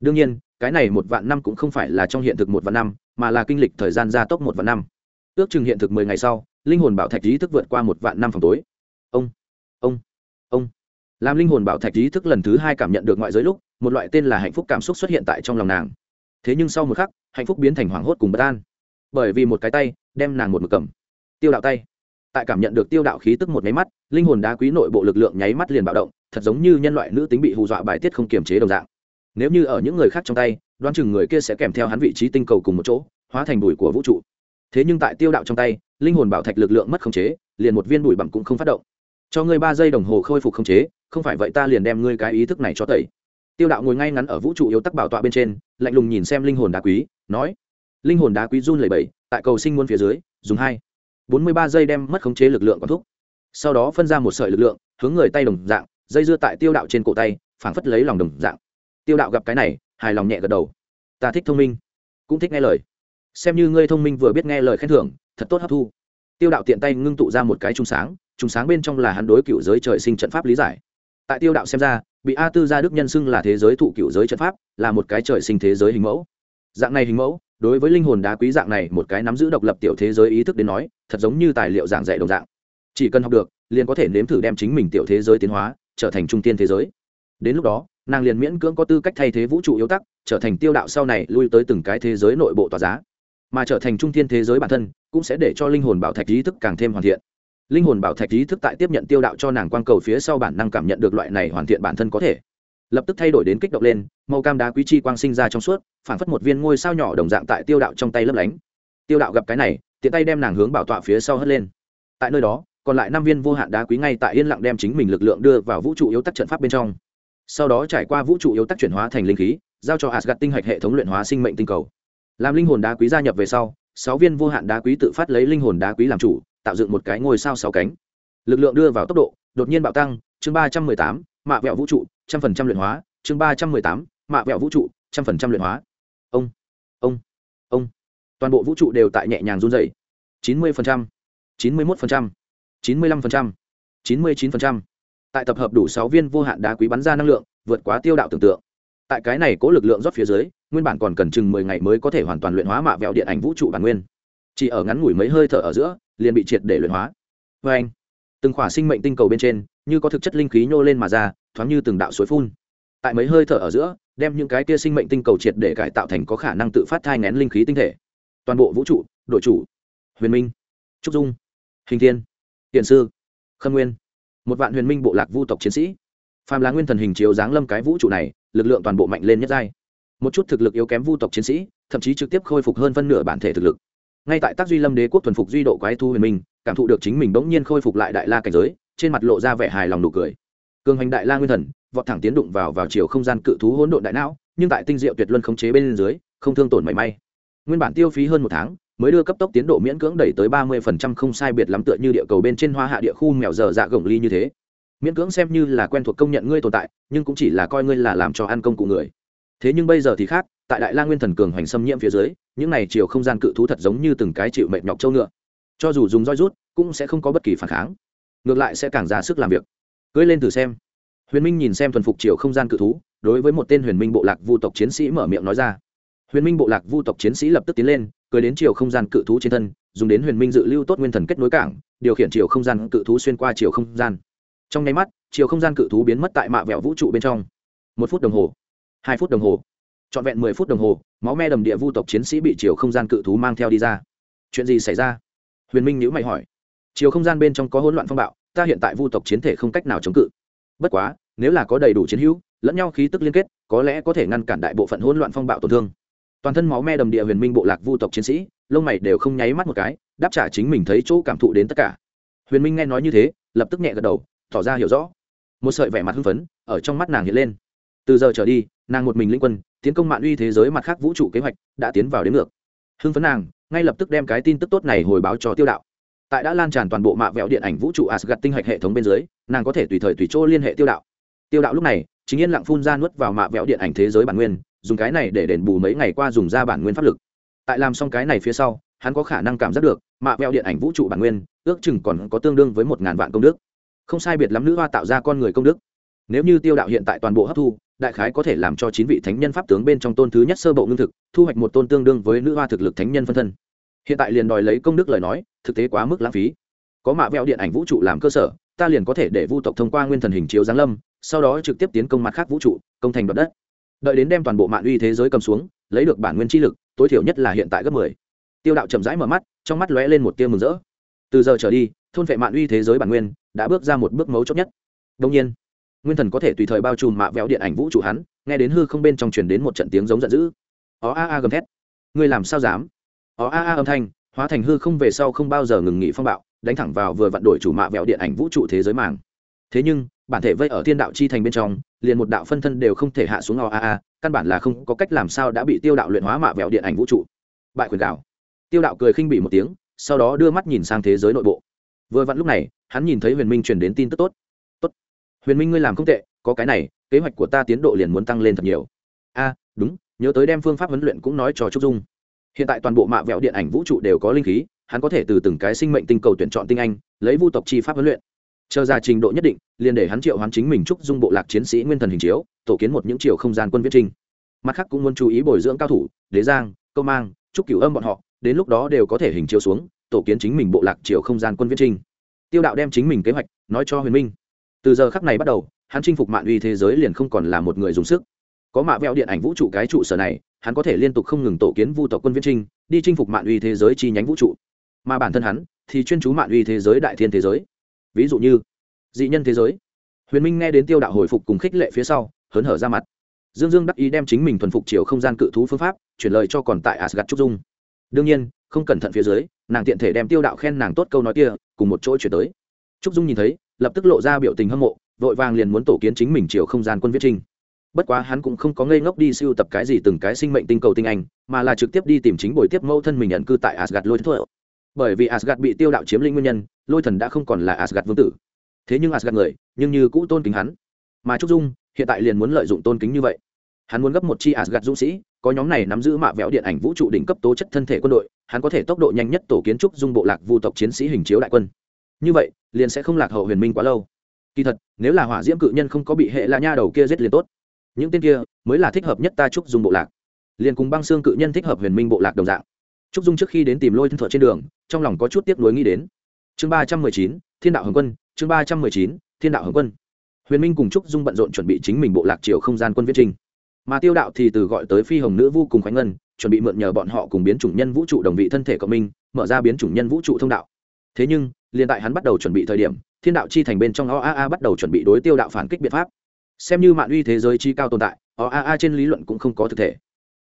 Đương nhiên, cái này một vạn năm cũng không phải là trong hiện thực một vạn năm, mà là kinh lịch thời gian gia tốc một vạn năm ước chừng hiện thực mười ngày sau, linh hồn bảo thạch ý thức vượt qua một vạn năm phòng tối. Ông ông ông. Làm linh hồn bảo thạch ý thức lần thứ hai cảm nhận được ngoại giới lúc, một loại tên là hạnh phúc cảm xúc xuất hiện tại trong lòng nàng. Thế nhưng sau một khắc, hạnh phúc biến thành hoảng hốt cùng bất an. Bởi vì một cái tay, đem nàng một mực cầm. Tiêu đạo tay. Tại cảm nhận được tiêu đạo khí tức một nháy mắt, linh hồn đá quý nội bộ lực lượng nháy mắt liền bạo động, thật giống như nhân loại nữ tính bị hù dọa bài tiết không kiềm chế đồng dạng. Nếu như ở những người khác trong tay, đoán chừng người kia sẽ kèm theo hắn vị trí tinh cầu cùng một chỗ, hóa thành bụi của vũ trụ thế nhưng tại tiêu đạo trong tay, linh hồn bảo thạch lực lượng mất khống chế, liền một viên bụi bặm cũng không phát động. Cho ngươi ba giây đồng hồ khôi phục khống chế, không phải vậy ta liền đem ngươi cái ý thức này cho tẩy. Tiêu đạo ngồi ngay ngắn ở vũ trụ yếu tắc bảo tọa bên trên, lạnh lùng nhìn xem linh hồn đá quý, nói, linh hồn đá quý run lẩy bẩy, tại cầu sinh muôn phía dưới, dùng hai, bốn mươi ba giây đem mất khống chế lực lượng còn thúc. Sau đó phân ra một sợi lực lượng, hướng người tay đồng dạng, dây dưa tại tiêu đạo trên cổ tay, phảng phất lấy lòng đồng dạng. Tiêu đạo gặp cái này, hài lòng nhẹ gật đầu. Ta thích thông minh. Cũng thích nghe lời xem như ngươi thông minh vừa biết nghe lời khen thưởng, thật tốt hấp thu. Tiêu đạo tiện tay ngưng tụ ra một cái trùng sáng trùng sáng bên trong là hắn đối cựu giới trời sinh trận pháp lý giải. Tại tiêu đạo xem ra, bị a tư gia đức nhân xưng là thế giới thụ cựu giới trận pháp, là một cái trời sinh thế giới hình mẫu. Dạng này hình mẫu, đối với linh hồn đá quý dạng này một cái nắm giữ độc lập tiểu thế giới ý thức đến nói, thật giống như tài liệu giảng dạy đồng dạng. Chỉ cần học được, liền có thể nếm thử đem chính mình tiểu thế giới tiến hóa, trở thành trung tiên thế giới. Đến lúc đó, nàng liền miễn cưỡng có tư cách thay thế vũ trụ yếu tắc, trở thành tiêu đạo sau này lui tới từng cái thế giới nội bộ tòa giá mà trở thành trung thiên thế giới bản thân, cũng sẽ để cho linh hồn bảo thạch ý thức càng thêm hoàn thiện. Linh hồn bảo thạch ý thức tại tiếp nhận tiêu đạo cho nàng quang cầu phía sau bản năng cảm nhận được loại này hoàn thiện bản thân có thể. Lập tức thay đổi đến kích động lên, màu cam đá quý chi quang sinh ra trong suốt, phản phất một viên ngôi sao nhỏ đồng dạng tại tiêu đạo trong tay lấp lánh. Tiêu đạo gặp cái này, tiện tay đem nàng hướng bảo tọa phía sau hất lên. Tại nơi đó, còn lại năm viên vô hạn đá quý ngay tại yên lặng đem chính mình lực lượng đưa vào vũ trụ yếu tắc trận pháp bên trong. Sau đó trải qua vũ trụ yếu tắc chuyển hóa thành linh khí, giao cho hạt gạt tinh hạch hệ thống luyện hóa sinh mệnh tinh cầu làm linh hồn đá quý gia nhập về sau, sáu viên vô hạn đá quý tự phát lấy linh hồn đá quý làm chủ, tạo dựng một cái ngôi sao sáu cánh. Lực lượng đưa vào tốc độ, đột nhiên bạo tăng, chương ba trăm mười tám, mạ vẹo vũ trụ, trăm phần trăm luyện hóa, chương ba trăm mười tám, mạ vẹo vũ trụ, trăm phần trăm luyện hóa. Ông ông ông. Toàn bộ vũ trụ đều tại nhẹ nhàng run dày chín mươi phần trăm, chín mươi mốt phần trăm, chín mươi lăm phần trăm, chín mươi chín phần trăm. Tại tập hợp đủ sáu viên vô hạn đá quý bắn ra năng lượng, vượt quá tiêu đạo tưởng tượng tại cái này cố lực lượng rót phía dưới, nguyên bản còn cần chừng mười ngày mới có thể hoàn toàn luyện hóa mạ vẹo điện ảnh vũ trụ bản nguyên. Chỉ ở ngắn ngủi mấy hơi thở ở giữa, liền bị triệt để luyện hóa. Vê anh, từng khỏa sinh mệnh tinh cầu bên trên, như có thực chất linh khí nhô lên mà ra, thoáng như từng đạo suối phun. Tại mấy hơi thở ở giữa, đem những cái kia sinh mệnh tinh cầu triệt để cải tạo thành có khả năng tự phát thai ngén linh khí tinh thể. Toàn bộ vũ trụ, đội chủ, huyền minh, trúc dung, hình thiên hiện sư, khâm nguyên. Một vạn huyền minh bộ lạc vu tộc chiến sĩ. Phàm là nguyên thần hình chiếu giáng lâm cái vũ trụ này lực lượng toàn bộ mạnh lên nhất giai. Một chút thực lực yếu kém vu tộc chiến sĩ, thậm chí trực tiếp khôi phục hơn phân nửa bản thể thực lực. Ngay tại tác duy lâm đế quốc thuần phục duy độ quái thu huyền minh, cảm thụ được chính mình bỗng nhiên khôi phục lại đại la cảnh giới, trên mặt lộ ra vẻ hài lòng nụ cười. Cường hành đại la nguyên thần, vọt thẳng tiến đụng vào vào chiều không gian cự thú hỗn độn đại não, nhưng tại tinh diệu tuyệt luân khống chế bên dưới, không thương tổn mảy may. Nguyên bản tiêu phí hơn một tháng, mới đưa cấp tốc tiến độ miễn cưỡng đẩy tới ba mươi phần trăm không sai biệt lắm tựa như địa cầu bên trên hoa hạ địa khu mèo dở dạ gồng ly như thế miễn cưỡng xem như là quen thuộc công nhận ngươi tồn tại, nhưng cũng chỉ là coi ngươi là làm cho ăn công cụ người. Thế nhưng bây giờ thì khác, tại đại la nguyên thần cường hoành xâm nhiễm phía dưới, những này chiều không gian cự thú thật giống như từng cái chịu mệt nhọc châu ngựa. Cho dù dùng roi rút, cũng sẽ không có bất kỳ phản kháng. Ngược lại sẽ càng ra sức làm việc. Cưới lên thử xem. Huyền minh nhìn xem thuần phục chiều không gian cự thú, đối với một tên huyền minh bộ lạc vu tộc chiến sĩ mở miệng nói ra. Huyền minh bộ lạc vu tộc chiến sĩ lập tức tiến lên, cưới đến chiều không gian cự thú trên thân, dùng đến huyền minh dự lưu tốt nguyên thần kết nối cảng, điều khiển chiều không gian cự thú xuyên qua chiều không gian trong nháy mắt, chiều không gian cự thú biến mất tại mạ vẹo vũ trụ bên trong. Một phút đồng hồ, hai phút đồng hồ, trọn vẹn mười phút đồng hồ, máu me đầm địa vu tộc chiến sĩ bị chiều không gian cự thú mang theo đi ra. Chuyện gì xảy ra? Huyền minh nhữ mày hỏi. Chiều không gian bên trong có hỗn loạn phong bạo, ta hiện tại vu tộc chiến thể không cách nào chống cự. Bất quá, nếu là có đầy đủ chiến hữu, lẫn nhau khí tức liên kết, có lẽ có thể ngăn cản đại bộ phận hỗn loạn phong bạo tổn thương. Toàn thân máu me đầm địa huyền minh bộ lạc vu tộc chiến sĩ, lông mày đều không nháy mắt một cái, đáp trả chính mình thấy chỗ cảm thụ đến tất cả. Huyền minh nghe nói như thế, lập tức nhẹ gật đầu tỏ ra hiểu rõ. Một sợi vẻ mặt hưng phấn ở trong mắt nàng hiện lên. Từ giờ trở đi, nàng một mình lĩnh quân, tiến công mạng uy thế giới mặt khác vũ trụ kế hoạch đã tiến vào đến ngược. Hưng phấn nàng, ngay lập tức đem cái tin tức tốt này hồi báo cho tiêu đạo. Tại đã lan tràn toàn bộ mạ vẹo điện ảnh vũ trụ asgad tinh hạch hệ thống bên dưới, nàng có thể tùy thời tùy chỗ liên hệ tiêu đạo. Tiêu đạo lúc này, chính yên lặng phun ra nuốt vào mạ vẹo điện ảnh thế giới bản nguyên, dùng cái này để đền bù mấy ngày qua dùng ra bản nguyên pháp lực. Tại làm xong cái này phía sau, hắn có khả năng cảm giác được, mạ vẹo điện ảnh vũ trụ bản nguyên, ước chừng còn có tương đương với một ngàn vạn công đức không sai biệt lắm nữ hoa tạo ra con người công đức. Nếu như tiêu đạo hiện tại toàn bộ hấp thu, đại khái có thể làm cho chín vị thánh nhân pháp tướng bên trong tôn thứ nhất sơ bộ ngưng thực, thu hoạch một tôn tương đương với nữ hoa thực lực thánh nhân phân thân. Hiện tại liền đòi lấy công đức lời nói, thực tế quá mức lãng phí. Có mạ vẹo điện ảnh vũ trụ làm cơ sở, ta liền có thể để vu tộc thông qua nguyên thần hình chiếu giáng lâm, sau đó trực tiếp tiến công mặt khác vũ trụ, công thành đoạt đất. Đợi đến đem toàn bộ mạng uy thế giới cầm xuống, lấy được bản nguyên chi lực, tối thiểu nhất là hiện tại gấp mười. Tiêu đạo chậm rãi mở mắt, trong mắt lóe lên một tia mừng rỡ từ giờ trở đi, thôn vệ mạng uy thế giới bản nguyên đã bước ra một bước mấu chốt nhất. Đông nhiên, nguyên thần có thể tùy thời bao trùm mạ vẹo điện ảnh vũ trụ hắn, nghe đến hư không bên trong truyền đến một trận tiếng giống giận dữ. Ó a a gầm thét. Ngươi làm sao dám? Ó a a âm thanh, hóa thành hư không về sau không bao giờ ngừng nghỉ phong bạo, đánh thẳng vào vừa vặn đổi chủ mạ vẹo điện ảnh vũ trụ thế giới màng thế nhưng, bản thể vây ở thiên đạo chi thành bên trong, liền một đạo phân thân đều không thể hạ xuống ó a a, căn bản là không có cách làm sao đã bị tiêu đạo luyện hóa mạ vẹo điện ảnh vũ trụ. Bại quyền gạo tiêu đạo cười khinh bị một tiếng sau đó đưa mắt nhìn sang thế giới nội bộ. Vừa vặn lúc này, hắn nhìn thấy huyền minh truyền đến tin tức tốt. Tốt. Huyền minh ngươi làm không tệ, có cái này, kế hoạch của ta tiến độ liền muốn tăng lên thật nhiều. A, đúng, nhớ tới đem phương pháp huấn luyện cũng nói cho trúc dung. Hiện tại toàn bộ mạ vẹo điện ảnh vũ trụ đều có linh khí, hắn có thể từ từng cái sinh mệnh tinh cầu tuyển chọn tinh anh, lấy vu tộc chi pháp huấn luyện. Chờ ra trình độ nhất định, liền để hắn triệu hoán chính mình trúc dung bộ lạc chiến sĩ nguyên thần hình chiếu, tổ kiến một những chiều không gian quân viết trinh mặt khác cũng muốn chú ý bồi dưỡng cao thủ, đế giang, câu mang, trúc cửu âm bọn họ đến lúc đó đều có thể hình chiếu xuống, tổ kiến chính mình bộ lạc chiều không gian quân viết trinh. Tiêu đạo đem chính mình kế hoạch nói cho huyền minh. Từ giờ khắc này bắt đầu, hắn chinh phục mạng uy thế giới liền không còn là một người dùng sức. Có mạ vẹo điện ảnh vũ trụ cái trụ sở này, hắn có thể liên tục không ngừng tổ kiến vu tộc quân viễn trinh, đi chinh phục mạng uy thế giới chi nhánh vũ trụ. Mà bản thân hắn thì chuyên chú mạng uy thế giới đại thiên thế giới. Ví dụ như, dị nhân thế giới. Huyền minh nghe đến tiêu đạo hồi phục cùng khích lệ phía sau, hớn hở ra mặt. Dương dương đắc ý đem chính mình thuần phục chiều không gian cự thú phương pháp, chuyển lời cho còn tại asgad trúc dung đương nhiên, không cẩn thận phía dưới, nàng tiện thể đem tiêu đạo khen nàng tốt câu nói kia, cùng một chỗ chuyển tới. Trúc dung nhìn thấy, lập tức lộ ra biểu tình hâm mộ, vội vàng liền muốn tổ kiến chính mình chiều không gian quân viết trinh. Bất quá hắn cũng không có ngây ngốc đi siêu tập cái gì từng cái sinh mệnh tinh cầu tinh anh, mà là trực tiếp đi tìm chính buổi tiếp mẫu thân mình nhận cư tại asgad lôi thuở bởi vì asgad bị tiêu đạo chiếm lĩnh nguyên nhân, lôi thần đã không còn là asgad vương tử. Thế nhưng asgad người, nhưng như cũ tôn kính hắn. Mà trúc dung, hiện tại liền muốn lợi dụng tôn kính như vậy. Hắn muốn gấp một chi asgad dũng sĩ có nhóm này nắm giữ mạ vẹo điện ảnh vũ trụ đỉnh cấp tố chất thân thể quân đội, hắn có thể tốc độ nhanh nhất tổ kiến trúc dung bộ lạc vu tộc chiến sĩ hình chiếu đại quân. Như vậy, liền sẽ không lạc hậu huyền minh quá lâu. Kỳ thật, nếu là hỏa diễm cự nhân không có bị hệ la nha đầu kia giết liền tốt. Những tên kia mới là thích hợp nhất ta trúc dung bộ lạc. Liền cùng băng xương cự nhân thích hợp huyền minh bộ lạc đồng dạng. Trúc dung trước khi đến tìm lôi thân thuật trên đường, trong lòng có chút tiếc nuối nghĩ đến. Chương ba trăm mười chín, thiên đạo hồng quân, chương ba trăm mười chín, thiên đạo hồng quân. Huyền minh cùng trúc dung bận rộn chuẩn bị chính mình bộ lạc triều không gian quân viết trinh mà tiêu đạo thì từ gọi tới phi hồng nữ vu cùng khoánh ngân, chuẩn bị mượn nhờ bọn họ cùng biến chủng nhân vũ trụ đồng vị thân thể cộng minh, mở ra biến chủng nhân vũ trụ thông đạo. Thế nhưng, liền tại hắn bắt đầu chuẩn bị thời điểm, thiên đạo chi thành bên trong oaa bắt đầu chuẩn bị đối tiêu đạo phản kích biện pháp. Xem như mạng uy thế giới chi cao tồn tại oaa trên lý luận cũng không có thực thể.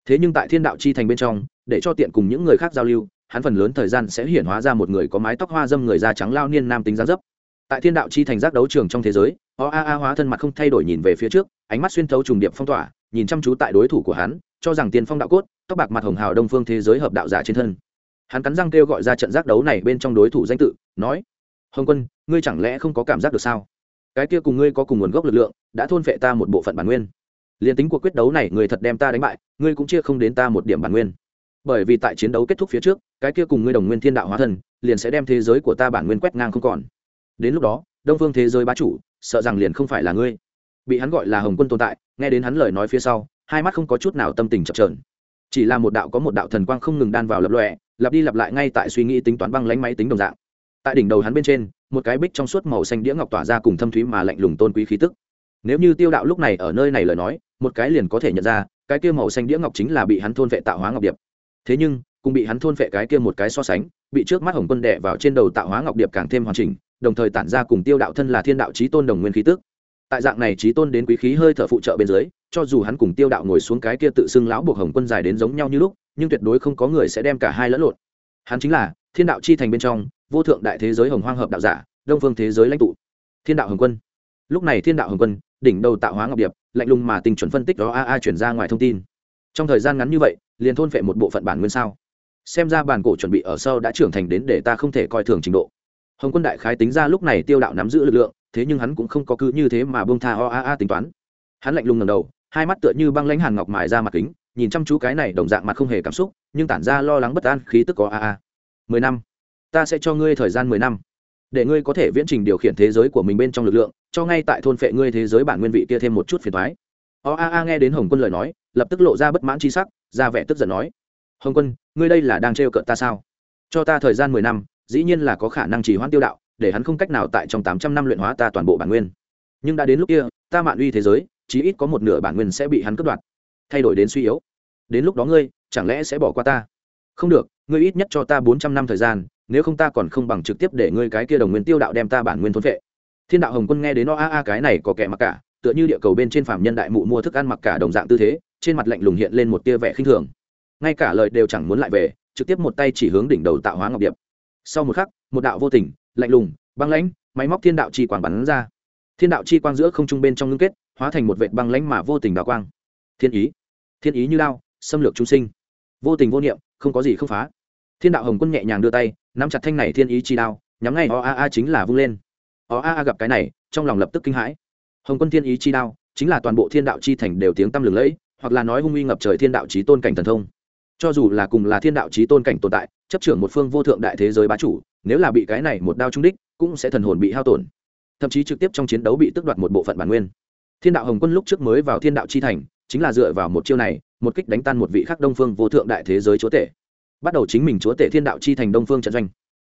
Thế nhưng tại thiên đạo chi thành bên trong, để cho tiện cùng những người khác giao lưu, hắn phần lớn thời gian sẽ hiển hóa ra một người có mái tóc hoa dâm người da trắng lao niên nam tính giá dấp. Tại thiên đạo chi thành giác đấu trường trong thế giới oaa hóa thân mặt không thay đổi nhìn về phía trước, ánh mắt xuyên thấu trùng điệp phong tỏa nhìn chăm chú tại đối thủ của hắn, cho rằng tiên phong đạo cốt, tóc bạc mặt hồng hào đông phương thế giới hợp đạo giả trên thân. Hắn cắn răng kêu gọi ra trận giác đấu này bên trong đối thủ danh tự, nói, hồng quân, ngươi chẳng lẽ không có cảm giác được sao? Cái kia cùng ngươi có cùng nguồn gốc lực lượng, đã thôn phệ ta một bộ phận bản nguyên. Liền tính cuộc quyết đấu này người thật đem ta đánh bại, ngươi cũng chia không đến ta một điểm bản nguyên. Bởi vì tại chiến đấu kết thúc phía trước, cái kia cùng ngươi đồng nguyên thiên đạo hóa thân liền sẽ đem thế giới của ta bản nguyên quét ngang không còn. Đến lúc đó, đông phương thế giới bá chủ, sợ rằng liền không phải là ngươi. Bị hắn gọi là hồng quân tồn tại nghe đến hắn lời nói phía sau, hai mắt không có chút nào tâm tình chập trờn chỉ là một đạo có một đạo thần quang không ngừng đan vào lập lọe lặp đi lặp lại ngay tại suy nghĩ tính toán băng lánh máy tính đồng dạng. Tại đỉnh đầu hắn bên trên, một cái bích trong suốt màu xanh đĩa ngọc tỏa ra cùng thâm thúy mà lạnh lùng tôn quý khí tức. Nếu như tiêu đạo lúc này ở nơi này lời nói, một cái liền có thể nhận ra, cái kia màu xanh đĩa ngọc chính là bị hắn thôn vệ tạo hóa ngọc điệp. Thế nhưng, cùng bị hắn thôn vệ cái kia một cái so sánh, bị trước mắt hồng quân đệ vào trên đầu tạo hóa ngọc điệp càng thêm hoàn chỉnh, đồng thời tản ra cùng tiêu đạo thân là thiên đạo trí tôn đồng nguyên khí tức tại dạng này trí tôn đến quý khí hơi thở phụ trợ bên dưới, cho dù hắn cùng tiêu đạo ngồi xuống cái kia tự xưng lão buộc hồng quân dài đến giống nhau như lúc, nhưng tuyệt đối không có người sẽ đem cả hai lẫn lộn. Hắn chính là thiên đạo chi thành bên trong, vô thượng đại thế giới hồng hoang hợp đạo giả, đông phương thế giới lãnh tụ. Thiên đạo hồng quân. Lúc này thiên đạo hồng quân, đỉnh đầu tạo hóa ngọc điệp, lạnh lùng mà tình chuẩn phân tích đó a a chuyển ra ngoài thông tin. Trong thời gian ngắn như vậy, liền thôn phệ một bộ phận bản nguyên sao. Xem ra bản cổ chuẩn bị ở sau đã trưởng thành đến để ta không thể coi thường trình độ. Hồng quân đại khái tính ra lúc này tiêu đạo nắm giữ lực lượng thế nhưng hắn cũng không có cứ như thế mà bông tha o a a tính toán. Hắn lạnh lùng ngầm đầu, hai mắt tựa như băng lãnh hàn ngọc mài ra mặt kính, nhìn chăm chú cái này đồng dạng mặt không hề cảm xúc, nhưng tản ra lo lắng bất an khí tức có a a. Mười năm. Ta sẽ cho ngươi thời gian mười năm. Để ngươi có thể viễn trình điều khiển thế giới của mình bên trong lực lượng, cho ngay tại thôn phệ ngươi thế giới bản nguyên vị kia thêm một chút phiền thoái o a a nghe đến hồng quân lời nói, lập tức lộ ra bất mãn tri sắc, ra vẻ tức giận nói. Hồng quân, ngươi đây là đang trêu cợt ta sao? Cho ta thời gian mười năm, dĩ nhiên là có khả năng chỉ hoãn tiêu đạo để hắn không cách nào tại trong tám trăm năm luyện hóa ta toàn bộ bản nguyên. Nhưng đã đến lúc kia, ta mạn uy thế giới, chí ít có một nửa bản nguyên sẽ bị hắn cướp đoạt. Thay đổi đến suy yếu. Đến lúc đó ngươi, chẳng lẽ sẽ bỏ qua ta? Không được, ngươi ít nhất cho ta bốn trăm năm thời gian, nếu không ta còn không bằng trực tiếp để ngươi cái kia đồng nguyên tiêu đạo đem ta bản nguyên thốn vệ thiên đạo hồng quân nghe đến nó a a, cái này có kẻ mặc cả, tựa như địa cầu bên trên phạm nhân đại mụ mua thức ăn mặc cả đồng dạng tư thế, trên mặt lạnh lùng hiện lên một tia vẻ khinh thường. Ngay cả lời đều chẳng muốn lại về, trực tiếp một tay chỉ hướng đỉnh đầu tạo hóa ngọc điệp. Sau một khắc, một đạo vô tình lạnh lùng, băng lãnh, máy móc thiên đạo chi quang bắn ra. Thiên đạo chi quang giữa không trung bên trong ngưng kết, hóa thành một vệt băng lãnh mà vô tình đào quang. Thiên ý thiên ý như lao, xâm lược chúng sinh. Vô tình vô niệm, không có gì không phá. Thiên đạo hồng quân nhẹ nhàng đưa tay, nắm chặt thanh này thiên ý chi đao, nhắm ngay o a a chính là vung lên. O a a gặp cái này, trong lòng lập tức kinh hãi. Hồng quân thiên ý chi đao, chính là toàn bộ thiên đạo chi thành đều tiếng tăm lừng lẫy, hoặc là nói hung uy ngập trời thiên đạo chí tôn cảnh thần thông. Cho dù là cùng là thiên đạo chí tôn cảnh tồn tại, chấp trưởng một phương vô thượng đại thế giới bá chủ nếu là bị cái này một đao trung đích, cũng sẽ thần hồn bị hao tổn. Thậm chí trực tiếp trong chiến đấu bị tước đoạt một bộ phận bản nguyên. Thiên đạo hồng quân lúc trước mới vào thiên đạo chi thành, chính là dựa vào một chiêu này, một kích đánh tan một vị khắc đông phương vô thượng đại thế giới chúa tể. Bắt đầu chính mình chúa tể thiên đạo chi thành đông phương trận doanh.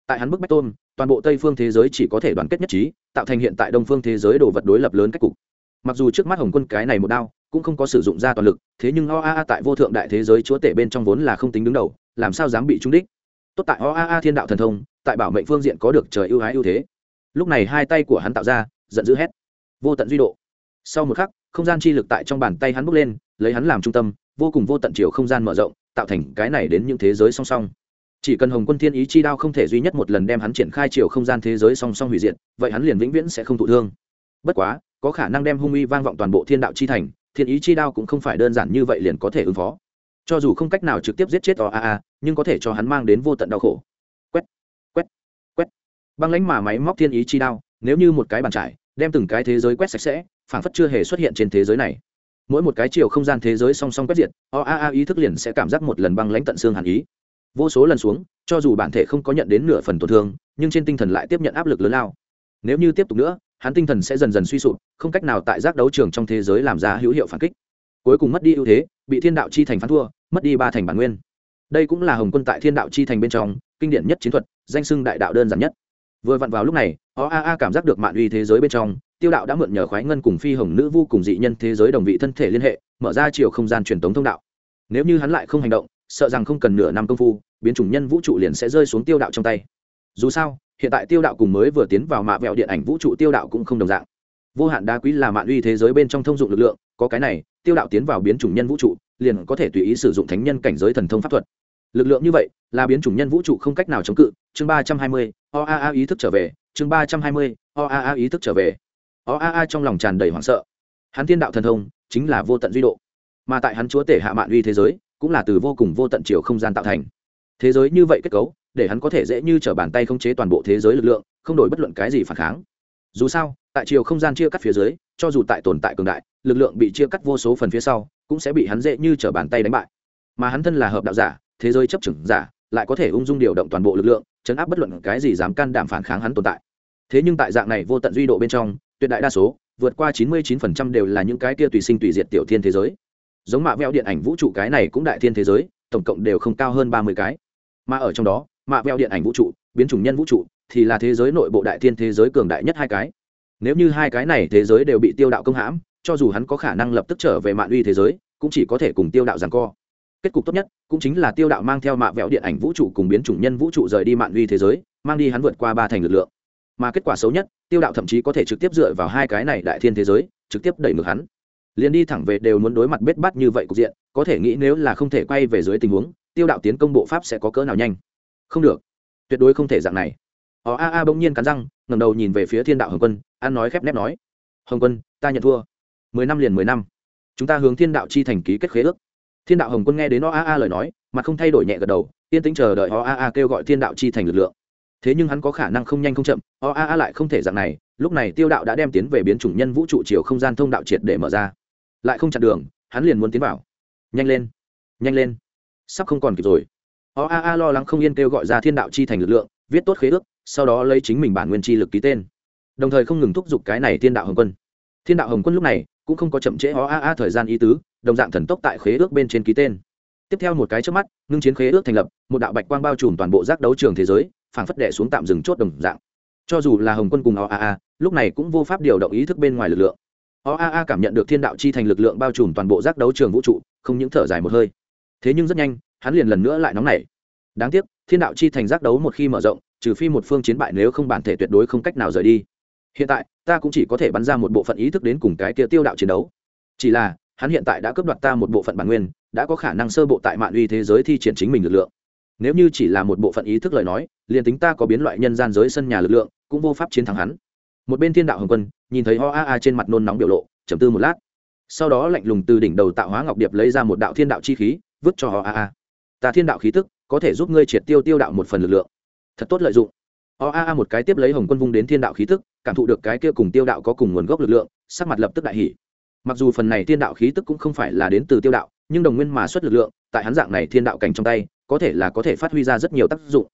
Tại hắn bức bách tôn toàn bộ tây phương thế giới chỉ có thể đoàn kết nhất trí, tạo thành hiện tại đông phương thế giới đồ vật đối lập lớn cách cục. Mặc dù trước mắt hồng quân cái này một đao, cũng không có sử dụng ra toàn lực, thế nhưng oaa tại vô thượng đại thế giới chúa tể bên trong vốn là không tính đứng đầu, làm sao dám bị trúng đích? Tốt tại oaa thiên đạo thần thông tại bảo mệnh phương diện có được trời ưu ái ưu thế. Lúc này hai tay của hắn tạo ra, giận dữ hét. Vô tận duy độ. Sau một khắc, không gian chi lực tại trong bàn tay hắn bốc lên, lấy hắn làm trung tâm, vô cùng vô tận chiều không gian mở rộng, tạo thành cái này đến những thế giới song song. Chỉ cần hồng quân thiên ý chi đao không thể duy nhất một lần đem hắn triển khai chiều không gian thế giới song song hủy diệt, vậy hắn liền vĩnh viễn sẽ không thụ thương. Bất quá, có khả năng đem hung uy vang vọng toàn bộ thiên đạo chi thành, thiên ý chi đao cũng không phải đơn giản như vậy liền có thể ứng phó. Cho dù không cách nào trực tiếp giết chết o a a, nhưng có thể cho hắn mang đến vô tận đau khổ băng lãnh mà máy móc thiên ý chi đao, nếu như một cái bàn trải, đem từng cái thế giới quét sạch sẽ, phảng phất chưa hề xuất hiện trên thế giới này. Mỗi một cái chiều không gian thế giới song song quét diệt, o a a ý thức liền sẽ cảm giác một lần băng lãnh tận xương hàn ý. Vô số lần xuống, cho dù bản thể không có nhận đến nửa phần tổn thương, nhưng trên tinh thần lại tiếp nhận áp lực lớn lao. Nếu như tiếp tục nữa, hắn tinh thần sẽ dần dần suy sụp, không cách nào tại giác đấu trường trong thế giới làm ra hữu hiệu phản kích. Cuối cùng mất đi ưu thế, bị thiên đạo chi thành phán thua, mất đi ba thành bản nguyên. Đây cũng là hồng quân tại thiên đạo chi thành bên trong, kinh điển nhất chiến thuật, danh sưng đại đạo đơn giản nhất vừa vặn vào lúc này oaa cảm giác được mạng uy thế giới bên trong, tiêu đạo đã mượn nhờ khoái ngân cùng phi hồng nữ vu cùng dị nhân thế giới đồng vị thân thể liên hệ, mở ra chiều không gian truyền tống thông đạo. Nếu như hắn lại không hành động, sợ rằng không cần nửa năm công phu, biến chủng nhân vũ trụ liền sẽ rơi xuống tiêu đạo trong tay. Dù sao, hiện tại tiêu đạo cùng mới vừa tiến vào mạ vẹo điện ảnh vũ trụ tiêu đạo cũng không đồng dạng. Vô hạn đá quý là mạng uy thế giới bên trong thông dụng lực lượng, có cái này, tiêu đạo tiến vào biến chủng nhân vũ trụ, liền có thể tùy ý sử dụng thánh nhân cảnh giới thần thông pháp thuật lực lượng như vậy là biến chủng nhân vũ trụ không cách nào chống cự. Chương ba trăm hai mươi oaa ý thức trở về. Chương ba trăm hai mươi oaa ý thức trở về. Oaa trong lòng tràn đầy hoảng sợ. Hắn thiên đạo thần thông chính là vô tận duy độ. Mà tại hắn chúa tể hạ mạn uy thế giới, cũng là từ vô cùng vô tận chiều không gian tạo thành. Thế giới như vậy kết cấu, để hắn có thể dễ như t r ở bàn tay khống chế toàn bộ thế giới lực lượng, không đổi bất luận cái gì phản kháng. Dù sao, tại chiều không gian chia cắt phía dưới, cho dù tại tồn tại cường đại, lực lượng bị chia cắt vô số phần phía sau, cũng sẽ bị hắn dễ như t r ở bàn tay đánh bại. Mà hắn thân là hợp đạo giả thế giới chấp chừng giả lại có thể ung dung điều động toàn bộ lực lượng, chấn áp bất luận cái gì dám can đảm phản kháng hắn tồn tại. Thế nhưng tại dạng này vô tận duy độ bên trong, tuyệt đại đa số, vượt qua chín mươi 99% đều là những cái kia tùy sinh tùy diệt tiểu thiên thế giới. Giống mạ veo điện ảnh vũ trụ cái này cũng đại thiên thế giới, tổng cộng đều không cao hơn ba mươi cái. Mà ở trong đó, mạ veo điện ảnh vũ trụ, biến chủng nhân vũ trụ, thì là thế giới nội bộ đại thiên thế giới cường đại nhất hai cái. Nếu như hai cái này thế giới đều bị tiêu đạo công hãm, cho dù hắn có khả năng lập tức trở về mạng uy thế giới, cũng chỉ có thể cùng tiêu đạo rằng co kết cục tốt nhất cũng chính là tiêu đạo mang theo mạ vẹo điện ảnh vũ trụ cùng biến chủng nhân vũ trụ rời đi mạng uy thế giới, mang đi hắn vượt qua ba thành lực lượng. Mà kết quả xấu nhất, tiêu đạo thậm chí có thể trực tiếp dựa vào hai cái này đại thiên thế giới, trực tiếp đẩy ngược hắn. Liền đi thẳng về đều muốn đối mặt bết bắt như vậy cục diện, có thể nghĩ nếu là không thể quay về dưới tình huống, tiêu đạo tiến công bộ pháp sẽ có cỡ nào nhanh? Không được. Tuyệt đối không thể dạng này. Ó a a bỗng nhiên cắn răng ngầm đầu nhìn về phía thiên đạo hồng quân an nói khép nép nói. Hồng quân, ta nhận thua. Mười năm liền mười năm. Chúng ta hướng thiên đạo chi thành ký kết khế ước thiên đạo hồng quân nghe đến o a a lời nói mà không thay đổi nhẹ gật đầu, yên tĩnh chờ đợi o a a kêu gọi thiên đạo chi thành lực lượng. Thế nhưng hắn có khả năng không nhanh không chậm, o a a lại không thể dạng này, lúc này tiêu đạo đã đem tiến về biến chủng nhân vũ trụ chiều không gian thông đạo triệt để mở ra. Lại không chặn đường, hắn liền muốn tiến vào. Nhanh lên nhanh lên. Sắp không còn kịp rồi. O a a lo lắng không yên kêu gọi ra thiên đạo chi thành lực lượng, viết tốt khế ước, sau đó lấy chính mình bản nguyên chi lực ký tên. Đồng thời không ngừng thúc giục cái này thiên đạo hồng quân. Thiên đạo hồng quân lúc này cũng không có chậm trễ o a a thời gian ý tứ đồng dạng thần tốc tại khế ước bên trên ký tên. Tiếp theo một cái trước mắt, ngưng chiến khế ước thành lập, một đạo bạch quang bao trùm toàn bộ giác đấu trường thế giới, phảng phất đệ xuống tạm dừng chốt đồng dạng. Cho dù là hồng quân cùng oaa lúc này cũng vô pháp điều động ý thức bên ngoài lực lượng. Oaa cảm nhận được thiên đạo chi thành lực lượng bao trùm toàn bộ giác đấu trường vũ trụ, không những thở dài một hơi, thế nhưng rất nhanh, hắn liền lần nữa lại nóng nảy. Đáng tiếc, thiên đạo chi thành giác đấu một khi mở rộng, trừ phi một phương chiến bại nếu không bản thể tuyệt đối không cách nào rời đi. Hiện tại, ta cũng chỉ có thể bắn ra một bộ phận ý thức đến cùng cái kia tiêu đạo chiến đấu. Chỉ là hắn hiện tại đã cướp đoạt ta một bộ phận bản nguyên, đã có khả năng sơ bộ tại mạng uy thế giới thi triển chính mình lực lượng. Nếu như chỉ là một bộ phận ý thức lời nói, liền tính ta có biến loại nhân gian giới sân nhà lực lượng, cũng vô pháp chiến thắng hắn. Một bên thiên đạo hồng quân, nhìn thấy ho a a trên mặt nôn nóng biểu lộ chầm tư một lát. Sau đó lạnh lùng từ đỉnh đầu tạo hóa ngọc điệp lấy ra một đạo thiên đạo chi khí, vứt cho ho a a. Ta thiên đạo khí tức, có thể giúp ngươi triệt tiêu tiêu đạo một phần lực lượng. Thật tốt lợi dụng. Ho a a một cái tiếp lấy hồng quân vung đến thiên đạo khí tức, cảm thụ được cái kia cùng tiêu đạo có cùng nguồn gốc lực lượng, sắc mặt lập tức đại hỷ mặc dù phần này thiên đạo khí tức cũng không phải là đến từ tiêu đạo, nhưng đồng nguyên mà xuất lực lượng, tại hắn dạng này thiên đạo cảnh trong tay, có thể là có thể phát huy ra rất nhiều tác dụng.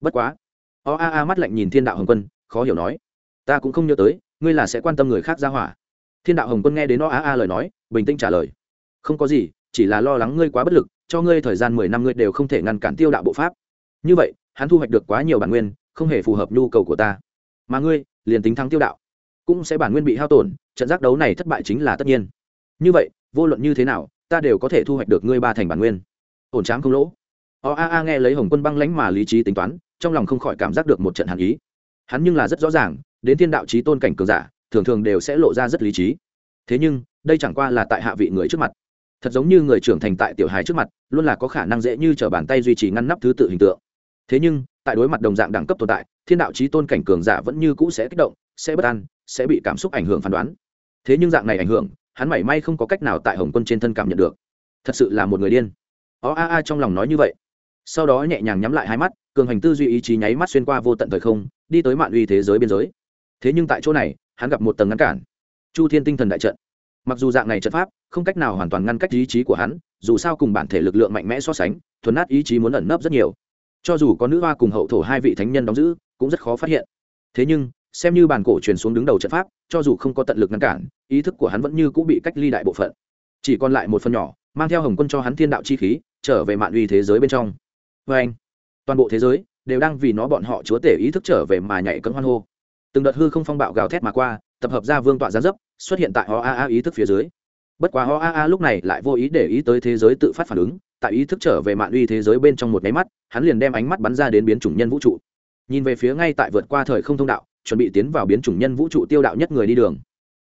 Bất quá, o a a mắt lạnh nhìn thiên đạo hồng quân, khó hiểu nói, ta cũng không nhớ tới, ngươi là sẽ quan tâm người khác ra hỏa. Thiên đạo hồng quân nghe đến o a a lời nói, bình tĩnh trả lời, không có gì, chỉ là lo lắng ngươi quá bất lực, cho ngươi thời gian mười năm ngươi đều không thể ngăn cản tiêu đạo bộ pháp. Như vậy, hắn thu hoạch được quá nhiều bản nguyên, không hề phù hợp nhu cầu của ta. Mà ngươi, liền tính thắng tiêu đạo cũng sẽ bản nguyên bị hao tổn, trận giác đấu này thất bại chính là tất nhiên. Như vậy, vô luận như thế nào, ta đều có thể thu hoạch được ngươi ba thành bản nguyên. Ổn trám không lỗ. O a a, nghe lấy hồng quân băng lánh mà lý trí tính toán, trong lòng không khỏi cảm giác được một trận hàn ý. Hắn nhưng là rất rõ ràng, đến thiên đạo trí tôn cảnh cường giả, thường thường đều sẽ lộ ra rất lý trí. Thế nhưng, đây chẳng qua là tại hạ vị người trước mặt. Thật giống như người trưởng thành tại tiểu hài trước mặt, luôn là có khả năng dễ như t r ở bàn tay duy trì ngăn nắp thứ tự hình tượng. Thế nhưng, tại đối mặt đồng dạng đẳng cấp tồn tại, thiên đạo trí tôn cảnh cường giả vẫn như cũ sẽ kích động sẽ bất an, sẽ bị cảm xúc ảnh hưởng phán đoán. Thế nhưng dạng này ảnh hưởng, hắn mảy may không có cách nào tại hồng quân trên thân cảm nhận được. Thật sự là một người điên. Ó a a trong lòng nói như vậy. Sau đó nhẹ nhàng nhắm lại hai mắt, cường hành tư duy ý chí nháy mắt xuyên qua vô tận thời không, đi tới mạng uy thế giới biên giới. Thế nhưng tại chỗ này, hắn gặp một tầng ngăn cản. Chu thiên tinh thần đại trận. Mặc dù dạng này trận pháp, không cách nào hoàn toàn ngăn cách ý chí của hắn, dù sao cùng bản thể lực lượng mạnh mẽ so sánh, thuần nát ý chí muốn ẩn nấp rất nhiều. Cho dù có nữ hoa cùng hậu thổ hai vị thánh nhân đóng giữ, cũng rất khó phát hiện. Thế nhưng xem như bản cổ truyền xuống đứng đầu trận pháp, cho dù không có tận lực ngăn cản, ý thức của hắn vẫn như cũng bị cách ly đại bộ phận. Chỉ còn lại một phần nhỏ, mang theo hồng quân cho hắn thiên đạo chi khí, trở về mạn uy thế giới bên trong. Vê anh, toàn bộ thế giới đều đang vì nó bọn họ chúa tể ý thức trở về mà nhảy cấm hoan hô. Từng đợt hư không phong bạo gào thét mà qua, tập hợp ra vương tọa gián dấp, xuất hiện tại ho a a ý thức phía dưới. Bất quá ho a a lúc này lại vô ý để ý tới thế giới tự phát phản ứng, tại ý thức trở về mạn uy thế giới bên trong một nháy mắt, hắn liền đem ánh mắt bắn ra đến biến chủng nhân vũ trụ. Nhìn về phía ngay tại vượt qua thời không thông đạo chuẩn bị tiến vào biến chủng nhân vũ trụ tiêu đạo nhất người đi đường.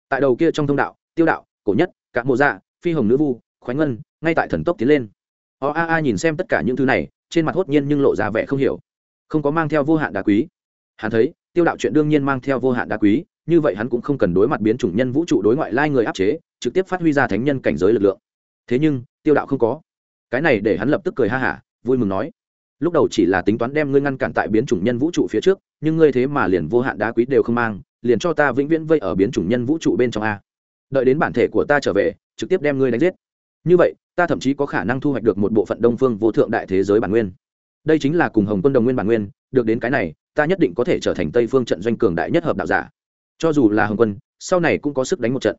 Tại đầu kia trong thông đạo, tiêu đạo, cổ nhất các mộ dạ phi hồng nữ vu khoánh ngân, ngay tại thần tốc tiến lên. O a a nhìn xem tất cả những thứ này, trên mặt hốt nhiên nhưng lộ ra vẻ không hiểu. Không có mang theo vô hạn đá quý. Hắn thấy, tiêu đạo chuyện đương nhiên mang theo vô hạn đá quý, như vậy hắn cũng không cần đối mặt biến chủng nhân vũ trụ đối ngoại lai người áp chế, trực tiếp phát huy ra thánh nhân cảnh giới lực lượng. Thế nhưng, tiêu đạo không có. Cái này để hắn lập tức cười ha hả, vui mừng nói lúc đầu chỉ là tính toán đem ngươi ngăn cản tại biến chủng nhân vũ trụ phía trước, nhưng ngươi thế mà liền vô hạn đá quý đều không mang, liền cho ta vĩnh viễn vây ở biến chủng nhân vũ trụ bên trong a. Đợi đến bản thể của ta trở về, trực tiếp đem ngươi đánh giết. Như vậy, ta thậm chí có khả năng thu hoạch được một bộ phận đông phương vô thượng đại thế giới bản nguyên. Đây chính là cùng hồng quân đồng nguyên bản nguyên, được đến cái này, ta nhất định có thể trở thành tây phương trận doanh cường đại nhất hợp đạo giả. Cho dù là hồng quân, sau này cũng có sức đánh một trận.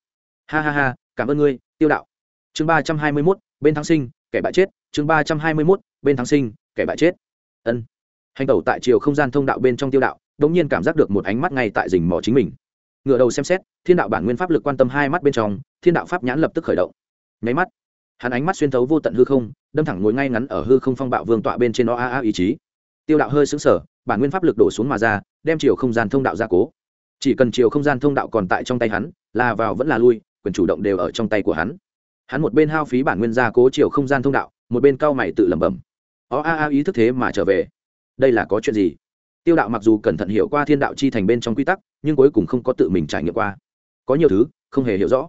Ha ha ha, cảm ơn ngươi, tiêu đạo. Chương ba trăm hai mươi mốt, bên thắng sinh, kẻ bại chết. Chương ba trăm hai mươi mốt, bên thắng sinh kẻ bại chết. Ân. Hành tẩu tại chiều không gian thông đạo bên trong tiêu đạo đ ỗ n g nhiên cảm giác được một ánh mắt ngay tại rình mò chính mình. Ngựa đầu xem xét, thiên đạo bản nguyên pháp lực quan tâm hai mắt bên trong, thiên đạo pháp nhãn lập tức khởi động. Nháy mắt, hắn ánh mắt xuyên thấu vô tận hư không, đâm thẳng ngồi ngay ngắn ở hư không phong bạo vương tọa bên trên o a a ý chí. Tiêu đạo hơi xứng sở bản nguyên pháp lực đổ xuống mà ra, đem chiều không gian thông đạo ra cố. Chỉ cần chiều không gian thông đạo còn tại trong tay hắn, là vào vẫn là lui, quyền chủ động đều ở trong tay của hắn. Hắn một bên hao phí bản nguyên gia cố chiều không gian thông đạo, một bên cao mày tự lẩm bẩm ó, a a, ý thức thế mà trở về. Đây là có chuyện gì? Tiêu đạo mặc dù cẩn thận hiểu qua thiên đạo chi thành bên trong quy tắc, nhưng cuối cùng không có tự mình trải nghiệm qua. Có nhiều thứ, không hề hiểu rõ.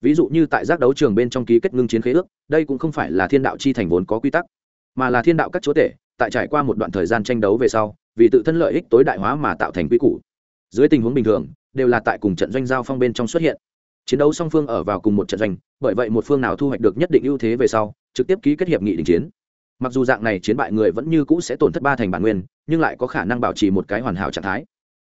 Ví dụ như tại giác đấu trường bên trong ký kết ngưng chiến khế ước, đây cũng không phải là thiên đạo chi thành vốn có quy tắc, mà là thiên đạo các chúa tể, tại trải qua một đoạn thời gian tranh đấu về sau, vì tự thân lợi ích tối đại hóa mà tạo thành quy củ. Dưới tình huống bình thường, đều là tại cùng trận doanh giao phong bên trong xuất hiện. Chiến đấu song phương ở vào cùng một trận doanh, bởi vậy một phương nào thu hoạch được nhất định ưu thế về sau, trực tiếp ký kết hiệp nghị đình chiến mặc dù dạng này chiến bại người vẫn như cũ sẽ tổn thất ba thành bản nguyên, nhưng lại có khả năng bảo trì một cái hoàn hảo trạng thái.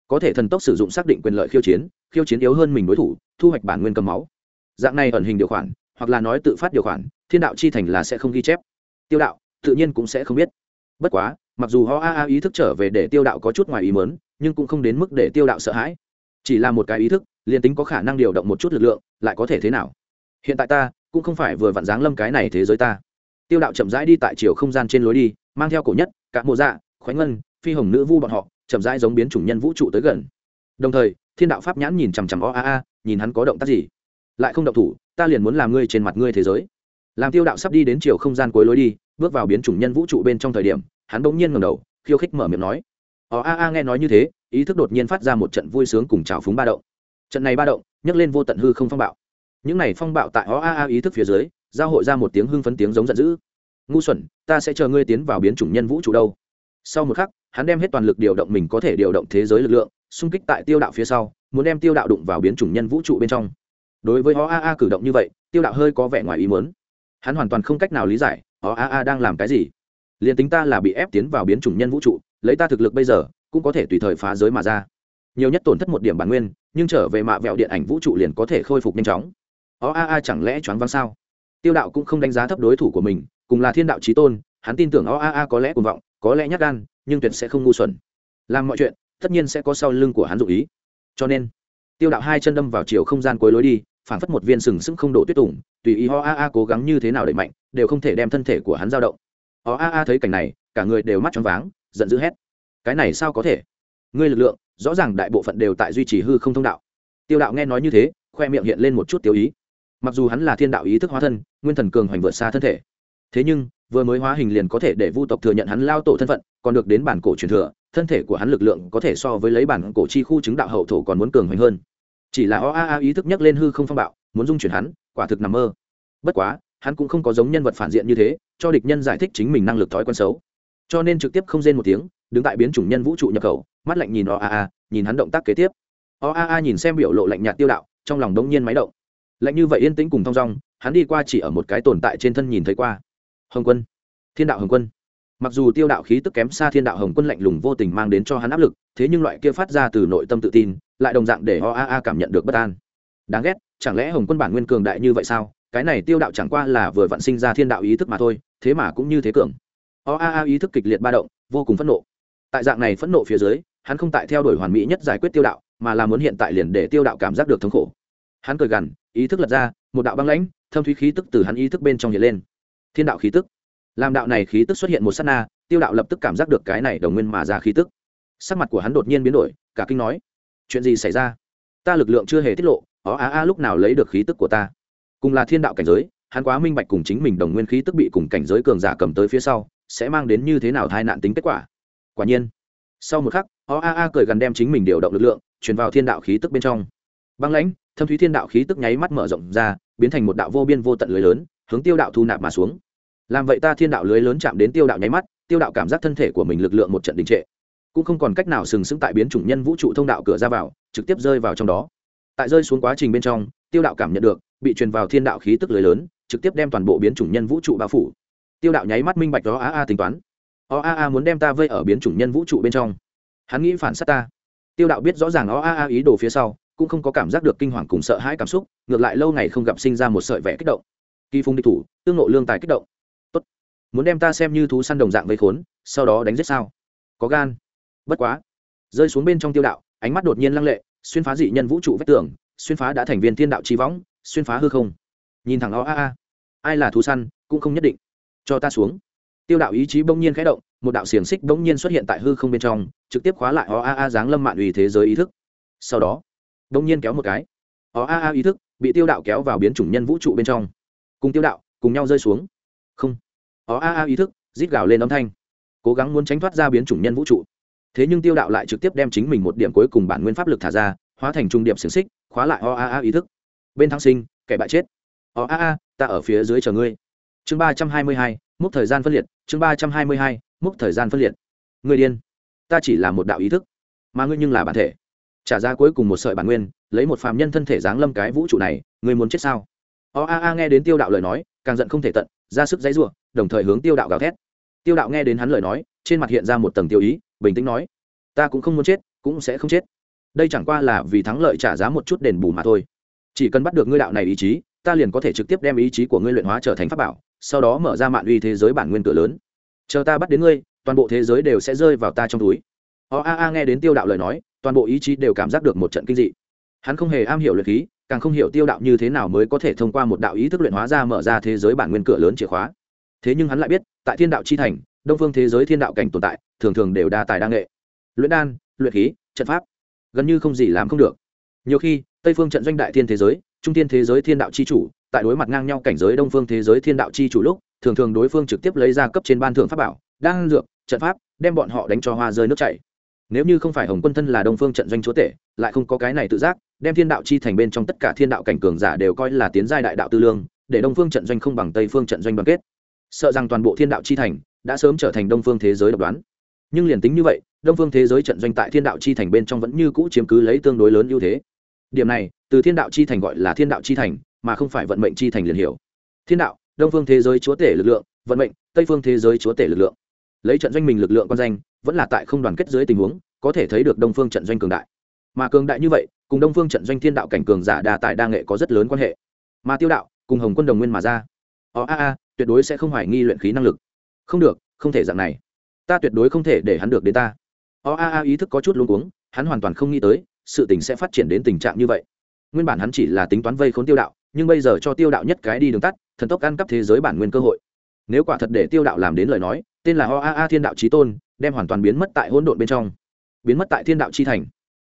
Có thể thần tốc sử dụng xác định quyền lợi khiêu chiến khiêu chiến yếu hơn mình đối thủ, thu hoạch bản nguyên cầm máu. Dạng này ẩn hình điều khoản, hoặc là nói tự phát điều khoản, thiên đạo chi thành là sẽ không ghi chép. Tiêu đạo, tự nhiên cũng sẽ không biết. Bất quá, mặc dù ho a a ý thức trở về để tiêu đạo có chút ngoài ý mớn nhưng cũng không đến mức để tiêu đạo sợ hãi. Chỉ là một cái ý thức, liền tính có khả năng điều động một chút lực lượng, lại có thể thế nào? Hiện tại ta, cũng không phải vừa vặn dáng lâm cái này thế giới ta tiêu đạo chậm rãi đi tại chiều không gian trên lối đi, mang theo cổ nhất, cả mộ dạ khoánh ngân, phi hồng nữ vu bọn họ, chậm rãi giống biến chủng nhân vũ trụ tới gần. Đồng thời, thiên đạo pháp nhãn nhìn chằm chằm o a a, nhìn hắn có động tác gì. Lại không động thủ, ta liền muốn làm ngươi trên mặt ngươi thế giới. Làm tiêu đạo sắp đi đến chiều không gian cuối lối đi, bước vào biến chủng nhân vũ trụ bên trong thời điểm, hắn bỗng nhiên ngầm đầu, khiêu khích mở miệng nói. O a a nghe nói như thế, ý thức đột nhiên phát ra một trận vui sướng cùng trào phúng ba động. Trận này ba động, nhấc lên vô tận hư không phong bạo. Những này phong bạo tại o a a ý thức phía dưới giao hội ra một tiếng hưng phấn tiếng giống giận dữ. Ngu xuẩn, ta sẽ chờ ngươi tiến vào biến chủng nhân vũ trụ đâu. Sau một khắc, hắn đem hết toàn lực điều động mình có thể điều động thế giới lực lượng, xung kích tại tiêu đạo phía sau, muốn đem tiêu đạo đụng vào biến chủng nhân vũ trụ bên trong. Đối với O a a cử động như vậy, tiêu đạo hơi có vẻ ngoài ý muốn. Hắn hoàn toàn không cách nào lý giải, O a a đang làm cái gì? Liền tính ta là bị ép tiến vào biến chủng nhân vũ trụ, lấy ta thực lực bây giờ, cũng có thể tùy thời phá giới mà ra. Nhiều nhất tổn thất một điểm bản nguyên, nhưng trở về mạ vẹo điện ảnh vũ trụ liền có thể khôi phục nhanh chóng. O a a chẳng lẽ choáng văng sao? Tiêu đạo cũng không đánh giá thấp đối thủ của mình, cùng là thiên đạo trí tôn, hắn tin tưởng O a a có lẽ cuồng vọng, có lẽ nhát gan, nhưng tuyệt sẽ không ngu xuẩn. Làm mọi chuyện, tất nhiên sẽ có sau lưng của hắn dụ ý. Cho nên, tiêu đạo hai chân đâm vào chiều không gian cuối lối đi, phản phất một viên sừng sững không đổ tuyết tủng tùy ý ho a a cố gắng như thế nào đẩy mạnh, đều không thể đem thân thể của hắn dao động. Ho a a thấy cảnh này, cả người đều mắt choáng váng, giận dữ hét. Cái này sao có thể? Ngươi lực lượng, rõ ràng đại bộ phận đều tại duy trì hư không thông đạo. Tiêu đạo nghe nói như thế, khoe miệng hiện lên một chút tiêu ý mặc dù hắn là thiên đạo ý thức hóa thân, nguyên thần cường hoành vượt xa thân thể. Thế nhưng, vừa mới hóa hình liền có thể để vu tộc thừa nhận hắn lao tổ thân phận, còn được đến bản cổ truyền thừa, thân thể của hắn lực lượng có thể so với lấy bản cổ chi khu chứng đạo hậu thổ còn muốn cường hoành hơn. Chỉ là o a a ý thức nhắc lên hư không phong bạo, muốn dung chuyển hắn, quả thực nằm mơ. Bất quá, hắn cũng không có giống nhân vật phản diện như thế, cho địch nhân giải thích chính mình năng lực thói quen xấu. Cho nên trực tiếp không rên một tiếng, đứng tại biến chủng nhân vũ trụ nhập khẩu, mắt lạnh nhìn o a a, nhìn hắn động tác kế tiếp. O a a nhìn xem biểu lộ lạnh nhạt tiêu đạo, trong lòng đống nhiên máy động lạnh như vậy yên tĩnh cùng thong dong, hắn đi qua chỉ ở một cái tồn tại trên thân nhìn thấy qua. Hồng quân. Thiên đạo hồng quân. Mặc dù tiêu đạo khí tức kém xa thiên đạo hồng quân lạnh lùng vô tình mang đến cho hắn áp lực, thế nhưng loại kia phát ra từ nội tâm tự tin, lại đồng dạng để o a a cảm nhận được bất an. Đáng ghét, chẳng lẽ hồng quân bản nguyên cường đại như vậy sao? Cái này tiêu đạo chẳng qua là vừa vặn sinh ra thiên đạo ý thức mà thôi, thế mà cũng như thế cường. O a a ý thức kịch liệt ba động, vô cùng phẫn nộ. Tại dạng này phẫn nộ phía dưới, hắn không tại theo đuổi hoàn mỹ nhất giải quyết tiêu đạo, mà là muốn hiện tại liền để tiêu đạo cảm giác được thống khổ hắn cười gằn, ý thức lật ra, một đạo băng lãnh, thâm thúy khí tức từ hắn ý thức bên trong hiện lên. Thiên đạo khí tức. Làm đạo này khí tức xuất hiện một s á t na, tiêu đạo lập tức cảm giác được cái này đồng nguyên mà ra khí tức. Sắc mặt của hắn đột nhiên biến đổi, cả kinh nói, chuyện gì xảy ra? Ta lực lượng chưa hề tiết lộ, ó á a lúc nào lấy được khí tức của ta? Cùng là thiên đạo cảnh giới, hắn quá minh bạch cùng chính mình đồng nguyên khí tức bị cùng cảnh giới cường giả cầm tới phía sau, sẽ mang đến như thế nào tai nạn tính kết quả? Quả nhiên, sau một khắc, ó a a cười gần đem chính mình điều động lực lượng, truyền vào thiên đạo khí tức bên trong băng lãnh, thâm thúy thiên đạo khí tức nháy mắt mở rộng ra, biến thành một đạo vô biên vô tận lưới lớn, hướng tiêu đạo thu nạp mà xuống. Làm vậy ta thiên đạo lưới lớn chạm đến tiêu đạo nháy mắt, tiêu đạo cảm giác thân thể của mình lực lượng một trận đình trệ. Cũng không còn cách nào sừng sững tại biến chủng nhân vũ trụ thông đạo cửa ra vào, trực tiếp rơi vào trong đó. Tại rơi xuống quá trình bên trong, tiêu đạo cảm nhận được, bị truyền vào thiên đạo khí tức lưới lớn, trực tiếp đem toàn bộ biến chủng nhân vũ trụ bao phủ. Tiêu đạo nháy mắt minh bạch đó a a tính toán. O a a muốn đem ta vây ở biến chủng nhân vũ trụ bên trong. Hắn nghĩ phản s á t ta. Tiêu đạo biết rõ ràng o a a ý đồ phía sau cũng không có cảm giác được kinh hoàng cùng sợ hãi cảm xúc, ngược lại lâu ngày không gặp sinh ra một sợi vẽ kích động. Kỳ phung địch thủ, tương nộ lương tài kích động. Tốt. Muốn đem ta xem như thú săn đồng dạng vây khốn, sau đó đánh giết sao? Có gan. Bất quá. Rơi xuống bên trong tiêu đạo, ánh mắt đột nhiên lăng lệ, xuyên phá dị nhân vũ trụ vách tường, xuyên phá đã thành viên thiên đạo trí võng, xuyên phá hư không. Nhìn thẳng o a a. Ai là thú săn, cũng không nhất định. Cho ta xuống. Tiêu đạo ý chí bỗng nhiên khẽ động, một đạo xiềng xích bỗng nhiên xuất hiện tại hư không bên trong, trực tiếp khóa lại o a a giáng lâm mạn ủy thế giới ý thức. Sau đó bỗng nhiên kéo một cái. Ó, a a, ý thức, bị tiêu đạo kéo vào biến chủng nhân vũ trụ bên trong. Cùng tiêu đạo, cùng nhau rơi xuống. Không. Ó, a a, ý thức, rít gào lên âm thanh. Cố gắng muốn tránh thoát ra biến chủng nhân vũ trụ. Thế nhưng tiêu đạo lại trực tiếp đem chính mình một điểm cuối cùng bản nguyên pháp lực thả ra, hóa thành trung điểm xiềng xích, khóa lại o a a, ý thức. Bên thăng sinh, kẻ bại chết. O a a, ta ở phía dưới chờ ngươi. Chương ba trăm hai mươi hai múc thời gian phân liệt, chương ba trăm hai mươi hai múc thời gian phân liệt. Người điên. Ta chỉ là một đạo ý thức, mà ngươi nhưng là bản thể trả ra cuối cùng một sợi bản nguyên, lấy một phàm nhân thân thể giáng lâm cái vũ trụ này người muốn chết sao? O a a nghe đến tiêu đạo lời nói, càng giận không thể tận, ra sức dãy r u ộ đồng thời hướng tiêu đạo gào thét. Tiêu đạo nghe đến hắn lời nói, trên mặt hiện ra một tầng tiêu ý, bình tĩnh nói, ta cũng không muốn chết, cũng sẽ không chết. Đây chẳng qua là vì thắng lợi trả giá một chút đền bù mà thôi. Chỉ cần bắt được ngươi đạo này ý chí, ta liền có thể trực tiếp đem ý chí của ngươi luyện hóa trở thành pháp bảo, sau đó mở ra mạng uy thế giới bản nguyên cửa lớn. Chờ ta bắt đến ngươi, toàn bộ thế giới đều sẽ rơi vào ta trong túi. O a a nghe đến tiêu đạo lời nói toàn bộ ý chí đều cảm giác được một trận kinh dị. Hắn không hề am hiểu luyện khí, càng không hiểu tiêu đạo như thế nào mới có thể thông qua một đạo ý thức luyện hóa ra mở ra thế giới bản nguyên cửa lớn chìa khóa. Thế nhưng hắn lại biết, tại thiên đạo chi thành, đông phương thế giới thiên đạo cảnh tồn tại, thường thường đều đa tài đa nghệ. Luyện đan, luyện khí, trận pháp, gần như không gì làm không được. Nhiều khi, tây phương trận doanh đại thiên thế giới, trung thiên thế giới thiên đạo chi chủ, tại đối mặt ngang nhau cảnh giới đông phương thế giới thiên đạo chi chủ lúc, thường thường đối phương trực tiếp lấy ra cấp trên ban thượng pháp bảo, đan dược, trận pháp, đem bọn họ đánh cho hoa rơi nước chảy nếu như không phải hồng quân thân là đông phương trận doanh chúa tể, lại không có cái này tự giác, đem thiên đạo chi thành bên trong tất cả thiên đạo cảnh cường giả đều coi là tiến giai đại đạo tư lương, để đông phương trận doanh không bằng tây phương trận doanh đoàn kết. Sợ rằng toàn bộ thiên đạo chi thành đã sớm trở thành đông phương thế giới độc đoán. Nhưng liền tính như vậy, đông phương thế giới trận doanh tại thiên đạo chi thành bên trong vẫn như cũ chiếm cứ lấy tương đối lớn ưu thế. Điểm này, từ thiên đạo chi thành gọi là thiên đạo chi thành, mà không phải vận mệnh chi thành liền hiểu. Thiên đạo, đông phương thế giới chúa tể lực lượng, vận mệnh, tây phương thế giới chúa tể lực lượng lấy trận doanh mình lực lượng quan danh, vẫn là tại không đoàn kết dưới tình huống, có thể thấy được đông phương trận doanh cường đại. Mà cường đại như vậy, cùng đông phương trận doanh thiên đạo cảnh cường giả đa tại đa nghệ có rất lớn quan hệ. Mà tiêu đạo, cùng hồng quân đồng nguyên mà ra. Ó a a, tuyệt đối sẽ không hoài nghi luyện khí năng lực. Không được, không thể dạng này. Ta tuyệt đối không thể để hắn được đến ta. Ó a a, ý thức có chút luống cuống, hắn hoàn toàn không nghĩ tới, sự tình sẽ phát triển đến tình trạng như vậy. Nguyên bản hắn chỉ là tính toán vây khốn tiêu đạo, nhưng bây giờ cho tiêu đạo nhất cái đi đường tắt, thần tốc ăn cắp thế giới bản nguyên cơ hội. Nếu quả thật để tiêu đạo làm đến lời nói tên là ho a a thiên đạo trí tôn, đem hoàn toàn biến mất tại hỗn độn bên trong. Biến mất tại thiên đạo chi thành.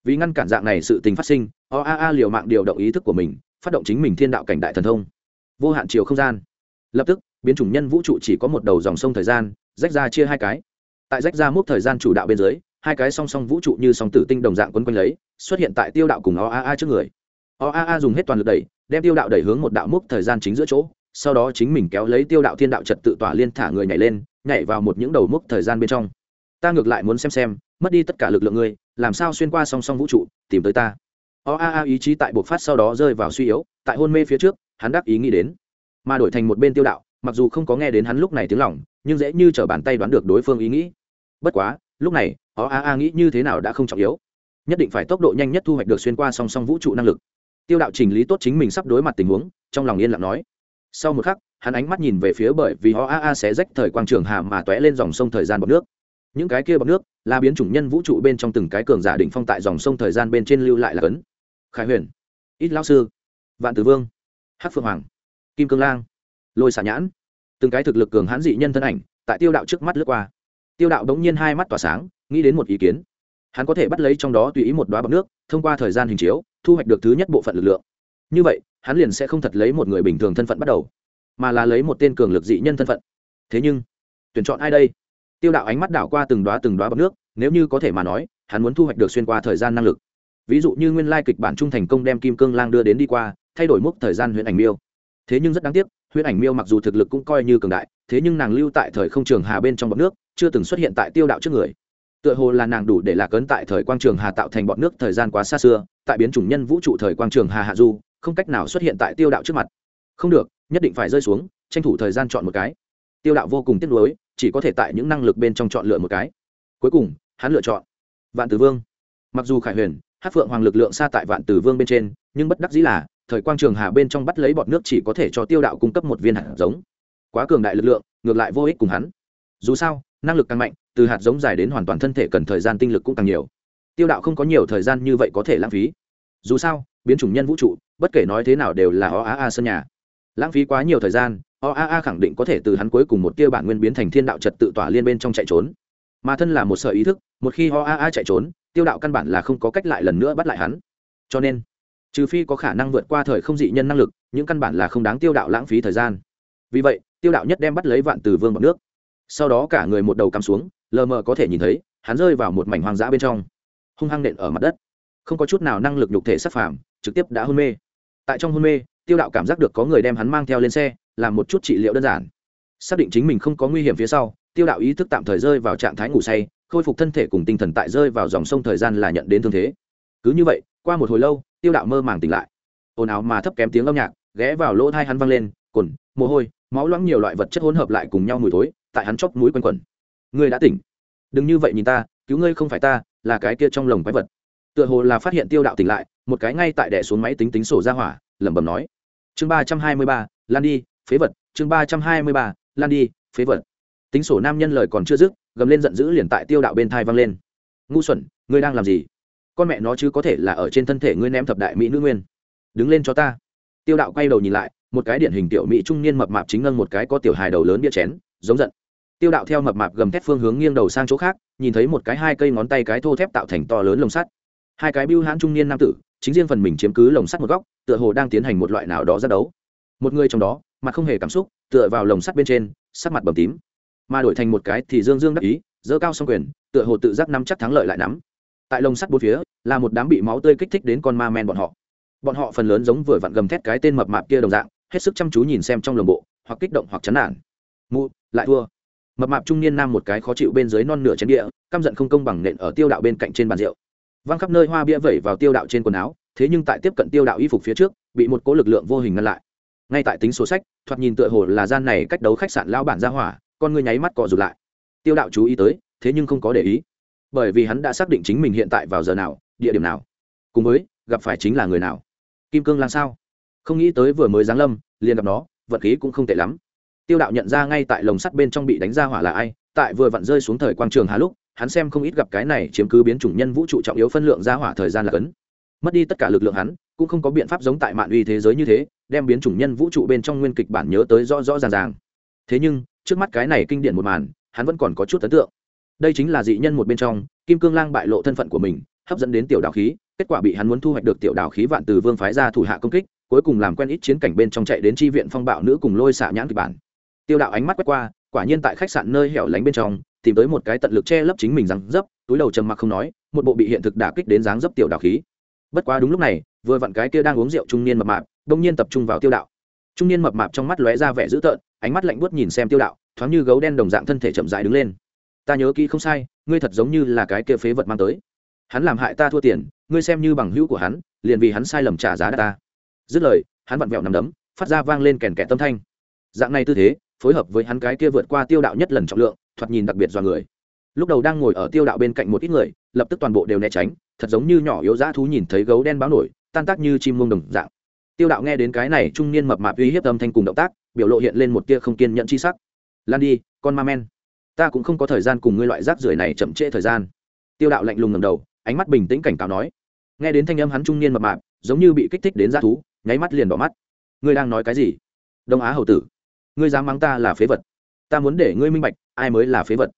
Vì ngăn cản dạng này sự tình phát sinh, ho a a liều mạng điều động ý thức của mình, phát động chính mình thiên đạo cảnh đại thần thông. Vô hạn chiều không gian. Lập tức, biến chủng nhân vũ trụ chỉ có một đầu dòng sông thời gian, rách ra chia hai cái. Tại rách ra mốc thời gian chủ đạo bên dưới, hai cái song song vũ trụ như song tử tinh đồng dạng quấn quanh lấy, xuất hiện tại tiêu đạo cùng o a a trước người. O a a dùng hết toàn lực đẩy, đem tiêu đạo đẩy hướng một đạo mốc thời gian chính giữa chỗ, sau đó chính mình kéo lấy tiêu đạo thiên đạo trật tự tỏa liên thả người nhảy lên nhảy vào một những đầu mốc thời gian bên trong. Ta ngược lại muốn xem xem, mất đi tất cả lực lượng ngươi, làm sao xuyên qua song song vũ trụ, tìm tới ta. O a a, ý chí tại bộc phát sau đó rơi vào suy yếu, tại hôn mê phía trước, hắn đắc ý nghĩ đến. Mà đổi thành một bên tiêu đạo, mặc dù không có nghe đến hắn lúc này tiếng lỏng nhưng dễ như t bàn tay đoán được đối phương ý nghĩ. Bất quá, lúc này, o a a nghĩ như thế nào đã không trọng yếu. Nhất định phải tốc độ nhanh nhất thu hoạch được xuyên qua song song vũ trụ năng lực. Tiêu đạo chỉnh lý tốt chính mình sắp đối mặt tình huống, trong lòng yên lặng nói. Sau một khắc hắn ánh mắt nhìn về phía bởi vì ho a a sẽ rách thời quang trường hà mà t lên dòng sông thời gian bọc nước. Những cái kia bọc nước là biến chủng nhân vũ trụ bên trong từng cái cường giả đỉnh phong tại dòng sông thời gian bên trên lưu lại là cấn khải huyền, ít lao sư, vạn tử vương, hắc phượng hoàng, kim cương lang, lôi xả nhãn. Từng cái thực lực cường hãn dị nhân thân ảnh tại tiêu đạo trước mắt lướt qua. Tiêu đạo đống nhiên hai mắt tỏa sáng, nghĩ đến một ý kiến. Hắn có thể bắt lấy trong đó tùy ý một đoá bọc nước, thông qua thời gian hình chiếu, thu hoạch được thứ nhất bộ phận lực lượng. Như vậy, hắn liền sẽ không thật lấy một người bình thường thân phận bắt đầu mà là lấy một tên cường lực dị nhân thân phận. Thế nhưng, tuyển chọn ai đây? Tiêu đạo ánh mắt đảo qua từng đoá từng đoá bọc nước, nếu như có thể mà nói, hắn muốn thu hoạch được xuyên qua thời gian năng lực. Ví dụ như nguyên lai kịch bản trung thành công đem kim cương lang đưa đến đi qua, thay đổi mốc thời gian huyện ảnh miêu. Thế nhưng rất đáng tiếc huyện ảnh miêu mặc dù thực lực cũng coi như cường đại, thế nhưng nàng lưu tại thời không trường hà bên trong bọc nước, chưa từng xuất hiện tại tiêu đạo trước người. Tựa hồ là nàng đủ để lạc ấn tại thời quang trường hà tạo thành bọn nước thời gian quá xa xưa, tại biến chủng nhân vũ trụ thời quang trường hà hạ du, không cách nào xuất hiện tại tiêu đạo trước mặt. Không được nhất định phải rơi xuống, tranh thủ thời gian chọn một cái. Tiêu đạo vô cùng tiếc nuối, chỉ có thể tại những năng lực bên trong chọn lựa một cái. Cuối cùng, hắn lựa chọn vạn tử vương. Mặc dù khải huyền hát phượng hoàng lực lượng xa tại vạn tử vương bên trên, nhưng bất đắc dĩ là, thời quang trường hà bên trong bắt lấy bọt nước chỉ có thể cho tiêu đạo cung cấp một viên hạt giống. Quá cường đại lực lượng, ngược lại vô ích cùng hắn. Dù sao, năng lực càng mạnh, từ hạt giống dài đến hoàn toàn thân thể cần thời gian tinh lực cũng càng nhiều. Tiêu đạo không có nhiều thời gian như vậy có thể lãng phí. Dù sao, biến chủng nhân vũ trụ, bất kể nói thế nào đều là o á a sân nhà lãng phí quá nhiều thời gian Oaa khẳng định có thể từ hắn cuối cùng một tia bản nguyên biến thành thiên đạo trật tự tỏa liên bên trong chạy trốn. Mà thân là một sở ý thức, một khi Oaa chạy trốn, tiêu đạo căn bản là không có cách lại lần nữa bắt lại hắn. Cho nên, trừ phi có khả năng vượt qua thời không dị nhân năng lực, những căn bản là không đáng tiêu đạo lãng phí thời gian. Vì vậy, tiêu đạo nhất đem bắt lấy vạn từ vương bọc nước. Sau đó cả người một đầu cắm xuống, lờ mờ có thể nhìn thấy, hắn rơi vào một mảnh hoang dã bên trong. Hung hăng nện ở mặt đất. Không có chút nào năng lực nhục thể sắc phàm, trực tiếp đã hôn mê. Tại trong hôn mê tiêu đạo cảm giác được có người đem hắn mang theo lên xe, làm một chút trị liệu đơn giản. Xác định chính mình không có nguy hiểm phía sau, tiêu đạo ý thức tạm thời rơi vào trạng thái ngủ say, khôi phục thân thể cùng tinh thần tại rơi vào dòng sông thời gian là nhận đến thương thế. Cứ như vậy, qua một hồi lâu, tiêu đạo mơ màng tỉnh lại. Ồn ào mà thấp kém tiếng âm nhạc, ghé vào lỗ thai hắn văng lên, cồn, mồ hôi, máu loãng nhiều loại vật chất hỗn hợp lại cùng nhau mùi thối, tại hắn chóp mũi quanh quẩn. Ngươi đã tỉnh. Đừng như vậy nhìn ta, cứu ngươi không phải ta, là cái kia trong lồng quái vật. Tựa hồ là phát hiện tiêu đạo tỉnh lại, một cái ngay tại đẻ xuống máy tính tính sổ ra hỏa lẩm bẩm nói. Chương ba trăm hai mươi ba, lan đi, phế vật. Chương ba trăm hai mươi ba, lan đi, phế vật. Tính sổ nam nhân lời còn chưa dứt, gầm lên giận dữ liền tại tiêu đạo bên thai văng lên. Ngu xuẩn, ngươi đang làm gì? Con mẹ nó chứ có thể là ở trên thân thể ngươi ném thập đại mỹ nữ nguyên. Đứng lên cho ta. Tiêu đạo quay đầu nhìn lại, một cái điển hình tiểu mỹ trung niên mập mạp chính ngân một cái có tiểu hài đầu lớn bia chén, giống giận. Tiêu đạo theo mập mạp gầm thép phương hướng nghiêng đầu sang chỗ khác, nhìn thấy một cái hai cây ngón tay cái thô thép tạo thành to lớn lồng sắt. Hai cái bưu hãn trung niên nam tử, chính riêng phần mình chiếm cứ lồng sắt một góc tựa hồ đang tiến hành một loại nào đó ra đấu. Một người trong đó, mặt không hề cảm xúc, tựa vào lồng sắt bên trên, sắc mặt bầm tím. Mà đổi thành một cái thì dương dương đắc ý dơ cao song quyền, tựa hồ tự giác nắm chắc thắng lợi lại nắm. Tại lồng sắt bốn phía, là một đám bị máu tươi kích thích đến con ma men bọn họ. Bọn họ phần lớn giống vừa vặn gầm thét cái tên mập mạp kia đồng dạng, hết sức chăm chú nhìn xem trong lồng bộ, hoặc kích động hoặc chán nản. Mụ, lại thua. Mập mạp trung niên nam một cái khó chịu bên dưới non nửa chén địa căm giận không công bằng nện ở tiêu đạo bên cạnh trên bàn rượu. Văng khắp nơi hoa bia vẩy vào tiêu đạo trên quần áo thế nhưng tại tiếp cận tiêu đạo y phục phía trước, bị một cố lực lượng vô hình ngăn lại. Ngay tại tính số sách, thoạt nhìn tựa hồ là gian này cách đấu khách sạn lao bản ra hỏa, con ngươi nháy mắt cọ rụt lại. Tiêu đạo chú ý tới, thế nhưng không có để ý. Bởi vì hắn đã xác định chính mình hiện tại vào giờ nào, địa điểm nào. Cùng với, gặp phải chính là người nào. Kim cương làm sao? Không nghĩ tới vừa mới giáng lâm, liền gặp nó, vật khí cũng không tệ lắm. Tiêu đạo nhận ra ngay tại lồng sắt bên trong bị đánh ra hỏa là ai, tại vừa vặn rơi xuống thời quang trường hà lúc, hắn xem không ít gặp cái này chiếm cứ biến chủng nhân vũ trụ trọng yếu phân lượng ra hỏa thời gian là cấn mất đi tất cả lực lượng hắn, cũng không có biện pháp giống tại mạng uy thế giới như thế, đem biến chủng nhân vũ trụ bên trong nguyên kịch bản nhớ tới rõ rõ ràng ràng. Thế nhưng, trước mắt cái này kinh điển một màn, hắn vẫn còn có chút ấn tượng. Đây chính là dị nhân một bên trong, kim cương lang bại lộ thân phận của mình, hấp dẫn đến tiểu đạo khí, kết quả bị hắn muốn thu hoạch được tiểu đạo khí vạn từ vương phái ra thủ hạ công kích, cuối cùng làm quen ít chiến cảnh bên trong chạy đến tri viện phong bạo nữ cùng lôi xạ nhãn kịch bản. Tiêu đạo ánh mắt quét qua, quả nhiên tại khách sạn nơi hẻo lánh bên trong, tìm tới một cái tận lực che lấp chính mình rằng dấp, túi đầu trầm mặc không nói, một bộ bị hiện thực đả kích đến dáng dấp tiểu đạo khí bất quá đúng lúc này, vừa vặn cái kia đang uống rượu trung niên mập mạp, đông nhiên tập trung vào tiêu đạo. Trung niên mập mạp trong mắt lóe ra vẻ dữ tợn, ánh mắt lạnh buốt nhìn xem tiêu đạo, thoáng như gấu đen đồng dạng thân thể chậm dại đứng lên. Ta nhớ kỹ không sai, ngươi thật giống như là cái kia phế vật mang tới. Hắn làm hại ta thua tiền, ngươi xem như bằng hữu của hắn, liền vì hắn sai lầm trả giá ta. Dứt lời, hắn vặn vẹo nằm đấm, phát ra vang lên kèn kẹt tâm thanh. Dạng này tư thế, phối hợp với hắn cái kia vượt qua tiêu đạo nhất lần trọng lượng, thoạt nhìn đặc biệt do người lúc đầu đang ngồi ở tiêu đạo bên cạnh một ít người, lập tức toàn bộ đều né tránh, thật giống như nhỏ yếu dã thú nhìn thấy gấu đen báo nổi, tan tác như chim mông đồng dạng. Tiêu đạo nghe đến cái này, trung niên mập mạp uy hiếp âm thanh cùng động tác, biểu lộ hiện lên một tia không kiên nhận chi sắc. Lan đi, con ma men. Ta cũng không có thời gian cùng ngươi loại rác rưởi này chậm trễ thời gian. Tiêu đạo lạnh lùng ngầm đầu, ánh mắt bình tĩnh cảnh cáo nói. Nghe đến thanh âm hắn trung niên mập mạp, giống như bị kích thích đến dã thú, nháy mắt liền bỏ mắt. Ngươi đang nói cái gì? Đông á hầu tử, ngươi dám mắng ta là phế vật. Ta muốn để ngươi minh bạch, ai mới là phế vật?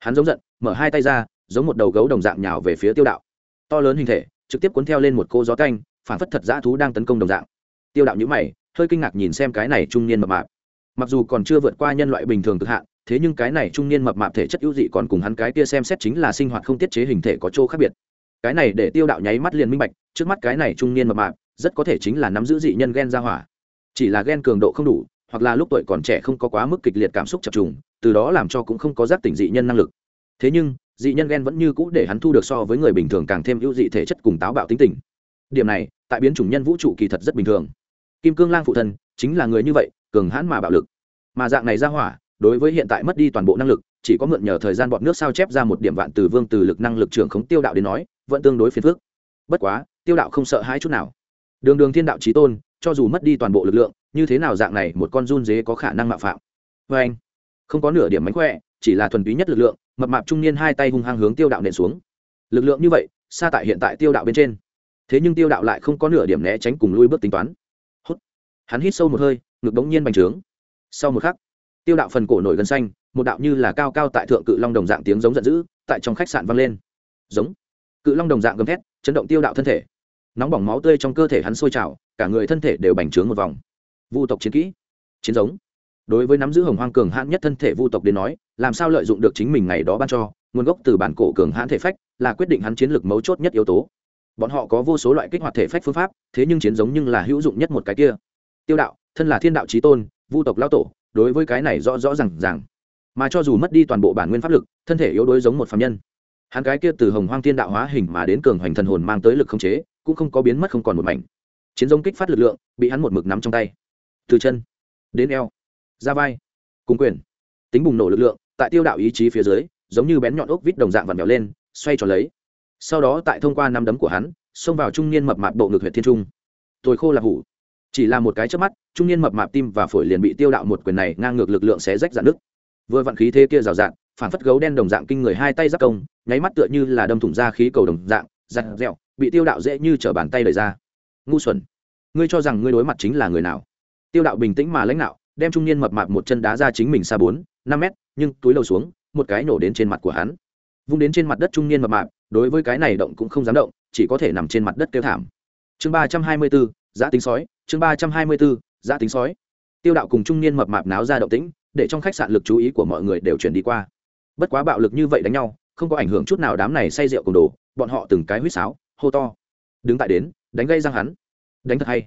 Hắn giống giận, mở hai tay ra, giống một đầu gấu đồng dạng nhào về phía tiêu đạo. To lớn hình thể, trực tiếp cuốn theo lên một cô gió canh phản phất thật dã thú đang tấn công đồng dạng. Tiêu đạo nhữ mày, hơi kinh ngạc nhìn xem cái này trung niên mập mạp. Mặc dù còn chưa vượt qua nhân loại bình thường cực hạn, thế nhưng cái này trung niên mập mạp thể chất ưu dị còn cùng hắn cái kia xem xét chính là sinh hoạt không tiết chế hình thể có chỗ khác biệt. Cái này để tiêu đạo nháy mắt liền minh bạch, trước mắt cái này trung niên mập mạp, rất có thể chính là nắm giữ dị nhân ghen ra hỏa. Chỉ là ghen cường độ không đủ hoặc là lúc tuổi còn trẻ không có quá mức kịch liệt cảm xúc chập trùng, từ đó làm cho cũng không có giác tỉnh dị nhân năng lực. Thế nhưng, dị nhân ghen vẫn như cũ để hắn thu được so với người bình thường càng thêm ưu dị thể chất cùng táo bạo tính tình. Điểm này, tại biến chủng nhân vũ trụ kỳ thật rất bình thường. Kim cương lang phụ thân chính là người như vậy, cường hãn mà bạo lực. Mà dạng này ra hỏa, đối với hiện tại mất đi toàn bộ năng lực, chỉ có mượn nhờ thời gian bọn nước sao chép ra một điểm vạn từ vương từ lực năng lực trưởng khống tiêu đạo đến nói, vẫn tương đối phiền phức. Bất quá, tiêu đạo không sợ hãi chút nào. Đường đường thiên đạo trí tôn cho dù mất đi toàn bộ lực lượng, như thế nào dạng này một con run dế có khả năng mạo phạm? Vê anh, không có nửa điểm mánh khỏe, chỉ là thuần túy nhất lực lượng, mập mạp trung niên hai tay hung hăng hướng tiêu đạo nện xuống. Lực lượng như vậy xa tại hiện tại tiêu đạo bên trên. Thế nhưng tiêu đạo lại không có nửa điểm né tránh cùng lui bước tính toán. Hút. Hắn hít sâu một hơi, ngực đống nhiên bành trướng. Sau một khắc, tiêu đạo phần cổ nổi gân xanh, một đạo như là cao cao tại thượng cự long đồng dạng tiếng giống giận dữ, tại trong khách sạn vang lên. Giống. Cự long đồng dạng gầm thét, chấn động tiêu đạo thân thể nóng bỏng máu tươi trong cơ thể hắn sôi trào, cả người thân thể đều bành trướng một vòng. Vu tộc chiến kỹ, chiến giống. Đối với nắm giữ hồng hoang cường hãn nhất thân thể vu tộc đến nói, làm sao lợi dụng được chính mình ngày đó ban cho, nguồn gốc từ bản cổ cường hãn thể phách là quyết định hắn chiến lược mấu chốt nhất yếu tố. Bọn họ có vô số loại kích hoạt thể phách phương pháp, thế nhưng chiến giống nhưng là hữu dụng nhất một cái kia. Tiêu đạo, thân là thiên đạo trí tôn, vu tộc lao tổ, đối với cái này rõ rõ r à n g rằng mà cho dù mất đi toàn bộ bản nguyên pháp lực, thân thể yếu đuối giống một phạm nhân. Hắn cái kia từ hồng hoang thiên đạo hóa hình mà đến cường hoành thần hồn mang tới lực khống chế cũng không có biến mất không còn một mảnh. Chiến giống kích phát lực lượng, bị hắn một mực nắm trong tay. Từ chân, đến eo, ra vai, cùng quyền. Tính bùng nổ lực lượng, tại tiêu đạo ý chí phía dưới, giống như bén nhọn ốc vít đồng dạng vặn vẹo lên, xoay tròn lấy. Sau đó tại thông qua năm đấm của hắn, xông vào trung niên mập mạp bộ ngực huyện thiên trung. Tôi khô là hủ. Chỉ là một cái trước mắt, trung niên mập mạp tim và phổi liền bị tiêu đạo một quyền này ngang ngược lực lượng xé rách dạn nước vừa vặn khí thế kia rào rạt phản phất gấu đen đồng dạng kinh người hai tay giáp công, nháy mắt tựa như là đâm thủng ra khí cầu đồng dạng, giặt dẹo bị tiêu đạo dễ như t bàn tay lời ra. Ngu xuẩn. Ngươi cho rằng ngươi đối mặt chính là người nào? Tiêu đạo bình tĩnh mà lãnh đạo, đem trung niên mập mạp một chân đá ra chính mình xa bốn, năm mét, nhưng túi lầu xuống, một cái nổ đến trên mặt của hắn. Vung đến trên mặt đất trung niên mập mạp, đối với cái này động cũng không dám động, chỉ có thể nằm trên mặt đất kêu thảm. Chương ba trăm hai mươi bốn, giã tính sói, chương ba trăm hai mươi bốn, giã tính sói. Tiêu đạo cùng trung niên mập mạp náo ra động tĩnh, để trong khách sạn lực chú ý của mọi người đều chuyển đi qua. Bất quá bạo lực như vậy đánh nhau, không có ảnh hưởng chút nào đám này say rượu cùng đồ, bọn họ từng cái huýt sáo hô to. Đứng tại đến, đánh gây răng hắn. Đánh thật hay.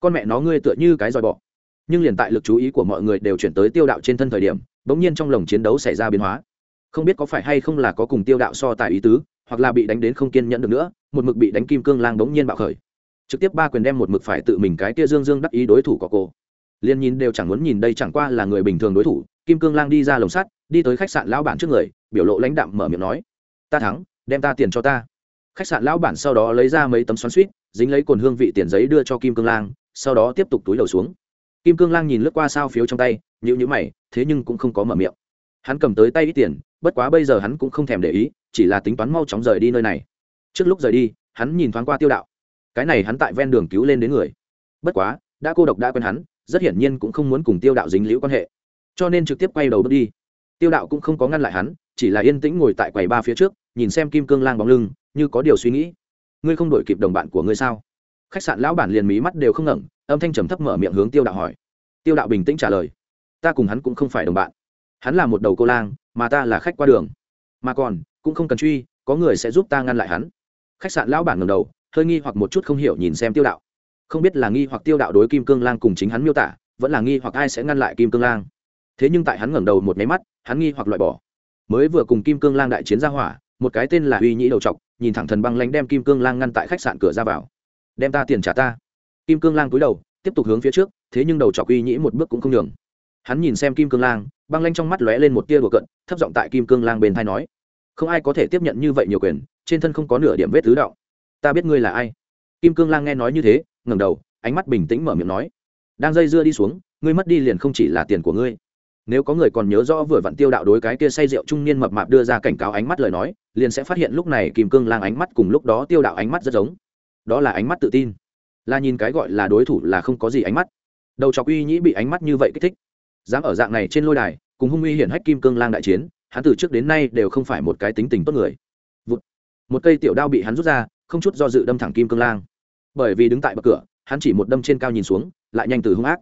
Con mẹ nó ngươi tựa như cái dòi bọ. Nhưng liền tại lực chú ý của mọi người đều chuyển tới tiêu đạo trên thân thời điểm, bỗng nhiên trong lồng chiến đấu xảy ra biến hóa. Không biết có phải hay không là có cùng tiêu đạo so tài ý tứ, hoặc là bị đánh đến không kiên nhẫn được nữa, một mực bị đánh kim cương lang bỗng nhiên bạo khởi. Trực tiếp ba quyền đem một mực phải tự mình cái tia dương dương đắc ý đối thủ của cô. Liên nhìn đều chẳng muốn nhìn đây chẳng qua là người bình thường đối thủ, kim cương lang đi ra lồng sắt, đi tới khách sạn lão bản trước người, biểu lộ lãnh đạm mở miệng nói, ta thắng, đem ta tiền cho ta khách sạn lão bản sau đó lấy ra mấy tấm xoắn suýt, dính lấy cồn hương vị tiền giấy đưa cho kim cương lang, sau đó tiếp tục túi đầu xuống. Kim cương lang nhìn lướt qua sao phiếu trong tay nhữ nhữ mày, thế nhưng cũng không có mở miệng. Hắn cầm tới tay ít tiền, bất quá bây giờ hắn cũng không thèm để ý, chỉ là tính toán mau chóng rời đi nơi này. Trước lúc rời đi, hắn nhìn thoáng qua tiêu đạo. Cái này hắn tại ven đường cứu lên đến người. Bất quá, đã cô độc đã quen hắn, rất hiển nhiên cũng không muốn cùng tiêu đạo dính liễu quan hệ. Cho nên trực tiếp quay đầu bước đi. Tiêu đạo cũng không có ngăn lại hắn, chỉ là yên tĩnh ngồi tại quầy ba phía trước, nhìn xem kim cương lang bóng lưng như có điều suy nghĩ. Ngươi không đổi kịp đồng bạn của ngươi sao? Khách sạn lão bản liền mí mắt đều không ngẩng, âm thanh trầm thấp mở miệng hướng tiêu đạo hỏi. Tiêu đạo bình tĩnh trả lời. Ta cùng hắn cũng không phải đồng bạn. Hắn là một đầu cô lang, mà ta là khách qua đường. Mà còn, cũng không cần truy, có người sẽ giúp ta ngăn lại hắn. Khách sạn lão bản ngầm đầu, hơi nghi hoặc một chút không hiểu nhìn xem tiêu đạo. Không biết là nghi hoặc tiêu đạo đối kim cương lang cùng chính hắn miêu tả, vẫn là nghi hoặc ai sẽ ngăn lại kim cương lang. Thế nhưng tại hắn ngẩng đầu một máy mắt, hắn nghi hoặc loại bỏ. Mới vừa cùng kim cương lang đại chiến ra hỏa một cái tên là uy nhĩ đầu trọc, nhìn thẳng thần băng lánh đem kim cương lang ngăn tại khách sạn cửa ra vào. Đem ta tiền trả ta. Kim cương lang cúi đầu, tiếp tục hướng phía trước, thế nhưng đầu trọc uy nhĩ một bước cũng không nhường. Hắn nhìn xem kim cương lang, băng lanh trong mắt lóe lên một tia đùa cận thấp giọng tại kim cương lang bên thai nói, không ai có thể tiếp nhận như vậy nhiều quyền, trên thân không có nửa điểm vết tứ đạo ta biết ngươi là ai. Kim cương lang nghe nói như thế, ngẩng đầu, ánh mắt bình tĩnh mở miệng nói, đang dây dưa đi xuống, ngươi mất đi liền không chỉ là tiền của ngươi. Nếu có người còn nhớ rõ vừa vặn tiêu đạo đối cái kia say rượu trung niên mập mạp đưa ra cảnh cáo ánh mắt lời nói liền sẽ phát hiện lúc này kim cương lang ánh mắt cùng lúc đó tiêu đạo ánh mắt rất giống. Đó là ánh mắt tự tin. Là nhìn cái gọi là đối thủ là không có gì ánh mắt. Đầu chọc uy nhĩ bị ánh mắt như vậy kích thích. Dám ở dạng này trên lôi đài, cùng hung uy hiển hách kim cương lang đại chiến, hắn từ trước đến nay đều không phải một cái tính tình tốt người. Vụt. một cây tiểu đao bị hắn rút ra, không chút do dự đâm thẳng kim cương lang. Bởi vì đứng tại bậc cửa, hắn chỉ một đâm trên cao nhìn xuống, lại nhanh từ hung ác.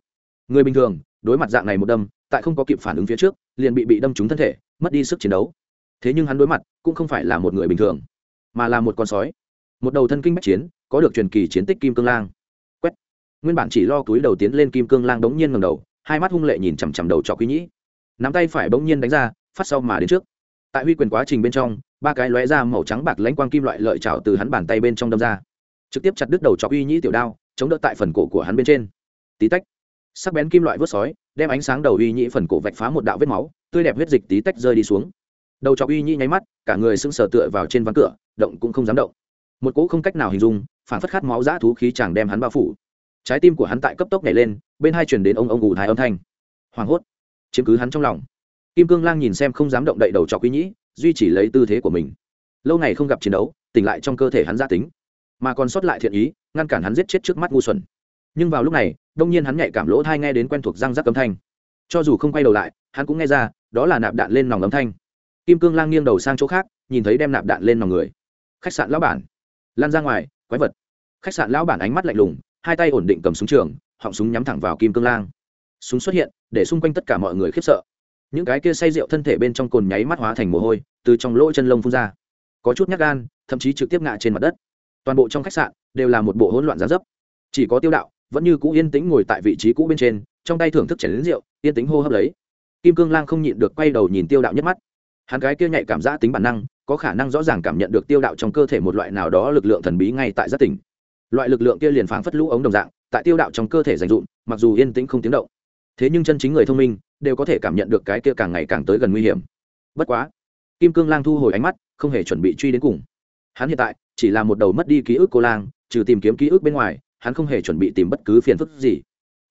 Người bình thường, đối mặt dạng này một đâm, tại không có kịp phản ứng phía trước, liền bị bị đâm trúng thân thể, mất đi sức chiến đấu thế nhưng hắn đối mặt cũng không phải là một người bình thường, mà là một con sói, một đầu thân kinh bách chiến, có được truyền kỳ chiến tích kim cương lang. Quét. Nguyên bản chỉ lo túi đầu tiến lên kim cương lang đống nhiên ngầm đầu, hai mắt hung lệ nhìn chằm chằm đầu trọ quý nhĩ. Nắm tay phải bỗng nhiên đánh ra, phát sau mà đến trước. Tại huy quyền quá trình bên trong, ba cái lóe ra màu trắng bạc lãnh quang kim loại lợi trào từ hắn bàn tay bên trong đâm ra. Trực tiếp chặt đứt đầu trọ uy nhĩ tiểu đao, chống đỡ tại phần cổ của hắn bên trên. Tí tách. Sắc bén kim loại vớt sói, đem ánh sáng đầu uy nhĩ phần cổ vạch phá một đạo vết máu, tươi đẹp huyết dịch tí tách rơi đi xuống đầu trọc uy nhĩ nháy mắt, cả người sững sờ tựa vào trên ván cửa, động cũng không dám động. Một cỗ không cách nào hình dung, phản phất khát máu dã thú khí chàng đem hắn bao phủ. Trái tim của hắn tại cấp tốc nhảy lên, bên hai chuyển đến ông ông ngủ thái âm thanh. Hoảng hốt, chiếm cứ hắn trong lòng. Kim cương lang nhìn xem không dám động đậy đầu trọc uy nhĩ, duy chỉ lấy tư thế của mình. Lâu ngày không gặp chiến đấu, tỉnh lại trong cơ thể hắn gia tính. Mà còn sót lại thiện ý, ngăn cản hắn giết chết trước mắt ngu xuẩn. Nhưng vào lúc này, đông nhiên hắn nhạy cảm lỗ thai nghe đến quen thuộc răng rắc âm thanh. Cho dù không quay đầu lại, hắn cũng nghe ra, đó là nạp đạn lên nòng âm thanh kim cương lang nghiêng đầu sang chỗ khác, nhìn thấy đem nạp đạn lên nòng người. Khách sạn lão bản. Lan ra ngoài, quái vật. Khách sạn lão bản ánh mắt lạnh lùng, hai tay ổn định cầm súng trường, họng súng nhắm thẳng vào kim cương lang. Súng xuất hiện, để xung quanh tất cả mọi người khiếp sợ. Những cái kia say rượu thân thể bên trong cồn nháy mắt hóa thành mồ hôi, từ trong lỗ chân lông phun ra. Có chút nhát gan, thậm chí trực tiếp ngã trên mặt đất. Toàn bộ trong khách sạn đều là một bộ hỗn loạn giá dấp. Chỉ có tiêu đạo, vẫn như cũ yên tĩnh ngồi tại vị trí cũ bên trên, trong tay thưởng thức chảy đến rượu, yên tĩnh hô hấp lấy. Kim cương lang không nhịn được quay đầu nhìn tiêu đạo nhất mắt hắn gái kia nhạy cảm giác tính bản năng, có khả năng rõ ràng cảm nhận được tiêu đạo trong cơ thể một loại nào đó lực lượng thần bí ngay tại giác tỉnh loại lực lượng kia liền phảng phất lũ ống đồng dạng, tại tiêu đạo trong cơ thể dành dụm, mặc dù yên tĩnh không tiếng động. Thế nhưng chân chính người thông minh, đều có thể cảm nhận được cái kia càng ngày càng tới gần nguy hiểm. Bất quá, kim cương lang thu hồi ánh mắt, không hề chuẩn bị truy đến cùng. Hắn hiện tại, chỉ là một đầu mất đi ký ức cô lang, trừ tìm kiếm ký ức bên ngoài, hắn không hề chuẩn bị tìm bất cứ phiền phức gì.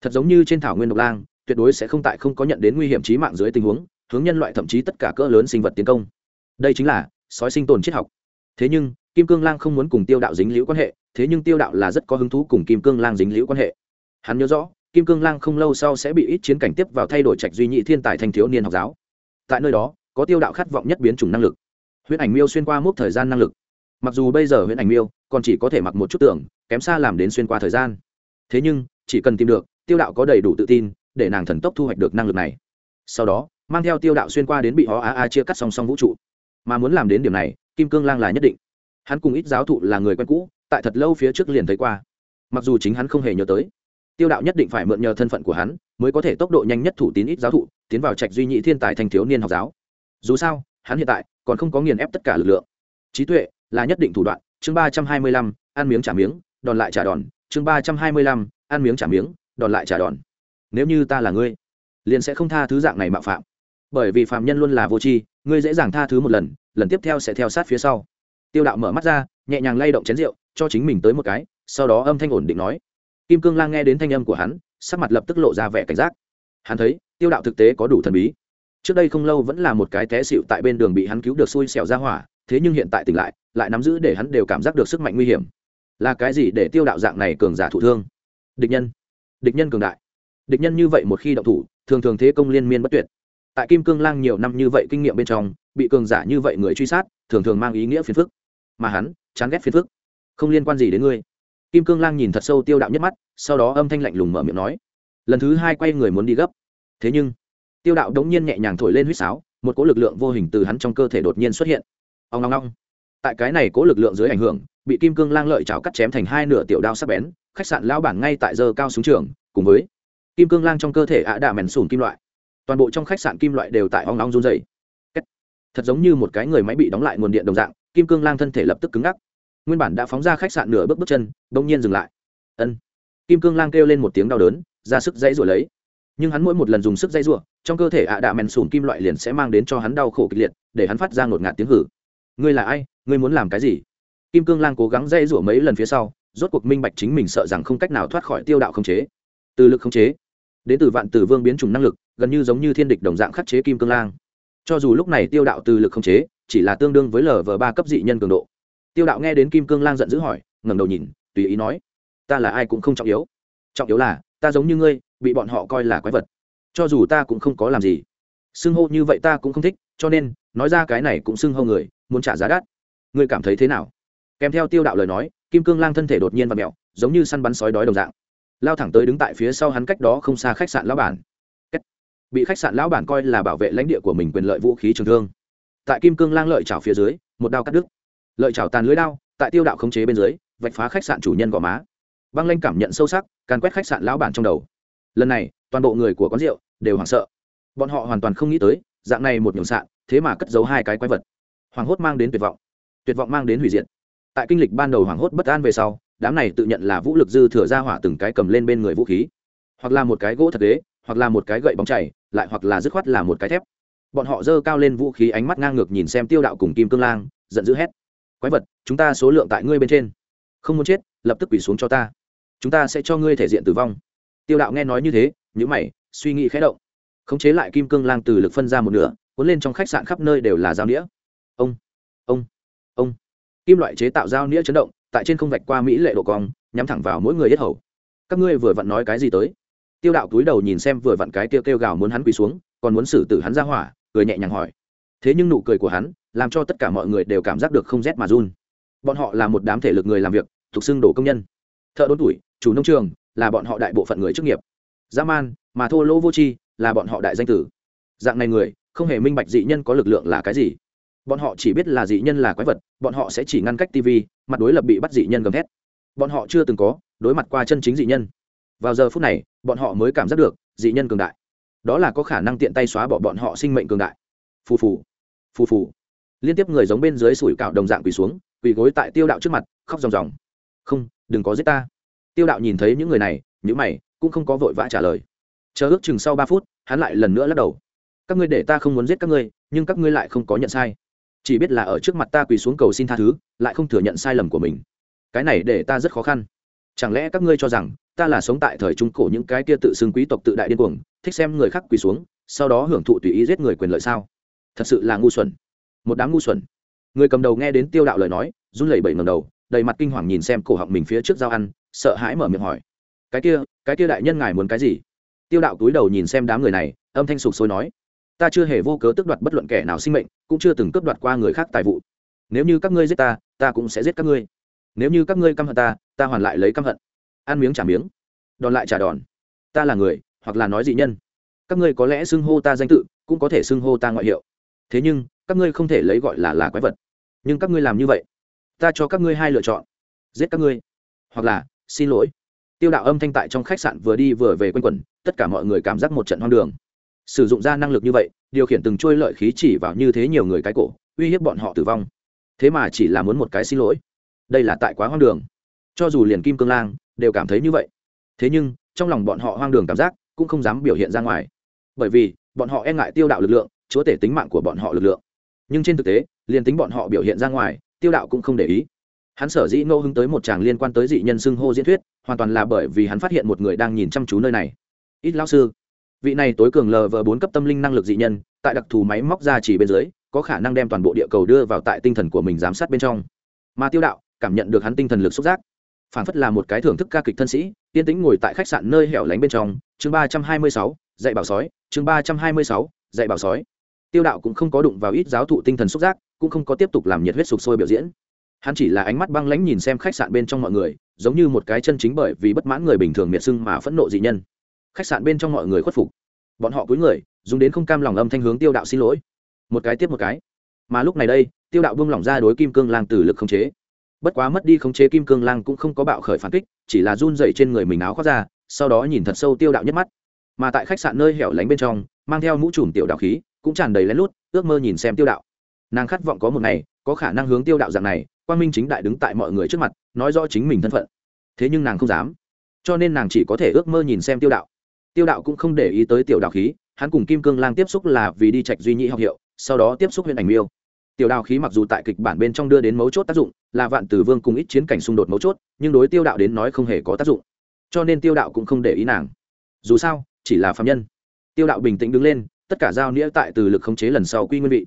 Thật giống như trên thảo nguyên độc lang, tuyệt đối sẽ không tại không có nhận đến nguy hiểm trí mạng dưới tình huống hướng nhân loại thậm chí tất cả cỡ lớn sinh vật tiến công. Đây chính là sói sinh tồn triết học. Thế nhưng, kim cương lang không muốn cùng tiêu đạo dính liễu quan hệ, thế nhưng tiêu đạo là rất có hứng thú cùng kim cương lang dính liễu quan hệ. Hắn nhớ rõ, kim cương lang không lâu sau sẽ bị ít chiến cảnh tiếp vào thay đổi trạch duy nhị thiên tài thanh thiếu niên học giáo. Tại nơi đó, có tiêu đạo khát vọng nhất biến chủng năng lực. Huyễn ảnh miêu xuyên qua mốc thời gian năng lực. Mặc dù bây giờ huyễn ảnh miêu còn chỉ có thể mặc một chút tưởng, kém xa làm đến xuyên qua thời gian. Thế nhưng, chỉ cần tìm được, tiêu đạo có đầy đủ tự tin để nàng thần tốc thu hoạch được năng lực này. Sau đó mang theo tiêu đạo xuyên qua đến bị họ a a chia cắt song song vũ trụ. Mà muốn làm đến điểm này, kim cương lang là nhất định. Hắn cùng ít giáo thụ là người quen cũ, tại thật lâu phía trước liền thấy qua. Mặc dù chính hắn không hề nhớ tới, tiêu đạo nhất định phải mượn nhờ thân phận của hắn, mới có thể tốc độ nhanh nhất thủ tín ít giáo thụ, tiến vào trạch duy nhị thiên tài thành thiếu niên học giáo. Dù sao, hắn hiện tại còn không có nghiền ép tất cả lực lượng. Trí tuệ là nhất định thủ đoạn. Chương ba trăm hai mươi lăm, ăn miếng trả miếng, đòn lại trả đòn. Chương ba trăm hai mươi lăm, ăn miếng trả miếng, đòn lại trả đòn. Nếu như ta là ngươi, liền sẽ không tha thứ dạng này mạo phạm bởi vì phạm nhân luôn là vô tri, ngươi dễ dàng tha thứ một lần lần tiếp theo sẽ theo sát phía sau. Tiêu đạo mở mắt ra, nhẹ nhàng lay động chén rượu, cho chính mình tới một cái, sau đó âm thanh ổn định nói. Kim cương lang nghe đến thanh âm của hắn, sắc mặt lập tức lộ ra vẻ cảnh giác. Hắn thấy, tiêu đạo thực tế có đủ thần bí. Trước đây không lâu vẫn là một cái té xịu tại bên đường bị hắn cứu được xui xẻo ra hỏa, thế nhưng hiện tại tỉnh lại lại nắm giữ để hắn đều cảm giác được sức mạnh nguy hiểm. Là cái gì để tiêu đạo dạng này cường giả thụ thương? Địch nhân. Địch nhân cường đại. Địch nhân như vậy một khi động thủ, thường thường thế công liên miên bất tuyệt tại kim cương lang nhiều năm như vậy kinh nghiệm bên trong, bị cường giả như vậy người truy sát, thường thường mang ý nghĩa phiền phức. Mà hắn, chán ghét phiền phức. Không liên quan gì đến ngươi. Kim cương lang nhìn thật sâu tiêu đạo nhất mắt, sau đó âm thanh lạnh lùng mở miệng nói, lần thứ hai quay người muốn đi gấp. Thế nhưng, tiêu đạo đống nhiên nhẹ nhàng thổi lên huýt sáo, một cỗ lực lượng vô hình từ hắn trong cơ thể đột nhiên xuất hiện. Ông long long tại cái này cỗ lực lượng dưới ảnh hưởng, bị kim cương lang lợi chảo cắt chém thành hai nửa tiểu đao sắc bén, khách sạn lao bản ngay tại giờ cao súng trường, cùng với kim cương lang trong cơ thể ạ đạ mèn sùn kim loại toàn bộ trong khách sạn kim loại đều tại ong long run dày thật giống như một cái người máy bị đóng lại nguồn điện đồng dạng, kim cương lang thân thể lập tức cứng ngắc. Nguyên bản đã phóng ra khách sạn nửa bước bước chân, bỗng nhiên dừng lại. Ân. Kim cương lang kêu lên một tiếng đau đớn, ra sức dãy rủa lấy. Nhưng hắn mỗi một lần dùng sức dãy rủa, trong cơ thể ạ đạ mèn sùn kim loại liền sẽ mang đến cho hắn đau khổ kịch liệt, để hắn phát ra ngột ngạt tiếng hử. Ngươi là ai? Ngươi muốn làm cái gì? Kim cương lang cố gắng dãy rủa mấy lần phía sau, rốt cuộc minh bạch chính mình sợ rằng không cách nào thoát khỏi tiêu đạo khống chế. Từ lực khống chế đến từ vạn tử vương biến chủng năng lực, gần như giống như thiên địch đồng dạng khắc chế kim cương lang. Cho dù lúc này tiêu đạo từ lực không chế, chỉ là tương đương với lv ba cấp dị nhân cường độ. Tiêu đạo nghe đến kim cương lang giận dữ hỏi, ngẩng đầu nhìn, tùy ý nói, ta là ai cũng không trọng yếu. Trọng yếu là, ta giống như ngươi, bị bọn họ coi là quái vật. Cho dù ta cũng không có làm gì. Xưng hô như vậy ta cũng không thích, cho nên, nói ra cái này cũng xưng hô người, muốn trả giá đắt. Ngươi cảm thấy thế nào? Kèm theo tiêu đạo lời nói, kim cương lang thân thể đột nhiên và mẹo, giống như săn bắn sói đói đồng dạng lao thẳng tới đứng tại phía sau hắn cách đó không xa khách sạn lão bản. Bị khách sạn lão bản coi là bảo vệ lãnh địa của mình quyền lợi vũ khí trường thương. Tại kim cương lang lợi chảo phía dưới, một đao cắt đứt. Lợi chảo tàn lưới đao, tại tiêu đạo khống chế bên dưới, vạch phá khách sạn chủ nhân gò má. Băng lanh cảm nhận sâu sắc, càn quét khách sạn lão bản trong đầu. Lần này, toàn bộ người của quán rượu đều hoảng sợ. Bọn họ hoàn toàn không nghĩ tới, dạng này một nhường sạn, thế mà cất giấu hai cái quái vật. Hoàng hốt mang đến tuyệt vọng. Tuyệt vọng mang đến hủy diệt. Tại kinh lịch ban đầu hoàng hốt bất an về sau đám này tự nhận là vũ lực dư thừa ra hỏa từng cái cầm lên bên người vũ khí. Hoặc là một cái gỗ thật đế hoặc là một cái gậy bóng chảy lại hoặc là dứt khoát là một cái thép. Bọn họ giơ cao lên vũ khí ánh mắt ngang ngược nhìn xem tiêu đạo cùng kim cương lang, giận dữ hét. Quái vật, chúng ta số lượng tại ngươi bên trên. Không muốn chết, lập tức quỳ xuống cho ta. Chúng ta sẽ cho ngươi thể diện tử vong. Tiêu đạo nghe nói như thế nhữ mày, suy nghĩ khẽ động. Khống chế lại kim cương lang từ lực phân ra một nửa, cuốn lên trong khách sạn khắp nơi đều là dao đĩa. ông ông ông kim loại chế tạo dao nĩa chấn động, tại trên không vạch qua mỹ lệ độ cong, nhắm thẳng vào mỗi người yết hầu. Các ngươi vừa vặn nói cái gì tới? Tiêu đạo túi đầu nhìn xem vừa vặn cái kêu kêu gào muốn hắn quỳ xuống, còn muốn xử tử hắn ra hỏa, cười nhẹ nhàng hỏi. Thế nhưng nụ cười của hắn làm cho tất cả mọi người đều cảm giác được không rét mà run. Bọn họ là một đám thể lực người làm việc, thuộc xưng đổ công nhân. Thợ đốn tuổi, chủ nông trường, là bọn họ đại bộ phận người chức nghiệp. Dã man, mà thô lỗ vô tri, là bọn họ đại danh tử. Dạng này người, không hề minh bạch dị nhân có lực lượng là cái gì bọn họ chỉ biết là dị nhân là quái vật, bọn họ sẽ chỉ ngăn cách tv mặt đối lập bị bắt dị nhân gầm thét. Bọn họ chưa từng có đối mặt qua chân chính dị nhân. Vào giờ phút này, bọn họ mới cảm giác được dị nhân cường đại. Đó là có khả năng tiện tay xóa bỏ bọn họ sinh mệnh cường đại. Phù phù phù phù. Liên tiếp người giống bên dưới sủi cạo đồng dạng quỳ xuống, quỳ gối tại tiêu đạo trước mặt, khóc ròng ròng. Không, đừng có giết ta. Tiêu đạo nhìn thấy những người này những mày, cũng không có vội vã trả lời. Chờ ước chừng sau ba phút, hắn lại lần nữa lắc đầu. Các ngươi để ta không muốn giết các ngươi, nhưng các ngươi lại không có nhận sai chỉ biết là ở trước mặt ta quỳ xuống cầu xin tha thứ, lại không thừa nhận sai lầm của mình. Cái này để ta rất khó khăn. Chẳng lẽ các ngươi cho rằng ta là sống tại thời trung cổ những cái kia tự xưng quý tộc tự đại điên cuồng, thích xem người khác quỳ xuống, sau đó hưởng thụ tùy ý giết người quyền lợi sao? Thật sự là ngu xuẩn. Một đám ngu xuẩn. Người cầm đầu nghe đến tiêu đạo lời nói, run lẩy bẩy ngầm đầu, đầy mặt kinh hoàng nhìn xem cổ họng mình phía trước dao ăn, sợ hãi mở miệng hỏi. Cái kia cái kia đại nhân ngài muốn cái gì? Tiêu đạo túi đầu nhìn xem đám người này, âm thanh sục sôi nói ta chưa hề vô cớ tước đoạt bất luận kẻ nào sinh mệnh, cũng chưa từng cướp đoạt qua người khác tài vụ. Nếu như các ngươi giết ta ta cũng sẽ giết các ngươi. Nếu như các ngươi căm hận ta ta hoàn lại lấy căm hận. Ăn miếng trả miếng, đòn lại trả đòn. Ta là người, hoặc là nói dị nhân. Các ngươi có lẽ xưng hô ta danh tự, cũng có thể xưng hô ta ngoại hiệu. Thế nhưng, các ngươi không thể lấy gọi là là quái vật. Nhưng các ngươi làm như vậy, ta cho các ngươi hai lựa chọn. Giết các ngươi, hoặc là xin lỗi. Tiêu đạo âm thanh tại trong khách sạn vừa đi vừa về quanh quẩn, tất cả mọi người cảm giác một trận hoang đường sử dụng ra năng lực như vậy, điều khiển từng trôi lợi khí chỉ vào như thế nhiều người cái cổ, uy hiếp bọn họ tử vong. Thế mà chỉ là muốn một cái xin lỗi. Đây là tại quá hoang đường. Cho dù liền kim cương lang đều cảm thấy như vậy. Thế nhưng, trong lòng bọn họ hoang đường cảm giác cũng không dám biểu hiện ra ngoài. Bởi vì, bọn họ e ngại tiêu đạo lực lượng, chúa tể tính mạng của bọn họ lực lượng. Nhưng trên thực tế, liền tính bọn họ biểu hiện ra ngoài, tiêu đạo cũng không để ý. Hắn sở dĩ ngẫu hứng tới một chàng liên quan tới dị nhân xưng hô diễn thuyết, hoàn toàn là bởi vì hắn phát hiện một người đang nhìn chăm chú nơi này. Ít lao sư vị này tối cường lờ vờ bốn cấp tâm linh năng lực dị nhân, tại đặc thù máy móc ra chỉ bên dưới, có khả năng đem toàn bộ địa cầu đưa vào tại tinh thần của mình giám sát bên trong. Mà tiêu đạo, cảm nhận được hắn tinh thần lực xúc giác. Phản phất là một cái thưởng thức ca kịch thân sĩ tiên tĩnh ngồi tại khách sạn nơi hẻo lánh bên trong. Chương ba trăm hai mươi sáu, dạy bảo sói. Chương ba trăm hai mươi sáu, dạy bảo sói. Tiêu đạo cũng không có đụng vào ít giáo thụ tinh thần xúc giác, cũng không có tiếp tục làm nhiệt huyết sục sôi biểu diễn. Hắn chỉ là ánh mắt băng lãnh nhìn xem khách sạn bên trong mọi người, giống như một cái chân chính bởi vì bất mãn người bình thường miệt sưng mà phẫn nộ dị nhân khách sạn bên trong mọi người khuất phục. Bọn họ cúi người, dùng đến không cam lòng âm thanh hướng tiêu đạo xin lỗi. Một cái tiếp một cái. Mà lúc này đây, tiêu đạo buông lỏng ra đối kim cương lang từ lực khống chế. Bất quá mất đi khống chế kim cương lang cũng không có bạo khởi phản kích, chỉ là run dậy trên người mình áo khoác ra, sau đó nhìn thật sâu tiêu đạo nhất mắt. Mà tại khách sạn nơi hẻo lánh bên trong, mang theo mũ trùm tiểu đạo khí, cũng tràn đầy lén lút, ước mơ nhìn xem tiêu đạo. Nàng khát vọng có một ngày, có khả năng hướng tiêu đạo dạng này quan minh chính đại đứng tại mọi người trước mặt, nói rõ chính mình thân phận. Thế nhưng nàng không dám. Cho nên nàng chỉ có thể ước mơ nhìn xem tiêu đạo tiêu đạo cũng không để ý tới tiểu đạo khí, hắn cùng kim cương lang tiếp xúc là vì đi trạch duy nhĩ học hiệu, sau đó tiếp xúc huyện ảnh miêu. Tiểu đạo khí mặc dù tại kịch bản bên trong đưa đến mấu chốt tác dụng, là vạn tử vương cùng ít chiến cảnh xung đột mấu chốt, nhưng đối tiêu đạo đến nói không hề có tác dụng. Cho nên tiêu đạo cũng không để ý nàng. Dù sao, chỉ là phạm nhân. Tiêu đạo bình tĩnh đứng lên, tất cả giao nghĩa tại từ lực khống chế lần sau quy nguyên vị.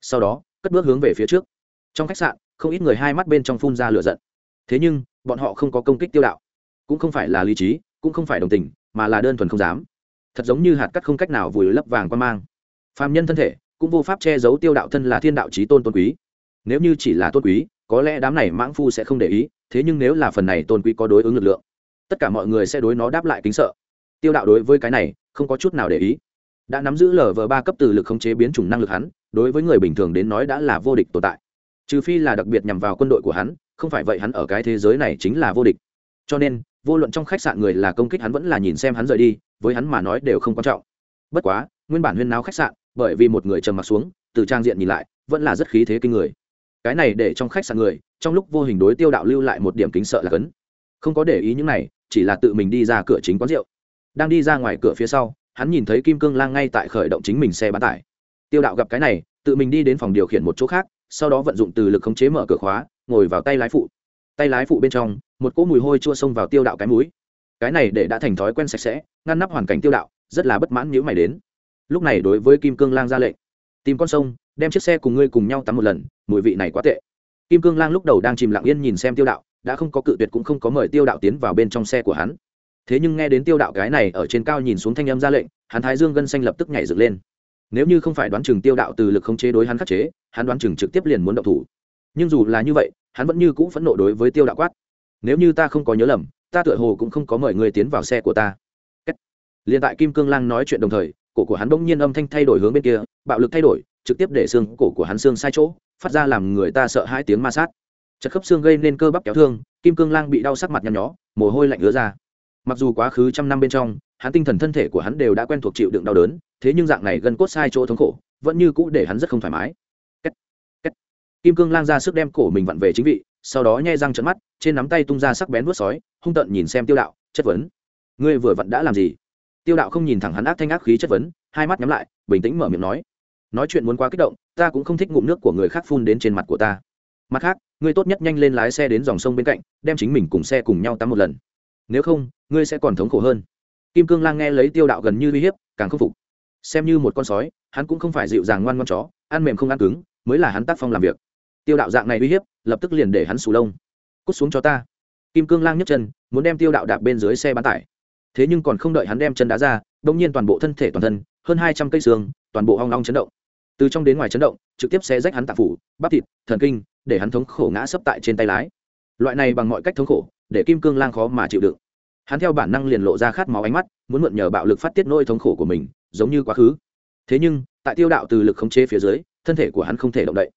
Sau đó, cất bước hướng về phía trước. Trong khách sạn, không ít người hai mắt bên trong phun ra lửa giận. Thế nhưng, bọn họ không có công kích tiêu đạo. Cũng không phải là lý trí, cũng không phải đồng tình mà là đơn thuần không dám. Thật giống như hạt cắt không cách nào vùi lấp vàng quan mang. Phàm nhân thân thể, cũng vô pháp che giấu tiêu đạo thân là thiên đạo trí tôn tôn quý. Nếu như chỉ là tôn quý, có lẽ đám này mãng phu sẽ không để ý, thế nhưng nếu là phần này tôn quý có đối ứng lực lượng, tất cả mọi người sẽ đối nó đáp lại kính sợ. Tiêu đạo đối với cái này, không có chút nào để ý. Đã nắm giữ lờ vờ ba cấp từ lực khống chế biến chủng năng lực hắn, đối với người bình thường đến nói đã là vô địch tồn tại. Trừ phi là đặc biệt nhằm vào quân đội của hắn, không phải vậy hắn ở cái thế giới này chính là vô địch. Cho nên vô luận trong khách sạn người là công kích hắn vẫn là nhìn xem hắn rời đi, với hắn mà nói đều không quan trọng. Bất quá, nguyên bản huyên náo khách sạn, bởi vì một người trầm mặc xuống, từ trang diện nhìn lại, vẫn là rất khí thế kinh người. Cái này để trong khách sạn người, trong lúc vô hình đối tiêu đạo lưu lại một điểm kính sợ là cấn. Không có để ý những này, chỉ là tự mình đi ra cửa chính quán rượu. Đang đi ra ngoài cửa phía sau, hắn nhìn thấy kim cương lang ngay tại khởi động chính mình xe bán tải. Tiêu đạo gặp cái này, tự mình đi đến phòng điều khiển một chỗ khác, sau đó vận dụng từ lực khống chế mở cửa khóa, ngồi vào tay lái phụ tay lái phụ bên trong, một cỗ mùi hôi chua xông vào tiêu đạo cái mũi. Cái này để đã thành thói quen sạch sẽ, ngăn nắp hoàn cảnh tiêu đạo, rất là bất mãn nhữ mày đến. Lúc này đối với kim cương lang ra lệnh, tìm con sông, đem chiếc xe cùng ngươi cùng nhau tắm một lần, mùi vị này quá tệ. Kim cương lang lúc đầu đang chìm lặng yên nhìn xem tiêu đạo, đã không có cự tuyệt cũng không có mời tiêu đạo tiến vào bên trong xe của hắn. Thế nhưng nghe đến tiêu đạo cái này ở trên cao nhìn xuống thanh âm ra lệnh, hắn thái dương gân xanh lập tức nhảy dựng lên. Nếu như không phải đoán chừng tiêu đạo từ lực khống chế đối hắn khắc chế, hắn đoán chừng trực tiếp liền muốn động thủ nhưng dù là như vậy, hắn vẫn như cũ phẫn nộ đối với tiêu đạo quát. Nếu như ta không có nhớ lầm, ta tựa hồ cũng không có mời người tiến vào xe của ta. Liền tại kim cương lang nói chuyện đồng thời, cổ của hắn bỗng nhiên âm thanh thay đổi hướng bên kia, bạo lực thay đổi, trực tiếp để xương cổ của hắn xương sai chỗ, phát ra làm người ta sợ hai tiếng ma sát. Chật khớp xương gây nên cơ bắp kéo thương, kim cương lang bị đau sắc mặt nhăn nhó, mồ hôi lạnh ứa ra. Mặc dù quá khứ trăm năm bên trong, hắn tinh thần thân thể của hắn đều đã quen thuộc chịu đựng đau đớn, thế nhưng dạng này gần cốt sai chỗ thống khổ, vẫn như cũ để hắn rất không thoải mái kim cương lang ra sức đem cổ mình vặn về chính vị, sau đó nhai răng trận mắt, trên nắm tay tung ra sắc bén vuốt sói, hung tợn nhìn xem tiêu đạo, chất vấn, ngươi vừa vặn đã làm gì? Tiêu đạo không nhìn thẳng hắn ác thanh ác khí chất vấn, hai mắt nhắm lại, bình tĩnh mở miệng nói nói chuyện muốn quá kích động, ta cũng không thích ngụm nước của người khác phun đến trên mặt của ta. Mặt khác, ngươi tốt nhất nhanh lên lái xe đến dòng sông bên cạnh, đem chính mình cùng xe cùng nhau tắm một lần. Nếu không, ngươi sẽ còn thống khổ hơn. Kim cương lang nghe lấy tiêu đạo gần như uy hiếp, càng không phục. Xem như một con sói, hắn cũng không phải dịu dàng ngoan ngoan chó, ăn mềm không ăn cứng, mới là hắn tác phong làm việc tiêu đạo dạng này uy hiếp, lập tức liền để hắn sù lông. Cút xuống cho ta. Kim cương lang nhấc chân, muốn đem tiêu đạo đạp bên dưới xe bán tải. Thế nhưng còn không đợi hắn đem chân đá ra đông nhiên toàn bộ thân thể toàn thân, hơn hai trăm cây xương, toàn bộ hong long chấn động. Từ trong đến ngoài chấn động, trực tiếp xe rách hắn tạp phủ, bắp thịt, thần kinh, để hắn thống khổ ngã sấp tại trên tay lái. Loại này bằng mọi cách thống khổ, để kim cương lang khó mà chịu đựng. Hắn theo bản năng liền lộ ra khát máu ánh mắt, muốn mượn nhờ bạo lực phát tiết nỗi thống khổ của mình, giống như quá khứ. Thế nhưng, tại tiêu đạo từ lực khống chế phía dưới, thân thể của hắn không thể động đậy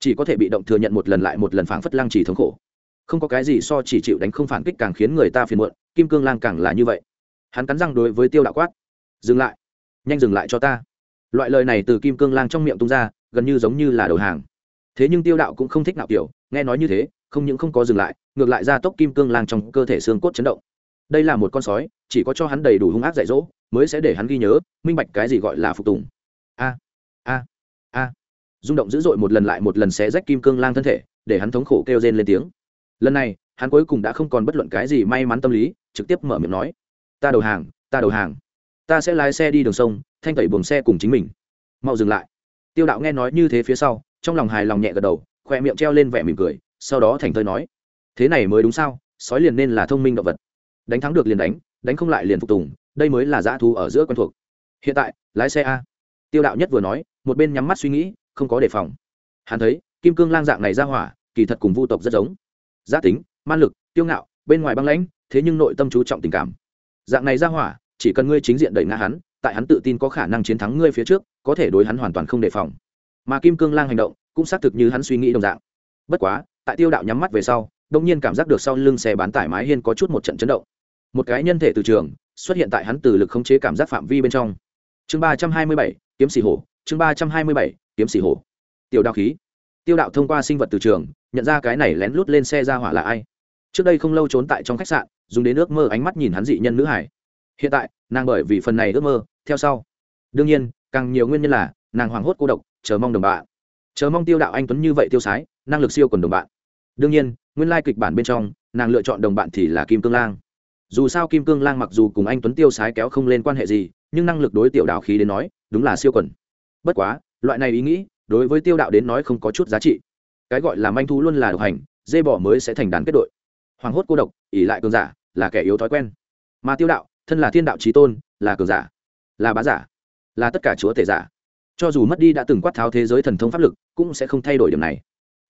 chỉ có thể bị động thừa nhận một lần lại một lần phảng phất lăng trì thống khổ. Không có cái gì so chỉ chịu đánh không phản kích càng khiến người ta phiền muộn, kim cương lang càng là như vậy. Hắn cắn răng đối với tiêu đạo quát, dừng lại, nhanh dừng lại cho ta. Loại lời này từ kim cương lang trong miệng tung ra, gần như giống như là đầu hàng. Thế nhưng tiêu đạo cũng không thích nào kiểu, nghe nói như thế, không những không có dừng lại, ngược lại ra tốc kim cương lang trong cơ thể xương cốt chấn động. Đây là một con sói, chỉ có cho hắn đầy đủ hung ác dạy dỗ, mới sẽ để hắn ghi nhớ, minh bạch cái gì gọi là phục tùng rung động dữ dội một lần lại một lần xé rách kim cương lang thân thể, để hắn thống khổ kêu rên lên tiếng. Lần này, hắn cuối cùng đã không còn bất luận cái gì may mắn tâm lý, trực tiếp mở miệng nói, ta đầu hàng, ta đầu hàng. Ta sẽ lái xe đi đường sông, thanh tẩy buồng xe cùng chính mình. Mau dừng lại. Tiêu đạo nghe nói như thế phía sau, trong lòng hài lòng nhẹ gật đầu, khoe miệng treo lên vẻ mỉm cười, sau đó thành thơi nói, thế này mới đúng sao, sói liền nên là thông minh động vật. Đánh thắng được liền đánh đánh không lại liền phục tùng, đây mới là dã thú ở giữa quen thuộc. Hiện tại, lái xe a. Tiêu đạo nhất vừa nói, một bên nhắm mắt suy nghĩ không có đề phòng. Hắn thấy, kim cương lang dạng này ra hỏa, kỳ thật cùng vu tộc rất giống. Gia tính, man lực tiêu ngạo, bên ngoài băng lãnh, thế nhưng nội tâm chú trọng tình cảm. Dạng này ra hỏa, chỉ cần ngươi chính diện đẩy ngã hắn, tại hắn tự tin có khả năng chiến thắng ngươi phía trước, có thể đối hắn hoàn toàn không đề phòng. Mà kim cương lang hành động, cũng xác thực như hắn suy nghĩ đồng dạng. Bất quá, tại tiêu đạo nhắm mắt về sau đông nhiên cảm giác được sau lưng xe bán tải mái hiên có chút một trận chấn động. Một cái nhân thể từ trường, xuất hiện tại hắn từ lực khống chế cảm giác phạm vi bên trong. Chương ba trăm hai mươi bảy, kiếm xì hổ, chương ba trăm hai mươi bảy kiếm xì hổ. Tiểu đạo khí. Tiêu đạo thông qua sinh vật từ trường, nhận ra cái này lén lút lên xe ra hỏa là ai. Trước đây không lâu trốn tại trong khách sạn, dùng đến ước mơ ánh mắt nhìn hắn dị nhân nữ hải. Hiện tại, nàng bởi vì phần này ước mơ, theo sau. Đương nhiên, càng nhiều nguyên nhân là, nàng hoảng hốt cô độc, chờ mong đồng bạn. Chờ mong tiêu đạo anh tuấn như vậy tiêu sái, năng lực siêu còn đồng bạn. Đương nhiên, nguyên lai kịch bản bên trong, nàng lựa chọn đồng bạn thì là kim cương lang. Dù sao kim cương lang mặc dù cùng anh tuấn tiêu sái kéo không lên quan hệ gì, nhưng năng lực đối tiểu đạo khí đến nói, đúng là siêu quần. Bất quá loại này ý nghĩ, đối với tiêu đạo đến nói không có chút giá trị. Cái gọi là manh thú luôn là độc hành, dê bỏ mới sẽ thành đàn kết đội. Hoàng hốt cô độc ỉ lại cường giả, là kẻ yếu thói quen. Mà tiêu đạo, thân là thiên đạo trí tôn, là cường giả, là bá giả, là tất cả chúa tể giả. Cho dù mất đi đã từng quát tháo thế giới thần thông pháp lực, cũng sẽ không thay đổi điểm này.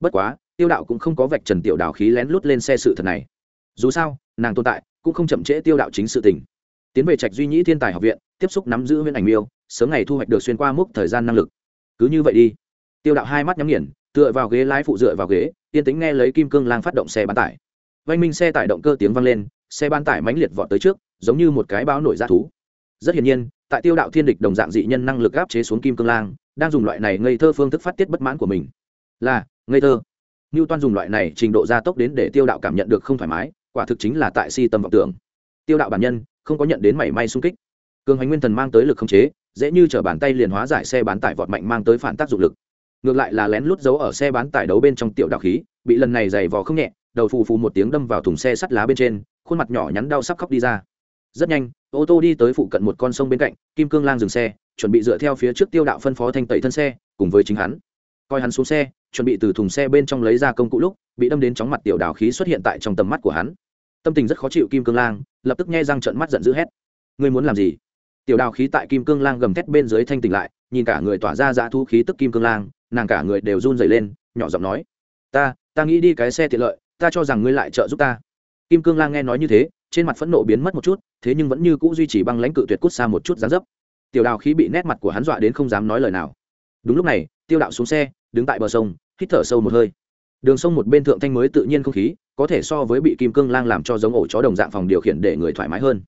Bất quá, tiêu đạo cũng không có vạch trần tiểu đạo khí lén lút lên xe sự thật này. Dù sao, nàng tồn tại, cũng không chậm trễ tiêu đạo chính sự tình. Tiến về trạch duy nhĩ thiên tài học viện, tiếp xúc nắm giữ huyễn ảnh miêu, sớm ngày thu hoạch được xuyên qua mốc thời gian năng lực cứ như vậy đi. Tiêu đạo hai mắt nhắm nghiền, tựa vào ghế lái phụ dựa vào ghế, yên tính nghe lấy kim cương lang phát động xe bán tải. Vanh minh xe tải động cơ tiếng vang lên, xe bán tải mãnh liệt vọt tới trước, giống như một cái báo nổi ra thú. Rất hiển nhiên, tại tiêu đạo thiên địch đồng dạng dị nhân năng lực áp chế xuống kim cương lang, đang dùng loại này ngây thơ phương thức phát tiết bất mãn của mình. Là, ngây thơ. Như toan dùng loại này trình độ gia tốc đến để tiêu đạo cảm nhận được không thoải mái, quả thực chính là tại si tâm vọng tưởng. Tiêu đạo bản nhân, không có nhận đến mảy may sung kích. Cường hành nguyên thần mang tới lực không chế dễ như chở bàn tay liền hóa giải xe bán tải vọt mạnh mang tới phản tác dụng lực. Ngược lại là lén lút giấu ở xe bán tải đấu bên trong tiểu đạo khí, bị lần này dày vò không nhẹ, đầu phù phù một tiếng đâm vào thùng xe sắt lá bên trên, khuôn mặt nhỏ nhắn đau sắp khóc đi ra. Rất nhanh, ô tô đi tới phụ cận một con sông bên cạnh, kim cương lang dừng xe, chuẩn bị dựa theo phía trước tiêu đạo phân phó thanh tẩy thân xe, cùng với chính hắn. Coi hắn xuống xe, chuẩn bị từ thùng xe bên trong lấy ra công cụ lúc, bị đâm đến chóng mặt tiểu đào khí xuất hiện tại trong tầm mắt của hắn. Tâm tình rất khó chịu kim cương lang, lập tức nghe răng trận mắt giận dữ hét. Ngươi muốn làm gì? Tiểu đào khí tại kim cương lang gầm thét bên dưới thanh tỉnh lại, nhìn cả người tỏa ra dã thu khí tức kim cương lang, nàng cả người đều run dày lên, nhỏ giọng nói, ta ta nghĩ đi cái xe tiện lợi, ta cho rằng ngươi lại trợ giúp ta. Kim cương lang nghe nói như thế, trên mặt phẫn nộ biến mất một chút, thế nhưng vẫn như c ũ duy trì băng lãnh cự tuyệt cút xa một chút dán dấp. Tiểu đào khí bị nét mặt của hắn dọa đến không dám nói lời nào. Đúng lúc này, tiêu đạo xuống xe, đứng tại bờ sông, hít thở sâu một hơi. Đường sông một bên thượng thanh mới tự nhiên không khí, có thể so với bị kim cương lang làm cho giống ổ chó đồng dạng phòng điều khiển để người thoải mái hơn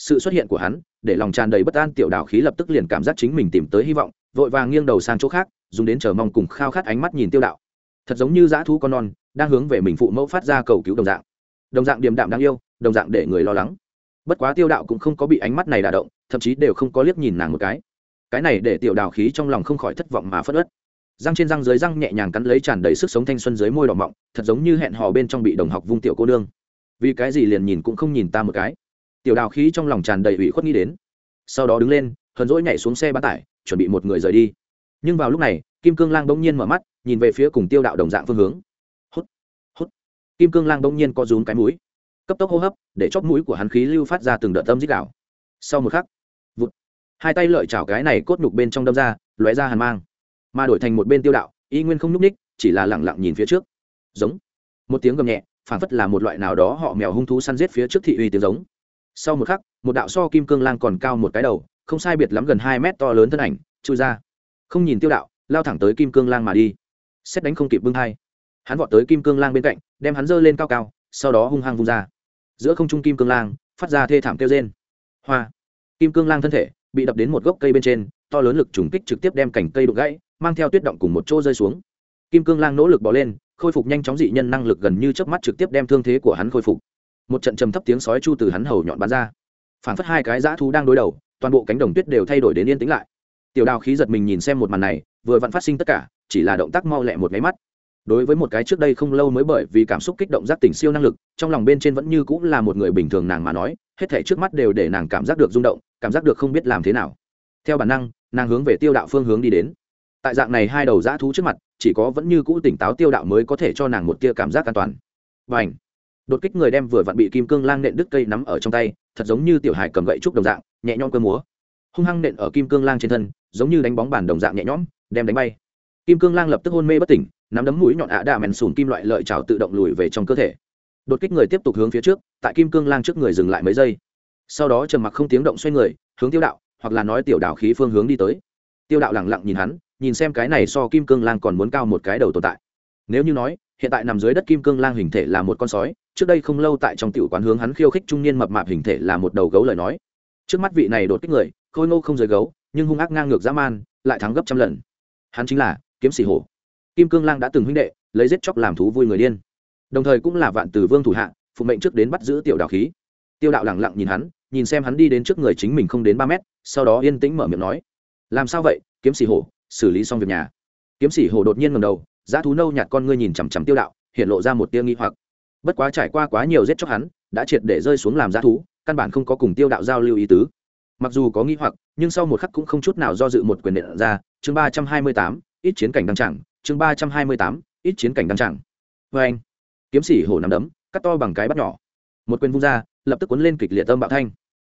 sự xuất hiện của hắn, để lòng tràn đầy bất an, tiểu đào khí lập tức liền cảm giác chính mình tìm tới hy vọng, vội vàng nghiêng đầu sang chỗ khác, dùng đến chờ mong cùng khao khát ánh mắt nhìn tiêu đạo. Thật giống như dã thú con non, đang hướng về mình phụ mẫu phát ra cầu cứu đồng dạng. Đồng dạng điềm đạm đáng yêu, đồng dạng để người lo lắng. Bất quá tiêu đạo cũng không có bị ánh mắt này đả động, thậm chí đều không có liếc nhìn nàng một cái. Cái này để tiểu đào khí trong lòng không khỏi thất vọng mà phất ớt răng trên răng dưới răng nhẹ nhàng cắn lấy tràn đầy sức sống thanh xuân dưới môi đỏ mọng, thật giống như hẹn hò bên trong bị đồng học vung tiểu cô nương. Vì cái gì liền nhìn cũng không nhìn ta một cái tiểu đào khí trong lòng tràn đầy ủy khuất nghĩ đến. Sau đó đứng lên, hờn rỗi nhảy xuống xe bán tải, chuẩn bị một người rời đi. Nhưng vào lúc này, kim cương lang bỗng nhiên mở mắt, nhìn về phía cùng tiêu đạo đồng dạng phương hướng. Hút hút. Kim cương lang bỗng nhiên co rúm cái mũi. Cấp tốc hô hấp, để chóp mũi của hắn khí lưu phát ra từng đợt tâm dích đạo sau một khắc, vụt. Hai tay lợi chảo cái này cốt nhục bên trong đâm ra, lóe ra hàn mang. Mà đổi thành một bên tiêu đạo, y nguyên không nhúc ních chỉ là lẳng lặng nhìn phía trước. Giống. Một tiếng gầm nhẹ phản phất là một loại nào đó họ mèo hung thú săn giết phía trước thị uy tiếng giống sau một khắc, một đạo so kim cương lang còn cao một cái đầu, không sai biệt lắm gần hai mét to lớn thân ảnh, chui ra. Không nhìn tiêu đạo, lao thẳng tới kim cương lang mà đi. Xét đánh không kịp bưng hai. Hắn vọt tới kim cương lang bên cạnh, đem hắn giơ lên cao cao, sau đó hung hăng vung ra. Giữa không trung kim cương lang, phát ra thê thảm kêu rên. Hoa! Kim cương lang thân thể, bị đập đến một gốc cây bên trên, to lớn lực trùng kích trực tiếp đem cành cây đục gãy, mang theo tuyết động cùng một chỗ rơi xuống. Kim cương lang nỗ lực bỏ lên, khôi phục nhanh chóng dị nhân năng lực gần như chớp mắt trực tiếp đem thương thế của hắn khôi phục một trận trầm thấp tiếng sói chu từ hắn hầu nhọn bắn ra. Phản phất hai cái dã thú đang đối đầu, toàn bộ cánh đồng tuyết đều thay đổi đến yên tĩnh lại. Tiểu đào khí giật mình nhìn xem một màn này, vừa vặn phát sinh tất cả, chỉ là động tác mau lẹ một máy mắt. Đối với một cái trước đây không lâu mới bởi vì cảm xúc kích động giác tỉnh siêu năng lực, trong lòng bên trên vẫn như cũng là một người bình thường nàng mà nói, hết thể trước mắt đều để nàng cảm giác được rung động, cảm giác được không biết làm thế nào. Theo bản năng, nàng hướng về tiêu đạo phương hướng đi đến. Tại dạng này hai đầu dã thú trước mặt, chỉ có vẫn như cũ tỉnh táo tiêu đạo mới có thể cho nàng một tia cảm giác an toàn. Và ảnh đột kích người đem vừa vặn bị kim cương lang nện đứt cây nắm ở trong tay, thật giống như tiểu hải cầm gậy trúc đồng dạng, nhẹ nhõm cơ múa. Hung hăng nện ở kim cương lang trên thân, giống như đánh bóng bàn đồng dạng nhẹ nhõm, đem đánh bay. Kim cương lang lập tức hôn mê bất tỉnh, nắm đấm mũi nhọn ạ đà mèn sùn kim loại lợi trào tự động lùi về trong cơ thể. Đột kích người tiếp tục hướng phía trước, tại kim cương lang trước người dừng lại mấy giây. Sau đó trầm mặc không tiếng động xoay người, hướng tiêu đạo, hoặc là nói tiểu đạo khí phương hướng đi tới. Tiêu đạo lẳng lặng nhìn hắn, nhìn xem cái này so kim cương lang còn muốn cao một cái đầu tồn tại. Nếu như nói, hiện tại nằm dưới đất kim cương lang hình thể là một con sói trước đây không lâu tại trong tiểu quán hướng hắn khiêu khích trung niên mập mạp hình thể là một đầu gấu lời nói. Trước mắt vị này đột kích người, khôi ngô không rời gấu, nhưng hung ác ngang ngược dã man, lại thắng gấp trăm lần. Hắn chính là kiếm sĩ hổ. Kim cương lang đã từng huynh đệ, lấy giết chóc làm thú vui người điên. Đồng thời cũng là vạn tử vương thủ hạ, phụ mệnh trước đến bắt giữ tiểu đạo khí. Tiêu đạo lẳng lặng nhìn hắn, nhìn xem hắn đi đến trước người chính mình không đến ba mét, sau đó yên tĩnh mở miệng nói. Làm sao vậy, kiếm sĩ hổ, xử lý xong việc nhà. Kiếm sĩ hổ đột nhiên ngầm đầu, giá thú nâu nhạt con ngươi nhìn chằm chằm tiêu đạo, hiện lộ ra một tia nghi hoặc bất quá trải qua quá nhiều giết chóc hắn, đã triệt để rơi xuống làm giá thú, căn bản không có cùng tiêu đạo giao lưu ý tứ. Mặc dù có nghi hoặc, nhưng sau một khắc cũng không chút nào do dự một quyền điện ra, chương ba trăm hai mươi tám, ít chiến cảnh đăng chẳng chương ba trăm hai mươi tám, ít chiến cảnh đăng chẳng vê anh, kiếm sĩ hổ nằm đấm, cắt to bằng cái bắt nhỏ. Một quyền vung ra, lập tức cuốn lên kịch liệt tâm bạo thanh.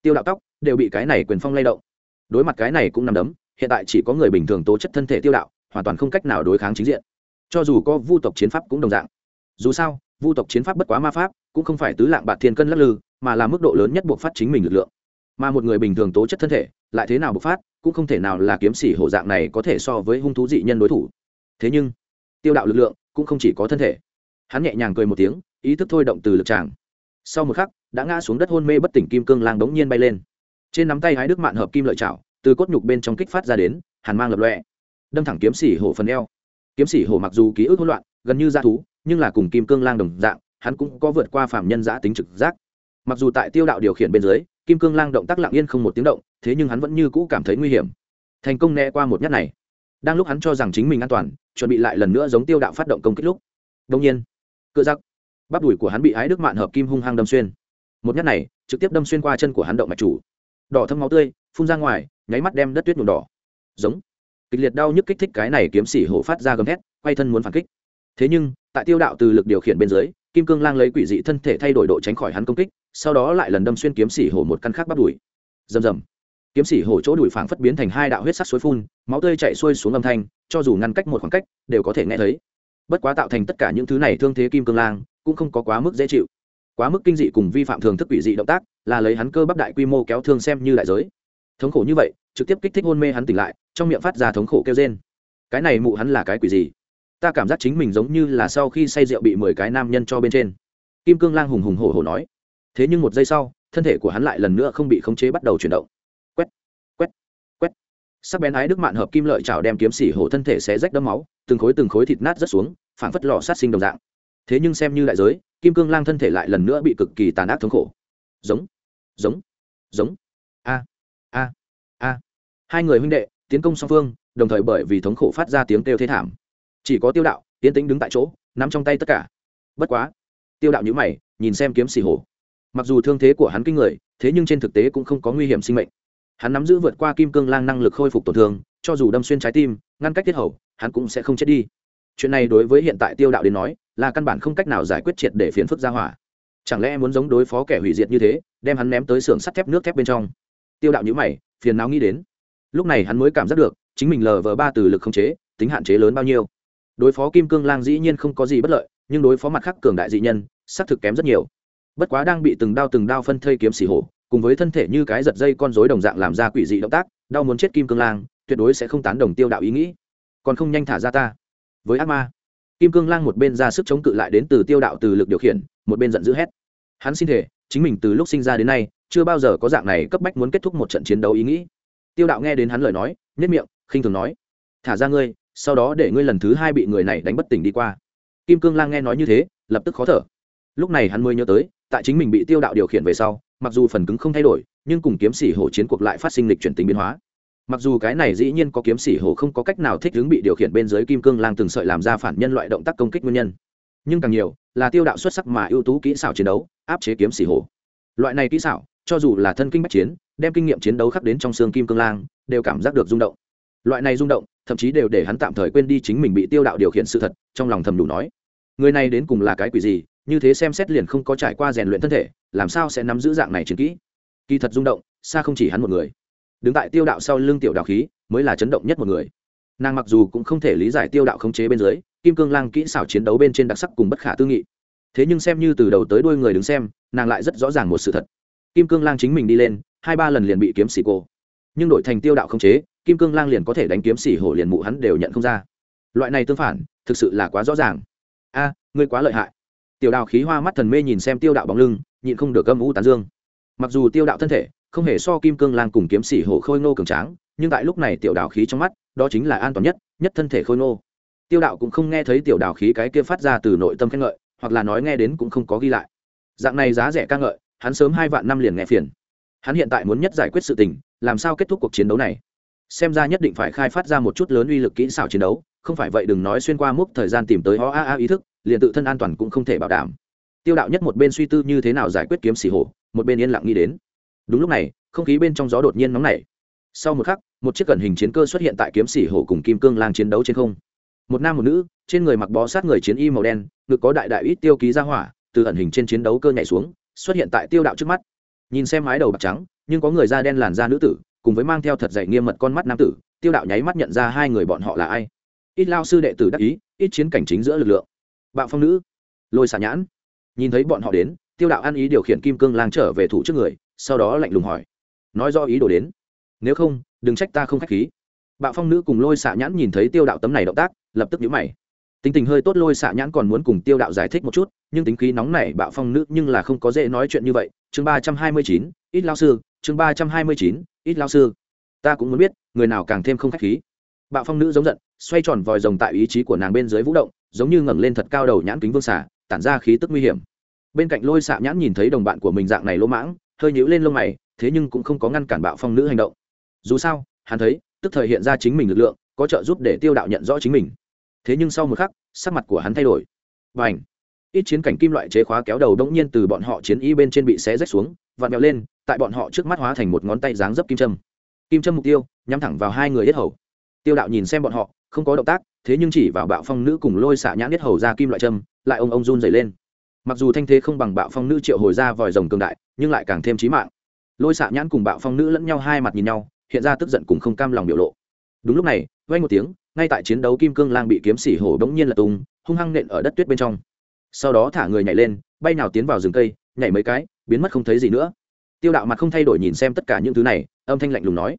Tiêu đạo tóc, đều bị cái này quyền phong lay động. Đối mặt cái này cũng nằm đấm, hiện tại chỉ có người bình thường tố chất thân thể tiêu đạo, hoàn toàn không cách nào đối kháng chính diện. Cho dù có vu tộc chiến pháp cũng đồng dạng. Dù sao vu tộc chiến pháp bất quá ma pháp, cũng không phải tứ lạng bạc thiên cân lắc lư, mà là mức độ lớn nhất buộc phát chính mình lực lượng. Mà một người bình thường tố chất thân thể, lại thế nào bộc phát, cũng không thể nào là kiếm sĩ hổ dạng này có thể so với hung thú dị nhân đối thủ. Thế nhưng, tiêu đạo lực lượng cũng không chỉ có thân thể. Hắn nhẹ nhàng cười một tiếng, ý thức thôi động từ lực tràng. Sau một khắc, đã ngã xuống đất hôn mê bất tỉnh kim cương lang đống nhiên bay lên. Trên nắm tay hái đức mạn hợp kim lợi chảo, từ cốt nhục bên trong kích phát ra đến, hàn mang lập lọe đâm thẳng kiếm sĩ hổ phần eo. Kiếm sĩ hổ mặc dù ký ức hỗn loạn gần như dã thú, nhưng là cùng kim cương lang đồng dạng, hắn cũng có vượt qua phạm nhân giã tính trực giác. Mặc dù tại tiêu đạo điều khiển bên dưới, kim cương lang động tác lặng yên không một tiếng động, thế nhưng hắn vẫn như cũ cảm thấy nguy hiểm. Thành công né qua một nhát này. Đang lúc hắn cho rằng chính mình an toàn, chuẩn bị lại lần nữa giống tiêu đạo phát động công kích lúc đông nhiên cựa giặc, bắp đùi của hắn bị ái đức mạn hợp kim hung hăng đâm xuyên. Một nhát này, trực tiếp đâm xuyên qua chân của hắn động mạch chủ. Đỏ thâm máu tươi, phun ra ngoài, nháy mắt đem đất tuyết nhuộm đỏ. Giống. Kịch liệt đau nhức kích thích cái này kiếm sĩ hổ phát ra gầm thét, quay thân muốn phản kích thế nhưng, tại tiêu đạo từ lực điều khiển bên dưới, kim cương lang lấy quỷ dị thân thể thay đổi độ tránh khỏi hắn công kích, sau đó lại lần đâm xuyên kiếm xỉ hổ một căn khác bắt đùi rầm rầm. Kiếm xỉ hổ chỗ đùi phảng phất biến thành hai đạo huyết sắc suối phun, máu tươi chạy xuôi xuống âm thanh, cho dù ngăn cách một khoảng cách, đều có thể nghe thấy. Bất quá tạo thành tất cả những thứ này thương thế kim cương lang, cũng không có quá mức dễ chịu. Quá mức kinh dị cùng vi phạm thường thức quỷ dị động tác, là lấy hắn cơ bắp đại quy mô kéo thương xem như đại giới. Thống khổ như vậy, trực tiếp kích thích hôn mê hắn tỉnh lại, trong miệng phát ra thống khổ kêu trên cái này mụ hắn là cái quỷ gì? Ta cảm giác chính mình giống như là sau khi say rượu bị mười cái nam nhân cho bên trên. Kim cương lang hùng hùng hổ hổ nói. Thế nhưng một giây sau, thân thể của hắn lại lần nữa không bị khống chế bắt đầu chuyển động. Quét quét quét. Sắc bén ái đức mạn hợp kim lợi chảo đem kiếm xỉ hổ thân thể xé rách đấm máu, từng khối từng khối thịt nát rất xuống, phảng phất lò sát sinh đồng dạng. Thế nhưng xem như đại giới, kim cương lang thân thể lại lần nữa bị cực kỳ tàn ác thống khổ. Giống giống giống. A a a. Hai người huynh đệ tiến công song phương, đồng thời bởi vì thống khổ phát ra tiếng kêu thế thảm chỉ có tiêu đạo tiến tĩnh đứng tại chỗ, nắm trong tay tất cả. Bất quá, tiêu đạo nhữ mày, nhìn xem kiếm xì hổ. Mặc dù thương thế của hắn kinh người, thế nhưng trên thực tế cũng không có nguy hiểm sinh mệnh. Hắn nắm giữ vượt qua kim cương lang năng lực khôi phục tổn thương, cho dù đâm xuyên trái tim, ngăn cách tiết hầu, hắn cũng sẽ không chết đi. Chuyện này đối với hiện tại tiêu đạo đến nói, là căn bản không cách nào giải quyết triệt để phiền phức ra hỏa. Chẳng lẽ muốn giống đối phó kẻ hủy diệt như thế, đem hắn ném tới xưởng sắt thép nước thép bên trong? Tiêu đạo nhữ mày, phiền não nghĩ đến. Lúc này hắn mới cảm giác được, chính mình lờ vờ ba từ lực không chế, tính hạn chế lớn bao nhiêu đối phó kim cương lang dĩ nhiên không có gì bất lợi, nhưng đối phó mặt khác cường đại dị nhân, xác thực kém rất nhiều. Bất quá đang bị từng đao từng đao phân thây kiếm xỉ hổ, cùng với thân thể như cái giật dây con rối đồng dạng làm ra quỷ dị động tác, đau muốn chết kim cương lang, tuyệt đối sẽ không tán đồng tiêu đạo ý nghĩ. Còn không nhanh thả ra ta. Với ác ma, kim cương lang một bên ra sức chống cự lại đến từ tiêu đạo từ lực điều khiển, một bên giận dữ hét. Hắn xin thể, chính mình từ lúc sinh ra đến nay, chưa bao giờ có dạng này cấp bách muốn kết thúc một trận chiến đấu ý nghĩ. Tiêu đạo nghe đến hắn lời nói nhất miệng, khinh thường nói, thả ra ngươi sau đó để ngươi lần thứ hai bị người này đánh bất tỉnh đi qua. Kim cương lang nghe nói như thế, lập tức khó thở. Lúc này hắn mới nhớ tới, tại chính mình bị tiêu đạo điều khiển về sau, mặc dù phần cứng không thay đổi, nhưng cùng kiếm sĩ hổ chiến cuộc lại phát sinh lịch chuyển tính biến hóa. Mặc dù cái này dĩ nhiên có kiếm sĩ hổ không có cách nào thích ứng bị điều khiển bên dưới kim cương lang từng sợi làm ra phản nhân loại động tác công kích nguyên nhân. Nhưng càng nhiều, là tiêu đạo xuất sắc mà ưu tú kỹ xảo chiến đấu, áp chế kiếm sĩ hổ. Loại này kỹ xảo, cho dù là thân kinh bách chiến, đem kinh nghiệm chiến đấu khắc đến trong xương kim cương lang, đều cảm giác được rung động loại này rung động, thậm chí đều để hắn tạm thời quên đi chính mình bị tiêu đạo điều khiển sự thật, trong lòng thầm đủ nói. Người này đến cùng là cái quỷ gì, như thế xem xét liền không có trải qua rèn luyện thân thể, làm sao sẽ nắm giữ dạng này chiến kỹ? Kỳ thật rung động, xa không chỉ hắn một người. Đứng tại tiêu đạo sau lưng tiểu đạo khí, mới là chấn động nhất một người. Nàng mặc dù cũng không thể lý giải tiêu đạo khống chế bên dưới, kim cương lang kỹ xảo chiến đấu bên trên đặc sắc cùng bất khả tư nghị. Thế nhưng xem như từ đầu tới đuôi người đứng xem, nàng lại rất rõ ràng một sự thật. Kim cương lang chính mình đi lên, hai ba lần liền bị kiếm xì cô nhưng đổi thành tiêu đạo khống chế kim cương lang liền có thể đánh kiếm xỉ hổ liền mụ hắn đều nhận không ra. Loại này tương phản, thực sự là quá rõ ràng. A, ngươi quá lợi hại. Tiểu đạo khí hoa mắt thần mê nhìn xem tiêu đạo bóng lưng, nhịn không được âm u tán dương. Mặc dù tiêu đạo thân thể không hề so kim cương lang cùng kiếm xỉ hổ khôi ngô cường tráng, nhưng tại lúc này tiểu đạo khí trong mắt, đó chính là an toàn nhất nhất thân thể khôi ngô. Tiêu đạo cũng không nghe thấy tiểu đạo khí cái kia phát ra từ nội tâm khen ngợi, hoặc là nói nghe đến cũng không có ghi lại. Dạng này giá rẻ ca ngợi, hắn sớm hai vạn năm liền nghe phiền. Hắn hiện tại muốn nhất giải quyết sự tình, làm sao kết thúc cuộc chiến đấu này? Xem ra nhất định phải khai phát ra một chút lớn uy lực kỹ xảo chiến đấu, không phải vậy đừng nói xuyên qua mốc thời gian tìm tới ho a a ý thức, liền tự thân an toàn cũng không thể bảo đảm. Tiêu đạo nhất một bên suy tư như thế nào giải quyết kiếm xỉ hổ, một bên yên lặng nghĩ đến. Đúng lúc này, không khí bên trong gió đột nhiên nóng nảy. Sau một khắc, một chiếc cẩn hình chiến cơ xuất hiện tại kiếm xỉ hổ cùng kim cương lang chiến đấu trên không. Một nam một nữ, trên người mặc bó sát người chiến y màu đen, ngực có đại đại ít tiêu ký ra hỏa, từ ẩn hình trên chiến đấu cơ nhảy xuống, xuất hiện tại tiêu đạo trước mắt. Nhìn xem mái đầu bạc trắng, nhưng có người da đen làn da nữ tử cùng với mang theo thật dày nghiêm mật con mắt nam tử, tiêu đạo nháy mắt nhận ra hai người bọn họ là ai. Ít lao sư đệ tử đắc ý, ít chiến cảnh chính giữa lực lượng. Bạo phong nữ, lôi xả nhãn. Nhìn thấy bọn họ đến, tiêu đạo ăn ý điều khiển kim cương lang trở về thủ trước người, sau đó lạnh lùng hỏi. Nói do ý đồ đến. Nếu không, đừng trách ta không k h á c h khí. Bạo phong nữ cùng lôi xạ nhãn nhìn thấy tiêu đạo tấm này động tác, lập tức nhũ mày. Tính tình hơi tốt lôi xạ nhãn còn muốn cùng tiêu đạo giải thích một chút, nhưng tính khí nóng này bạo phong nữ nhưng là không có dễ nói chuyện như vậy. Chương ba trăm hai mươi chín, ít lao sư chương ba trăm hai mươi chín, ít lao sư. Ta cũng muốn biết, người nào càng thêm không k h á c h khí. Bạo phong nữ giống giận, xoay tròn vòi rồng tại ý chí của nàng bên dưới vũ động, giống như ngẩng lên thật cao đầu nhãn kính vương xả tản ra khí tức nguy hiểm. Bên cạnh lôi xạ nhãn nhìn thấy đồng bạn của mình dạng này lỗ mãng, hơi nhíu lên lông mày, thế nhưng cũng không có ngăn cản bạo phong nữ hành động. Dù sao, hắn thấy, tức thời hiện ra chính mình lực lượng, có trợ giúp để tiêu đạo nhận rõ chính mình. Thế nhưng sau một khắc, sắc mặt của hắn thay đổi. Và ảnh ít chiến cảnh kim loại chế khóa kéo đầu đống nhiên từ bọn họ chiến y bên trên bị xé rách xuống, vặn vẹo lên, tại bọn họ trước mắt hóa thành một ngón tay dáng dấp kim châm. Kim châm mục tiêu, nhắm thẳng vào hai người yết hầu. Tiêu đạo nhìn xem bọn họ, không có động tác, thế nhưng chỉ vào bạo phong nữ cùng lôi xạ nhãn yết hầu ra kim loại châm, lại ông ông run dày lên. Mặc dù thanh thế không bằng bạo phong nữ triệu hồi ra vòi rồng cường đại, nhưng lại càng thêm trí mạng. Lôi xạ nhãn cùng bạo phong nữ lẫn nhau hai mặt nhìn nhau, hiện ra tức giận cùng không cam lòng biểu lộ. Đúng lúc này vay một tiếng, ngay tại chiến đấu kim cương lang bị kiếm xỉ hổ đống nhiên là tung, hung hăng nện ở đất tuyết bên trong sau đó thả người nhảy lên, bay nào tiến vào rừng cây, nhảy mấy cái, biến mất không thấy gì nữa. Tiêu đạo mặt không thay đổi nhìn xem tất cả những thứ này, âm thanh lạnh lùng nói,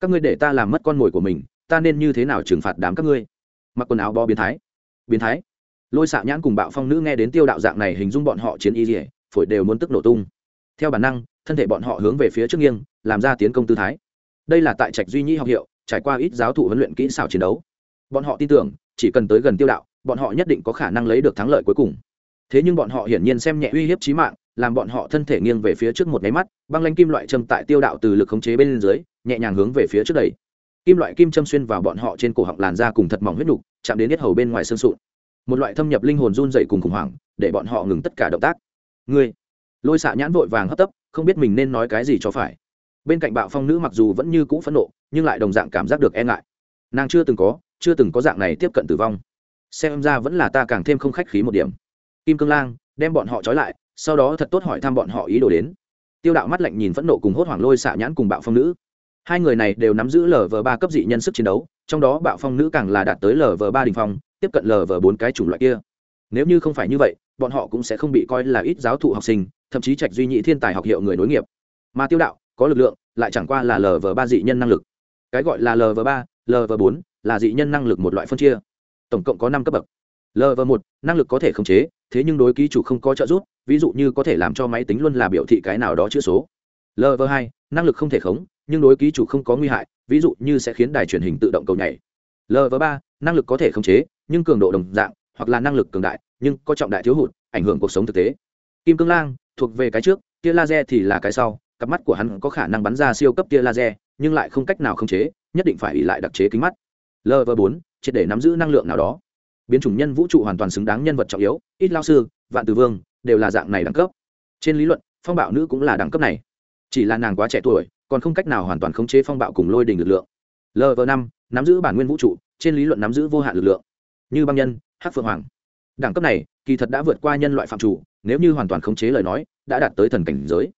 các ngươi để ta làm mất con mồi của mình, ta nên như thế nào trừng phạt đám các ngươi? Mặc quần áo bó biến thái. Biến thái? Lôi xạ nhãn cùng bạo phong nữ nghe đến tiêu đạo dạng này hình dung bọn họ chiến y dỉa phổi đều muốn tức nổ tung. Theo bản năng, thân thể bọn họ hướng về phía trước nghiêng, làm ra tiến công tư thái. Đây là tại trạch duy nhi học hiệu, trải qua ít giáo thụ huấn luyện kỹ xảo chiến đấu. Bọn họ tin tưởng, chỉ cần tới gần tiêu đạo, bọn họ nhất định có khả năng lấy được thắng lợi cuối cùng thế nhưng bọn họ hiển nhiên xem nhẹ uy hiếp chí mạng, làm bọn họ thân thể nghiêng về phía trước một nháy mắt, băng lanh kim loại châm tại tiêu đạo từ lực khống chế bên dưới, nhẹ nhàng hướng về phía trước đầy kim loại kim châm xuyên vào bọn họ trên cổ họng làn da cùng thật mỏng huyết nục, chạm đến hết hầu bên ngoài xương sụn. Một loại thâm nhập linh hồn run dậy cùng khủng hoảng, để bọn họ ngừng tất cả động tác. Ngươi, lôi xạ nhãn vội vàng hấp tấp, không biết mình nên nói cái gì cho phải. Bên cạnh bạo phong nữ mặc dù vẫn như cũ phẫn nộ, nhưng lại đồng dạng cảm giác được e ngại. Nàng chưa từng có, chưa từng có dạng này tiếp cận tử vong. Xem ra vẫn là ta càng thêm không khách khí một điểm kim cương lang, đem bọn họ trói lại, sau đó thật tốt hỏi thăm bọn họ ý đồ đến. Tiêu đạo mắt lạnh nhìn phẫn nộ cùng hốt hoảng lôi xạ nhãn cùng bạo phong nữ. Hai người này đều nắm giữ lv ba cấp dị nhân sức chiến đấu, trong đó bạo phong nữ càng là đạt tới lv ba đình phong, tiếp cận lv bốn cái chủng loại kia. Nếu như không phải như vậy, bọn họ cũng sẽ không bị coi là ít giáo thụ học sinh, thậm chí trạch duy nhị thiên tài học hiệu người nối nghiệp. Mà tiêu đạo, có lực lượng, lại chẳng qua là lv ba dị nhân năng lực. Cái gọi là lv ba lv bốn là dị nhân năng lực một loại phân chia. Tổng cộng có năm cấp bậc. Lv một, năng lực có thể khống chế thế nhưng đối ký chủ không có trợ giúp, ví dụ như có thể làm cho máy tính luôn là biểu thị cái nào đó chữ số. Lv hai, năng lực không thể khống, nhưng đối ký chủ không có nguy hại, ví dụ như sẽ khiến đài truyền hình tự động cầu nhảy. Lv ba, năng lực có thể khống chế, nhưng cường độ đồng dạng, hoặc là năng lực cường đại, nhưng có trọng đại thiếu hụt, ảnh hưởng cuộc sống thực tế. Kim cương lang, thuộc về cái trước, tia laser thì là cái sau, cặp mắt của hắn có khả năng bắn ra siêu cấp tia laser, nhưng lại không cách nào khống chế, nhất định phải ỉ lại đặc chế kính mắt. Lv bốn, triệt để nắm giữ năng lượng nào đó biến chủng nhân vũ trụ hoàn toàn xứng đáng nhân vật trọng yếu, ít lao sư, vạn tử vương, đều là dạng này đẳng cấp. Trên lý luận, phong bạo nữ cũng là đẳng cấp này. Chỉ là nàng quá trẻ tuổi, còn không cách nào hoàn toàn khống chế phong bạo cùng lôi đình lực lượng. Lv năm, nắm giữ bản nguyên vũ trụ, trên lý luận nắm giữ vô hạn lực lượng. Như băng nhân hát phượng hoàng. Đẳng cấp này, kỳ thật đã vượt qua nhân loại phạm chủ, nếu như hoàn toàn khống chế lời nói, đã đạt tới thần cảnh giới.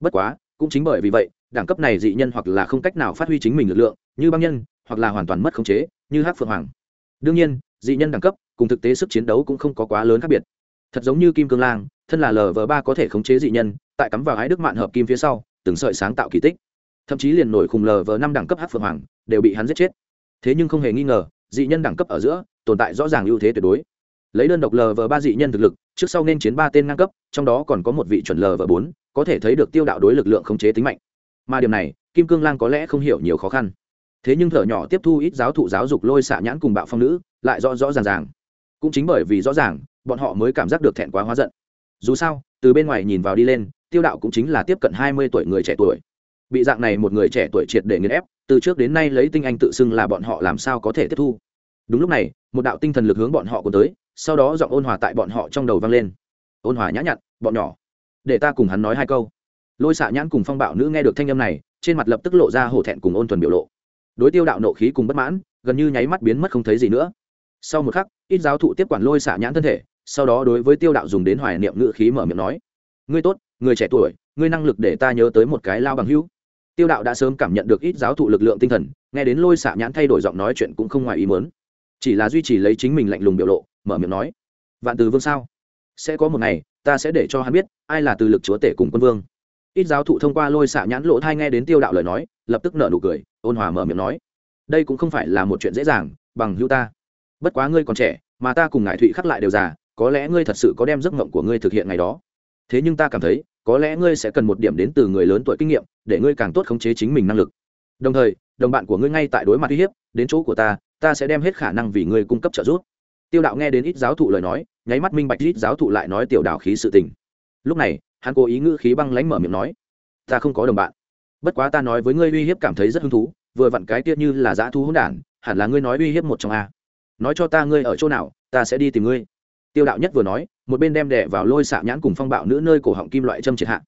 Bất quá, cũng chính bởi vì vậy, đẳng cấp này dị nhân hoặc là không cách nào phát huy chính mình lực lượng, như băng nhân, hoặc là hoàn toàn mất khống chế, như hát phượng hoàng. Đương nhiên dị nhân đẳng cấp, cùng thực tế sức chiến đấu cũng không có quá lớn khác biệt. Thật giống như kim cương lang, thân là lv ba có thể khống chế dị nhân, tại cắm vào ái đức mạn hợp kim phía sau, từng sợi sáng tạo kỳ tích. Thậm chí liền nổi khùng lv năm đẳng cấp hát phượng hoàng, đều bị hắn giết chết. Thế nhưng không hề nghi ngờ, dị nhân đẳng cấp ở giữa, tồn tại rõ ràng ưu thế tuyệt đối. Lấy đơn độc lv ba dị nhân thực lực, trước sau nên chiến ba tên ngang cấp, trong đó còn có một vị chuẩn lv bốn, có thể thấy được tiêu đạo đối lực lượng khống chế tính mạnh. Mà điểm này, kim cương lang có lẽ không hiểu nhiều khó khăn thế nhưng thở nhỏ tiếp thu ít giáo thụ giáo dục lôi xạ nhãn cùng bạo phong nữ, lại rõ rõ ràng ràng. Cũng chính bởi vì rõ ràng, bọn họ mới cảm giác được thẹn quá hóa giận. Dù sao, từ bên ngoài nhìn vào đi lên, tiêu đạo cũng chính là tiếp cận hai mươi tuổi người trẻ tuổi. Bị dạng này một người trẻ tuổi triệt để nghiền ép, từ trước đến nay lấy tinh anh tự xưng là bọn họ làm sao có thể tiếp thu. Đúng lúc này, một đạo tinh thần lực hướng bọn họ cuốn tới, sau đó giọng ôn hòa tại bọn họ trong đầu vang lên. Ôn hòa nhã nhặn, bọn nhỏ, để ta cùng hắn nói hai câu. Lôi xạ nhãn cùng phong bạo nữ nghe được thanh âm này, trên mặt lập tức lộ ra hổ thẹn cùng ôn thuần biểu lộ đối tiêu đạo nộ khí cùng bất mãn, gần như nháy mắt biến mất không thấy gì nữa. Sau một khắc, ít giáo thụ tiếp quản lôi xạ nhãn thân thể, sau đó đối với tiêu đạo dùng đến hoài niệm ngự khí mở miệng nói, ngươi tốt, người trẻ tuổi, ngươi năng lực để ta nhớ tới một cái lao bằng hữu. Tiêu đạo đã sớm cảm nhận được ít giáo thụ lực lượng tinh thần, nghe đến lôi xạ nhãn thay đổi giọng nói chuyện cũng không ngoài ý muốn. Chỉ là duy trì lấy chính mình lạnh lùng biểu lộ, mở miệng nói, vạn từ vương sao? Sẽ có một ngày, ta sẽ để cho hắn biết, ai là từ lực chúa tể cùng quân vương. Ít giáo thụ thông qua lôi xạ nhãn lộ thai nghe đến tiêu đạo lời nói, lập tức nở nụ cười ôn hòa mở miệng nói, đây cũng không phải là một chuyện dễ dàng, bằng hữu ta. Bất quá ngươi còn trẻ, mà ta cùng ngải thụy khắc lại đều già, có lẽ ngươi thật sự có đem giấc mộng của ngươi thực hiện ngày đó. Thế nhưng ta cảm thấy, có lẽ ngươi sẽ cần một điểm đến từ người lớn tuổi kinh nghiệm, để ngươi càng tốt khống chế chính mình năng lực. Đồng thời, đồng bạn của ngươi ngay tại đối mặt uy hiếp, đến chỗ của ta ta sẽ đem hết khả năng vì ngươi cung cấp trợ giúp. Tiêu đạo nghe đến ít giáo thụ lời nói, nháy mắt minh bạch ít giáo thụ lại nói tiểu đạo khí sự tình. Lúc này, hắn cố ý ngữ khí băng lánh mở miệng nói, ta không có đồng bạn bất quá ta nói với ngươi uy hiếp cảm thấy rất hứng thú, vừa vặn cái tiết như là dã thu hỗn đản, hẳn là ngươi nói uy hiếp một trong a. Nói cho ta ngươi ở chỗ nào, ta sẽ đi tìm ngươi. Tiêu đạo nhất vừa nói, một bên đem đẻ vào lôi xạ nhãn cùng phong bạo nữ nơi cổ họng kim loại châm triệt hạ.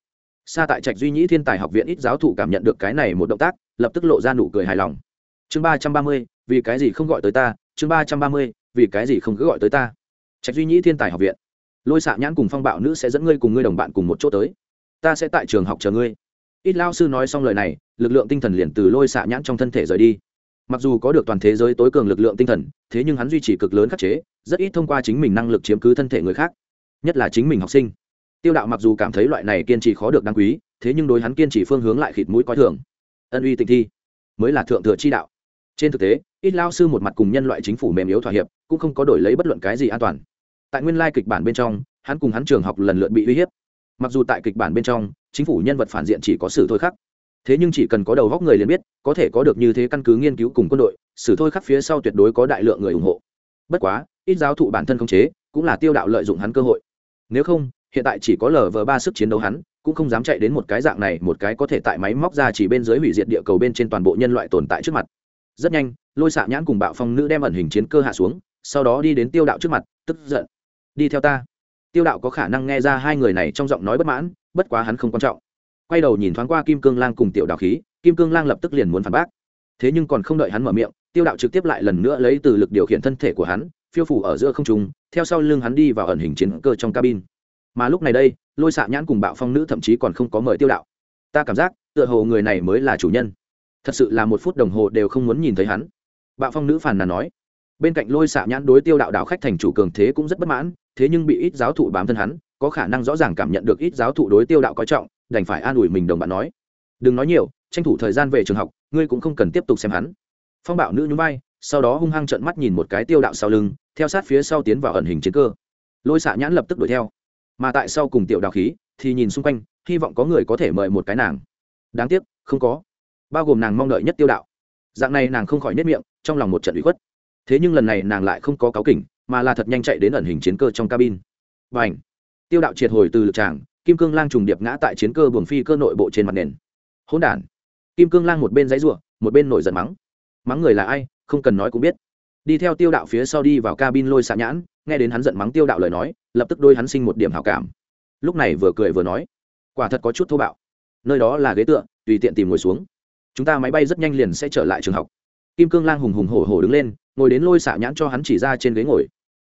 Xa tại trạch duy nhĩ thiên tài học viện ít giáo thụ cảm nhận được cái này một động tác, lập tức lộ ra nụ cười hài lòng. Chương ba trăm ba mươi, vì cái gì không gọi tới ta? Chương ba trăm ba mươi, vì cái gì không cứ gọi tới ta? Trạch duy nhĩ thiên tài học viện. Lôi xạ nhãn cùng phong bạo nữ sẽ dẫn ngươi cùng ngươi đồng bạn cùng một chỗ tới. Ta sẽ tại trường học chờ ngươi ít lao sư nói xong lời này, lực lượng tinh thần liền từ lôi xạ nhãn trong thân thể rời đi. Mặc dù có được toàn thế giới tối cường lực lượng tinh thần, thế nhưng hắn duy trì cực lớn khắc chế, rất ít thông qua chính mình năng lực chiếm cứ thân thể người khác, nhất là chính mình học sinh. Tiêu đạo mặc dù cảm thấy loại này kiên trì khó được đáng quý, thế nhưng đối hắn kiên trì phương hướng lại khịt mũi coi thường. Ân uy tịnh thi, mới là thượng thừa chi đạo. Trên thực tế, ít lao sư một mặt cùng nhân loại chính phủ mềm yếu thỏa hiệp, cũng không có đổi lấy bất luận cái gì an toàn. Tại nguyên lai kịch bản bên trong, hắn cùng hắn trường học lần lượt bị uy hiếp mặc dù tại kịch bản bên trong, chính phủ nhân vật phản diện chỉ có sử thôi khắc. Thế nhưng chỉ cần có đầu góc người liền biết, có thể có được như thế căn cứ nghiên cứu cùng quân đội, sử thôi khắc phía sau tuyệt đối có đại lượng người ủng hộ. Bất quá, ít giáo thụ bản thân không chế, cũng là tiêu đạo lợi dụng hắn cơ hội. Nếu không, hiện tại chỉ có lờ vờ ba sức chiến đấu hắn, cũng không dám chạy đến một cái dạng này, một cái có thể tại máy móc ra chỉ bên dưới hủy diệt địa cầu bên trên toàn bộ nhân loại tồn tại trước mặt. Rất nhanh, lôi xạ nhãn cùng bạo phong nữ đem ẩn hình chiến cơ hạ xuống, sau đó đi đến tiêu đạo trước mặt, tức giận. Đi theo ta tiêu đạo có khả năng nghe ra hai người này trong giọng nói bất mãn, bất quá hắn không quan trọng. Quay đầu nhìn thoáng qua kim cương lang cùng tiểu đạo khí, kim cương lang lập tức liền muốn phản bác. Thế nhưng còn không đợi hắn mở miệng, tiêu đạo trực tiếp lại lần nữa lấy từ lực điều khiển thân thể của hắn, phiêu phủ ở giữa không trung, theo sau lưng hắn đi vào ẩn hình chiến cơ trong cabin. Mà lúc này đây, lôi xạ nhãn cùng bạo phong nữ thậm chí còn không có mời tiêu đạo. Ta cảm giác, tựa hồ người này mới là chủ nhân. Thật sự là một phút đồng hồ đều không muốn nhìn thấy hắn. Bạo phong nữ phàn nàn nói. Bên cạnh lôi xạ nhãn đối tiêu đạo đạo khách thành chủ cường thế cũng rất bất mãn thế nhưng bị ít giáo thụ bám thân hắn, có khả năng rõ ràng cảm nhận được ít giáo thụ đối tiêu đạo coi trọng, đành phải an ủi mình, đồng bạn nói. Đừng nói nhiều, tranh thủ thời gian về trường học, ngươi cũng không cần tiếp tục xem hắn. Phong bảo nữ nhún vai, sau đó hung hăng trợn mắt nhìn một cái tiêu đạo sau lưng, theo sát phía sau tiến vào ẩn hình chiến cơ. Lôi xạ nhãn lập tức đuổi theo. Mà tại sau cùng tiểu đạo khí, thì nhìn xung quanh, hy vọng có người có thể mời một cái nàng. Đáng tiếc, không có. Bao gồm nàng mong đợi nhất tiêu đạo. Dạng này nàng không khỏi nếp miệng, trong lòng một trận ủy khuất. Thế nhưng lần này nàng lại không có cáo kỉnh mà là thật nhanh chạy đến ẩn hình chiến cơ trong cabin. Và ảnh tiêu đạo triệt hồi từ lực tràng, kim cương lang trùng điệp ngã tại chiến cơ buồng phi cơ nội bộ trên mặt nền. Hỗn đản! Kim cương lang một bên dãy ruộng, một bên nổi giận mắng. Mắng người là ai, không cần nói cũng biết. Đi theo tiêu đạo phía sau đi vào cabin lôi xạ nhãn, nghe đến hắn giận mắng tiêu đạo lời nói, lập tức đôi hắn sinh một điểm hảo cảm. Lúc này vừa cười vừa nói, quả thật có chút thô bạo. Nơi đó là ghế tựa, tùy tiện tìm ngồi xuống. Chúng ta máy bay rất nhanh liền sẽ trở lại trường học. Kim cương lang hùng hùng hổ hổ đứng lên, ngồi đến lôi xạ nhãn cho hắn chỉ ra trên ghế ngồi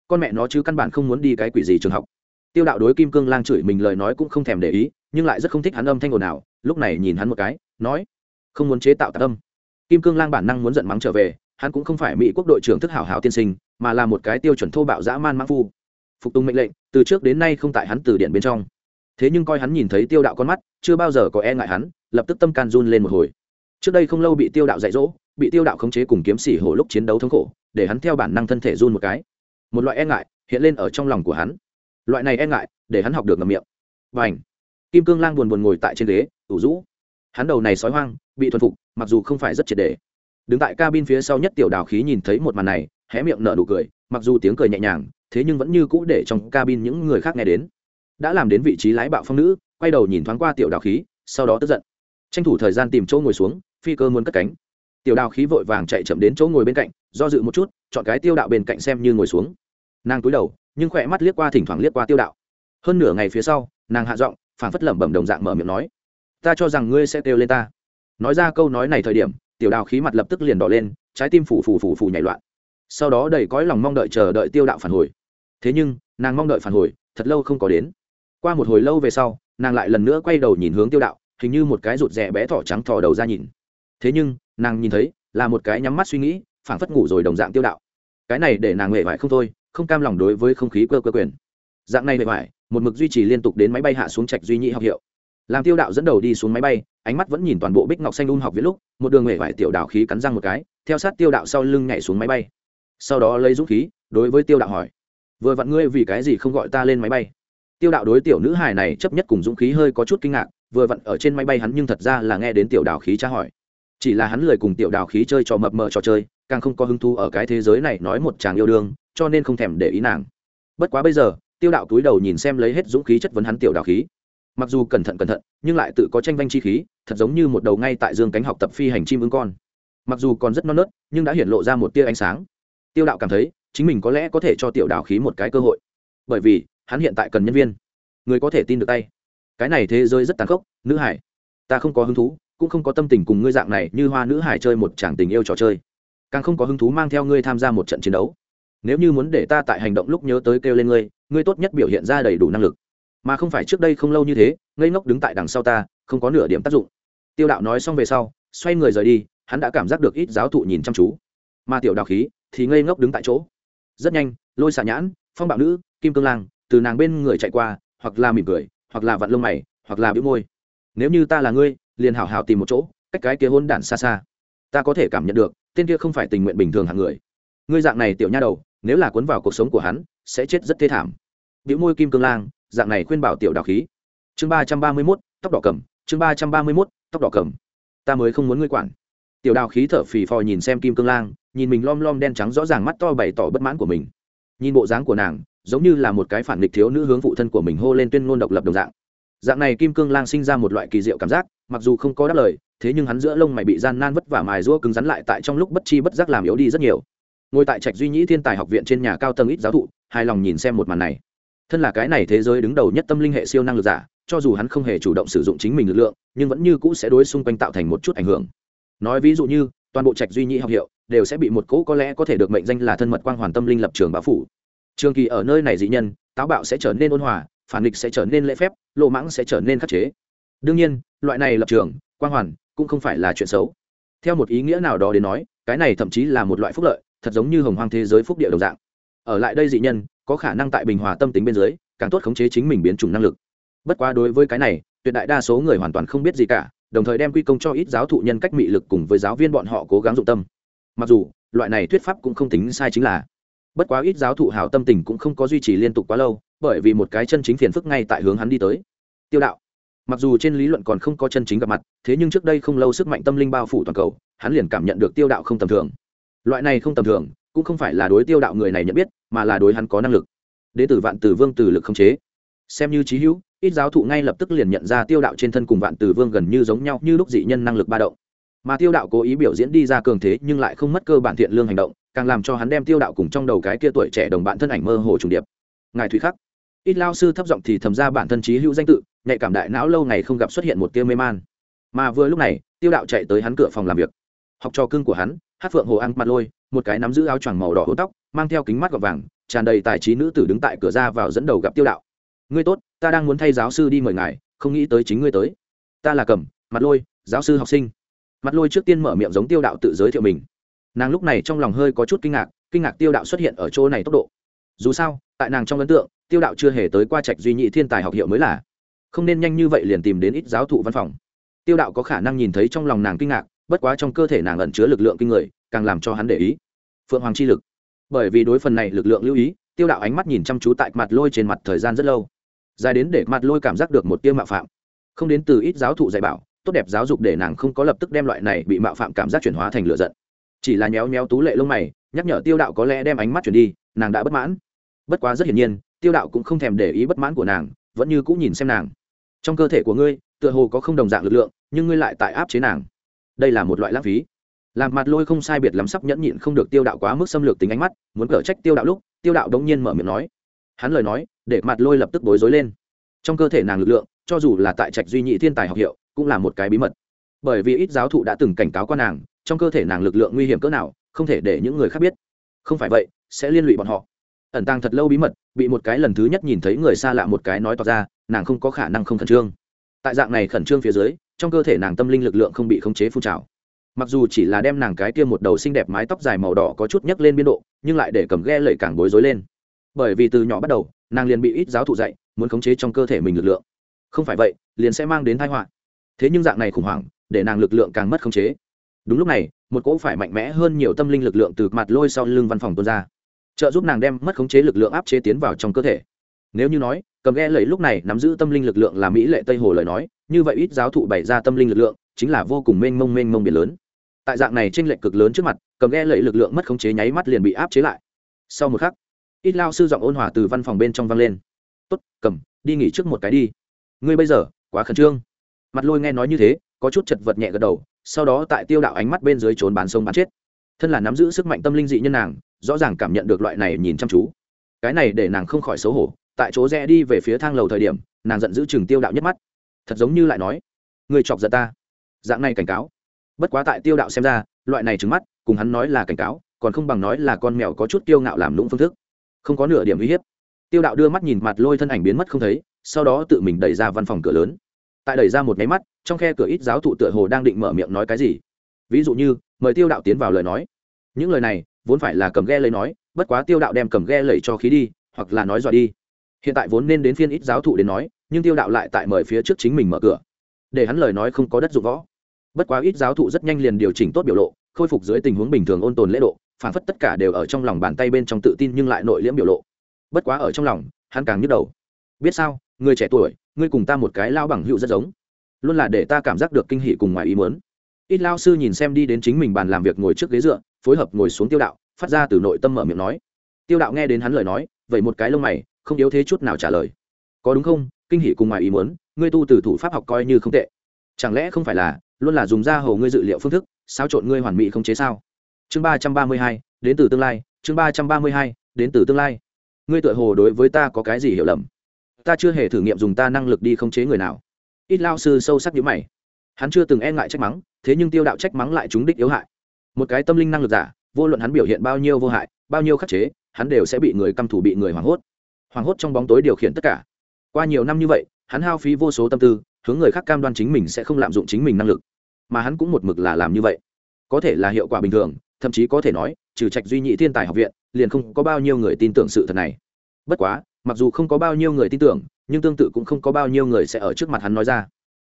con mẹ nó chứ căn bản không muốn đi cái quỷ gì trường học. Tiêu đạo đối kim cương lang chửi mình lời nói cũng không thèm để ý, nhưng lại rất không thích hắn âm thanh ồn nào lúc này nhìn hắn một cái, nói, không muốn chế tạo tạc âm. Kim cương lang bản năng muốn giận mắng trở về, hắn cũng không phải mỹ quốc đội trưởng thức hảo hảo tiên sinh, mà là một cái tiêu chuẩn thô bạo dã man mãng phu. Phục tùng mệnh lệnh, từ trước đến nay không tại hắn từ điện bên trong. Thế nhưng coi hắn nhìn thấy tiêu đạo con mắt, chưa bao giờ có e ngại hắn, lập tức tâm can run lên một hồi. Trước đây không lâu bị tiêu đạo dạy dỗ, bị tiêu đạo khống chế cùng kiếm xỉ hổ lúc chiến đấu thống khổ, để hắn theo bản năng thân thể run một cái một loại e ngại hiện lên ở trong lòng của hắn. Loại này e ngại, để hắn học được ngầm miệng. Và ảnh kim cương lang buồn buồn ngồi tại trên ghế, ủ rũ. Hắn đầu này sói hoang, bị thuần phục, mặc dù không phải rất triệt đề. Đứng tại cabin phía sau nhất tiểu đào khí nhìn thấy một màn này, hé miệng nở nụ cười, mặc dù tiếng cười nhẹ nhàng, thế nhưng vẫn như cũ để trong cabin những người khác nghe đến. Đã làm đến vị trí lái bạo phong nữ, quay đầu nhìn thoáng qua tiểu đào khí, sau đó tức giận. Tranh thủ thời gian tìm chỗ ngồi xuống, phi cơ muốn cất cánh tiểu đào khí vội vàng chạy chậm đến chỗ ngồi bên cạnh, do dự một chút, chọn cái tiêu đạo bên cạnh xem như ngồi xuống. Nàng cúi đầu, nhưng khỏe mắt liếc qua thỉnh thoảng liếc qua tiêu đạo. Hơn nửa ngày phía sau, nàng hạ giọng phản phất lẩm bẩm đồng dạng mở miệng nói, ta cho rằng ngươi sẽ kêu lên ta. Nói ra câu nói này thời điểm, tiểu đào khí mặt lập tức liền đỏ lên, trái tim phủ phủ phủ phủ nhảy loạn. Sau đó đầy cõi lòng mong đợi chờ đợi tiêu đạo phản hồi. Thế nhưng, nàng mong đợi phản hồi, thật lâu không có đến. Qua một hồi lâu về sau, nàng lại lần nữa quay đầu nhìn hướng tiêu đạo, hình như một cái rụt rè bé thỏ trắng thò đầu ra nhìn thế nhưng, nàng nhìn thấy, là một cái nhắm mắt suy nghĩ, phảng phất ngủ rồi đồng dạng tiêu đạo. Cái này để nàng huệ vải không thôi, không cam lòng đối với không khí cơ cơ quyền. Dạng này huệ vải một mực duy trì liên tục đến máy bay hạ xuống trạch duy nhị học hiệu. Làm tiêu đạo dẫn đầu đi xuống máy bay, ánh mắt vẫn nhìn toàn bộ bích ngọc xanh un học viết lúc, một đường huệ vải tiểu đạo khí cắn răng một cái, theo sát tiêu đạo sau lưng nhảy xuống máy bay. Sau đó lấy dũng khí, đối với tiêu đạo hỏi, vừa vặn ngươi vì cái gì không gọi ta lên máy bay? Tiêu đạo đối tiểu nữ hài này chấp nhất cùng dũng khí hơi có chút kinh ngạc, vừa vặn ở trên máy bay hắn nhưng thật ra là nghe đến tiểu đào khí tra hỏi chỉ là hắn lười cùng tiểu đào khí chơi trò mập mờ trò chơi, càng không có hứng thú ở cái thế giới này nói một chàng yêu đương, cho nên không thèm để ý nàng. Bất quá bây giờ, tiêu đạo túi đầu nhìn xem lấy hết dũng khí chất vấn hắn tiểu đào khí. Mặc dù cẩn thận cẩn thận, nhưng lại tự có tranh vanh chi khí, thật giống như một đầu ngay tại dương cánh học tập phi hành chim ứng con. Mặc dù còn rất non nớt, nhưng đã hiện lộ ra một tia ánh sáng. Tiêu đạo cảm thấy, chính mình có lẽ có thể cho tiểu đào khí một cái cơ hội. Bởi vì, hắn hiện tại cần nhân viên. Người có thể tin được tay. Cái này thế giới rất tàn khốc, nữ hải. Ta không có hứng thú cũng không có tâm tình cùng ngươi dạng này như hoa nữ hải chơi một chàng tình yêu trò chơi. Càng không có hứng thú mang theo ngươi tham gia một trận chiến đấu. Nếu như muốn để ta tại hành động lúc nhớ tới kêu lên ngươi ngươi tốt nhất biểu hiện ra đầy đủ năng lực. Mà không phải trước đây không lâu như thế, ngây ngốc đứng tại đằng sau ta, không có nửa điểm tác dụng. Tiêu đạo nói xong về sau, xoay người rời đi, hắn đã cảm giác được ít giáo thụ nhìn chăm chú. Mà tiểu đạo khí thì ngây ngốc đứng tại chỗ. Rất nhanh, lôi xạ nhãn, phong bạo nữ, kim cương lang, từ nàng bên người chạy qua, hoặc là mỉm cười, hoặc là vặn lông mày, hoặc là bĩu môi. Nếu như ta là ngươi liền hảo hảo tìm một chỗ, cách cái kia hôn đản xa xa. Ta có thể cảm nhận được, tên kia không phải tình nguyện bình thường hạng người. Ngươi dạng này tiểu nha đầu, nếu là cuốn vào cuộc sống của hắn, sẽ chết rất thê thảm. Bĩu môi kim cương lang, dạng này khuyên bảo tiểu đào khí. Chương ba trăm ba mươi mốt, tóc đỏ cầm, chương ba trăm ba mươi mốt, tóc đỏ cầm. Ta mới không muốn ngươi quản. Tiểu đào khí thở phì phò nhìn xem kim cương lang, nhìn mình lom lom đen trắng rõ ràng mắt to bày tỏ bất mãn của mình. Nhìn bộ dáng của nàng, giống như là một cái phản nghịch thiếu nữ hướng phụ thân của mình hô lên tuyên ngôn độc lập đồng dạng. Dạng này kim cương lang sinh ra một loại kỳ diệu cảm giác mặc dù không có đáp lời, thế nhưng hắn giữa lông mày bị gian nan vất vả mài rũa cứng rắn lại tại trong lúc bất chi bất giác làm yếu đi rất nhiều. Ngồi tại trạch duy nhĩ thiên tài học viện trên nhà cao tầng ít giáo thụ, hài lòng nhìn xem một màn này. Thân là cái này thế giới đứng đầu nhất tâm linh hệ siêu năng lực giả, cho dù hắn không hề chủ động sử dụng chính mình lực lượng, nhưng vẫn như cũ sẽ đối xung quanh tạo thành một chút ảnh hưởng. Nói ví dụ như, toàn bộ trạch duy nhĩ học hiệu đều sẽ bị một cỗ có lẽ có thể được mệnh danh là thân mật quang hoàn tâm linh lập trường báo phủ. Trường kỳ ở nơi này dị nhân, táo bạo sẽ trở nên ôn hòa, phản địch sẽ trở nên lễ phép, lộ mãng sẽ trở nên khắc chế. Đương nhiên loại này lập trường, quang hoàn, cũng không phải là chuyện xấu. Theo một ý nghĩa nào đó đến nói, cái này thậm chí là một loại phúc lợi, thật giống như hồng hoang thế giới phúc địa đồng dạng. Ở lại đây dị nhân, có khả năng tại bình hòa tâm tính bên dưới, càng tốt khống chế chính mình biến chủng năng lực. Bất quá đối với cái này, tuyệt đại đa số người hoàn toàn không biết gì cả, đồng thời đem quy công cho ít giáo thụ nhân cách mị lực cùng với giáo viên bọn họ cố gắng dụng tâm. Mặc dù, loại này thuyết pháp cũng không tính sai chính là, bất quá ít giáo thụ hảo tâm tình cũng không có duy trì liên tục quá lâu, bởi vì một cái chân chính phiền phức ngay tại hướng hắn đi tới. Tiêu đạo mặc dù trên lý luận còn không có chân chính gặp mặt, thế nhưng trước đây không lâu sức mạnh tâm linh bao phủ toàn cầu, hắn liền cảm nhận được tiêu đạo không tầm thường. Loại này không tầm thường, cũng không phải là đối tiêu đạo người này nhận biết, mà là đối hắn có năng lực. Đ tử vạn tử vương từ lực không chế. Xem như trí hữu, ít giáo thụ ngay lập tức liền nhận ra tiêu đạo trên thân cùng vạn tử vương gần như giống nhau như lúc dị nhân năng lực ba động. Mà tiêu đạo cố ý biểu diễn đi ra cường thế nhưng lại không mất cơ bản thiện lương hành động, càng làm cho hắn đem tiêu đạo cùng trong đầu cái kia tuổi trẻ đồng bạn thân ảnh mơ hồ trùng điệp. Ngài thúy khắc ít lao sư thấp giọng thì thầm ra bản thân trí hữu danh tự, nhạy cảm đại não lâu ngày không gặp xuất hiện một tia mê man. Mà vừa lúc này, tiêu đạo chạy tới hắn cửa phòng làm việc. Học trò cưng của hắn hát phượng hồ ăn mặt lôi, một cái nắm giữ áo choàng màu đỏ hốt tóc, mang theo kính mắt gọt vàng, tràn đầy tài trí nữ tử đứng tại cửa ra vào dẫn đầu gặp tiêu đạo. Ngươi tốt, ta đang muốn thay giáo sư đi mời ngài, không nghĩ tới chính ngươi tới. Ta là cầm mặt lôi, giáo sư học sinh. Mặt lôi trước tiên mở miệng giống tiêu đạo tự giới thiệu mình. Nàng lúc này trong lòng hơi có chút kinh ngạc kinh ngạc tiêu đạo xuất hiện ở chỗ này tốc độ dù sao, tại nàng trong ấn tượng, tiêu đạo chưa hề tới qua trạch duy nhị thiên tài học hiệu mới là. Không nên nhanh như vậy liền tìm đến ít giáo thụ văn phòng. Tiêu đạo có khả năng nhìn thấy trong lòng nàng kinh ngạc, bất quá trong cơ thể nàng ẩn chứa lực lượng kinh người, càng làm cho hắn để ý. Phượng hoàng chi lực. Bởi vì đối phần này lực lượng lưu ý, tiêu đạo ánh mắt nhìn chăm chú tại mặt lôi trên mặt thời gian rất lâu. Dài đến để mặt lôi cảm giác được một tiêu mạo phạm. Không đến từ ít giáo thụ dạy bảo, tốt đẹp giáo dục để nàng không có lập tức đem loại này bị mạo phạm cảm giác chuyển hóa thành lựa giận. Chỉ là nhéo nhéo tú lệ lông mày, nhắc nhở tiêu đạo có lẽ đem ánh mắt chuyển đi, nàng đã bất mãn bất quá rất hiển nhiên, tiêu đạo cũng không thèm để ý bất mãn của nàng, vẫn như cũng nhìn xem nàng. Trong cơ thể của ngươi, tựa hồ có không đồng dạng lực lượng, nhưng ngươi lại tại áp chế nàng. Đây là một loại lãng phí. Làm mặt lôi không sai biệt lắm sắp nhẫn nhịn không được tiêu đạo quá mức xâm lược tính ánh mắt, muốn cở trách tiêu đạo lúc, tiêu đạo đống nhiên mở miệng nói. Hắn lời nói, để mặt lôi lập tức bối rối lên. Trong cơ thể nàng lực lượng, cho dù là tại trạch duy nhị thiên tài học hiệu, cũng là một cái bí mật. Bởi vì ít giáo thụ đã từng cảnh cáo qua nàng, trong cơ thể nàng lực lượng nguy hiểm cỡ nào, không thể để những người khác biết. Không phải vậy, sẽ liên lụy bọn họ ẩn tàng thật lâu bí mật, bị một cái lần thứ nhất nhìn thấy người xa lạ một cái nói tỏ ra, nàng không có khả năng không khẩn trương. Tại dạng này khẩn trương phía dưới, trong cơ thể nàng tâm linh lực lượng không bị khống chế phun trào. Mặc dù chỉ là đem nàng cái kia một đầu xinh đẹp mái tóc dài màu đỏ có chút nhấc lên biên độ, nhưng lại để cầm ghe lẩy càng bối rối lên. Bởi vì từ nhỏ bắt đầu, nàng liền bị ít giáo thụ dạy, muốn khống chế trong cơ thể mình lực lượng. Không phải vậy, liền sẽ mang đến thái họa. Thế nhưng dạng này khủng hoảng, để nàng lực lượng càng mất khống chế. Đúng lúc này, một cỗ phải mạnh mẽ hơn nhiều tâm linh lực lượng từ mặt lôi sau lưng văn phòng tuôn ra trợ giúp nàng đem mất khống chế lực lượng áp chế tiến vào trong cơ thể. Nếu như nói, cầm ghe lẫy lúc này nắm giữ tâm linh lực lượng là mỹ lệ tây hồ lời nói, như vậy ít giáo thụ bày ra tâm linh lực lượng, chính là vô cùng mênh mông mênh mông biển lớn. Tại dạng này trên lệch cực lớn trước mặt, cầm ghe lẫy lực lượng mất khống chế nháy mắt liền bị áp chế lại. Sau một khắc, ít lao sư giọng ôn hòa từ văn phòng bên trong vang lên. Tốt, cầm, đi nghỉ trước một cái đi. Ngươi bây giờ, quá khẩn trương. Mặt lôi nghe nói như thế, có chút chật vật nhẹ gật đầu, sau đó tại tiêu đạo ánh mắt bên dưới trốn bán sông bán chết thân là nắm giữ sức mạnh tâm linh dị nhân nàng, rõ ràng cảm nhận được loại này nhìn chăm chú. Cái này để nàng không khỏi xấu hổ, tại chỗ rẽ đi về phía thang lầu thời điểm, nàng giận giữ chừng tiêu đạo nhất mắt. Thật giống như lại nói, người chọc giận ta. Dạng này cảnh cáo. Bất quá tại tiêu đạo xem ra, loại này trứng mắt, cùng hắn nói là cảnh cáo, còn không bằng nói là con mèo có chút kiêu ngạo làm lũng phương thức. Không có nửa điểm uy hiếp. Tiêu đạo đưa mắt nhìn mặt lôi thân ảnh biến mất không thấy, sau đó tự mình đẩy ra văn phòng cửa lớn. Tại đẩy ra một máy mắt, trong khe cửa ít giáo thụ tựa hồ đang định mở miệng nói cái gì. Ví dụ như mời tiêu đạo tiến vào lời nói. Những lời này, vốn phải là cầm ghe lấy nói, bất quá tiêu đạo đem cầm ghe lẩy cho khí đi, hoặc là nói dọa đi. Hiện tại vốn nên đến phiên ít giáo thụ đến nói, nhưng tiêu đạo lại tại mời phía trước chính mình mở cửa. Để hắn lời nói không có đất dụng võ. Bất quá ít giáo thụ rất nhanh liền điều chỉnh tốt biểu lộ, khôi phục dưới tình huống bình thường ôn tồn lễ độ, phản phất tất cả đều ở trong lòng bàn tay bên trong tự tin nhưng lại nội liễm biểu lộ. Bất quá ở trong lòng, hắn càng nhức đầu. Biết sao, người trẻ tuổi, ngươi cùng ta một cái lao bằng hữu rất giống. Luôn là để ta cảm giác được kinh hỉ cùng ngoài ý muốn ít lao sư nhìn xem đi đến chính mình bàn làm việc ngồi trước ghế dựa, phối hợp ngồi xuống tiêu đạo, phát ra từ nội tâm mở miệng nói. Tiêu đạo nghe đến hắn lời nói vậy một cái lông mày, không yếu thế chút nào trả lời. Có đúng không? Kinh hỷ cùng ngoài ý muốn, ngươi tu từ thủ pháp học coi như không tệ. Chẳng lẽ không phải là, luôn là dùng ra hầu ngươi dự liệu phương thức sao trộn ngươi hoàn mỹ không chế sao? Chương ba trăm ba mươi hai, đến từ tương lai, chương ba trăm ba mươi hai, đến từ tương lai. Ngươi tự hồ đối với ta có cái gì hiểu lầm? Ta chưa hề thử nghiệm dùng ta năng lực đi không chế người nào. Ít lao sư sâu sắc như mày hắn chưa từng e ngại trách mắng, thế nhưng tiêu đạo trách mắng lại chúng đích yếu hại. Một cái tâm linh năng lực giả, vô luận hắn biểu hiện bao nhiêu vô hại, bao nhiêu khắc chế, hắn đều sẽ bị người căm thủ bị người hoảng hốt. Hoảng hốt trong bóng tối điều khiển tất cả. Qua nhiều năm như vậy, hắn hao phí vô số tâm tư, hướng người khác cam đoan chính mình sẽ không lạm dụng chính mình năng lực. Mà hắn cũng một mực là làm như vậy. Có thể là hiệu quả bình thường, thậm chí có thể nói, trừ trạch duy nhị thiên tài học viện, liền không có bao nhiêu người tin tưởng sự thật này. Bất quá, mặc dù không có bao nhiêu người tin tưởng, nhưng tương tự cũng không có bao nhiêu người sẽ ở trước mặt hắn nói ra.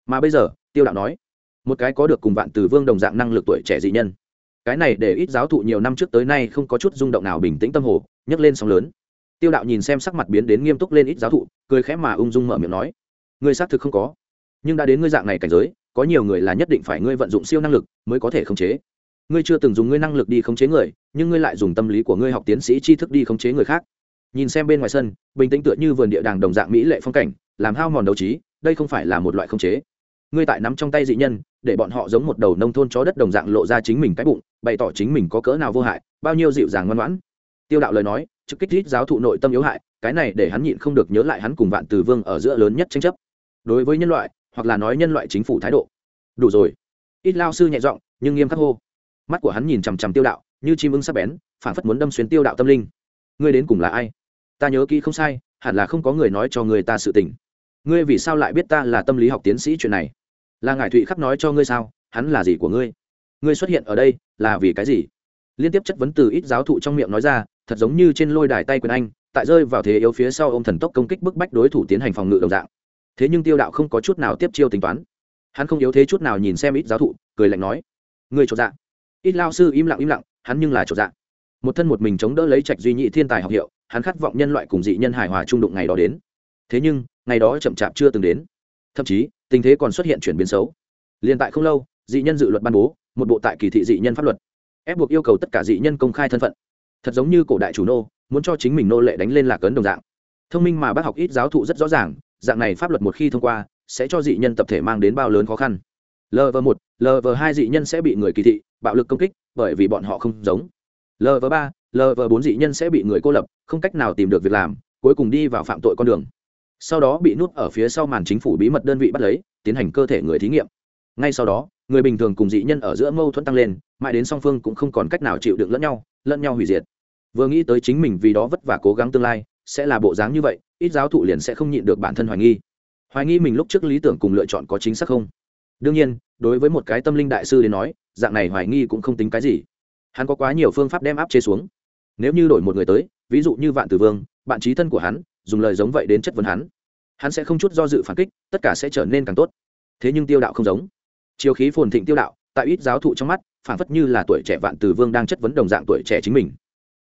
Mà bây giờ tiêu đạo nói, một cái có được cùng vạn từ vương đồng dạng năng lực tuổi trẻ dị nhân. Cái này để ít giáo thụ nhiều năm trước tới nay không có chút rung động nào bình tĩnh tâm hồ, nhấc lên sóng lớn. Tiêu đạo nhìn xem sắc mặt biến đến nghiêm túc lên ít giáo thụ, cười khẽ mà ung dung mở miệng nói người xác thực không có, nhưng đã đến ngươi dạng này cảnh giới, có nhiều người là nhất định phải ngươi vận dụng siêu năng lực mới có thể khống chế. Ngươi chưa từng dùng ngươi năng lực đi khống chế người, nhưng ngươi lại dùng tâm lý của ngươi học tiến sĩ tri thức đi khống chế người khác. Nhìn xem bên ngoài sân, bình tĩnh tựa như vườn địa đàng đồng dạng mỹ lệ phong cảnh, làm hao mòn đấu trí, đây không phải là một loại khống chế ngươi tại nắm trong tay dị nhân, để bọn họ giống một đầu nông thôn chó đất đồng dạng lộ ra chính mình cái bụng, bày tỏ chính mình có cỡ nào vô hại, bao nhiêu dịu dàng ngoan ngoãn. Tiêu đạo lời nói, trực kích thích giáo thụ nội tâm yếu hại, cái này để hắn nhịn không được nhớ lại hắn cùng vạn từ vương ở giữa lớn nhất tranh chấp. Đối với nhân loại, hoặc là nói nhân loại chính phủ thái độ. Đủ rồi. Ít lao sư nhẹ giọng, nhưng nghiêm khắc hô. Mắt của hắn nhìn chằm chằm tiêu đạo, như chim ưng sắp bén, phản phất muốn đâm xuyên tiêu đạo tâm linh. Ngươi đến cùng là ai? Ta nhớ kỹ không sai, hẳn là không có người nói cho người ta sự tình ngươi vì sao lại biết ta là tâm lý học tiến sĩ chuyện này? Là ngài thụy khắc nói cho ngươi sao? Hắn là gì của ngươi? Ngươi xuất hiện ở đây là vì cái gì? Liên tiếp chất vấn từ ít giáo thụ trong miệng nói ra, thật giống như trên lôi đài tay quyền anh, tại rơi vào thế yếu phía sau ô m thần tốc công kích bức bách đối thủ tiến hành phòng ngự đồng dạng. Thế nhưng tiêu đạo không có chút nào tiếp chiêu tính toán. Hắn không yếu thế chút nào nhìn xem ít giáo thụ, cười lạnh nói người trộn dạ. Ít lao sư im lặng im lặng, hắn nhưng là trộn dạ. Một thân một mình chống đỡ lấy trạch duy nhị thiên tài học hiệu, hắn khát vọng nhân loại cùng dị nhân hài hòa trung đụng ngày đó đến. Thế nhưng ngày đó chậm chạp chưa từng đến. Thậm chí, tình thế còn xuất hiện chuyển biến xấu. Liên tại không lâu, dị nhân dự luật ban bố, một bộ tại kỳ thị dị nhân pháp luật. Ép buộc yêu cầu tất cả dị nhân công khai thân phận. Thật giống như cổ đại chủ nô, muốn cho chính mình nô lệ đánh lên lạc ấn đồng dạng. Thông minh mà bác học ít giáo thụ rất rõ ràng, dạng này pháp luật một khi thông qua, sẽ cho dị nhân tập thể mang đến bao lớn khó khăn. Lv một lv hai dị nhân sẽ bị người kỳ thị, bạo lực công kích, bởi vì bọn họ không giống. Lv ba lv bốn dị nhân sẽ bị người cô lập, không cách nào tìm được việc làm, cuối cùng đi vào phạm tội con đường sau đó bị nuốt ở phía sau màn chính phủ bí mật đơn vị bắt lấy, tiến hành cơ thể người thí nghiệm. Ngay sau đó, người bình thường cùng dị nhân ở giữa mâu thuẫn tăng lên, mãi đến song phương cũng không còn cách nào chịu đựng lẫn nhau lẫn nhau hủy diệt. Vừa nghĩ tới chính mình vì đó vất vả cố gắng tương lai, sẽ là bộ dáng như vậy, ít giáo thụ liền sẽ không nhịn được bản thân hoài nghi. Hoài nghi mình lúc trước lý tưởng cùng lựa chọn có chính xác không? Đương nhiên, đối với một cái tâm linh đại sư đến nói, dạng này hoài nghi cũng không tính cái gì. Hắn có quá nhiều phương pháp đem áp chế xuống. Nếu như đổi một người tới, ví dụ như vạn tử vương, bạn trí thân của hắn dùng lời giống vậy đến chất vấn hắn. Hắn sẽ không chút do dự phản kích, tất cả sẽ trở nên càng tốt. Thế nhưng tiêu đạo không giống. Chiều khí phồn thịnh tiêu đạo, tại ít giáo thụ trong mắt, phản phất như là tuổi trẻ vạn tử vương đang chất vấn đồng dạng tuổi trẻ chính mình.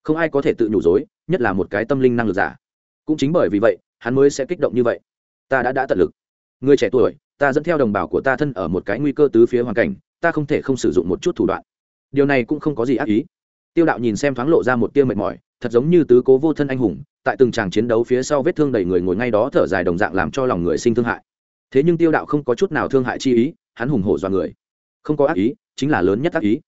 Không ai có thể tự nhủ dối, nhất là một cái tâm linh năng lực giả. Cũng chính bởi vì vậy, hắn mới sẽ kích động như vậy. Ta đã đã tận lực. Người trẻ tuổi, ta dẫn theo đồng bào của ta thân ở một cái nguy cơ tứ phía hoàn cảnh, ta không thể không sử dụng một chút thủ đoạn. Điều này cũng không có gì ác ý. Tiêu đạo nhìn xem thoáng lộ ra một tia mệt mỏi, thật giống như tứ cố vô thân anh hùng tại từng tràng chiến đấu phía sau vết thương đầy người ngồi ngay đó thở dài đồng dạng làm cho lòng người sinh thương hại. Thế nhưng tiêu đạo không có chút nào thương hại chi ý, hắn hùng hổ dọa người. Không có ác ý, chính là lớn nhất ác ý.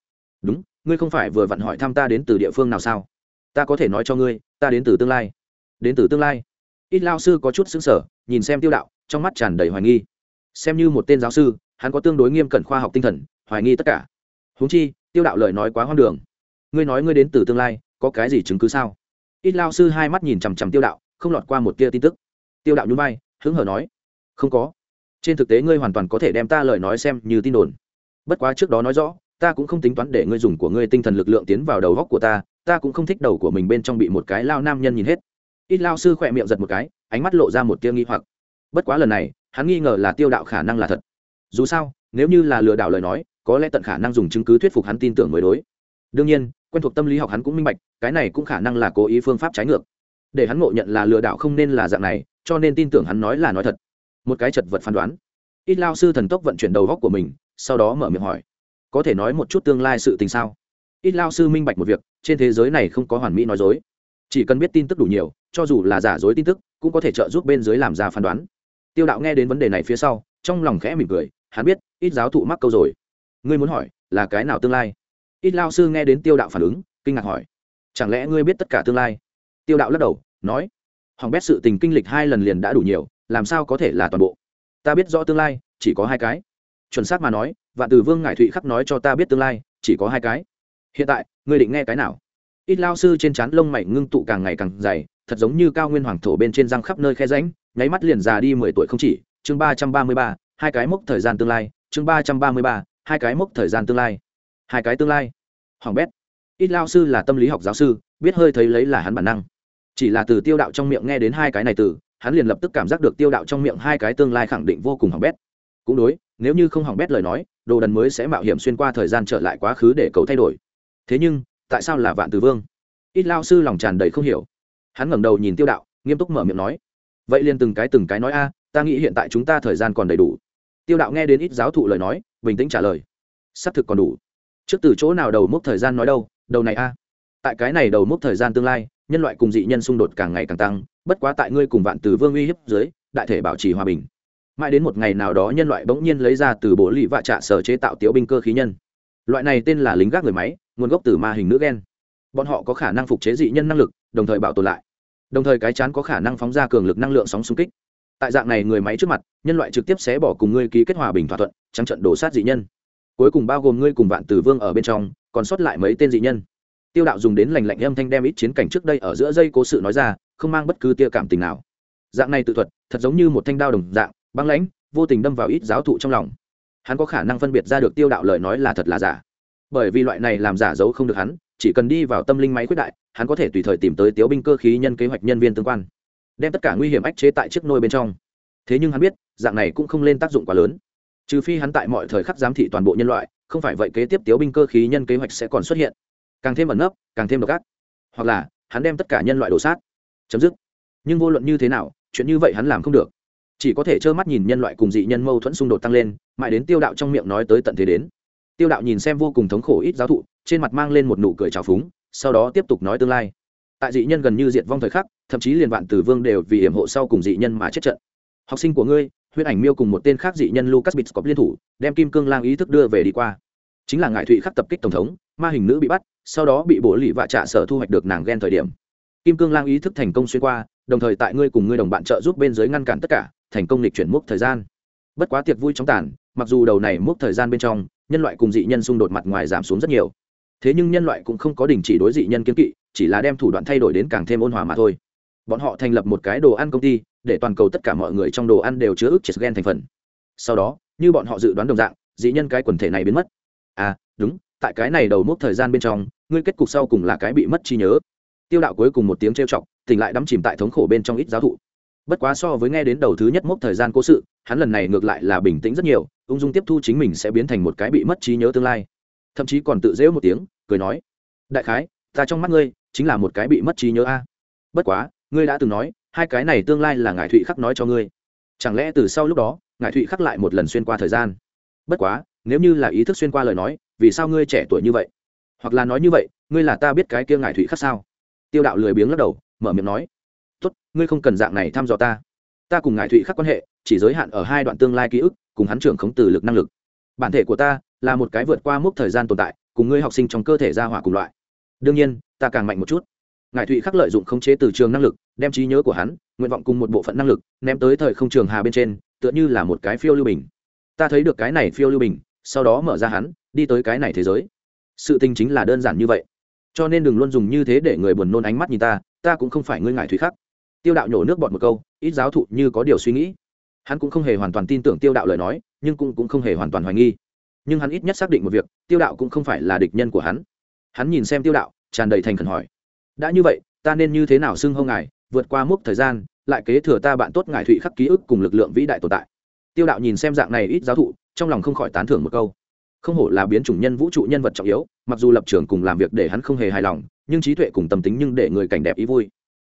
Đúng, ngươi không phải vừa vặn hỏi thăm ta đến từ địa phương nào sao? Ta có thể nói cho ngươi, ta đến từ tương lai. Đến từ tương lai. Ít lao sư có chút xứng sở nhìn xem tiêu đạo, trong mắt tràn đầy hoài nghi. Xem như một tên giáo sư, hắn có tương đối nghiêm cẩn khoa học tinh thần, hoài nghi tất cả. Húng chi, tiêu đạo lời nói quá hoang đường. Ngươi nói ngươi đến từ tương lai, có cái gì chứng cứ sao? Ít lao sư hai mắt nhìn chằm chằm tiêu đạo, không lọt qua một tia tin tức. Tiêu đạo nhún vai, hứng hở nói, không có. Trên thực tế ngươi hoàn toàn có thể đem ta lời nói xem như tin đồn. Bất quá trước đó nói rõ, ta cũng không tính toán để ngươi dùng của ngươi tinh thần lực lượng tiến vào đầu góc của ta ta cũng không thích đầu của mình bên trong bị một cái lao nam nhân nhìn hết. Ít lao sư khỏe miệng giật một cái, ánh mắt lộ ra một tia nghi hoặc. Bất quá lần này, hắn nghi ngờ là tiêu đạo khả năng là thật. Dù sao, nếu như là lừa đảo lời nói, có lẽ tận khả năng dùng chứng cứ thuyết phục hắn tin tưởng mới đối. Đương nhiên, quen thuộc tâm lý học hắn cũng minh bạch cái này cũng khả năng là cố ý phương pháp trái ngược. Để hắn ngộ nhận là lừa đảo không nên là dạng này, cho nên tin tưởng hắn nói là nói thật. Một cái chật vật phán đoán. Ít lao sư thần tốc vận chuyển đầu góc của mình, sau đó mở miệng hỏi, có thể nói một chút tương lai sự tình sao? Ít lao sư minh bạch một việc, trên thế giới này không có hoàn mỹ nói dối. Chỉ cần biết tin tức đủ nhiều, cho dù là giả dối tin tức, cũng có thể trợ giúp bên dưới làm ra phán đoán. Tiêu đạo nghe đến vấn đề này phía sau, trong lòng khẽ mỉm cười, hắn biết, ít giáo thụ mắc câu rồi. Ngươi muốn hỏi, là cái nào tương lai? Ít lao sư nghe đến tiêu đạo phản ứng, kinh ngạc hỏi chẳng lẽ ngươi biết tất cả tương lai? Tiêu đạo lắc đầu, nói, hoàng bét sự tình kinh lịch hai lần liền đã đủ nhiều, làm sao có thể là toàn bộ? Ta biết rõ tương lai, chỉ có hai cái. Chuẩn xác mà nói và từ vương ngải thụy khắc nói cho ta biết tương lai, chỉ có hai cái. Hiện tại, ngươi định nghe cái nào? Ít lao sư trên trán lông mày ngưng tụ càng ngày càng dày, thật giống như cao nguyên hoàng thổ bên trên răng khắp nơi khe ránh nháy mắt liền già đi mười tuổi không chỉ. Chương ba trăm ba mươi ba, hai cái mốc thời gian tương lai. Chương ba trăm ba mươi ba, hai cái mốc thời gian tương lai. Hai cái tương lai. Hoàng bét ít lao sư là tâm lý học giáo sư, biết hơi thấy lấy là hắn bản năng. Chỉ là từ tiêu đạo trong miệng nghe đến hai cái này từ, hắn liền lập tức cảm giác được tiêu đạo trong miệng hai cái tương lai khẳng định vô cùng hỏng bét. Cũng đối, nếu như không hỏng bét lời nói, đồ đần mới sẽ mạo hiểm xuyên qua thời gian trở lại quá khứ để cầu thay đổi. Thế nhưng, tại sao là vạn từ vương? Ít lao sư lòng tràn đầy không hiểu. Hắn ngẩng đầu nhìn tiêu đạo, nghiêm túc mở miệng nói, vậy liền từng cái từng cái nói a, ta nghĩ hiện tại chúng ta thời gian còn đầy đủ. Tiêu đạo nghe đến ít giáo thụ lời nói, bình tĩnh trả lời, xác thực còn đủ. Trước từ chỗ nào đầu mốc thời gian nói đâu đầu này a. Tại cái này đầu mốc thời gian tương lai, nhân loại cùng dị nhân xung đột càng ngày càng tăng, bất quá tại ngươi cùng vạn từ vương uy hiếp dưới, đại thể bảo trì hòa bình. Mãi đến một ngày nào đó nhân loại bỗng nhiên lấy ra từ bộ lì vạ trạ sở chế tạo tiểu binh cơ khí nhân. Loại này tên là lính gác người máy, nguồn gốc từ ma hình nữ gen. Bọn họ có khả năng phục chế dị nhân năng lực, đồng thời bảo tồn lại. Đồng thời cái chán có khả năng phóng ra cường lực năng lượng sóng xung kích. Tại dạng này người máy trước mặt, nhân loại trực tiếp xé bỏ cùng ngươi ký kết hòa bình thỏa thuận, trắng trận đổ sát dị nhân cuối cùng bao gồm ngươi cùng vạn tử vương ở bên trong, còn sót lại mấy tên dị nhân. Tiêu đạo dùng đến lành lạnh âm thanh đem ít chiến cảnh trước đây ở giữa dây cố sự nói ra, không mang bất cứ tia cảm tình nào. Dạng này tự thuật, thật giống như một thanh đao đồng dạng, băng lãnh, vô tình đâm vào ít giáo thụ trong lòng. Hắn có khả năng phân biệt ra được tiêu đạo lời nói là thật là giả. Bởi vì loại này làm giả giấu không được hắn, chỉ cần đi vào tâm linh máy quyết đại, hắn có thể tùy thời tìm tới tiếu binh cơ khí nhân kế hoạch nhân viên tương quan, đem tất cả nguy hiểm ách chế tại chiếc nôi bên trong. Thế nhưng hắn biết, dạng này cũng không lên tác dụng quá lớn trừ phi hắn tại mọi thời khắc giám thị toàn bộ nhân loại, không phải vậy kế tiếp tiếu binh cơ khí nhân kế hoạch sẽ còn xuất hiện. Càng thêm ẩn nấp, càng thêm độc ác. Hoặc là, hắn đem tất cả nhân loại đổ sát. Chấm dứt. Nhưng vô luận như thế nào, chuyện như vậy hắn làm không được. Chỉ có thể trơ mắt nhìn nhân loại cùng dị nhân mâu thuẫn xung đột tăng lên, mãi đến tiêu đạo trong miệng nói tới tận thế đến. Tiêu đạo nhìn xem vô cùng thống khổ ít giáo thụ, trên mặt mang lên một nụ cười trào phúng, sau đó tiếp tục nói tương lai. Tại dị nhân gần như diệt vong thời khắc, thậm chí liền vạn tử vương đều vì hiểm hộ sau cùng dị nhân mà chết trận. Học sinh của ngươi huyết ảnh miêu cùng một tên khác dị nhân lucas bitscop liên thủ, đem kim cương lang ý thức đưa về đi qua. Chính là ngại thụy khắc tập kích tổng thống, ma hình nữ bị bắt, sau đó bị bổ lì vạ trạ sở thu hoạch được nàng ghen thời điểm. Kim cương lang ý thức thành công xuyên qua, đồng thời tại ngươi cùng ngươi đồng bạn trợ giúp bên dưới ngăn cản tất cả, thành công lịch chuyển mốc thời gian. Bất quá tiệc vui trong tàn, mặc dù đầu này mốc thời gian bên trong, nhân loại cùng dị nhân xung đột mặt ngoài giảm xuống rất nhiều. Thế nhưng nhân loại cũng không có đình chỉ đối dị nhân kiếm kỵ, chỉ là đem thủ đoạn thay đổi đến càng thêm ôn hòa mà thôi. Bọn họ thành lập một cái đồ ăn công ty để toàn cầu tất cả mọi người trong đồ ăn đều chứa ức chết gen thành phần. Sau đó, như bọn họ dự đoán đồng dạng, dị nhân cái quần thể này biến mất. À đúng, tại cái này đầu mốc thời gian bên trong, ngươi kết cục sau cùng là cái bị mất trí nhớ. Tiêu đạo cuối cùng một tiếng trêu chọc, tỉnh lại đắm chìm tại thống khổ bên trong ít giáo thụ. Bất quá so với nghe đến đầu thứ nhất mốc thời gian cố sự, hắn lần này ngược lại là bình tĩnh rất nhiều, ung dung tiếp thu chính mình sẽ biến thành một cái bị mất trí nhớ tương lai. Thậm chí còn tự dễu một tiếng, cười nói, đại khái, ta trong mắt ngươi, chính là một cái bị mất trí nhớ a. Bất quá, ngươi đã từng nói hai cái này tương lai là ngài thụy khắc nói cho ngươi chẳng lẽ từ sau lúc đó ngài thụy khắc lại một lần xuyên qua thời gian bất quá nếu như là ý thức xuyên qua lời nói vì sao ngươi trẻ tuổi như vậy hoặc là nói như vậy ngươi là ta biết cái kia ngài thụy khắc sao tiêu đạo lười biếng lắc đầu mở miệng nói tốt ngươi không cần dạng này thăm dò ta ta cùng ngài thụy khắc quan hệ chỉ giới hạn ở hai đoạn tương lai ký ức cùng hắn trưởng khống từ lực năng lực bản thể của ta là một cái vượt qua mức thời gian tồn tại cùng ngươi học sinh trong cơ thể ra hỏa cùng loại đương nhiên ta càng mạnh một chút ngài thụy khắc lợi dụng khống chế từ trường năng lực đem trí nhớ của hắn nguyện vọng cùng một bộ phận năng lực ném tới thời không trường hà bên trên tựa như là một cái phiêu lưu bình. Ta thấy được cái này phiêu lưu bình sau đó mở ra hắn đi tới cái này thế giới. Sự tình chính là đơn giản như vậy. Cho nên đừng luôn dùng như thế để người buồn nôn ánh mắt nhìn ta ta cũng không phải ngươi ngài thủy khắc. Tiêu đạo nhổ nước bọt một câu ít giáo thụ như có điều suy nghĩ. Hắn cũng không hề hoàn toàn tin tưởng tiêu đạo lời nói nhưng cũng, cũng không hề hoàn toàn hoài nghi. Nhưng hắn ít nhất xác định một việc tiêu đạo cũng không phải là địch nhân của hắn. Hắn nhìn xem tiêu đạo tràn đầy thành khẩn hỏi đã như vậy, ta nên như thế nào xưng hông ngài, vượt qua mốc thời gian, lại kế thừa ta bạn tốt ngài thụy khắc ký ức cùng lực lượng vĩ đại tồn tại. Tiêu đạo nhìn xem dạng này ít giáo thụ, trong lòng không khỏi tán thưởng một câu. Không hổ là biến chủng nhân vũ trụ nhân vật trọng yếu, mặc dù lập trường cùng làm việc để hắn không hề hài lòng, nhưng trí tuệ cùng tâm tính nhưng để người cảnh đẹp ý vui.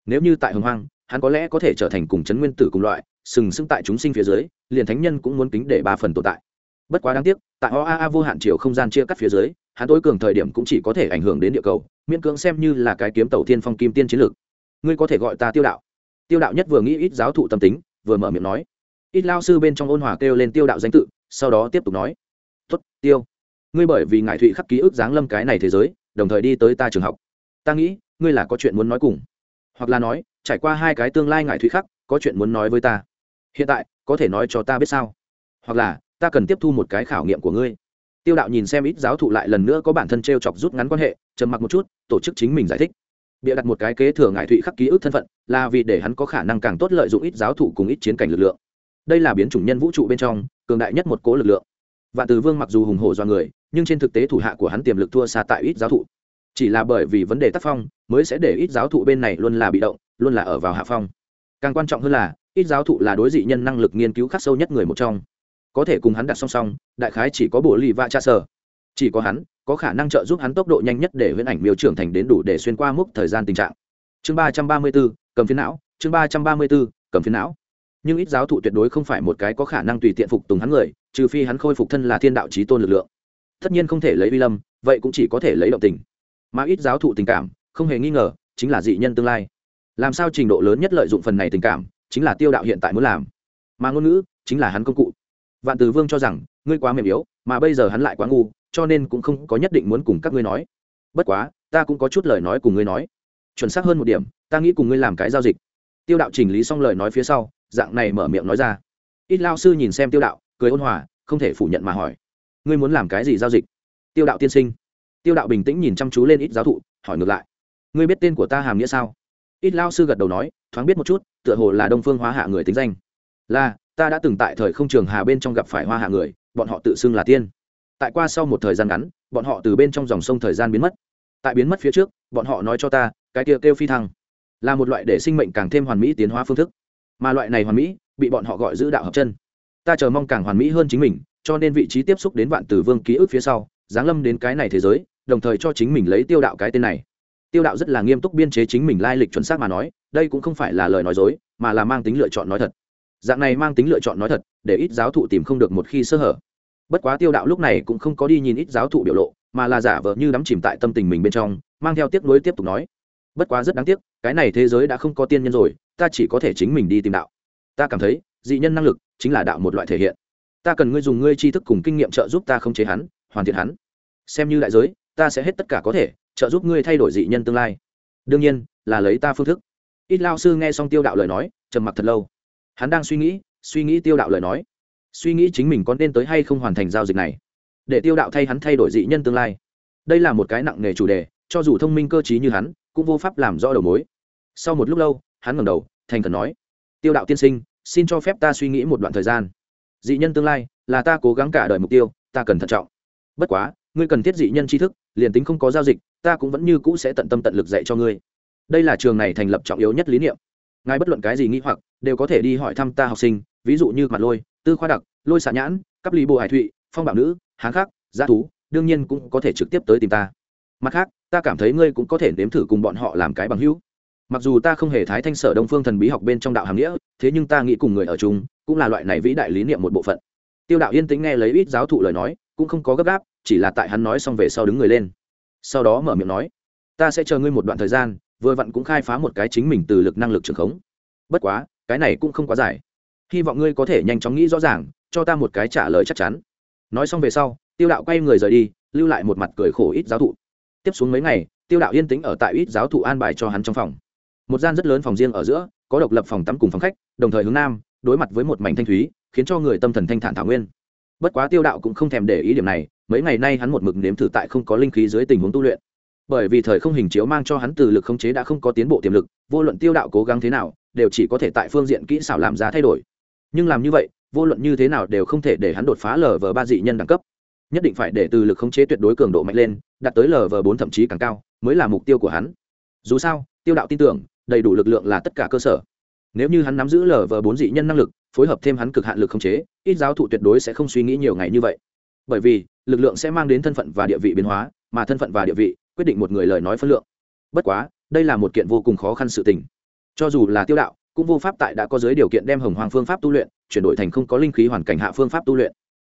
Nếu như tại hồng hoang, hắn có lẽ có thể trở thành cùng chấn nguyên tử cùng loại, sừng sững tại chúng sinh phía dưới, liền thánh nhân cũng muốn kính để ba phần tồn tại. Bất quá đáng tiếc, tại oaa vô hạn chiều không gian chia cắt phía dưới hắn tối cường thời điểm cũng chỉ có thể ảnh hưởng đến địa cầu, miễn cưỡng xem như là cái kiếm tàu thiên phong kim tiên chiến lược. Ngươi có thể gọi ta tiêu đạo. Tiêu đạo nhất vừa nghĩ ít giáo thụ tâm tính, vừa mở miệng nói. Ít lao sư bên trong ôn hòa kêu lên tiêu đạo danh tự, sau đó tiếp tục nói. Tuất tiêu. Ngươi bởi vì ngại thụy khắc ký ức giáng lâm cái này thế giới, đồng thời đi tới ta trường học. Ta nghĩ, ngươi là có chuyện muốn nói cùng. Hoặc là nói, trải qua hai cái tương lai ngại thụy khắc, có chuyện muốn nói với ta. Hiện tại, có thể nói cho ta biết sao? Hoặc là, ta cần tiếp thu một cái khảo nghiệm của ngươi tiêu đạo nhìn xem ít giáo thụ lại lần nữa có bản thân t r e o chọc rút ngắn quan hệ, trầm mặc một chút, tổ chức chính mình giải thích. Bịa đặt một cái kế thừa ngại thụy khắc ký ức thân phận, là vì để hắn có khả năng càng tốt lợi dụng ít giáo thụ cùng ít chiến cảnh lực lượng. Đây là biến chủng nhân vũ trụ bên trong, cường đại nhất một cố lực lượng. Vạn từ vương mặc dù hùng hổ do người, nhưng trên thực tế thủ hạ của hắn tiềm lực thua xa tại ít giáo thụ. Chỉ là bởi vì vấn đề tác phong, mới sẽ để ít giáo thụ bên này luôn là bị động, luôn là ở vào hạ phong. Càng quan trọng hơn là, ít giáo thụ là đối dị nhân năng lực nghiên cứu khắc sâu nhất người một trong có thể cùng hắn đặt song song, đại khái chỉ có bộ lì va cha sở. Chỉ có hắn, có khả năng trợ giúp hắn tốc độ nhanh nhất để huyễn ảnh miêu trưởng thành đến đủ để xuyên qua mức thời gian tình trạng. Chương ba trăm ba mươi b ố cầm phiến não, chương ba trăm ba mươi b ố cầm phiến não. Nhưng ít giáo thụ tuyệt đối không phải một cái có khả năng tùy tiện phục tùng hắn người, trừ phi hắn khôi phục thân là thiên đạo trí tôn lực lượng. Tất nhiên không thể lấy vi lâm, vậy cũng chỉ có thể lấy động tình. Mà ít giáo thụ tình cảm, không hề nghi ngờ, chính là dị nhân tương lai. Làm sao trình độ lớn nhất lợi dụng phần này tình cảm, chính là tiêu đạo hiện tại muốn làm. Mà ngôn ngữ, chính là hắn công cụ vạn từ vương cho rằng, ngươi quá mềm yếu, mà bây giờ hắn lại quá ngu, cho nên cũng không có nhất định muốn cùng các ngươi nói. Bất quá, ta cũng có chút lời nói cùng ngươi nói. Chuẩn xác hơn một điểm, ta nghĩ cùng ngươi làm cái giao dịch. Tiêu đạo chỉnh lý xong lời nói phía sau, dạng này mở miệng nói ra. Ít lao sư nhìn xem tiêu đạo, cười ôn hòa, không thể phủ nhận mà hỏi. Ngươi muốn làm cái gì giao dịch? Tiêu đạo tiên sinh. Tiêu đạo bình tĩnh nhìn chăm chú lên ít giáo thụ, hỏi ngược lại. Ngươi biết tên của ta hàm nghĩa sao? Ít lao sư gật đầu nói, thoáng biết một chút, tựa hồ là đông phương hóa hạ người tính danh. Là ta đã từng tại thời không trường hà bên trong gặp phải hoa hạ người, bọn họ tự xưng là tiên. Tại qua sau một thời gian ngắn, bọn họ từ bên trong dòng sông thời gian biến mất. Tại biến mất phía trước, bọn họ nói cho ta, cái kia kêu phi thăng, là một loại để sinh mệnh càng thêm hoàn mỹ tiến hóa phương thức. Mà loại này hoàn mỹ, bị bọn họ gọi giữ đạo hợp chân. Ta chờ mong càng hoàn mỹ hơn chính mình, cho nên vị trí tiếp xúc đến vạn tử vương ký ức phía sau, giáng lâm đến cái này thế giới, đồng thời cho chính mình lấy tiêu đạo cái tên này. Tiêu đạo rất là nghiêm túc biên chế chính mình lai lịch chuẩn xác mà nói, đây cũng không phải là lời nói dối, mà là mang tính lựa chọn nói thật dạng này mang tính lựa chọn nói thật, để ít giáo thụ tìm không được một khi sơ hở. Bất quá tiêu đạo lúc này cũng không có đi nhìn ít giáo thụ biểu lộ, mà là giả vờ như đắm chìm tại tâm tình mình bên trong, mang theo tiếc nuối tiếp tục nói. Bất quá rất đáng tiếc, cái này thế giới đã không có tiên nhân rồi, ta chỉ có thể chính mình đi tìm đạo. Ta cảm thấy, dị nhân năng lực chính là đạo một loại thể hiện. Ta cần ngươi dùng ngươi tri thức cùng kinh nghiệm trợ giúp ta không chế hắn, hoàn thiện hắn. Xem như đại giới, ta sẽ hết tất cả có thể, trợ giúp ngươi thay đổi dị nhân tương lai. Đương nhiên, là lấy ta phương thức. Ít lao sư nghe xong tiêu đạo lời nói, trầm mặc thật lâu hắn đang suy nghĩ suy nghĩ tiêu đạo lời nói. Suy nghĩ chính mình có nên tới hay không hoàn thành giao dịch này. Để tiêu đạo thay hắn thay đổi dị nhân tương lai. Đây là một cái nặng nề chủ đề, cho dù thông minh cơ t như hắn, cũng vô pháp làm rõ đầu mối. Sau một lúc lâu, hắn ngẩng đầu, thành thần nói, tiêu đạo tiên sinh, xin cho phép ta suy nghĩ một đoạn thời gian. Dị nhân tương lai là ta cố gắng cả đời mục tiêu, ta cần thận trọng. Bất quá, ngươi cần thiết dị nhân tri thức, liền tính không có giao dịch, ta cũng vẫn như cũ sẽ tận tâm tận lực dạy cho ngươi. Đây là trường này thành lập trọng yếu nhất lý niệm ngài bất luận cái gì nghĩ hoặc, đều có thể đi hỏi thăm ta học sinh, ví dụ như mặt lôi, tư khoa đặc, lôi xạ nhãn cắp lý bộ hải thụy, phong bảo nữ, hán khắc giá thú, đương nhiên cũng có thể trực tiếp tới tìm ta. Mặt khác, ta cảm thấy ngươi cũng có thể nếm thử cùng bọn họ làm cái bằng hữu. Mặc dù ta không hề thái thanh sở đông phương thần bí học bên trong đạo hàm nghĩa, thế nhưng ta nghĩ cùng người ở chung, cũng là loại này vĩ đại lý niệm một bộ phận. Tiêu đạo yên tĩnh nghe lấy ít giáo thụ lời nói, cũng không có gấp gáp, chỉ là tại hắn nói xong về sau đứng người lên. Sau đó mở miệng nói, ta sẽ chờ ngươi một đoạn thời gian vừa vặn cũng khai phá một cái chính mình từ lực năng lực trường khống. Bất quá, cái này cũng không quá dài. Hy vọng ngươi có thể nhanh chóng nghĩ rõ ràng, cho ta một cái trả lời chắc chắn. Nói xong về sau, tiêu đạo quay người rời đi, lưu lại một mặt cười khổ ít giáo thụ. Tiếp xuống mấy ngày, tiêu đạo yên tĩnh ở tại ít giáo thụ an bài cho hắn trong phòng. Một gian rất lớn phòng riêng ở giữa, có độc lập phòng tắm cùng phòng khách, đồng thời hướng nam, đối mặt với một mảnh thanh thúy, khiến cho người tâm thần thanh thản thảo nguyên. Bất quá tiêu đạo cũng không thèm để ý điểm này, mấy ngày nay hắn một mực nếm thử tại không có linh khí dưới tình huống tu luyện bởi vì thời không hình chiếu mang cho hắn từ lực khống chế đã không có tiến bộ tiềm lực, vô luận tiêu đạo cố gắng thế nào, đều chỉ có thể tại phương diện kỹ xảo làm ra thay đổi. Nhưng làm như vậy, vô luận như thế nào đều không thể để hắn đột phá lv ba dị nhân đẳng cấp. Nhất định phải để từ lực khống chế tuyệt đối cường độ mạnh lên, đạt tới lv bốn thậm chí càng cao, mới là mục tiêu của hắn. Dù sao, tiêu đạo tin tưởng, đầy đủ lực lượng là tất cả cơ sở. Nếu như hắn nắm giữ lv bốn dị nhân năng lực, phối hợp thêm hắn cực hạn lực khống chế, ít giáo thụ tuyệt đối sẽ không suy nghĩ nhiều ngày như vậy. Bởi vì, lực lượng sẽ mang đến thân phận và địa vị biến hóa, mà thân phận và địa vị quyết định một người lời nói phân lượng. Bất quá, đây là một kiện vô cùng khó khăn sự tình. Cho dù là tiêu đạo, cũng vô pháp tại đã có giới điều kiện đem hồng hoàng phương pháp tu luyện, chuyển đổi thành không có linh khí hoàn cảnh hạ phương pháp tu luyện.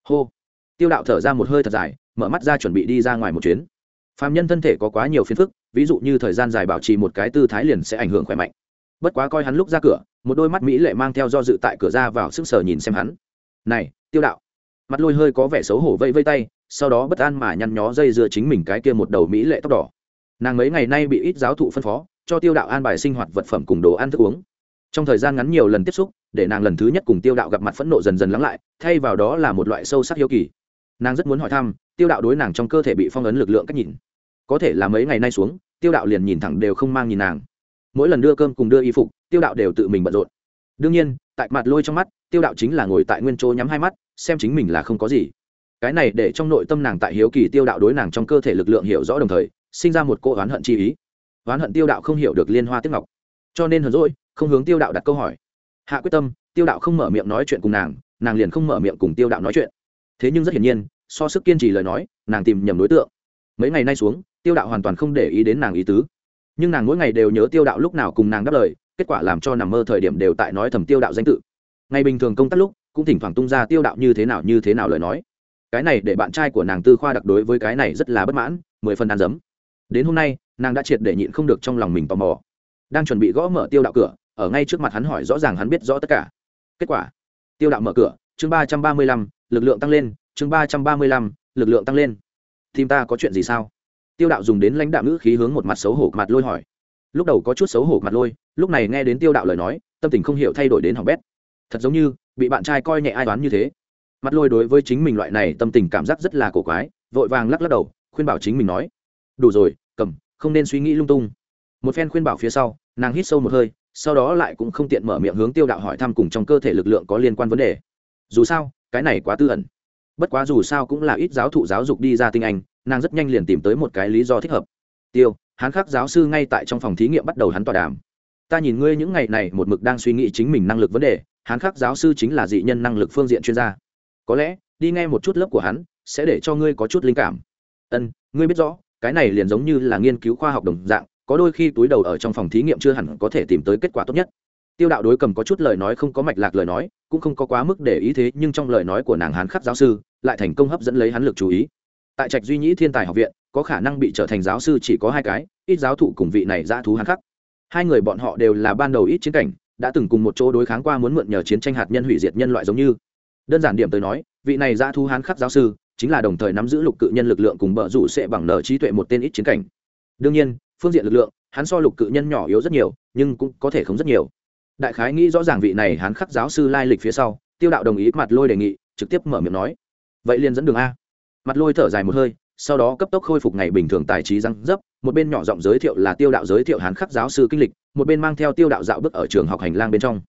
Hô. Tiêu đạo thở ra một hơi thật dài, mở mắt ra chuẩn bị đi ra ngoài một chuyến. Phạm nhân thân thể có quá nhiều phiền phức, ví dụ như thời gian dài bảo trì một cái tư thái liền sẽ ảnh hưởng khỏe mạnh. Bất quá coi hắn lúc ra cửa, một đôi mắt mỹ lệ mang theo do dự tại cửa ra vào sức sở nhìn xem hắn. Này, tiêu đạo. Mặt lôi hơi có vẻ xấu hổ vây vây tay sau đó bất an mà nhăn nhó dây dưa chính mình cái kia một đầu mỹ lệ tóc đỏ. Nàng mấy ngày nay bị ít giáo thụ phân phó, cho tiêu đạo an bài sinh hoạt vật phẩm cùng đồ ăn thức uống. Trong thời gian ngắn nhiều lần tiếp xúc, để nàng lần thứ nhất cùng tiêu đạo gặp mặt phẫn nộ dần dần lắng lại, thay vào đó là một loại sâu sắc hiếu kỳ. Nàng rất muốn hỏi thăm, tiêu đạo đối nàng trong cơ thể bị phong ấn lực lượng cách nhìn. Có thể là mấy ngày nay xuống, tiêu đạo liền nhìn thẳng đều không mang nhìn nàng. Mỗi lần đưa cơm cùng đưa y phục, tiêu đạo đều tự mình bận rộn. Đương nhiên, tại mặt lôi trong mắt, tiêu đạo chính là ngồi tại nguyên chỗ nhắm hai mắt, xem chính mình là không có gì cái này để trong nội tâm nàng tại hiếu kỳ tiêu đạo đối nàng trong cơ thể lực lượng hiểu rõ đồng thời, sinh ra một cô oán hận chi ý. Oán hận tiêu đạo không hiểu được liên hoa tiếp ngọc. Cho nên hờn rỗi không hướng tiêu đạo đặt câu hỏi. Hạ quyết tâm, tiêu đạo không mở miệng nói chuyện cùng nàng nàng liền không mở miệng cùng tiêu đạo nói chuyện. Thế nhưng rất hiển nhiên, so sức kiên trì lời nói, nàng tìm nhầm đối tượng. Mấy ngày nay xuống, tiêu đạo hoàn toàn không để ý đến nàng ý tứ. Nhưng nàng mỗi ngày đều nhớ tiêu đạo lúc nào cùng nàng đáp lời, kết quả làm cho nằm mơ thời điểm đều tại nói thầm tiêu đạo danh tự. Ngày bình thường công tác lúc, cũng thỉnh thoảng tung ra tiêu đạo như thế nào như thế nào lời nói cái này để bạn trai của nàng tư khoa đặc đối với cái này rất là bất mãn, mười phần ăn dấm. Đến hôm nay, nàng đã triệt để nhịn không được trong lòng mình tò mò. Đang chuẩn bị gõ mở tiêu đạo cửa, ở ngay trước mặt hắn hỏi rõ ràng hắn biết rõ tất cả. Kết quả, tiêu đạo mở cửa, chương ba trăm ba mươi lăm, lực lượng tăng lên, chương ba trăm ba mươi lăm, lực lượng tăng lên. Team ta có chuyện gì sao? Tiêu đạo dùng đến lãnh đạo ngữ khí hướng một mặt xấu hổ mặt lôi hỏi. Lúc đầu có chút xấu hổ mặt lôi, lúc này nghe đến tiêu đạo lời nói, tâm tình không hiểu thay đổi đến hỏng bét. Thật giống như, bị bạn trai coi nhẹ ai toán như thế mặt lôi đối với chính mình loại này tâm tình cảm giác rất là cổ quái, vội vàng lắc lắc đầu, khuyên bảo chính mình nói, đủ rồi, cầm, không nên suy nghĩ lung tung. Một phen khuyên bảo phía sau, nàng hít sâu một hơi, sau đó lại cũng không tiện mở miệng hướng tiêu đạo hỏi thăm cùng trong cơ thể lực lượng có liên quan vấn đề. Dù sao, cái này quá tư ẩn. Bất quá dù sao cũng là ít giáo thụ giáo dục đi ra tinh anh, nàng rất nhanh liền tìm tới một cái lý do thích hợp. Tiêu, hắn khắc giáo sư ngay tại trong phòng thí nghiệm bắt đầu hắn tọa đàm. Ta nhìn ngươi những ngày này một mực đang suy nghĩ chính mình năng lực vấn đề, hắn khắc giáo sư chính là dị nhân năng lực phương diện chuyên gia có lẽ, đi nghe một chút lớp của hắn, sẽ để cho ngươi có chút linh cảm. Ân, ngươi biết rõ, cái này liền giống như là nghiên cứu khoa học đồng dạng, có đôi khi túi đầu ở trong phòng thí nghiệm chưa hẳn có thể tìm tới kết quả tốt nhất. Tiêu đạo đối cầm có chút lời nói không có mạch lạc lời nói, cũng không có quá mức để ý thế, nhưng trong lời nói của nàng hán khắc giáo sư, lại thành công hấp dẫn lấy hắn lực chú ý. Tại trạch duy nhĩ thiên tài học viện, có khả năng bị trở thành giáo sư chỉ có hai cái, ít giáo thụ cùng vị này ra thú hán khắc. Hai người bọn họ đều là ban đầu ít chiến cảnh, đã từng cùng một chỗ đối kháng qua muốn mượn nhờ chiến tranh hạt nhân hủy diệt nhân loại giống như đơn giản điểm tới nói, vị này ra thu hán khắc giáo sư, chính là đồng thời nắm giữ lục cự nhân lực lượng cùng bờ rủ sẽ bằng nở trí tuệ một tên ít chiến cảnh. Đương nhiên, phương diện lực lượng, hắn so lục cự nhân nhỏ yếu rất nhiều, nhưng cũng có thể không rất nhiều. Đại khái nghĩ rõ ràng vị này hắn khắc giáo sư lai lịch phía sau, tiêu đạo đồng ý mặt lôi đề nghị, trực tiếp mở miệng nói. Vậy liền dẫn đường a. Mặt lôi thở dài một hơi, sau đó cấp tốc khôi phục ngày bình thường tài trí răng dấp, một bên nhỏ giọng giới thiệu là tiêu đạo giới thiệu hắn khắc giáo sư kinh lịch, một bên mang theo tiêu đạo dạo bước ở trường học hành lang bên trong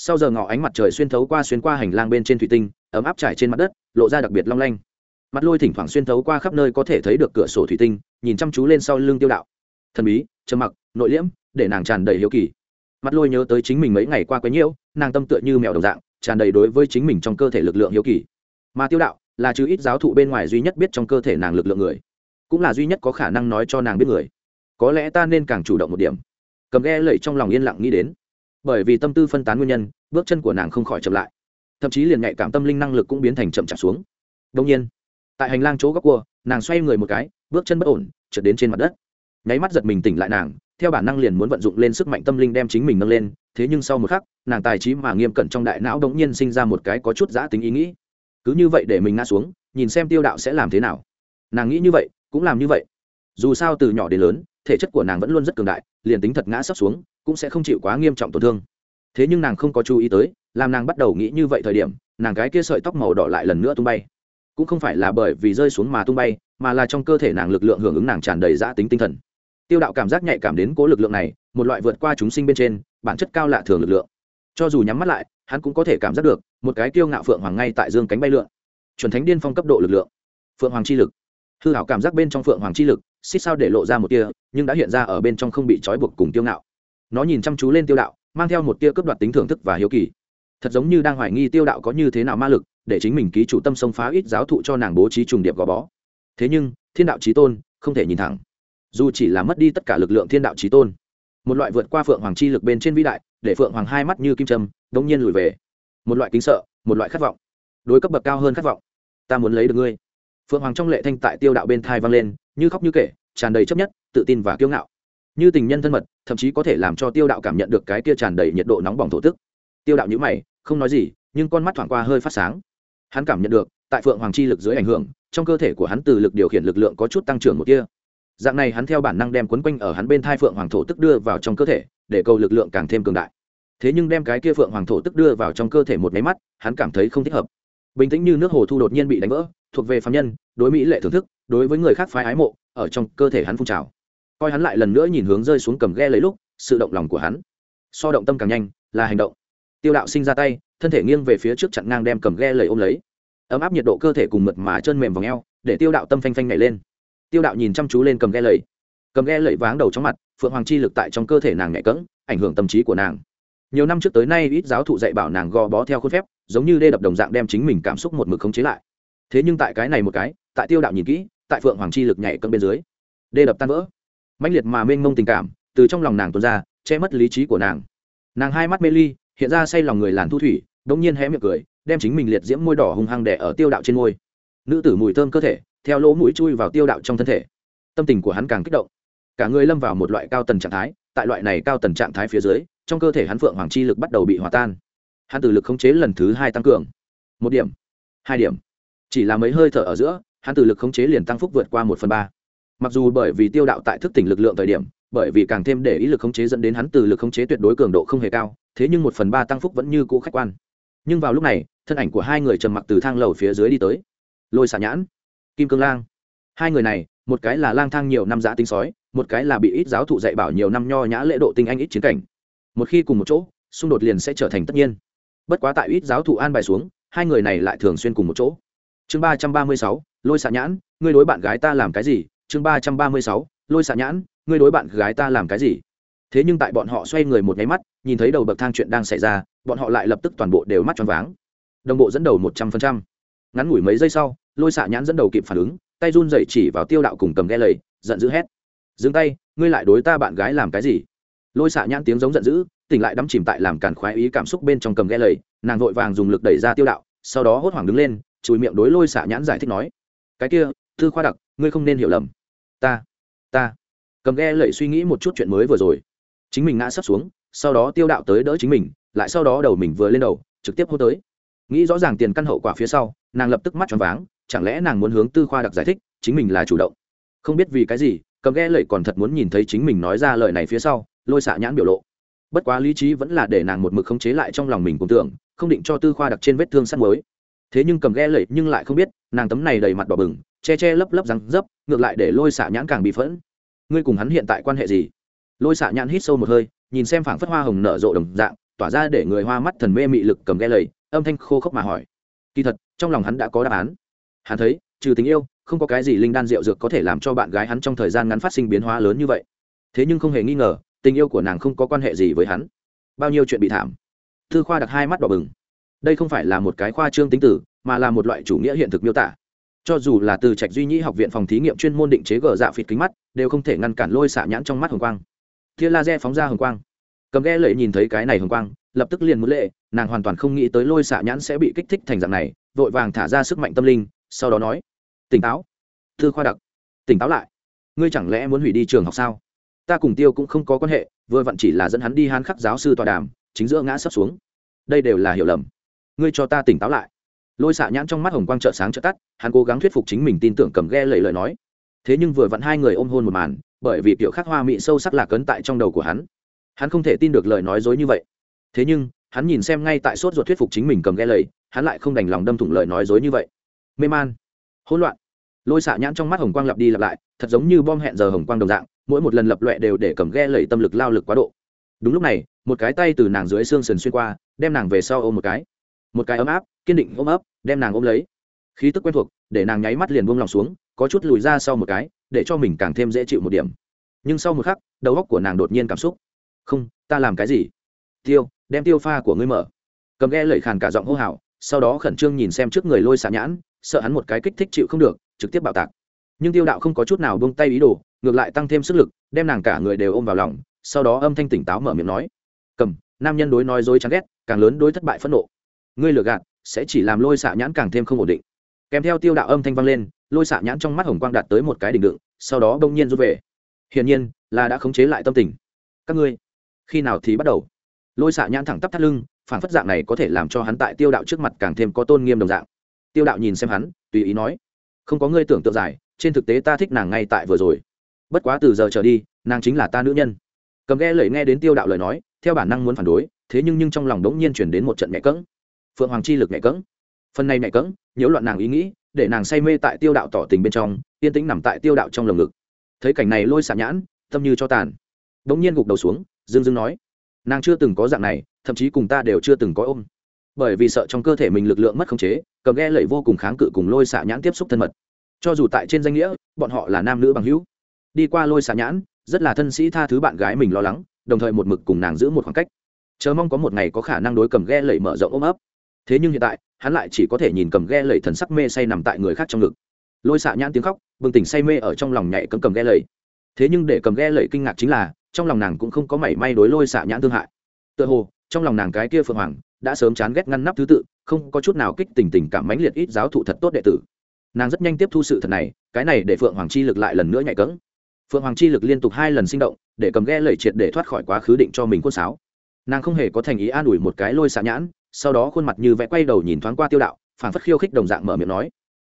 sau giờ ngọ ánh mặt trời xuyên thấu qua xuyên qua hành lang bên trên thủy tinh, ấm áp trải trên mặt đất, lộ ra đặc biệt long lanh. Mặt lôi thỉnh thoảng xuyên thấu qua khắp nơi có thể thấy được cửa sổ thủy tinh, nhìn chăm chú lên sau lưng tiêu đạo. Thần bí, trầm mặc, nội liễm, để nàng tràn đầy hiếu kỳ. Mặt lôi nhớ tới chính mình mấy ngày qua quấy nhiễu, nàng tâm tựa như mèo đồng dạng, tràn đầy đối với chính mình trong cơ thể lực lượng hiếu kỳ. Mà tiêu đạo, là chứ ít giáo thụ bên ngoài duy nhất biết trong cơ thể nàng lực lượng người, cũng là duy nhất có khả năng nói cho nàng biết người. Có lẽ ta nên càng chủ động một điểm. Cầm ghe lẩy trong lòng yên lặng nghĩ đến bởi vì tâm tư phân tán nguyên nhân, bước chân của nàng không khỏi chậm lại. Thậm chí liền nhạy cảm tâm linh năng lực cũng biến thành chậm chạp xuống. Đông nhiên, tại hành lang chỗ góc cua, nàng xoay người một cái, bước chân bất ổn, trượt đến trên mặt đất. Nháy mắt giật mình tỉnh lại nàng, theo bản năng liền muốn vận dụng lên sức mạnh tâm linh đem chính mình nâng lên, thế nhưng sau một khắc, nàng tài trí mà nghiêm cẩn trong đại não đống nhiên sinh ra một cái có chút giã tính ý nghĩ. Cứ như vậy để mình ngã xuống, nhìn xem tiêu đạo sẽ làm thế nào. Nàng nghĩ như vậy, cũng làm như vậy. Dù sao từ nhỏ đến lớn thể chất của nàng vẫn luôn rất cường đại, liền tính thật ngã sắp xuống, cũng sẽ không chịu quá nghiêm trọng tổn thương. Thế nhưng nàng không có chú ý tới, làm nàng bắt đầu nghĩ như vậy thời điểm, nàng cái kia sợi tóc màu đỏ lại lần nữa tung bay. Cũng không phải là bởi vì rơi xuống mà tung bay, mà là trong cơ thể nàng lực lượng hưởng ứng nàng tràn đầy giã tính tinh thần. Tiêu đạo cảm giác nhạy cảm đến cố lực lượng này, một loại vượt qua chúng sinh bên trên, bản chất cao lạ thường lực lượng. Cho dù nhắm mắt lại, hắn cũng có thể cảm giác được, một cái kiêu ngạo phượng hoàng ngay tại dương cánh bay lượn. Chuẩn thánh điên phong cấp độ lực lượng. Phượng hoàng chi lực. Hư hảo cảm giác bên trong phượng hoàng chi lực, xích sao để lộ ra một tia nhưng đã hiện ra ở bên trong không bị trói buộc cùng tiêu ngạo. Nó nhìn chăm chú lên tiêu đạo, mang theo một tia cướp đoạt tính thưởng thức và hiếu kỳ. Thật giống như đang hoài nghi tiêu đạo có như thế nào ma lực, để chính mình ký chủ tâm sông phá ít giáo thụ cho nàng bố trí trùng điệp gò bó. Thế nhưng, thiên đạo trí tôn, không thể nhìn thẳng. Dù chỉ là mất đi tất cả lực lượng thiên đạo trí tôn, một loại vượt qua phượng hoàng chi lực bên trên vĩ đại, để phượng hoàng hai mắt như kim trâm đống nhiên lùi về. Một loại kính sợ, một loại khát vọng. Đối cấp bậc cao hơn khát vọng. Ta muốn lấy được ngươi. Phượng hoàng trong lệ thanh tại tiêu đạo bên thai vang lên, như khóc như kể, tràn đầy chấp nhất tự tin và kiêu ngạo. Như tình nhân thân mật, thậm chí có thể làm cho tiêu đạo cảm nhận được cái kia tràn đầy nhiệt độ nóng bỏng thổ tức. Tiêu đạo nhữ mày, không nói gì, nhưng con mắt thoảng qua hơi phát sáng. Hắn cảm nhận được, tại phượng hoàng chi lực dưới ảnh hưởng, trong cơ thể của hắn từ lực điều khiển lực lượng có chút tăng trưởng một kia dạng này hắn theo bản năng đem quấn quanh ở hắn bên thai phượng hoàng thổ tức đưa vào trong cơ thể, để cầu lực lượng càng thêm cường đại. Thế nhưng đem cái kia phượng hoàng thổ tức đưa vào trong cơ thể một máy mắt, hắn cảm thấy không thích hợp. Bình tĩnh như nước hồ thu đột nhiên bị đánh vỡ, thuộc về phạm nhân, đối mỹ lệ thưởng thức, đối với người khác phái ái mộ, ở trong cơ thể hắn phun trào coi hắn lại lần nữa nhìn hướng rơi xuống cầm ghe lấy lúc, sự động lòng của hắn so động tâm càng nhanh, là hành động. Tiêu đạo sinh ra tay, thân thể nghiêng về phía trước chặn ngang đem cầm ghe lầy ôm lấy. Ấm áp nhiệt độ cơ thể cùng mật mà chân mềm v ò e o để tiêu đạo tâm phanh phanh nhảy lên. Tiêu đạo nhìn chăm chú lên cầm ghe lầy cầm ghe lầy váng đầu trong mặt, phượng hoàng chi lực tại trong cơ thể nàng nhạy cỡng ảnh hưởng tâm trí của nàng. Nhiều năm trước tới nay ít giáo thụ dạy bảo nàng gò bó theo khuôn phép, giống như đê đập đồng dạng đem chính mình cảm xúc một mực khống chế lại. Thế nhưng tại cái này một cái, tại tiêu đạo nhìn kỹ, tại phượng hoàng chi lực nhảy cân bên dưới, đê đập tan vỡ mạnh liệt mà mênh mông tình cảm, từ trong lòng nàng tuôn ra, che mất lý trí của nàng. Nàng hai mắt mê ly, hiện ra say lòng người làn thu thủy đông nhiên hé miệng cười, đem chính mình liệt diễm môi đỏ hung hăng đẻ ở tiêu đạo trên môi. Nữ tử mùi thơm cơ thể, theo lỗ mũi chui vào tiêu đạo trong thân thể. Tâm tình của hắn càng kích động. Cả người lâm vào một loại cao tần trạng thái, tại loại này cao tần trạng thái phía dưới, trong cơ thể hắn phượng hoàng chi lực bắt đầu bị hòa tan. Hắn từ lực khống chế lần thứ hai tăng cường. Một điểm, hai điểm. Chỉ là mấy hơi thở ở giữa, hắn từ lực khống chế liền tăng phúc vượt qua một phần ba mặc dù bởi vì tiêu đạo tại thức tỉnh lực lượng thời điểm, bởi vì càng thêm để ý lực khống chế dẫn đến hắn từ lực khống chế tuyệt đối cường độ không hề cao, thế nhưng một phần ba tăng phúc vẫn như cũ khách quan. Nhưng vào lúc này, thân ảnh của hai người trầm mặc từ thang lầu phía dưới đi tới. Lôi xả nhãn, kim cương lang. Hai người này, một cái là lang thang nhiều năm giã tinh sói, một cái là bị ít giáo thụ dạy bảo nhiều năm nho nhã lễ độ tinh anh ít chiến cảnh. Một khi cùng một chỗ, xung đột liền sẽ trở thành tất nhiên. Bất quá tại ít giáo thụ an bài xuống, hai người này lại thường xuyên cùng một chỗ. Chương ba trăm ba mươi sáu, lôi xạ nhãn, ngươi đối bạn gái ta làm cái gì chương ba trăm ba mươi sáu, lôi xạ nhãn, ngươi đối bạn gái ta làm cái gì? Thế nhưng tại bọn họ xoay người một nháy mắt, nhìn thấy đầu bậc thang chuyện đang xảy ra, bọn họ lại lập tức toàn bộ đều mắt tròn váng. Đồng bộ dẫn đầu một trăm phần trăm. Ngắn ngủi mấy giây sau, lôi xạ nhãn dẫn đầu kịp phản ứng, tay run dậy chỉ vào tiêu đạo cùng cầm ghe lầy, giận dữ hét. Dừng tay, ngươi lại đối ta bạn gái làm cái gì? Lôi xạ nhãn tiếng giống giận dữ, tỉnh lại đắm chìm tại làm cản khoái ý cảm xúc bên trong cầm ghe lầy, nàng vội vàng dùng lực đẩy ra tiêu đạo, sau đó hốt hoảng đứng lên, chùi miệng đối lôi xạ nhãn giải thích nói, cái kia, thư khoa đặc, ngươi không nên hiểu lầm ta ta. Cầm ghe lẩy suy nghĩ một chút chuyện mới vừa rồi. Chính mình ngã sắp xuống, sau đó tiêu đạo tới đỡ chính mình, lại sau đó đầu mình vừa lên đầu, trực tiếp hô tới. Nghĩ rõ ràng tiền căn hậu quả phía sau, nàng lập tức mắt choáng váng, chẳng lẽ nàng muốn hướng tư khoa đặc giải thích, chính mình là chủ động? Không biết vì cái gì, cầm ghe lẩy còn thật muốn nhìn thấy chính mình nói ra lời này phía sau, lôi xạ nhãn biểu lộ. Bất quá lý trí vẫn là để nàng một mực khống chế lại trong lòng mình cùng tưởng, không định cho tư khoa đặc trên vết thương sắt mới thế nhưng cầm ghe lẩy nhưng lại không biết, nàng tấm này đầy mặt đỏ bừng, che che lấp lấp răng dấp, ngược lại để lôi xạ nhãn càng bị phẫn. Ngươi cùng hắn hiện tại quan hệ gì? Lôi xạ nhãn hít sâu một hơi, nhìn xem phảng phất hoa hồng nở rộ đồng dạng, tỏa ra để người hoa mắt thần mê mị lực cầm ghe lầy âm thanh khô khốc mà hỏi. Kỳ thật, trong lòng hắn đã có đáp án. Hắn thấy, trừ tình yêu, không có cái gì linh đan rượu dược có thể làm cho bạn gái hắn trong thời gian ngắn phát sinh biến hóa lớn như vậy. Thế nhưng không hề nghi ngờ, tình yêu của nàng không có quan hệ gì với hắn. Bao nhiêu chuyện bị thảm. Thư khoa đặt hai mắt đỏ bừng đây không phải là một cái khoa trương tính tử mà là một loại chủ nghĩa hiện thực miêu tả. Cho dù là từ trạch duy nhĩ học viện phòng thí nghiệm chuyên môn định chế gờ dạ phịt kính mắt, đều không thể ngăn cản lôi xạ nhãn trong mắt hồng quang. Tia laser phóng ra hồng quang. Cầm ghe lệ nhìn thấy cái này hồng quang, lập tức liền muốn lệ, nàng hoàn toàn không nghĩ tới lôi xạ nhãn sẽ bị kích thích thành dạng này, vội vàng thả ra sức mạnh tâm linh, sau đó nói, tỉnh táo, thư khoa đặc, tỉnh táo lại. Ngươi chẳng lẽ muốn hủy đi trường học sao? Ta cùng tiêu cũng không có quan hệ, vừa vặn chỉ là dẫn hắn đi hán khắc giáo sư tọa đàm, chính giữa ngã sắp xuống. Đây đều là hiểu lầm ngươi cho ta tỉnh táo lại. Lôi xạ nhãn trong mắt hồng quang trợ sáng trợ tắt, hắn cố gắng thuyết phục chính mình tin tưởng cầm ghe lầy lời nói. Thế nhưng vừa vặn hai người ôm hôn một màn, bởi vì kiểu khắc hoa mị sâu sắc lạc cấn tại trong đầu của hắn. Hắn không thể tin được lời nói dối như vậy. Thế nhưng, hắn nhìn xem ngay tại sốt ruột thuyết phục chính mình cầm ghe lầy hắn lại không đành lòng đâm thủng lời nói dối như vậy. Mê man, hỗn loạn. Lôi xạ nhãn trong mắt hồng quang lặp đi lặp lại, thật giống như bom hẹn giờ hồng quang đồng dạng, mỗi một lần lập loẹ đều để cầm ghe lầy tâm lực lao lực quá độ. Đúng lúc này, một cái tay từ nàng dưới xương sườn xuyên qua, đem nàng về sau ôm một cái một cái ấm áp, kiên định ôm ấp, đem nàng ôm lấy. Khí tức quen thuộc, để nàng nháy mắt liền buông lòng xuống, có chút lùi ra sau một cái, để cho mình càng thêm dễ chịu một điểm. Nhưng sau một khắc, đầu óc của nàng đột nhiên cảm xúc. Không, ta làm cái gì? Tiêu, đem tiêu pha của ngươi mở. Cầm ghe lẩy khàn cả giọng hô hào, sau đó khẩn trương nhìn xem trước người lôi xạ nhãn, sợ hắn một cái kích thích chịu không được, trực tiếp bạo tạc. Nhưng tiêu đạo không có chút nào buông tay ý đồ, ngược lại tăng thêm sức lực, đem nàng cả người đều ôm vào lòng, sau đó âm thanh tỉnh táo mở miệng nói, cầm, nam nhân đối nói dối chán ghét, càng lớn đối thất bại phẫn nộ ngươi lừa gạt, sẽ chỉ làm lôi xạ nhãn càng thêm không ổn định. Kèm theo tiêu đạo âm thanh vang lên, lôi xạ nhãn trong mắt hồng quang đạt tới một cái đỉnh đựng, sau đó bỗng nhiên rút về. Hiển nhiên, là đã khống chế lại tâm tình. Các ngươi, khi nào thì bắt đầu? Lôi xạ nhãn thẳng tắp thắt lưng, phản phất dạng này có thể làm cho hắn tại tiêu đạo trước mặt càng thêm có tôn nghiêm đồng dạng. Tiêu đạo nhìn xem hắn, tùy ý nói, không có ngươi tưởng tượng dài, trên thực tế ta thích nàng ngay tại vừa rồi. Bất quá từ giờ trở đi, nàng chính là ta nữ nhân. Cầm ghe lời nghe đến tiêu đạo lời nói, theo bản năng muốn phản đối, thế nhưng nhưng trong lòng đống nhiên chuyển đến một trận mẹ cỡng phượng hoàng chi lực nhẹ cỡng phần này nhẹ cỡng nhiễu loạn nàng ý nghĩ, để nàng say mê tại tiêu đạo tỏ tình bên trong, yên tĩnh nằm tại tiêu đạo trong lồng ngực. Thấy cảnh này lôi xả nhãn, tâm như cho tàn. Đống nhiên gục đầu xuống, dương dương nói, nàng chưa từng có dạng này, thậm chí cùng ta đều chưa từng có ôm. Bởi vì sợ trong cơ thể mình lực lượng mất khống chế, cầm ghe lẩy vô cùng kháng cự cùng lôi xạ nhãn tiếp xúc thân mật. Cho dù tại trên danh nghĩa, bọn họ là nam nữ bằng hữu. Đi qua lôi xạ nhãn, rất là thân sĩ tha thứ bạn gái mình lo lắng, đồng thời một mực cùng nàng giữ một khoảng cách. Chờ mong có một ngày có khả năng đối cầm ghe lẩy mở rộng ôm ấp thế nhưng hiện tại, hắn lại chỉ có thể nhìn cầm ghe lẩy thần sắc mê say nằm tại người khác trong ngực. Lôi xạ nhãn tiếng khóc, bừng tỉnh say mê ở trong lòng nhảy cầm cầm ghe lẩy thế nhưng để cầm ghe lẩy kinh ngạc chính là, trong lòng nàng cũng không có mảy may đối lôi xạ nhãn thương hại. Tựa hồ, trong lòng nàng cái kia phượng hoàng, đã sớm chán ghét ngăn nắp thứ tự, không có chút nào kích tình tình cảm mãnh liệt ít giáo thụ thật tốt đệ tử. Nàng rất nhanh tiếp thu sự thật này, cái này để phượng hoàng chi lực lại lần nữa nhạy cỡng phượng hoàng chi lực liên tục hai lần sinh động, để cầm ghe lẩy triệt để thoát khỏi quá khứ định cho mình quân sáo. Nàng không hề có thành ý an ủi một cái lôi xạ nhãn sau đó khuôn mặt như vẽ quay đầu nhìn thoáng qua tiêu đạo phản phất khiêu khích đồng dạng mở miệng nói,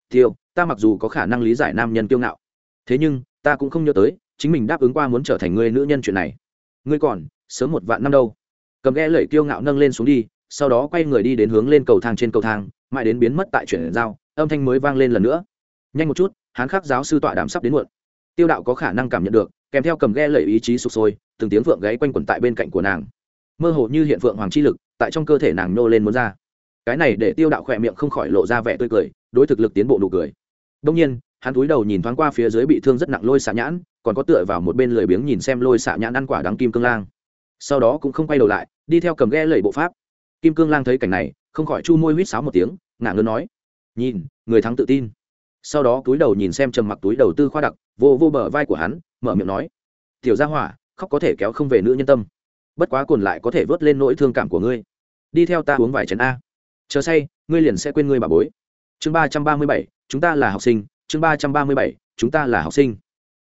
tiêu, ta mặc dù có khả năng lý giải nam nhân kiêu ngạo, thế nhưng, ta cũng không nhớ tới, chính mình đáp ứng qua muốn trở thành người nữ nhân chuyện này. Ngươi còn, sớm một vạn năm đâu. Cầm ghe lẩy kiêu ngạo nâng lên xuống đi, sau đó quay người đi đến hướng lên cầu thang trên cầu thang, mãi đến biến mất tại chuyển giao, âm thanh mới vang lên lần nữa. Nhanh một chút, hán khắc giáo sư tọa đàm sắp đến muộn. Tiêu đạo có khả năng cảm nhận được, kèm theo cầm ghe lẩy ý chí sụp sôi, từng tiếng phượng gáy quanh quẩn tại bên cạnh của nàng. Mơ hồ như hiện phượng hoàng chi lực tại trong cơ thể nàng nô lên muốn ra. Cái này để tiêu đạo khỏe miệng không khỏi lộ ra vẻ tươi cười, đối thực lực tiến bộ nụ cười. Đông nhiên, hắn cúi đầu nhìn thoáng qua phía dưới bị thương rất nặng lôi xạ nhãn, còn có tựa vào một bên lười biếng nhìn xem lôi xạ nhãn ăn quả đắng kim cương lang. Sau đó cũng không quay đầu lại, đi theo cầm ghe lẩy bộ pháp. Kim cương lang thấy cảnh này, không khỏi chu môi huýt sáo một tiếng, ngả ngớn nói, nhìn, người thắng tự tin. Sau đó túi đầu nhìn xem trầm mặc túi đầu tư khoa đặc, vô vô bờ vai của hắn, mở miệng nói, tiểu gia hỏa, khóc có thể kéo không về nữ nhân tâm. Bất quá còn lại có thể vớt lên nỗi thương cảm của ngươi đi theo ta uống vài chén a. Chờ say, ngươi liền sẽ quên ngươi bà bối. Chương ba trăm ba mươi bảy, chúng ta là học sinh. Chương ba trăm ba mươi bảy, chúng ta là học sinh.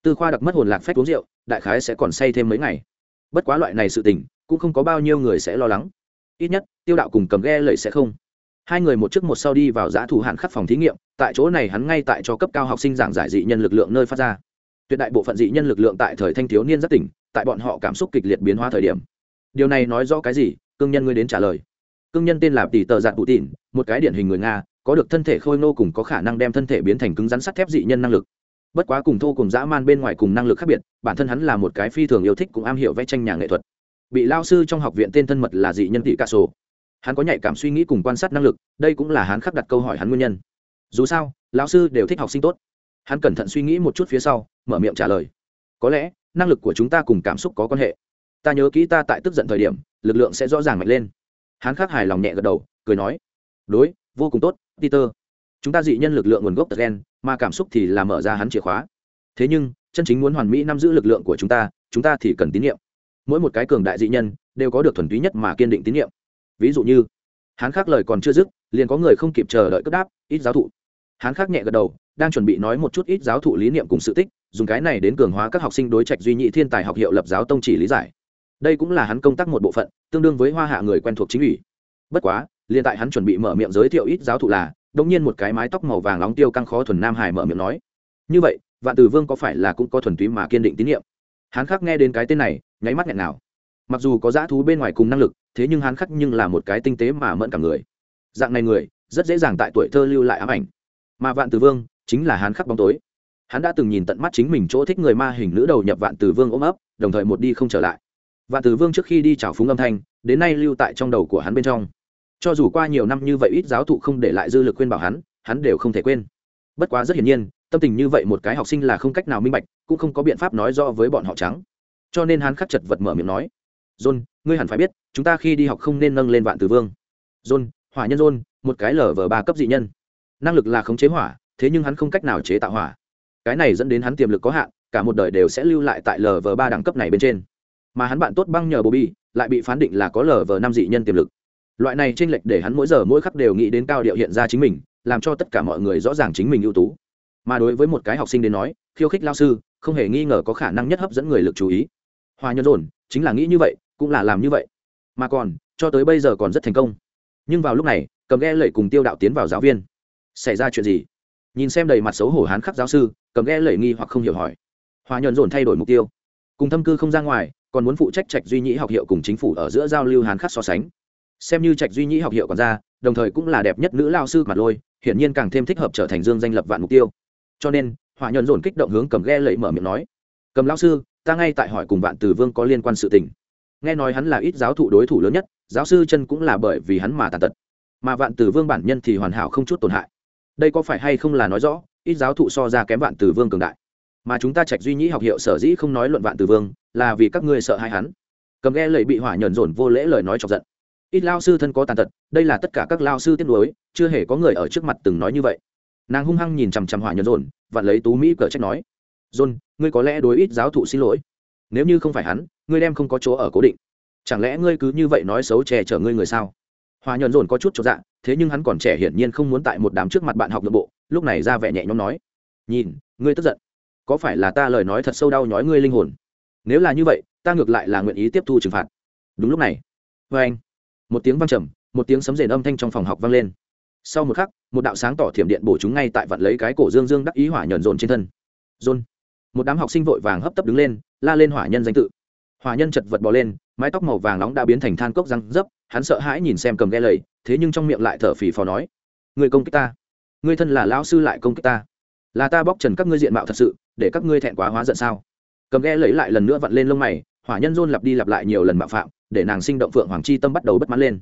Tư khoa đặc mất hồn lạc phép uống rượu, đại khái sẽ còn say thêm mấy ngày. Bất quá loại này sự tình, cũng không có bao nhiêu người sẽ lo lắng. Ít nhất, tiêu đạo cùng cầm ghe lẩy sẽ không. Hai người một trước một sau đi vào giã thủ hạn khắc phòng thí nghiệm, tại chỗ này hắn ngay tại cho cấp cao học sinh giảng giải dị nhân lực lượng nơi phát ra. Tuyệt đại bộ phận dị nhân lực lượng tại thời thanh thiếu niên rất tỉnh, tại bọn họ cảm xúc kịch liệt biến hóa thời điểm. Điều này nói rõ cái gì? Cương nhân ngươi đến trả lời cương nhân tên là tỷ tờ dạng tụ một cái điển hình người nga, có được thân thể khôi nô cùng có khả năng đem thân thể biến thành cứng rắn sắt thép dị nhân năng lực. Bất quá cùng thô cùng dã man bên ngoài cùng năng lực khác biệt, bản thân hắn là một cái phi thường yêu thích cũng am hiểu vẽ tranh nhà nghệ thuật. Bị lao sư trong học viện tên thân mật là dị nhân tỷ ca sổ. Hắn có nhạy cảm suy nghĩ cùng quan sát năng lực, đây cũng là hắn khắc đặt câu hỏi hắn nguyên nhân. Dù sao, lão sư đều thích học sinh tốt. Hắn cẩn thận suy nghĩ một chút phía sau, mở miệng trả lời. Có lẽ, năng lực của chúng ta cùng cảm xúc có quan hệ. Ta nhớ kỹ ta tại tức giận thời điểm, lực lượng sẽ rõ ràng mạnh lên hắn khắc hài lòng nhẹ gật đầu, cười nói, đối, vô cùng tốt, peter. Chúng ta dị nhân lực lượng nguồn gốc tật gen, mà cảm xúc thì là mở ra hắn chìa khóa. Thế nhưng, chân chính muốn hoàn mỹ nắm giữ lực lượng của chúng ta chúng ta thì cần tín nhiệm. Mỗi một cái cường đại dị nhân đều có được thuần túy nhất mà kiên định tín nhiệm. Ví dụ như hắn khác lời còn chưa dứt, liền có người không kịp chờ đợi cất đáp, ít giáo thụ. Hắn khác nhẹ gật đầu, đang chuẩn bị nói một chút ít giáo thụ lý niệm cùng sự tích, dùng cái này đến cường hóa các học sinh đối trạch duy nhị thiên tài học hiệu lập giáo tông chỉ lý giải đây cũng là hắn công tác một bộ phận, tương đương với hoa hạ người quen thuộc chính ủy. Bất quá, liền tại hắn chuẩn bị mở miệng giới thiệu ít giáo thụ là đ nhiên một cái mái tóc màu vàng nóng tiêu căng khó thuần nam hải mở miệng nói. Như vậy, vạn từ vương có phải là cũng có thuần túy mà kiên định tín nhiệm? Hắn khác nghe đến cái tên này, nháy mắt nghẹn nào. Mặc dù có dã thú bên ngoài cùng năng lực, thế nhưng hắn khắc nhưng là một cái tinh tế mà mẫn cả người. Dạng này người, rất dễ dàng tại tuổi thơ lưu lại ám ảnh. Mà vạn từ vương, chính là hắn khắc bóng tối. Hắn đã từng nhìn tận mắt chính mình chỗ thích người ma hình nữ đầu nhập vạn từ vương ôm ấp, đồng thời một đi không trở lại và từ vương trước khi đi trào phúng âm thanh, đến nay lưu tại trong đầu của hắn bên trong. Cho dù qua nhiều năm như vậy ít giáo thụ không để lại dư lực khuyên bảo hắn hắn đều không thể quên. Bất quá rất hiển nhiên, tâm tình như vậy một cái học sinh là không cách nào minh bạch, cũng không có biện pháp nói rõ với bọn họ trắng. Cho nên hắn khắc chật vật mở miệng nói, john, ngươi hẳn phải biết, chúng ta khi đi học không nên nâng lên vạn từ vương. John, hỏa nhân john, một cái lở vờ ba cấp dị nhân. Năng lực là khống chế hỏa, thế nhưng hắn không cách nào chế tạo hỏa. Cái này dẫn đến hắn tiềm lực có hạn, cả một đời đều sẽ lưu lại tại lv ba đẳng cấp này bên trên mà hắn bạn tốt băng nhờ bobby lại bị phán định là có lờ vờ năm dị nhân tiềm lực. Loại này tranh lệch để hắn mỗi giờ mỗi khắc đều nghĩ đến cao điệu hiện ra chính mình, làm cho tất cả mọi người rõ ràng chính mình ưu tú. Mà đối với một cái học sinh đến nói, khiêu khích lao sư, không hề nghi ngờ có khả năng nhất hấp dẫn người lực chú ý. Hòa nhân dồn, chính là nghĩ như vậy, cũng là làm như vậy. Mà còn, cho tới bây giờ còn rất thành công. Nhưng vào lúc này, cầm ghe lẩy cùng tiêu đạo tiến vào giáo viên. Xảy ra chuyện gì? Nhìn xem đầy mặt xấu hổ hán khắc giáo sư, cầm ghe lẩy nghi hoặc không hiểu hỏi. Hòa nhuận dồn thay đổi mục tiêu. Cùng thâm cư không ra ngoài còn muốn phụ trách trạch duy nhĩ học hiệu cùng chính phủ ở giữa giao lưu hán khắc so sánh. Xem như trạch duy nhĩ học hiệu còn ra, đồng thời cũng là đẹp nhất nữ lao sư mặt lôi, hiển nhiên càng thêm thích hợp trở thành dương danh lập vạn mục tiêu. Cho nên, hỏa nhuận dồn kích động hướng cầm ghe lẫy mở miệng nói, cầm lao sư, ta ngay tại hỏi cùng vạn từ vương có liên quan sự tình. Nghe nói hắn là ít giáo thụ đối thủ lớn nhất, giáo sư chân cũng là bởi vì hắn mà tàn tật. Mà vạn từ vương bản nhân thì hoàn hảo không chút tổn hại. Đây có phải hay không là nói rõ, ít giáo thụ so ra kém vạn từ vương cường đại? Mà chúng ta trạch duy nhĩ học hiệu sở dĩ không nói luận vạn từ vương, là vì các ngươi sợ hai hắn. Cầm ghe lầy bị hỏa nhẫn dồn vô lễ lời nói chọc giận. Ít lao sư thân có tàn tật, đây là tất cả các lao sư tiết đối chưa hề có người ở trước mặt từng nói như vậy. Nàng hung hăng nhìn chằm chằm hỏa nhẫn dồn và lấy tú mỹ cờ trách nói, dồn, ngươi có lẽ đối ít giáo thụ xin lỗi. Nếu như không phải hắn, ngươi đem không có chỗ ở cố định. Chẳng lẽ ngươi cứ như vậy nói xấu trẻ chở ngươi người sao? Hòa nhuận dồn có chút cho dạ thế nhưng hắn còn trẻ hiển nhiên không muốn tại một đám trước mặt bạn học nội bộ, lúc này ra vẻ nhẹ nhõm nói, nhìn, ngươi tức giận có phải là ta lời nói thật sâu đau nhói ngươi linh hồn? Nếu là như vậy, ta ngược lại là nguyện ý tiếp thu trừng phạt. Đúng lúc này vê anh, một tiếng vang trầm, một tiếng sấm rền âm thanh trong phòng học vang lên. Sau một khắc, một đạo sáng tỏ thiểm điện bổ chúng ngay tại vặn lấy cái cổ dương dương đắc ý hỏa nhờn dồn trên thân. Dồn. Một đám học sinh vội vàng hấp tấp đứng lên, la lên hỏa nhân danh tự. Hỏa nhân chật vật bò lên, mái tóc màu vàng nóng đã biến thành than cốc răng dấp, hắn sợ hãi nhìn xem cầm ghe lầy, thế nhưng trong miệng lại thở phì phò nói, người công kích ta, người thân là lão sư lại công kích ta. Là ta bóc trần các ngươi diện mạo thật sự để các ngươi thẹn quá hóa giận sao? Cầm ghe lấy lại lần nữa vặn lên lông mày, hỏa nhân dôn lặp đi lặp lại nhiều lần mạo phạm, để nàng sinh động phượng hoàng chi tâm bắt đầu bất mãn lên.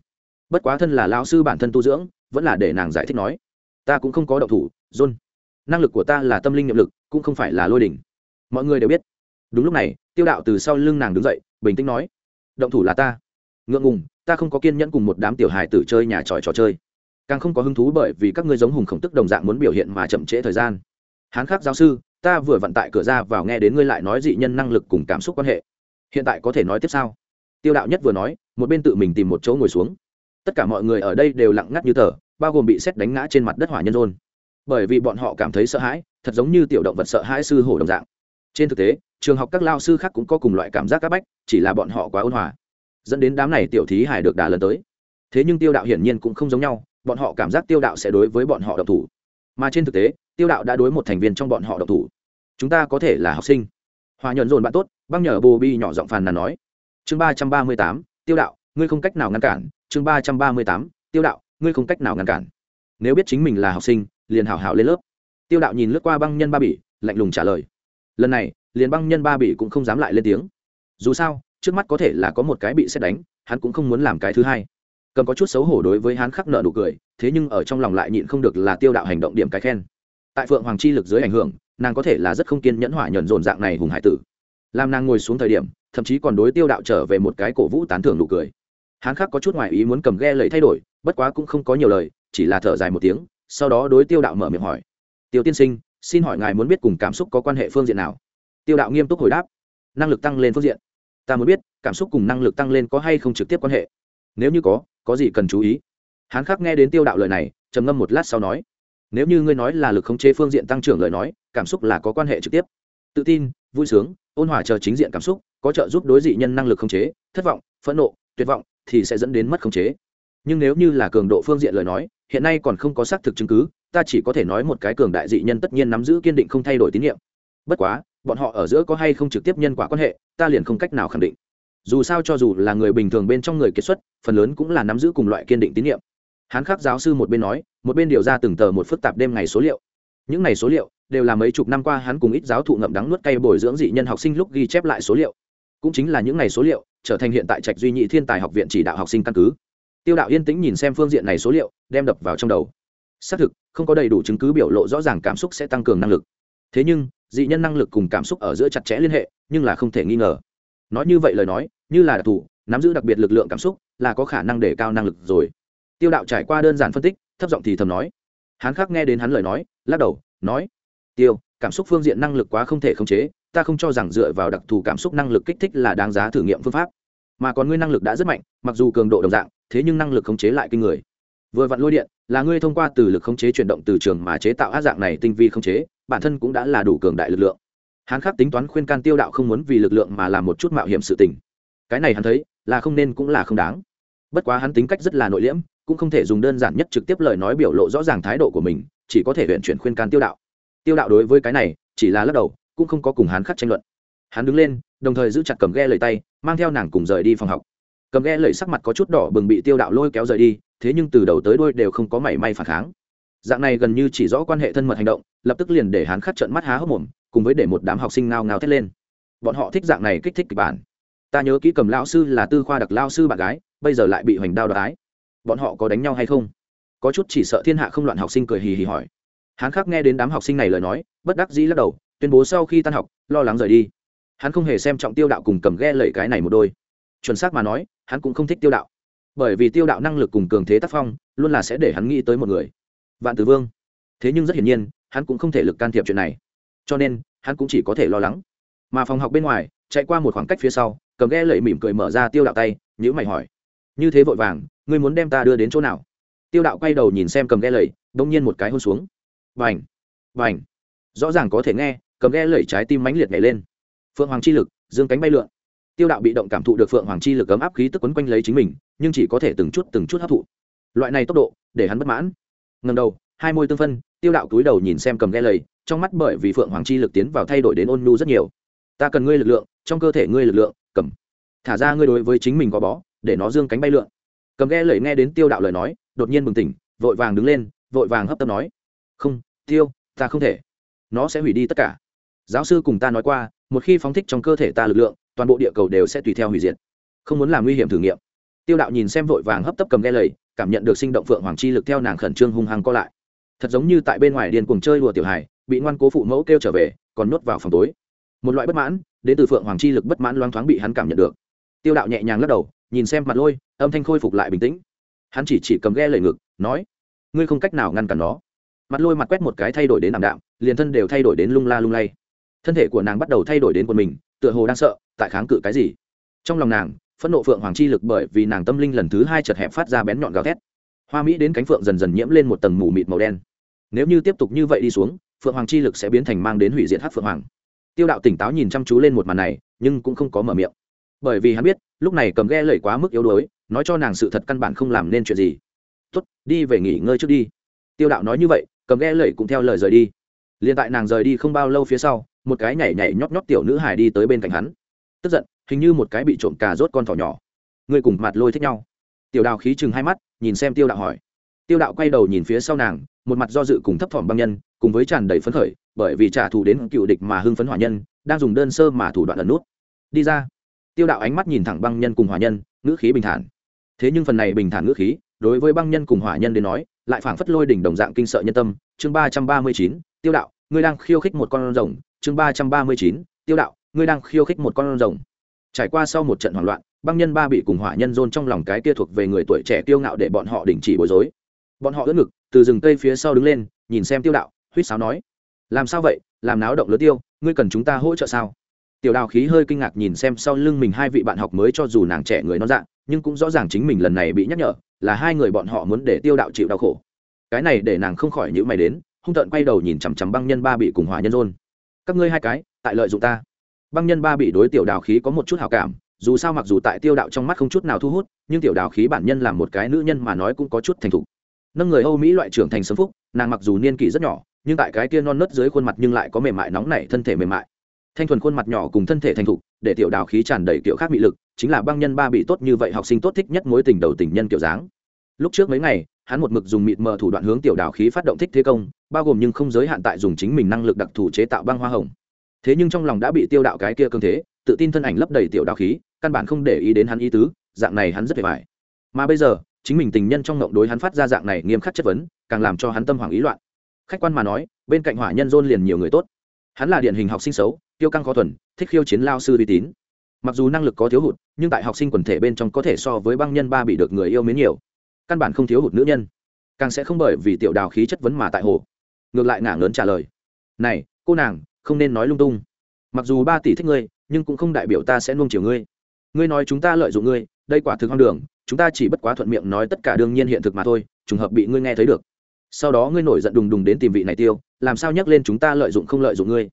Bất quá thân là lão sư bản thân tu dưỡng, vẫn là để nàng giải thích nói, ta cũng không có động thủ dôn năng lực của ta là tâm linh nhiệm lực, cũng không phải là lôi đỉnh. Mọi người đều biết. Đúng lúc này, tiêu đạo từ sau lưng nàng đứng dậy, bình tĩnh nói, động thủ là ta. Ngượng ngùng, ta không có kiên nhẫn cùng một đám tiểu hài tử chơi nhà tròi trò chơi. Càng không có hứng thú bởi vì các ngươi giống hùng khổng tức đồng dạng muốn biểu hiện mà chậm trễ thời gian. Hán khắc giáo sư ta vừa vặn tại cửa ra vào nghe đến ngươi lại nói dị nhân năng lực cùng cảm xúc quan hệ. Hiện tại có thể nói tiếp sao? Tiêu đạo nhất vừa nói, một bên tự mình tìm một chỗ ngồi xuống. Tất cả mọi người ở đây đều lặng ngắt như tờ, bao gồm bị xét đánh ngã trên mặt đất hỏa nhân rôn bởi vì bọn họ cảm thấy sợ hãi, thật giống như tiểu động vật sợ hãi sư hổ đồng dạng. Trên thực tế, trường học các lao sư khác cũng có cùng loại cảm giác áp bách, chỉ là bọn họ quá ôn hòa. Dẫn đến đám này tiểu thí hải được đà lần tới. Thế nhưng tiêu đạo hiển nhiên cũng không giống nhau, bọn họ cảm giác tiêu đạo sẽ đối với bọn họ độc thủ. Mà trên thực tế tiêu đạo đã đối một thành viên trong bọn họ độc thủ. Chúng ta có thể là học sinh. Hòa nhuận dồn bạn tốt, băng nhờ bồ bi nhỏ giọng phàn nàn nói. Chương ba trăm ba mươi tám, tiêu đạo, ngươi không cách nào ngăn cản. Chương ba trăm ba mươi tám, tiêu đạo, ngươi không cách nào ngăn cản. Nếu biết chính mình là học sinh, liền hảo hảo lên lớp. Tiêu đạo nhìn lướt qua băng nhân ba bỉ, lạnh lùng trả lời. Lần này, liền băng nhân ba bỉ cũng không dám lại lên tiếng. Dù sao, trước mắt có thể là có một cái bị xét đánh, hắn cũng không muốn làm cái thứ hai. Cầm có chút xấu hổ đối với hắn khắc nợ nụ cười, thế nhưng ở trong lòng lại nhịn không được là tiêu đạo hành động điểm cái khen tại phượng hoàng chi lực dưới ảnh hưởng, nàng có thể là rất không kiên nhẫn hỏa nhận dồn dạng này hùng hải tử. Làm nàng ngồi xuống thời điểm, thậm chí còn đối tiêu đạo trở về một cái cổ vũ tán thưởng nụ cười. Hắn khắc có chút ngoài ý muốn cầm ghe lầy thay đổi, bất quá cũng không có nhiều lời, chỉ là thở dài một tiếng, sau đó đối tiêu đạo mở miệng hỏi. Tiêu tiên sinh, xin hỏi ngài muốn biết cùng cảm xúc có quan hệ phương diện nào? Tiêu đạo nghiêm túc hồi đáp. Năng lực tăng lên phương diện. Ta muốn biết, cảm xúc cùng năng lực tăng lên có hay không trực tiếp quan hệ? Nếu như có có gì cần chú ý? Hán khắc nghe đến tiêu đạo lời này, trầm ngâm một lát sau nói nếu như ngươi nói là lực khống chế phương diện tăng trưởng lời nói, cảm xúc là có quan hệ trực tiếp. Tự tin, vui sướng, ôn hòa chờ chính diện cảm xúc, có trợ giúp đối dị nhân năng lực khống chế, thất vọng, phẫn nộ, tuyệt vọng thì sẽ dẫn đến mất khống chế. Nhưng nếu như là cường độ phương diện lời nói, hiện nay còn không có xác thực chứng cứ, ta chỉ có thể nói một cái cường đại dị nhân tất nhiên nắm giữ kiên định không thay đổi tín nhiệm. Bất quá, bọn họ ở giữa có hay không trực tiếp nhân quả quan hệ, ta liền không cách nào khẳng định. Dù sao cho dù là người bình thường bên trong người kiệt xuất, phần lớn cũng là nắm giữ cùng loại kiên định tín nhiệm hán khắc giáo sư một bên nói, một bên điều ra từng tờ một phức tạp đêm ngày số liệu. Những ngày số liệu đều là mấy chục năm qua hắn cùng ít giáo thụ ngậm đắng nuốt cay bồi dưỡng dị nhân học sinh lúc ghi chép lại số liệu. Cũng chính là những ngày số liệu trở thành hiện tại trạch duy nhị thiên tài học viện chỉ đạo học sinh căn cứ. Tiêu đạo yên tĩnh nhìn xem phương diện này số liệu, đem đập vào trong đầu. Xác thực, không có đầy đủ chứng cứ biểu lộ rõ ràng cảm xúc sẽ tăng cường năng lực. Thế nhưng, dị nhân năng lực cùng cảm xúc ở giữa chặt chẽ liên hệ, nhưng là không thể nghi ngờ. Nói như vậy lời nói, như là đặc thù, nắm giữ đặc biệt lực lượng cảm xúc, là có khả năng để cao năng lực rồi tiêu đạo trải qua đơn giản phân tích, thấp giọng thì thầm nói. Hắn khác nghe đến hắn lời nói, lắc đầu, nói, tiêu, cảm xúc phương diện năng lực quá không thể khống chế, ta không cho rằng dựa vào đặc thù cảm xúc năng lực kích thích là đáng giá thử nghiệm phương pháp. Mà còn ngươi năng lực đã rất mạnh, mặc dù cường độ đồng dạng, thế nhưng năng lực khống chế lại kinh người. Vừa vặn lôi điện, là ngươi thông qua từ lực khống chế chuyển động từ trường mà chế tạo ác dạng này tinh vi khống chế, bản thân cũng đã là đủ cường đại lực lượng. Hắn khắc tính toán khuyên can tiêu đạo không muốn vì lực lượng mà làm một chút mạo hiểm sự tình. Cái này hắn thấy, là không nên cũng là không đáng. Bất quá hắn tính cách rất là nội liễm cũng không thể dùng đơn giản nhất trực tiếp lời nói biểu lộ rõ ràng thái độ của mình, chỉ có thể huyện chuyển khuyên can tiêu đạo. Tiêu đạo đối với cái này, chỉ là lắc đầu, cũng không có cùng hắn khắc tranh luận. Hắn đứng lên, đồng thời giữ chặt cầm ghe lời tay, mang theo nàng cùng rời đi phòng học. Cầm ghe lời sắc mặt có chút đỏ bừng bị tiêu đạo lôi kéo rời đi, thế nhưng từ đầu tới đôi đều không có mảy may phản kháng. Dạng này gần như chỉ rõ quan hệ thân mật hành động, lập tức liền để hắn khắc trận mắt há hốc mồm, cùng với để một đám học sinh ngao ngao thét lên. Bọn họ thích dạng này kích thích kịch bản. Ta nhớ kỹ cầm lao sư là tư khoa đặc lao sư bạn gái, bây giờ lại bị hoành đao đoái bọn họ có đánh nhau hay không? Có chút chỉ sợ thiên hạ không loạn học sinh cười hì hì hỏi. Hắn khắc nghe đến đám học sinh này lời nói, bất đắc dĩ lắc đầu, tuyên bố sau khi tan học, lo lắng rời đi. Hắn không hề xem trọng tiêu đạo cùng cầm ghe lẩy cái này một đôi. Chuẩn xác mà nói, hắn cũng không thích tiêu đạo. Bởi vì tiêu đạo năng lực cùng cường thế tác phong, luôn là sẽ để hắn nghĩ tới một người. Vạn tử vương. Thế nhưng rất hiển nhiên, hắn cũng không thể lực can thiệp chuyện này. Cho nên, hắn cũng chỉ có thể lo lắng. Mà phòng học bên ngoài, chạy qua một khoảng cách phía sau, cầm ghe lẩy mỉm cười mở ra tiêu đạo tay nhữ mày hỏi. Như thế vội vàng ngươi muốn đem ta đưa đến chỗ nào? Tiêu đạo quay đầu nhìn xem cầm ghe lầy đông nhiên một cái hôn xuống. Vành vành. Rõ ràng có thể nghe, cầm ghe lầy trái tim mãnh liệt nhảy lên. Phượng hoàng chi lực, dương cánh bay lượn. Tiêu đạo bị động cảm thụ được phượng hoàng chi lực ấm áp khí tức quấn quanh lấy chính mình, nhưng chỉ có thể từng chút từng chút hấp thụ. Loại này tốc độ, để hắn bất mãn. Ngầm đầu, hai môi tương phân, tiêu đạo túi đầu nhìn xem cầm ghe lầy, trong mắt bởi vì phượng hoàng chi lực tiến vào thay đổi đến ôn nhu rất nhiều. Ta cần ngươi lực lượng, trong cơ thể ngươi lực lượng, cầm. Thả ra ngươi đối với chính mình có bó, để nó dương cánh bay lượn cầm ghe lẩy nghe đến tiêu đạo lời nói, đột nhiên bừng tỉnh, vội vàng đứng lên, vội vàng hấp tấp nói. Không, tiêu, ta không thể. Nó sẽ hủy đi tất cả. Giáo sư cùng ta nói qua, một khi phóng thích trong cơ thể ta lực lượng, toàn bộ địa cầu đều sẽ tùy theo hủy diệt. Không muốn làm nguy hiểm thử nghiệm. Tiêu đạo nhìn xem vội vàng hấp tấp cầm ghe lầy cảm nhận được sinh động phượng hoàng chi lực theo nàng khẩn trương hung hăng co lại. Thật giống như tại bên ngoài điền cuồng chơi đùa tiểu hài, bị ngoan cố phụ mẫu kêu trở về, còn nuốt vào phòng tối. Một loại bất mãn, đến từ phượng hoàng chi lực bất mãn loang thoáng bị hắn cảm nhận được. Tiêu đạo nhẹ nhàng lắc đầu nhìn xem mặt lôi, âm thanh khôi phục lại bình tĩnh. Hắn chỉ chỉ cầm ghe lầy ngực, nói, ngươi không cách nào ngăn cản nó. Mặt lôi mặt quét một cái thay đổi đến ảm đạm, liền thân đều thay đổi đến lung la lung lay. Thân thể của nàng bắt đầu thay đổi đến quần mình, tựa hồ đang sợ, tại kháng cự cái gì. Trong lòng nàng, phẫn nộ phượng hoàng chi lực bởi vì nàng tâm linh lần thứ hai chật hẹp phát ra bén nhọn gào thét. Hoa mỹ đến cánh phượng dần dần nhiễm lên một tầng mù mịt màu đen. Nếu như tiếp tục như vậy đi xuống, phượng hoàng chi lực sẽ biến thành mang đến hủy diệt hát phượng hoàng. Tiêu đạo tỉnh táo nhìn chăm chú lên một màn này, nhưng cũng không có mở miệng. Bởi vì hắn biết lúc này cầm ghe lẩy quá mức yếu đuối, nói cho nàng sự thật căn bản không làm nên chuyện gì. Tuất đi về nghỉ ngơi trước đi. Tiêu đạo nói như vậy, cầm ghe lẩy cũng theo lời rời đi. Liền tại nàng rời đi không bao lâu phía sau, một cái nhảy nhảy nhóp nhóp tiểu nữ hải đi tới bên cạnh hắn. Tức giận, hình như một cái bị trộm cà rốt con thỏ nhỏ. Người cùng mặt lôi thích nhau. Tiểu đào khí chừng hai mắt, nhìn xem tiêu đạo hỏi. Tiêu đạo quay đầu nhìn phía sau nàng, một mặt do dự cùng thấp thỏm băng nhân, cùng với tràn đầy phấn khởi, bởi vì trả thù đến cựu địch mà hưng phấn hỏa nhân, đang dùng đơn sơ mà thủ đoạn ẩn nút. Đi ra tiêu đạo ánh mắt nhìn thẳng băng nhân cùng hỏa nhân, ngữ khí bình thản. Thế nhưng phần này bình thản ngữ khí, đối với băng nhân cùng hỏa nhân đến nói, lại phảng phất lôi đỉnh đồng dạng kinh sợ nhân tâm. Chương ba trăm ba mươi chín, tiêu đạo, ngươi đang khiêu khích một con rồng. Chương ba trăm ba mươi chín, tiêu đạo, ngươi đang khiêu khích một con rồng. Trải qua sau một trận hoảng loạn, băng nhân ba bị cùng hỏa nhân dôn trong lòng cái kia thuộc về người tuổi trẻ tiêu ngạo để bọn họ đình chỉ bối rối. Bọn họ ướt ngực, từ rừng cây phía sau đứng lên, nhìn xem tiêu đạo huýt sáo nói, làm sao vậy? Làm náo động lớn tiêu, ngươi cần chúng ta hỗ trợ sao? Tiểu đào khí hơi kinh ngạc nhìn xem sau lưng mình hai vị bạn học mới cho dù nàng trẻ người nó dạng nhưng cũng rõ ràng chính mình lần này bị nhắc nhở, là hai người bọn họ muốn để tiêu đạo chịu đau khổ. Cái này để nàng không khỏi nhữ mày đến, hung tợn quay đầu nhìn chằm chằm băng nhân ba bị cùng hòa nhân rôn các ngươi hai cái, tại lợi dụng ta. Băng nhân ba bị đối tiểu đào khí có một chút hào cảm, dù sao mặc dù tại tiêu đạo trong mắt không chút nào thu hút, nhưng tiểu đào khí bản nhân làm một cái nữ nhân mà nói cũng có chút thành thục. Nâng người âu mỹ loại trưởng thành sấm phúc, nàng mặc dù niên kỷ rất nhỏ, nhưng tại cái kia non nớt dưới khuôn mặt nhưng lại có mềm mại nóng nảy, thân thể mềm mại thanh thuần khuôn mặt nhỏ cùng thân thể thành thục, để tiểu đào khí tràn đầy kiểu khác bị lực, chính là băng nhân ba bị tốt như vậy học sinh tốt thích nhất mối tình đầu tình nhân kiểu dáng. Lúc trước mấy ngày, hắn một mực dùng mịt mờ thủ đoạn hướng tiểu đào khí phát động thích thế công, bao gồm nhưng không giới hạn tại dùng chính mình năng lực đặc thù chế tạo băng hoa hồng. Thế nhưng trong lòng đã bị tiêu đạo cái kia cương thế, tự tin thân ảnh lấp đầy tiểu đào khí, căn bản không để ý đến hắn ý tứ, dạng này hắn rất vẻ vải mà bây giờ, chính mình tình nhân trong ngộng đối hắn phát ra dạng này nghiêm khắc chất vấn, càng làm cho hắn tâm hoàng ý loạn. Khách quan mà nói, bên cạnh hỏa nhân dôn liền nhiều người tốt hắn là điển hình học sinh xấu tiêu căng khó thuần, thích khiêu chiến lao sư uy tín. Mặc dù năng lực có thiếu hụt, nhưng tại học sinh quần thể bên trong có thể so với băng nhân ba bị được người yêu mến nhiều. Căn bản không thiếu hụt nữ nhân. Càng sẽ không bởi vì tiểu đào khí chất vấn mà tại hồ. Ngược lại ngả lớn trả lời. Này, cô nàng, không nên nói lung tung. Mặc dù ba tỷ thích ngươi, nhưng cũng không đại biểu ta sẽ nuông chiều ngươi. Ngươi nói chúng ta lợi dụng ngươi, đây quả thực hoang đường, chúng ta chỉ bất quá thuận miệng nói tất cả đương nhiên hiện thực mà thôi, trùng hợp bị ngươi nghe thấy được sau đó ngươi nổi giận đùng đùng đến tìm vị này tiêu, làm sao nhắc lên chúng ta lợi dụng không lợi dụng ngươi?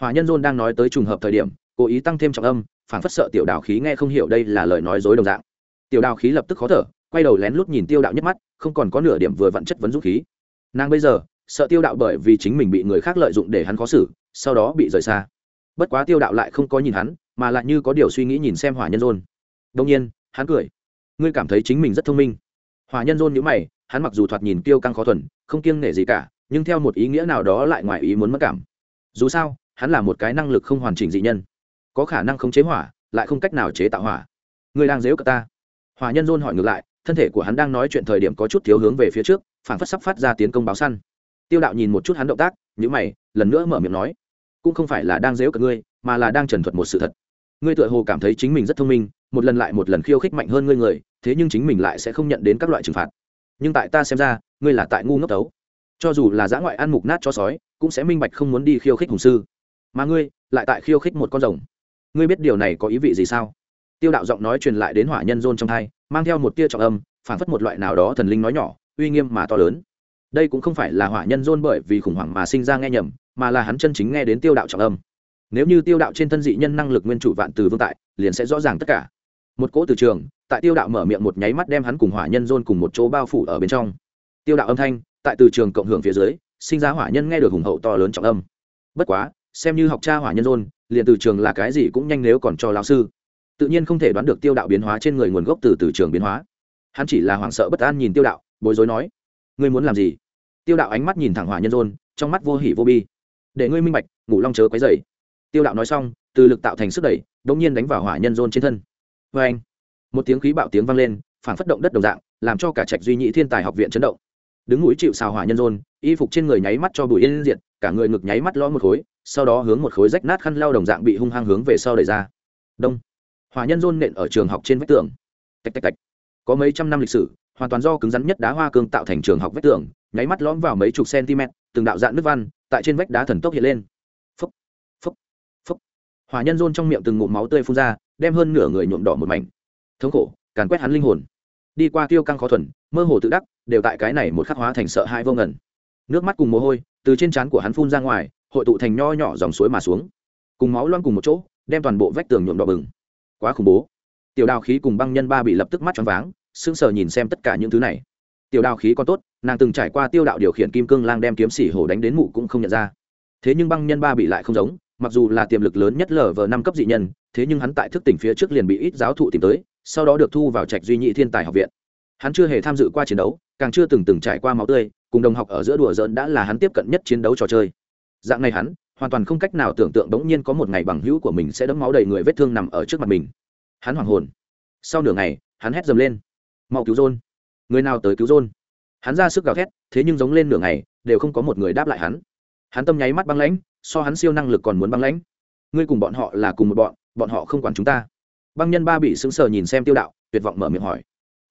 Hòa nhân dôn đang nói tới trùng hợp thời điểm, cố ý tăng thêm trọng âm phản phất sợ tiểu đào khí nghe không hiểu đây là lời nói dối đồng dạng. Tiểu đào khí lập tức khó thở, quay đầu lén lút nhìn tiêu đạo nhất mắt, không còn có nửa điểm vừa vặn chất vấn dũng khí. Nàng bây giờ, sợ tiêu đạo bởi vì chính mình bị người khác lợi dụng để hắn khó xử, sau đó bị rời xa. Bất quá tiêu đạo lại không có nhìn hắn, mà lại như có điều suy nghĩ nhìn xem hỏa nhân dôn. Đông nhiên, hắn cười. Ngươi cảm thấy chính mình rất thông minh. Hỏa nhân dôn nhữ mày, hắn mặc dù thoạt nhìn tiêu căng khó thuần không kiêng nể gì cả, nhưng theo một ý nghĩa nào đó lại ngoài ý muốn mất cảm. Dù sao, hắn là một cái năng lực không hoàn chỉnh dị nhân. Có khả năng không chế hỏa, lại không cách nào chế tạo hỏa. Ngươi đang dếu cả ta. Hòa nhân dôn hỏi ngược lại, thân thể của hắn đang nói chuyện thời điểm có chút thiếu hướng về phía trước, phản phất sắp phát ra tiến công báo săn. Tiêu đạo nhìn một chút hắn động tác nhữ mày, lần nữa mở miệng nói, cũng không phải là đang dếu cờ ngươi, mà là đang trần thuật một sự thật. Ngươi tựa hồ cảm thấy chính mình rất thông minh, một lần lại một lần khiêu khích mạnh hơn ngươi người, thế nhưng chính mình lại sẽ không nhận đến các loại trừng phạt nhưng tại ta xem ra, ngươi là tại ngu ngốc tấu. Cho dù là dã ngoại ăn mục nát cho sói, cũng sẽ minh bạch không muốn đi khiêu khích hùng sư. Mà ngươi, lại tại khiêu khích một con rồng. Ngươi biết điều này có ý vị gì sao? Tiêu đạo giọng nói truyền lại đến hỏa nhân rôn trong thai, mang theo một tia trọng âm, phản phất một loại nào đó thần linh nói nhỏ, uy nghiêm mà to lớn. Đây cũng không phải là hỏa nhân rôn bởi vì khủng hoảng mà sinh ra nghe nhầm, mà là hắn chân chính nghe đến tiêu đạo trọng âm. Nếu như tiêu đạo trên thân dị nhân năng lực nguyên chủ vạn từ vương tại, liền sẽ rõ ràng tất cả. Một cỗ từ trường tại tiêu đạo mở miệng một nháy mắt đem hắn cùng hỏa nhân dôn cùng một chỗ bao phủ ở bên trong. Tiêu đạo âm thanh, tại từ trường cộng hưởng phía dưới, sinh ra hỏa nhân nghe được hùng hậu to lớn trọng âm. Bất quá, xem như học cha hỏa nhân dôn, liền từ trường là cái gì cũng nhanh nếu còn cho lão sư. Tự nhiên không thể đoán được tiêu đạo biến hóa trên người nguồn gốc từ từ trường biến hóa. Hắn chỉ là hoảng sợ bất an nhìn tiêu đạo, bối rối nói, ngươi muốn làm gì? Tiêu đạo ánh mắt nhìn thẳng hỏa nhân dôn, trong mắt vô hỉ vô bi. Để ngươi minh bạch, ngủ long chớ quấy dày tiêu đạo nói xong, từ lực tạo thành sức đẩy đ ỗ n g nhiên đánh vào hỏa nhân dôn trên thân. Vê anh một tiếng khí bạo tiếng vang lên phản phất động đất đồng dạng làm cho cả trạch duy nhị thiên tài học viện chấn động. Đứng núi chịu xào hỏa nhân rôn, y phục trên người nháy mắt cho bụi yên diện cả người ngực nháy mắt lo một khối sau đó hướng một khối rách nát khăn lau đồng dạng bị hung hăng hướng về sau đẩy ra. Đông. Hỏa nhân rôn nện ở trường học trên vách tường. Tạch tạch tạch. Có mấy trăm năm lịch sử hoàn toàn do cứng rắn nhất đá hoa cương tạo thành trường học vách tường nháy mắt lõm vào mấy chục cm từng đạo dạng nước văn tại trên vách đá thần tốc hiện lên. Phấp phấp phấp. hỏa nhân rôn trong miệng từng ngụm máu tươi phun ra đem hơn nửa người nhuộm đỏ một mảnh thống khổ càn quét hắn linh hồn. Đi qua tiêu căng khó thuần mơ hồ tự đắc đều tại cái này một khắc hóa thành sợ hãi vô ngần, nước mắt cùng mồ hôi từ trên trán của hắn phun ra ngoài hội tụ thành nho nhỏ dòng suối mà xuống. Cùng máu loang cùng một chỗ đem toàn bộ vách tường nhuộm đỏ bừng. Quá khủng bố. Tiểu đào khí cùng băng nhân ba bị lập tức mắt choáng váng sững sờ nhìn xem tất cả những thứ này. Tiểu đào khí còn tốt nàng từng trải qua tiêu đạo điều khiển kim cương lang đem kiếm xỉ hổ đánh đến mụ cũng không nhận ra. Thế nhưng băng nhân ba bị lại không giống mặc dù là tiềm lực lớn nhất lở vờ năm cấp dị nhân thế nhưng hắn tại thức tỉnh phía trước liền bị ít giáo thụ tìm tới sau đó được thu vào trạch duy nhị thiên tài học viện. Hắn chưa hề tham dự qua chiến đấu, càng chưa từng từng trải qua máu tươi, cùng đồng học ở giữa đùa dỡn đã là hắn tiếp cận nhất chiến đấu trò chơi. Dạng này hắn, hoàn toàn không cách nào tưởng tượng đống nhiên có một ngày bằng hữu của mình sẽ đẫm máu đầy người vết thương nằm ở trước mặt mình. Hắn hoảng hồn. Sau nửa ngày, hắn hét dầm lên. Mau cứu rôn người nào tới cứu rôn hắn ra sức gào thét, thế nhưng giống lên nửa ngày, đều không có một người đáp lại hắn. Hắn tâm nháy mắt băng lãnh, so hắn siêu năng lực còn muốn băng lãnh. Ngươi cùng bọn họ là cùng một bọn bọn họ không quản chúng ta băng nhân ba bị sững sờ nhìn xem tiêu đạo, tuyệt vọng mở miệng hỏi.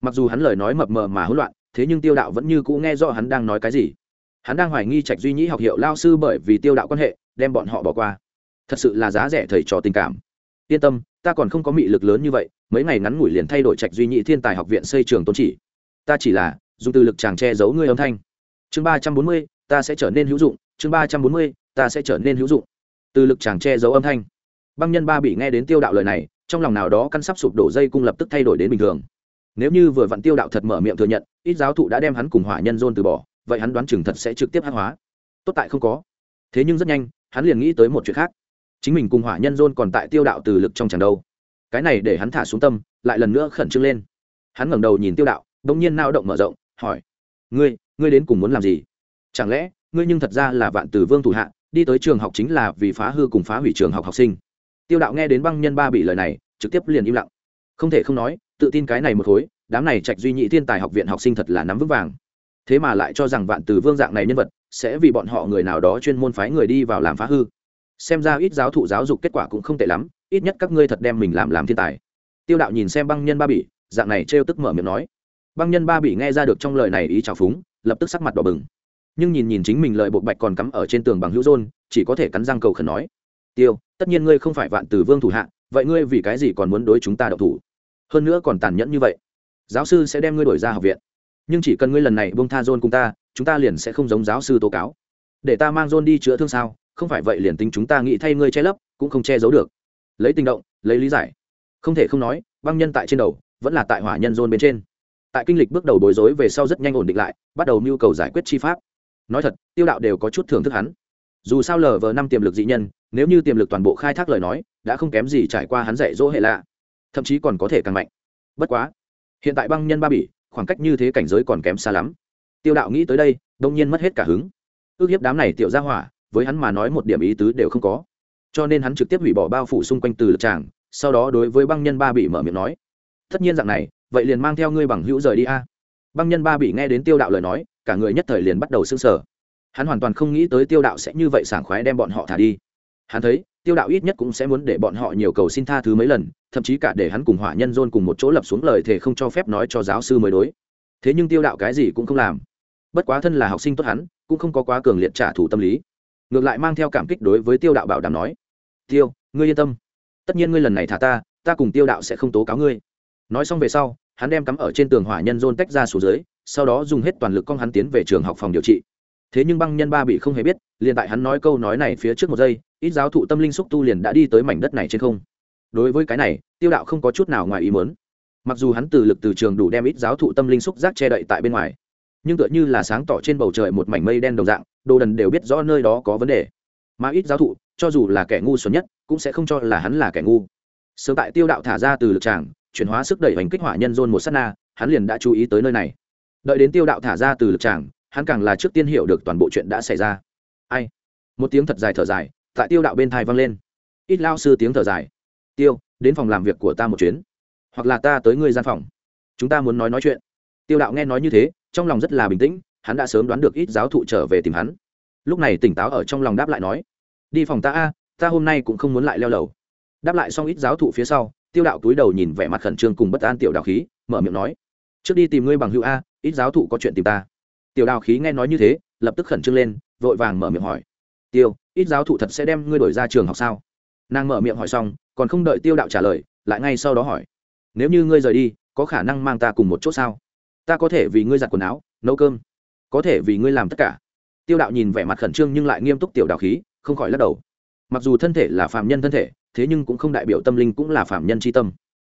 Mặc dù hắn lời nói mập mờ mà hỗn loạn, thế nhưng tiêu đạo vẫn như cũ nghe rõ hắn đang nói cái gì. Hắn đang hoài nghi trạch duy nhĩ học hiệu lao sư bởi vì tiêu đạo quan hệ, đem bọn họ bỏ qua. Thật sự là giá rẻ thầy trò tình cảm. Yên tâm, ta còn không có mị lực lớn như vậy, mấy ngày ngắn ngủi liền thay đổi trạch duy nhị thiên tài học viện xây trường tôn chỉ. Ta chỉ là, dùng từ lực chàng che giấu ngươi âm thanh. Chương ba trăm bốn mươi, ta sẽ trở nên hữu dụng. Chương ba trăm bốn mươi, ta sẽ trở nên hữu dụng. Từ lực chàng che giấu âm thanh. Băng nhân ba bị nghe đến tiêu đạo lời này trong lòng nào đó căn sắp sụp đổ dây cung lập tức thay đổi đến bình thường. Nếu như vừa vặn tiêu đạo thật mở miệng thừa nhận, ít giáo thụ đã đem hắn cùng hỏa nhân dôn từ bỏ, vậy hắn đoán chừng thật sẽ trực tiếp hát hóa. Tốt tại không có. Thế nhưng rất nhanh, hắn liền nghĩ tới một chuyện khác. Chính mình cùng hỏa nhân dôn còn tại tiêu đạo từ lực trong tràng đâu. Cái này để hắn thả xuống tâm, lại lần nữa khẩn trương lên. Hắn ngẩng đầu nhìn tiêu đạo đ ỗ n g nhiên nao động mở rộng, hỏi, ngươi ngươi đến cùng muốn làm gì? Chẳng lẽ, ngươi nhưng thật ra là vạn từ vương thủ hạ, đi tới trường học chính là vì phá hư cùng phá hủy trường học học sinh? Tiêu đạo nghe đến băng nhân ba bị lời này, trực tiếp liền im lặng. Không thể không nói, tự tin cái này một khối, đám này trạch duy nhị thiên tài học viện học sinh thật là nắm vững vàng. Thế mà lại cho rằng vạn từ vương dạng này nhân vật, sẽ vì bọn họ người nào đó chuyên môn phái người đi vào làm phá hư. Xem ra ít giáo thụ giáo dục kết quả cũng không tệ lắm, ít nhất các ngươi thật đem mình làm làm thiên tài. Tiêu đạo nhìn xem băng nhân ba bỉ dạng này trêu tức mở miệng nói. Băng nhân ba bỉ nghe ra được trong lời này ý trào phúng, lập tức sắc mặt đỏ bừng. Nhưng nhìn nhìn chính mình lời bộc bạch còn cắm ở trên tường bằng hữu rôn, chỉ có thể cắn răng cầu khẩn nói tiêu, tất nhiên ngươi không phải vạn tử vương thủ hạ, vậy ngươi vì cái gì còn muốn đối chúng ta đậu thủ? Hơn nữa còn tàn nhẫn như vậy. Giáo sư sẽ đem ngươi đổi ra học viện. Nhưng chỉ cần ngươi lần này bông tha rôn cùng ta, chúng ta liền sẽ không giống giáo sư tố cáo. Để ta mang rôn đi chữa thương sao? Không phải vậy liền tính chúng ta nghĩ thay ngươi che lấp, cũng không che giấu được. Lấy tình động, lấy lý giải. Không thể không nói, băng nhân tại trên đầu, vẫn là tại hỏa nhân dôn bên trên. Tại kinh lịch bước đầu bối rối về sau rất nhanh ổn định lại, bắt đầu mưu cầu giải quyết chi pháp. Nói thật, tiêu đạo đều có chút thưởng thức hắn dù sao lờ vờ năm tiềm lực dị nhân, nếu như tiềm lực toàn bộ khai thác lời nói, đã không kém gì trải qua hắn dạy dỗ hệ lạ. Thậm chí còn có thể càng mạnh. Bất quá, hiện tại băng nhân ba bỉ, khoảng cách như thế cảnh giới còn kém xa lắm. Tiêu đạo nghĩ tới đây, đông nhiên mất hết cả hứng. Ước hiếp đám này tiểu ra hỏa, với hắn mà nói một điểm ý tứ đều không có. Cho nên hắn trực tiếp hủy bỏ bao phủ xung quanh từ lực tràng, sau đó đối với băng nhân ba bị mở miệng nói, tất nhiên dạng này, vậy liền mang theo ngươi bằng hữu rời đi a. Băng nhân ba bị nghe đến tiêu đạo lời nói, cả người nhất thời liền bắt đầu s ư n g sở hắn hoàn toàn không nghĩ tới tiêu đạo sẽ như vậy sảng khoái đem bọn họ thả đi. Hắn thấy, tiêu đạo ít nhất cũng sẽ muốn để bọn họ nhiều cầu xin tha thứ mấy lần, thậm chí cả để hắn cùng hỏa nhân dôn cùng một chỗ lập xuống lời thề không cho phép nói cho giáo sư mới đối. Thế nhưng tiêu đạo cái gì cũng không làm. Bất quá thân là học sinh tốt hắn, cũng không có quá cường liệt trả thù tâm lý. Ngược lại mang theo cảm kích đối với tiêu đạo bảo đảm nói, tiêu, ngươi yên tâm. Tất nhiên ngươi lần này thả ta ta cùng tiêu đạo sẽ không tố cáo ngươi. Nói xong về sau, hắn đem cắm ở trên tường hỏa nhân dôn tách ra xuống dưới, sau đó dùng hết toàn lực con hắn tiến về trường học phòng điều trị thế nhưng băng nhân ba bị không hề biết, liền tại hắn nói câu nói này phía trước một giây, ít giáo thụ tâm linh xúc tu liền đã đi tới mảnh đất này trên không. Đối với cái này, tiêu đạo không có chút nào ngoài ý mớn mặc dù hắn từ lực từ trường đủ đem ít giáo thụ tâm linh xúc giác che đậy tại bên ngoài, nhưng tựa như là sáng tỏ trên bầu trời một mảnh mây đen đồng dạng, đồ đần đều biết rõ nơi đó có vấn đề. Mà ít giáo thụ, cho dù là kẻ ngu xuẩn nhất, cũng sẽ không cho là hắn là kẻ ngu. Sớm tại tiêu đạo thả ra từ lực tràng, chuyển hóa sức đẩy hành kích hỏa nhân dôn một s á t na, hắn liền đã chú ý tới nơi này. Đợi đến tiêu đạo thả ra từ lực tràng hắn càng là trước tiên hiểu được toàn bộ chuyện đã xảy ra. Ai? Một tiếng thật dài thở dài, tại tiêu đạo bên thai vang lên. Ít lao sư tiếng thở dài. Tiêu, đến phòng làm việc của ta một chuyến. Hoặc là ta tới ngươi gian phòng. Chúng ta muốn nói nói chuyện. Tiêu đạo nghe nói như thế, trong lòng rất là bình tĩnh, hắn đã sớm đoán được ít giáo thụ trở về tìm hắn. Lúc này tỉnh táo ở trong lòng đáp lại nói, đi phòng ta a, ta hôm nay cũng không muốn lại leo lầu. Đáp lại xong ít giáo thụ phía sau, tiêu đạo túi đầu nhìn vẻ mặt khẩn trương cùng bất an tiểu đạo khí, mở miệng nói, trước đi tìm ngươi bằng hữu a, ít giáo thụ có chuyện tìm ta tiểu Đào khí nghe nói như thế, lập tức khẩn trương lên, vội vàng mở miệng hỏi. Tiêu, ít giáo thụ thật sẽ đem ngươi đổi ra trường học sao? Nàng mở miệng hỏi xong, còn không đợi tiêu đạo trả lời, lại ngay sau đó hỏi. Nếu như ngươi rời đi, có khả năng mang ta cùng một chỗ sao? Ta có thể vì ngươi giặt quần áo, nấu cơm, có thể vì ngươi làm tất cả. Tiêu đạo nhìn vẻ mặt khẩn trương nhưng lại nghiêm túc tiểu đạo khí, không khỏi lắc đầu. Mặc dù thân thể là phạm nhân thân thể, thế nhưng cũng không đại biểu tâm linh cũng là phạm nhân c h i tâm.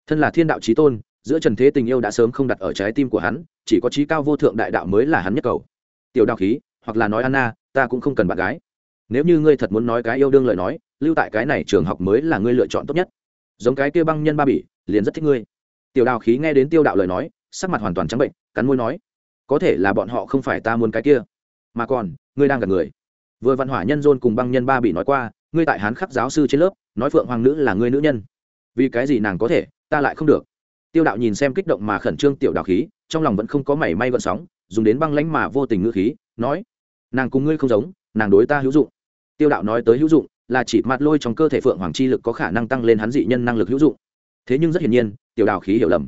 Thân là thiên đạo trí tôn giữa trần thế tình yêu đã sớm không đặt ở trái tim của hắn, chỉ có trí cao vô thượng đại đạo mới là hắn nhất cầu. Tiểu đạo khí, hoặc là nói anna, ta cũng không cần bạn gái. Nếu như ngươi thật muốn nói cái yêu đương lời nói, lưu tại cái này trường học mới là ngươi lựa chọn tốt nhất. Giống cái kia băng nhân ba bỉ, liền rất thích ngươi. Tiểu đạo khí nghe đến tiêu đạo lời nói, sắc mặt hoàn toàn trắng bệnh, cắn môi nói, có thể là bọn họ không phải ta muốn cái kia. Mà còn, ngươi đang gặp người. Vừa văn hỏa nhân dôn cùng băng nhân ba bị nói qua, ngươi tại hán khắc giáo sư trên lớp, nói phượng hoàng nữ là ngươi nữ nhân. Vì cái gì nàng có thể, ta lại không được? Tiêu đạo nhìn xem kích động mà khẩn trương tiểu đạo khí, trong lòng vẫn không có mảy may gợn sóng, dùng đến băng lánh mà vô tình ngữ khí, nói, nàng cùng ngươi không giống, nàng đối ta hữu dụng. Tiêu đạo nói tới hữu dụng, là chỉ mặt lôi trong cơ thể phượng hoàng chi lực có khả năng tăng lên hắn dị nhân năng lực hữu dụng. Thế nhưng rất hiển nhiên, tiểu đạo khí hiểu lầm.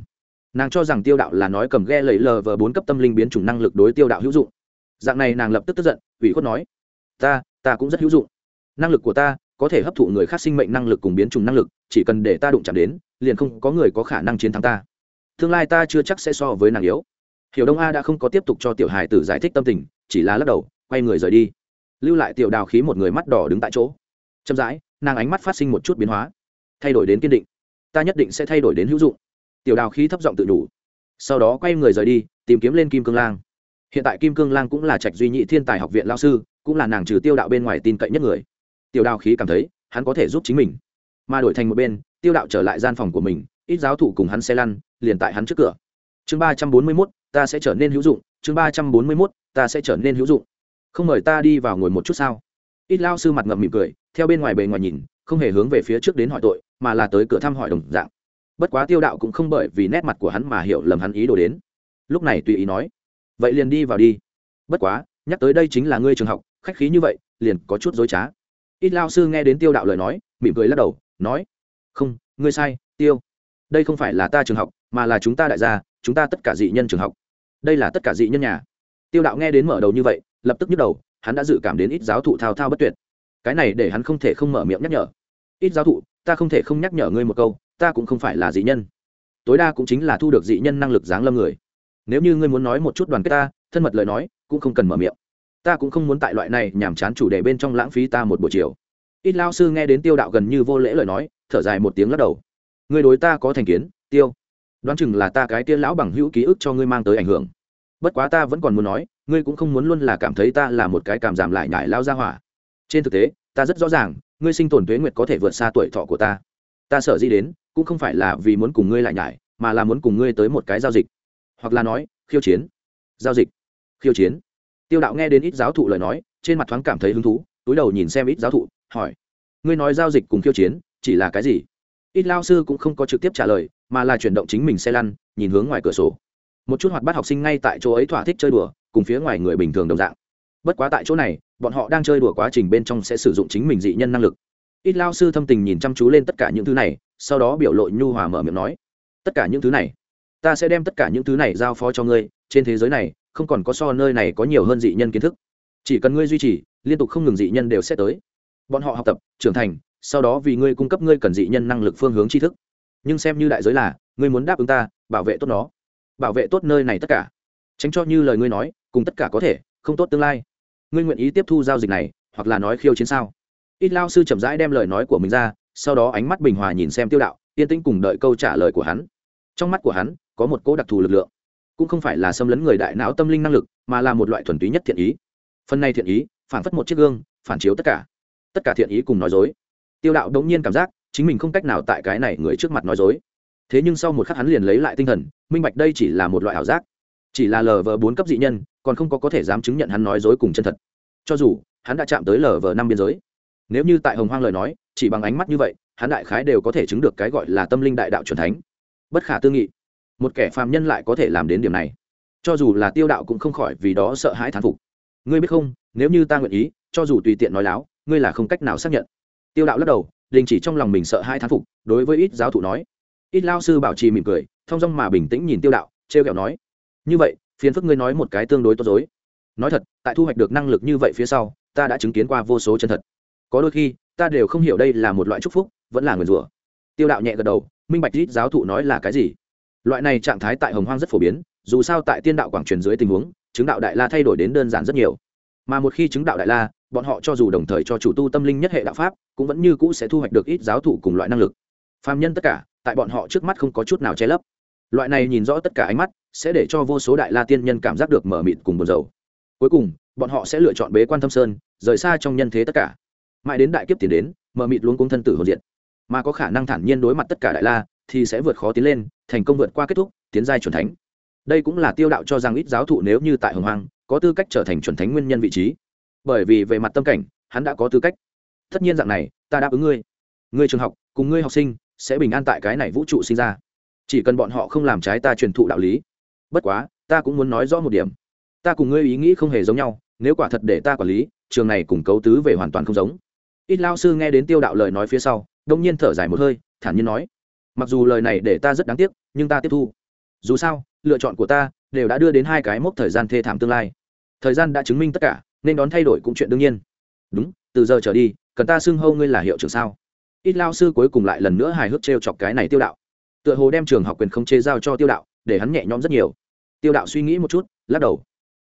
Nàng cho rằng tiêu đạo là nói cầm ghe lầy lờ vờ bốn cấp tâm linh biến chủng năng lực đối tiêu đạo hữu dụng. Dạng này nàng lập tức tức giận, ủy khuất nói, ta ta cũng rất hữu dụng. Năng lực của ta có thể hấp thụ người khác sinh mệnh năng lực cùng biến chủng năng lực, chỉ cần để ta đụng chạm đến, liền không có người có khả năng chiến thắng ta. Tương lai ta chưa chắc sẽ so với nàng yếu. Hiểu đông a đã không có tiếp tục cho tiểu hài tử giải thích tâm tình, chỉ là lắc đầu, quay người rời đi. Lưu lại tiểu đào khí một người mắt đỏ đứng tại chỗ. Chậm rãi, nàng ánh mắt phát sinh một chút biến hóa. Thay đổi đến kiên định. Ta nhất định sẽ thay đổi đến hữu dụng. Tiểu đào khí thấp giọng tự đủ. Sau đó quay người rời đi, tìm kiếm lên kim cương lang. Hiện tại kim cương lang cũng là trạch duy nhị thiên tài học viện lao sư, cũng là nàng trừ tiêu đạo bên ngoài tin cậy nhất người tiểu đào khí cảm thấy, hắn có thể giúp chính mình. Mà đổi thành một bên, tiêu đạo trở lại gian phòng của mình, ít giáo thụ cùng hắn xe lăn, liền tại hắn trước cửa. Chương ba trăm bốn mươi mốt, ta sẽ trở nên hữu dụng. Chương ba trăm bốn mươi mốt, ta sẽ trở nên hữu dụng. Không mời ta đi vào ngồi một chút sao? Ít lao sư mặt ngậm mỉm cười, theo bên ngoài bề ngoài nhìn, không hề hướng về phía trước đến hỏi tội, mà là tới cửa thăm hỏi đồng dạng. Bất quá tiêu đạo cũng không bởi vì nét mặt của hắn mà hiểu lầm hắn ý đồ đến. Lúc này tùy ý nói, vậy liền đi vào đi. Bất quá, nhắc tới đây chính là ngươi trường học, khách khí như vậy, liền có chút dối trá ít lao sư nghe đến tiêu đạo lời nói, mỉm cười lắc đầu, nói, không, ngươi sai, tiêu. Đây không phải là ta trường học, mà là chúng ta đại gia, chúng ta tất cả dị nhân trường học. Đây là tất cả dị nhân nhà. Tiêu đạo nghe đến mở đầu như vậy, lập tức nhức đầu, hắn đã dự cảm đến ít giáo thụ thao thao bất tuyệt. Cái này để hắn không thể không mở miệng nhắc nhở. Ít giáo thụ, ta không thể không nhắc nhở ngươi một câu, ta cũng không phải là dị nhân. Tối đa cũng chính là thu được dị nhân năng lực giáng lâm người. Nếu như ngươi muốn nói một chút đoàn kết ta, thân mật lời nói, cũng không cần mở miệng ta cũng không muốn tại loại này nhàm chán chủ đề bên trong lãng phí ta một buổi chiều. Ít lao sư nghe đến tiêu đạo gần như vô lễ lời nói, thở dài một tiếng lắc đầu. Người đối ta có thành kiến, tiêu. Đoán chừng là ta cái tiên lão bằng hữu ký ức cho ngươi mang tới ảnh hưởng. Bất quá ta vẫn còn muốn nói, ngươi cũng không muốn luôn là cảm thấy ta là một cái cảm giảm lại nhải lao ra hỏa. Trên thực tế, ta rất rõ ràng, ngươi sinh tồn tuế nguyệt có thể vượt xa tuổi thọ của ta. Ta sợ gì đến, cũng không phải là vì muốn cùng ngươi lại nhải, mà là muốn cùng ngươi tới một cái giao dịch. Hoặc là nói, khiêu chiến. Giao dịch. Khiêu chiến tiêu đạo nghe đến ít giáo thụ lời nói, trên mặt thoáng cảm thấy hứng thú, túi đầu nhìn xem ít giáo thụ, hỏi, ngươi nói giao dịch cùng khiêu chiến, chỉ là cái gì? Ít lao sư cũng không có trực tiếp trả lời, mà là chuyển động chính mình xe lăn, nhìn hướng ngoài cửa sổ. Một chút hoạt bát học sinh ngay tại chỗ ấy thỏa thích chơi đùa, cùng phía ngoài người bình thường đồng dạng. Bất quá tại chỗ này, bọn họ đang chơi đùa quá trình bên trong sẽ sử dụng chính mình dị nhân năng lực. Ít lao sư thâm tình nhìn chăm chú lên tất cả những thứ này, sau đó biểu lộ nhu hòa mở miệng nói, tất cả những thứ này, ta sẽ đem tất cả những thứ này giao phó cho ngươi, trên thế giới này không còn có so nơi này có nhiều hơn dị nhân kiến thức. Chỉ cần ngươi duy trì, liên tục không ngừng dị nhân đều sẽ tới. Bọn họ học tập, trưởng thành, sau đó vì ngươi cung cấp ngươi cần dị nhân năng lực phương hướng tri thức. Nhưng xem như đại giới là, ngươi muốn đáp ứng ta, bảo vệ tốt nó. Bảo vệ tốt nơi này tất cả. Tránh cho như lời ngươi nói, cùng tất cả có thể, không tốt tương lai. Ngươi nguyện ý tiếp thu giao dịch này, hoặc là nói khiêu chiến sao? Ít lao sư chậm rãi đem lời nói của mình ra, sau đó ánh mắt bình hòa nhìn xem tiêu đạo, yên tĩnh cùng đợi câu trả lời của hắn. Trong mắt của hắn, có một cỗ đặc thù lực lượng cũng không phải là xâm lấn người đại não tâm linh năng lực, mà là một loại thuần túy nhất thiện ý. Phần này thiện ý, phản phất một chiếc gương, phản chiếu tất cả. Tất cả thiện ý cùng nói dối. Tiêu đạo đống nhiên cảm giác, chính mình không cách nào tại cái này người trước mặt nói dối. Thế nhưng sau một khắc hắn liền lấy lại tinh thần, minh bạch đây chỉ là một loại ảo giác. Chỉ là lờ vờ bốn cấp dị nhân, còn không có có thể dám chứng nhận hắn nói dối cùng chân thật. Cho dù, hắn đã chạm tới lờ vờ năm biên giới. Nếu như tại hồng hoang lời nói, chỉ bằng ánh mắt như vậy, hắn đại khái đều có thể chứng được cái gọi là tâm linh đại đạo c thánh. Bất khả tư nghị một kẻ phàm nhân lại có thể làm đến điểm này. Cho dù là tiêu đạo cũng không khỏi vì đó sợ hãi thán phục. Ngươi biết không, nếu như ta nguyện ý, cho dù tùy tiện nói láo, ngươi là không cách nào xác nhận. Tiêu đạo lắc đầu, đình chỉ trong lòng mình sợ hãi thán phục, đối với ít giáo thụ nói. Ít lao sư bảo trì mỉm cười thong dong mà bình tĩnh nhìn tiêu đạo, trêu kẹo nói. Như vậy, phiền phức ngươi nói một cái tương đối tốt dối nói thật, tại thu hoạch được năng lực như vậy phía sau, ta đã chứng kiến qua vô số chân thật. Có đôi khi, ta đều không hiểu đây là một loại chúc phúc, vẫn là nguyền rủa. Tiêu đạo nhẹ gật đầu, minh bạch ít giáo thụ nói là cái gì loại này trạng thái tại hồng hoang rất phổ biến, dù sao tại tiên đạo quảng truyền dưới tình huống, chứng đạo đại la thay đổi đến đơn giản rất nhiều. Mà một khi chứng đạo đại la, bọn họ cho dù đồng thời cho chủ tu tâm linh nhất hệ đạo pháp, cũng vẫn như cũ sẽ thu hoạch được ít giáo thụ cùng loại năng lực. Phàm nhân tất cả, tại bọn họ trước mắt không có chút nào che lấp. Loại này nhìn rõ tất cả ánh mắt, sẽ để cho vô số đại la tiên nhân cảm giác được mở mịt cùng buồn dầu cuối cùng, bọn họ sẽ lựa chọn bế quan thâm sơn, rời xa trong nhân thế tất cả. Mãi đến đại kiếp tiến đến, mở mịt luôn cung thân tử hồn diện mà có khả năng thản nhiên đối mặt tất cả đại la, thì sẽ vượt khó tiến lên thành công vượt qua kết thúc, tiến giai chuẩn thánh. Đây cũng là tiêu đạo cho rằng ít giáo thụ nếu như tại hồng hoang, có tư cách trở thành chuẩn thánh nguyên nhân vị trí. Bởi vì về mặt tâm cảnh, hắn đã có tư cách. Tất nhiên dạng này, ta đáp ứng ngươi. Ngươi trường học, cùng ngươi học sinh, sẽ bình an tại cái này vũ trụ sinh ra. Chỉ cần bọn họ không làm trái ta truyền thụ đạo lý. Bất quá, ta cũng muốn nói rõ một điểm. Ta cùng ngươi ý nghĩ không hề giống nhau, nếu quả thật để ta quản lý, trường này cùng cấu tứ về hoàn toàn không giống. Ít lao sư nghe đến tiêu đạo lời nói phía sau, đông nhiên thở dài một hơi, thản nhiên nói. Mặc dù lời này để ta rất đáng tiếc nhưng ta tiếp thu. Dù sao, lựa chọn của ta đều đã đưa đến hai cái mốc thời gian thê thảm tương lai. Thời gian đã chứng minh tất cả, nên đón thay đổi cũng chuyện đương nhiên. Đúng, từ giờ trở đi, cần ta xưng hâu ngươi là hiệu trưởng sao? Ít lao sư cuối cùng lại lần nữa hài hước t r e o chọc cái này tiêu đạo. Tựa hồ đem trường học quyền không chế giao cho tiêu đạo, để hắn nhẹ nhõm rất nhiều. Tiêu đạo suy nghĩ một chút, lắc đầu.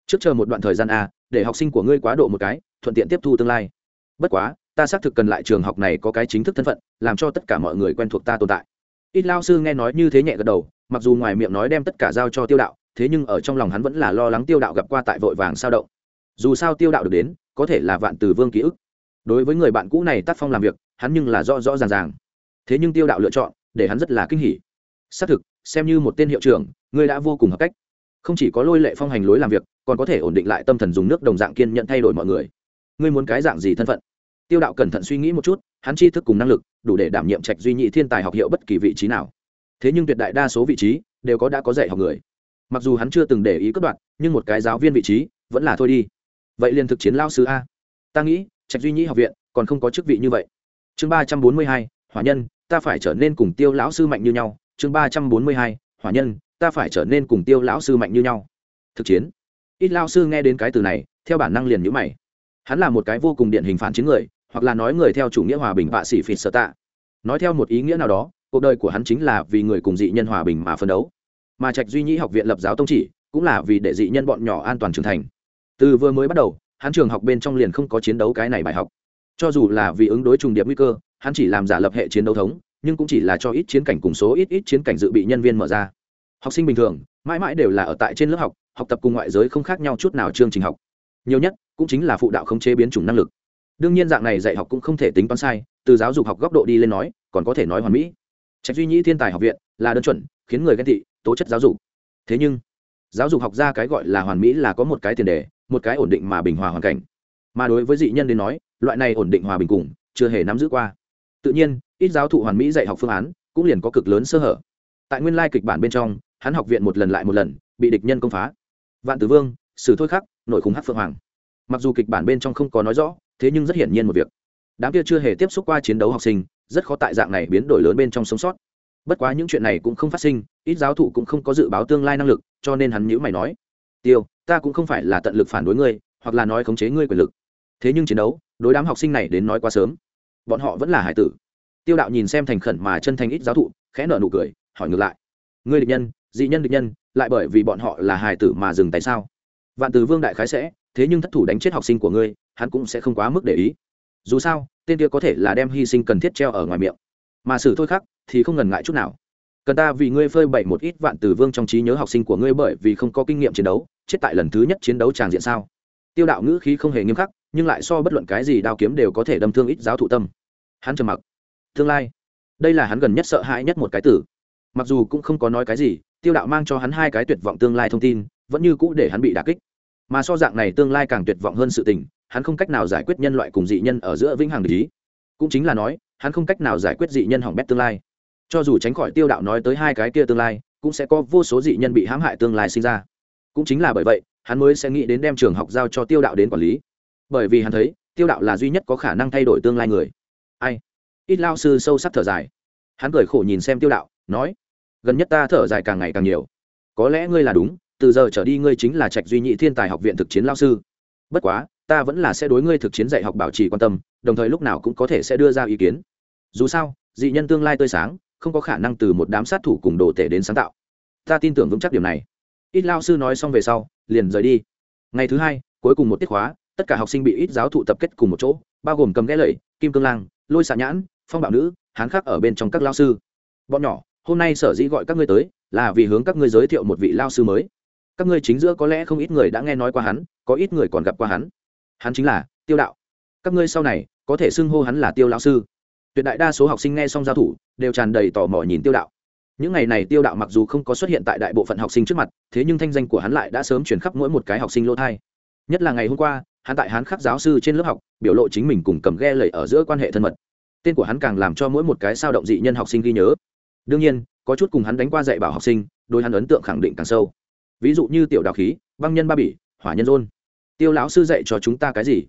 Trước chờ một đoạn thời gian a để học sinh của ngươi quá độ một cái, thuận tiện tiếp thu tương lai. Bất quá, ta xác thực cần lại trường học này có cái chính thức thân phận, làm cho tất cả mọi người quen thuộc ta tồn tại ít lao sư nghe nói như thế nhẹ gật đầu, mặc dù ngoài miệng nói đem tất cả giao cho tiêu đạo, thế nhưng ở trong lòng hắn vẫn là lo lắng tiêu đạo gặp qua tại vội vàng sao động. Dù sao tiêu đạo được đến, có thể là vạn từ vương ký ức. Đối với người bạn cũ này tác phong làm việc, hắn nhưng là rõ rõ ràng ràng. Thế nhưng tiêu đạo lựa chọn, để hắn rất là kinh hỉ. Xác thực, xem như một tên hiệu trưởng ngươi đã vô cùng hợp cách. Không chỉ có lôi lệ phong hành lối làm việc, còn có thể ổn định lại tâm thần dùng nước đồng dạng kiên nhận thay đổi mọi người. Ngươi muốn cái dạng gì thân phận? Tiêu đạo cẩn thận suy nghĩ một chút, hắn tri thức cùng năng lực, đủ để đảm nhiệm trạch duy nhị thiên tài học hiệu bất kỳ vị trí nào. Thế nhưng tuyệt đại đa số vị trí, đều có đã có dạy học người. Mặc dù hắn chưa từng để ý cất đoạn, nhưng một cái giáo viên vị trí, vẫn là thôi đi. Vậy liền thực chiến lao sư a. Ta nghĩ, trạch duy nhị học viện, còn không có chức vị như vậy. Chương ba trăm bốn mươi hai, hỏa nhân, ta phải trở nên cùng tiêu lão sư mạnh như nhau. Chương ba trăm bốn mươi hai, hỏa nhân, ta phải trở nên cùng tiêu lão sư mạnh như nhau. Thực chiến. Ít lao sư nghe đến cái từ này, theo bản năng liền nhữ mày hắn là một cái vô cùng điện hình phản chiến người, hoặc là nói người theo chủ nghĩa hòa bình vạ sĩ phịt sở tạ. Nói theo một ý nghĩa nào đó, cuộc đời của hắn chính là vì người cùng dị nhân hòa bình mà phân đấu. Mà trạch duy nhĩ học viện lập giáo tông chỉ, cũng là vì để dị nhân bọn nhỏ an toàn trưởng thành. Từ vừa mới bắt đầu, hắn trường học bên trong liền không có chiến đấu cái này bài học. Cho dù là vì ứng đối trùng điệp nguy cơ, hắn chỉ làm giả lập hệ chiến đấu thống, nhưng cũng chỉ là cho ít chiến cảnh cùng số ít ít chiến cảnh dự bị nhân viên mở ra. Học sinh bình thường, mãi mãi đều là ở tại trên lớp học học tập cùng ngoại giới không khác nhau chút nào chương trình học nhiều nhất, cũng chính là phụ đạo không chế biến chủng năng lực. Đương nhiên dạng này dạy học cũng không thể tính toán sai, từ giáo dục học góc độ đi lên nói, còn có thể nói hoàn mỹ. Trạch duy nhĩ thiên tài học viện là đơn chuẩn, khiến người ghen tị, tố chất giáo dục. Thế nhưng, giáo dục học ra cái gọi là hoàn mỹ là có một cái tiền đề, một cái ổn định mà bình hòa hoàn cảnh. Mà đối với dị nhân đến nói, loại này ổn định hòa bình cùng, chưa hề nắm giữ qua. Tự nhiên, ít giáo thụ hoàn mỹ dạy học phương án, cũng liền có cực lớn sơ hở. Tại nguyên lai kịch bản bên trong, hắn học viện một lần lại một lần, bị địch nhân công phá. Vạn tử vương sử thôi khắc nội khủng hát phượng hoàng. Mặc dù kịch bản bên trong không có nói rõ, thế nhưng rất hiển nhiên một việc. Đám kia chưa hề tiếp xúc qua chiến đấu học sinh, rất khó tại dạng này biến đổi lớn bên trong sống sót. Bất quá những chuyện này cũng không phát sinh, ít giáo thụ cũng không có dự báo tương lai năng lực, cho nên hắn nhữ mày nói, tiêu, ta cũng không phải là tận lực phản đối ngươi, hoặc là nói khống chế ngươi quyền lực. Thế nhưng chiến đấu, đối đám học sinh này đến nói quá sớm. Bọn họ vẫn là hải tử. Tiêu đạo nhìn xem thành khẩn mà chân thành ít giáo thụ, khẽ nở nụ cười, hỏi ngược lại, ngươi địch nhân, dị nhân địch nhân, lại bởi vì bọn họ là hài tử mà dừng tại sao? Vạn từ vương đại khái sẽ, thế nhưng thất thủ đánh chết học sinh của ngươi, hắn cũng sẽ không quá mức để ý. Dù sao, tên kia có thể là đem hy sinh cần thiết treo ở ngoài miệng. Mà xử thôi khác thì không ngần ngại chút nào. Cần ta vì ngươi phơi bậy một ít vạn từ vương trong trí nhớ học sinh của ngươi bởi vì không có kinh nghiệm chiến đấu, chết tại lần thứ nhất chiến đấu tràng diện sao? Tiêu đạo ngữ khí không hề nghiêm khắc, nhưng lại so bất luận cái gì đao kiếm đều có thể đâm thương ít giáo thụ tâm. Hắn trầm mặc. Tương lai. Đây là hắn gần nhất sợ hãi nhất một cái tử. Mặc dù cũng không có nói cái gì, tiêu đạo mang cho hắn hai cái tuyệt vọng tương lai thông tin vẫn như cũ để hắn bị đả kích. Mà so dạng này tương lai càng tuyệt vọng hơn sự tình, hắn không cách nào giải quyết nhân loại cùng dị nhân ở giữa vĩnh hằng lý cũng chính là nói, hắn không cách nào giải quyết dị nhân hỏng bét tương lai. Cho dù tránh khỏi tiêu đạo nói tới hai cái kia tương lai, cũng sẽ có vô số dị nhân bị hãm hại tương lai sinh ra. Cũng chính là bởi vậy, hắn mới sẽ nghĩ đến đem trường học giao cho tiêu đạo đến quản lý. Bởi vì hắn thấy, tiêu đạo là duy nhất có khả năng thay đổi tương lai người. Ai? Ít lao sư sâu sắc thở dài. Hắn cười khổ nhìn xem tiêu đạo, nói, gần nhất ta thở dài càng ngày càng nhiều. Có lẽ ngươi là đúng từ giờ trở đi ngươi chính là trạch duy nhị thiên tài học viện thực chiến lao sư. Bất quá, ta vẫn là sẽ đối ngươi thực chiến dạy học bảo trì quan tâm, đồng thời lúc nào cũng có thể sẽ đưa ra ý kiến. Dù sao, dị nhân tương lai tươi sáng, không có khả năng từ một đám sát thủ cùng đồ tể đến sáng tạo. Ta tin tưởng vững chắc điểm này. Ít lao sư nói xong về sau, liền rời đi. Ngày thứ hai, cuối cùng một tiết khóa, tất cả học sinh bị ít giáo thụ tập kết cùng một chỗ, bao gồm cầm ghé lẩy kim cương lang, lôi xạ nhãn, phong bạo nữ, hán khắc ở bên trong các lao sư. Bọn nhỏ, hôm nay sở dĩ gọi các ngươi tới, là vì hướng các ngươi giới thiệu một vị lao sư mới các ngươi chính giữa có lẽ không ít người đã nghe nói qua hắn, có ít người còn gặp qua hắn. Hắn chính là tiêu đạo. Các ngươi sau này có thể xưng hô hắn là tiêu lão sư. Tuyệt đại đa số học sinh nghe xong giao thủ đều tràn đầy tò mò nhìn tiêu đạo. Những ngày này tiêu đạo mặc dù không có xuất hiện tại đại bộ phận học sinh trước mặt, thế nhưng thanh danh của hắn lại đã sớm chuyển khắp mỗi một cái học sinh lỗ thai. Nhất là ngày hôm qua, hắn tại hắn khắc giáo sư trên lớp học, biểu lộ chính mình cùng cầm ghe lầy ở giữa quan hệ thân mật. Tên của hắn càng làm cho mỗi một cái sao động dị nhân học sinh ghi nhớ. Đương nhiên, có chút cùng hắn đánh qua dạy bảo học sinh đôi hắn ấn tượng khẳng định càng sâu ví dụ như tiểu đào khí, băng nhân ba bỉ, hỏa nhân rôn tiêu lão sư dạy cho chúng ta cái gì?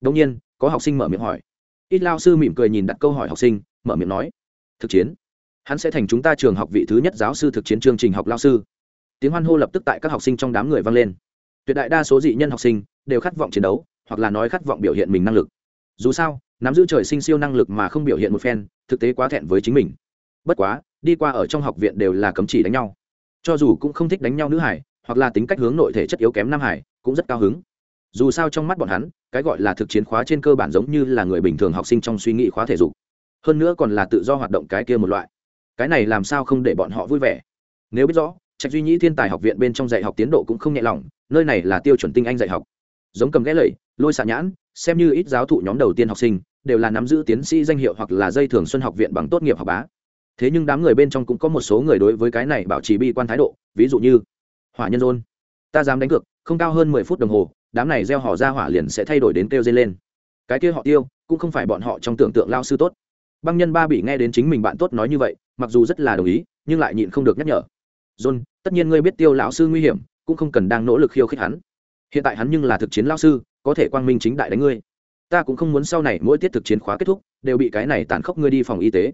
Đông nhiên, có học sinh mở miệng hỏi. Ít lao sư mỉm cười nhìn đặt câu hỏi học sinh, mở miệng nói. Thực chiến. Hắn sẽ thành chúng ta trường học vị thứ nhất giáo sư thực chiến chương trình học lao sư. Tiếng hoan hô lập tức tại các học sinh trong đám người vang lên. Tuyệt đại đa số dị nhân học sinh đều khát vọng chiến đấu, hoặc là nói khát vọng biểu hiện mình năng lực. Dù sao, nắm giữ trời sinh siêu năng lực mà không biểu hiện một phen, thực tế quá thẹn với chính mình. Bất quá, đi qua ở trong học viện đều là cấm chỉ đánh nhau cho dù cũng không thích đánh nhau nữ hải, hoặc là tính cách hướng nội thể chất yếu kém nam hải, cũng rất cao hứng. Dù sao trong mắt bọn hắn, cái gọi là thực chiến khóa trên cơ bản giống như là người bình thường học sinh trong suy nghĩ khóa thể dục. Hơn nữa còn là tự do hoạt động cái kia một loại. Cái này làm sao không để bọn họ vui vẻ? Nếu biết rõ, trạch duy nhĩ thiên tài học viện bên trong dạy học tiến độ cũng không nhẹ lòng, nơi này là tiêu chuẩn tinh anh dạy học. Giống cầm ghé lầy, lôi xạ nhãn, xem như ít giáo thụ nhóm đầu tiên học sinh, đều là nắm giữ tiến sĩ danh hiệu hoặc là dây thường xuân học viện bằng tốt nghiệp học bá thế nhưng đám người bên trong cũng có một số người đối với cái này bảo trì bi quan thái độ, ví dụ như hỏa nhân rôn ta dám đánh cược, không cao hơn mười phút đồng hồ, đám này gieo họ ra hỏa liền sẽ thay đổi đến kêu dây lên. Cái kia họ tiêu, cũng không phải bọn họ trong tưởng tượng lao sư tốt. Băng nhân ba bị nghe đến chính mình bạn tốt nói như vậy, mặc dù rất là đồng ý, nhưng lại nhịn không được nhắc nhở. John tất nhiên ngươi biết tiêu lão sư nguy hiểm, cũng không cần đang nỗ lực khiêu khích hắn. Hiện tại hắn nhưng là thực chiến lao sư, có thể quang minh chính đại đánh ngươi. Ta cũng không muốn sau này mỗi tiết thực chiến khóa kết thúc, đều bị cái này tàn khốc ngươi đi phòng y tế.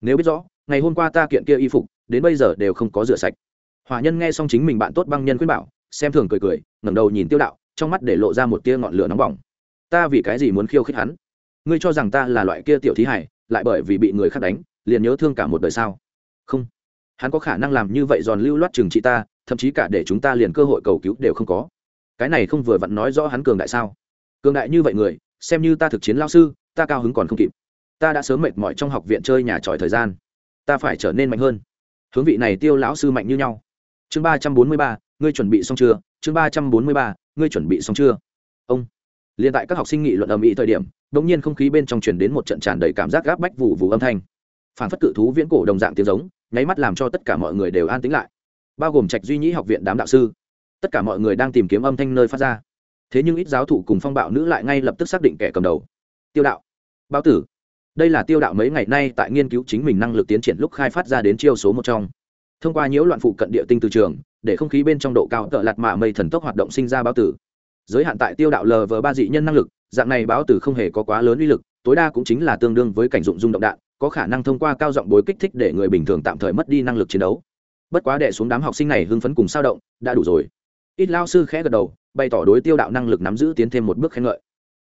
Nếu biết rõ ngày hôm qua ta kiện kia y phục, đến bây giờ đều không có rửa sạch. Hòa nhân nghe xong chính mình bạn tốt băng nhân khuyên bảo, xem thường cười cười, ngẩng đầu nhìn tiêu đạo, trong mắt để lộ ra một tia ngọn lửa nóng bỏng. Ta vì cái gì muốn khiêu khích hắn? Ngươi cho rằng ta là loại kia tiểu thí hải lại bởi vì bị người khác đánh, liền nhớ thương cả một đời sao? Không. Hắn có khả năng làm như vậy giòn lưu loát trừng trị ta, thậm chí cả để chúng ta liền cơ hội cầu cứu đều không có. Cái này không vừa vặn nói rõ hắn cường đại sao? Cường đại như vậy người, xem như ta thực chiến lao sư, ta cao hứng còn không kịp. Ta đã sớm mệt mỏi trong học viện chơi nhà tròi thời gian ta phải trở nên mạnh hơn. Hướng vị này tiêu lão sư mạnh như nhau. Chương ba trăm bốn mươi ba, ngươi chuẩn bị xong chưa? Chương ba trăm bốn mươi ba, ngươi chuẩn bị xong chưa? Ông. Liền tại các học sinh nghị luận ầm ĩ thời điểm đ ỗ n g nhiên không khí bên trong truyền đến một trận tràn đầy cảm giác gáp bách vụ vụ âm thanh. Phản phất cự thú viễn cổ đồng dạng tiếng giống, nháy mắt làm cho tất cả mọi người đều an tĩnh lại. Bao gồm trạch duy nhĩ học viện đám đạo sư. Tất cả mọi người đang tìm kiếm âm thanh nơi phát ra. Thế nhưng ít giáo thụ cùng phong bạo nữ lại ngay lập tức xác định kẻ cầm đầu. Tiêu đạo. Bao tử đây là tiêu đạo mấy ngày nay tại nghiên cứu chính mình năng lực tiến triển lúc khai phát ra đến chiêu số một trong. Thông qua nhiễu loạn phụ cận địa tinh từ trường, để không khí bên trong độ cao tợ lạt mạ mây thần tốc hoạt động sinh ra báo tử. Giới hạn tại tiêu đạo lờ vờ ba dị nhân năng lực, dạng này báo tử không hề có quá lớn uy lực, tối đa cũng chính là tương đương với cảnh dụng dung động đạn, có khả năng thông qua cao giọng bối kích thích để người bình thường tạm thời mất đi năng lực chiến đấu. Bất quá đệ xuống đám học sinh này hưng phấn cùng sao động, đã đủ rồi. Ít lao sư khẽ gật đầu, bày tỏ đối tiêu đạo năng lực nắm giữ tiến thêm một bước khen ngợi.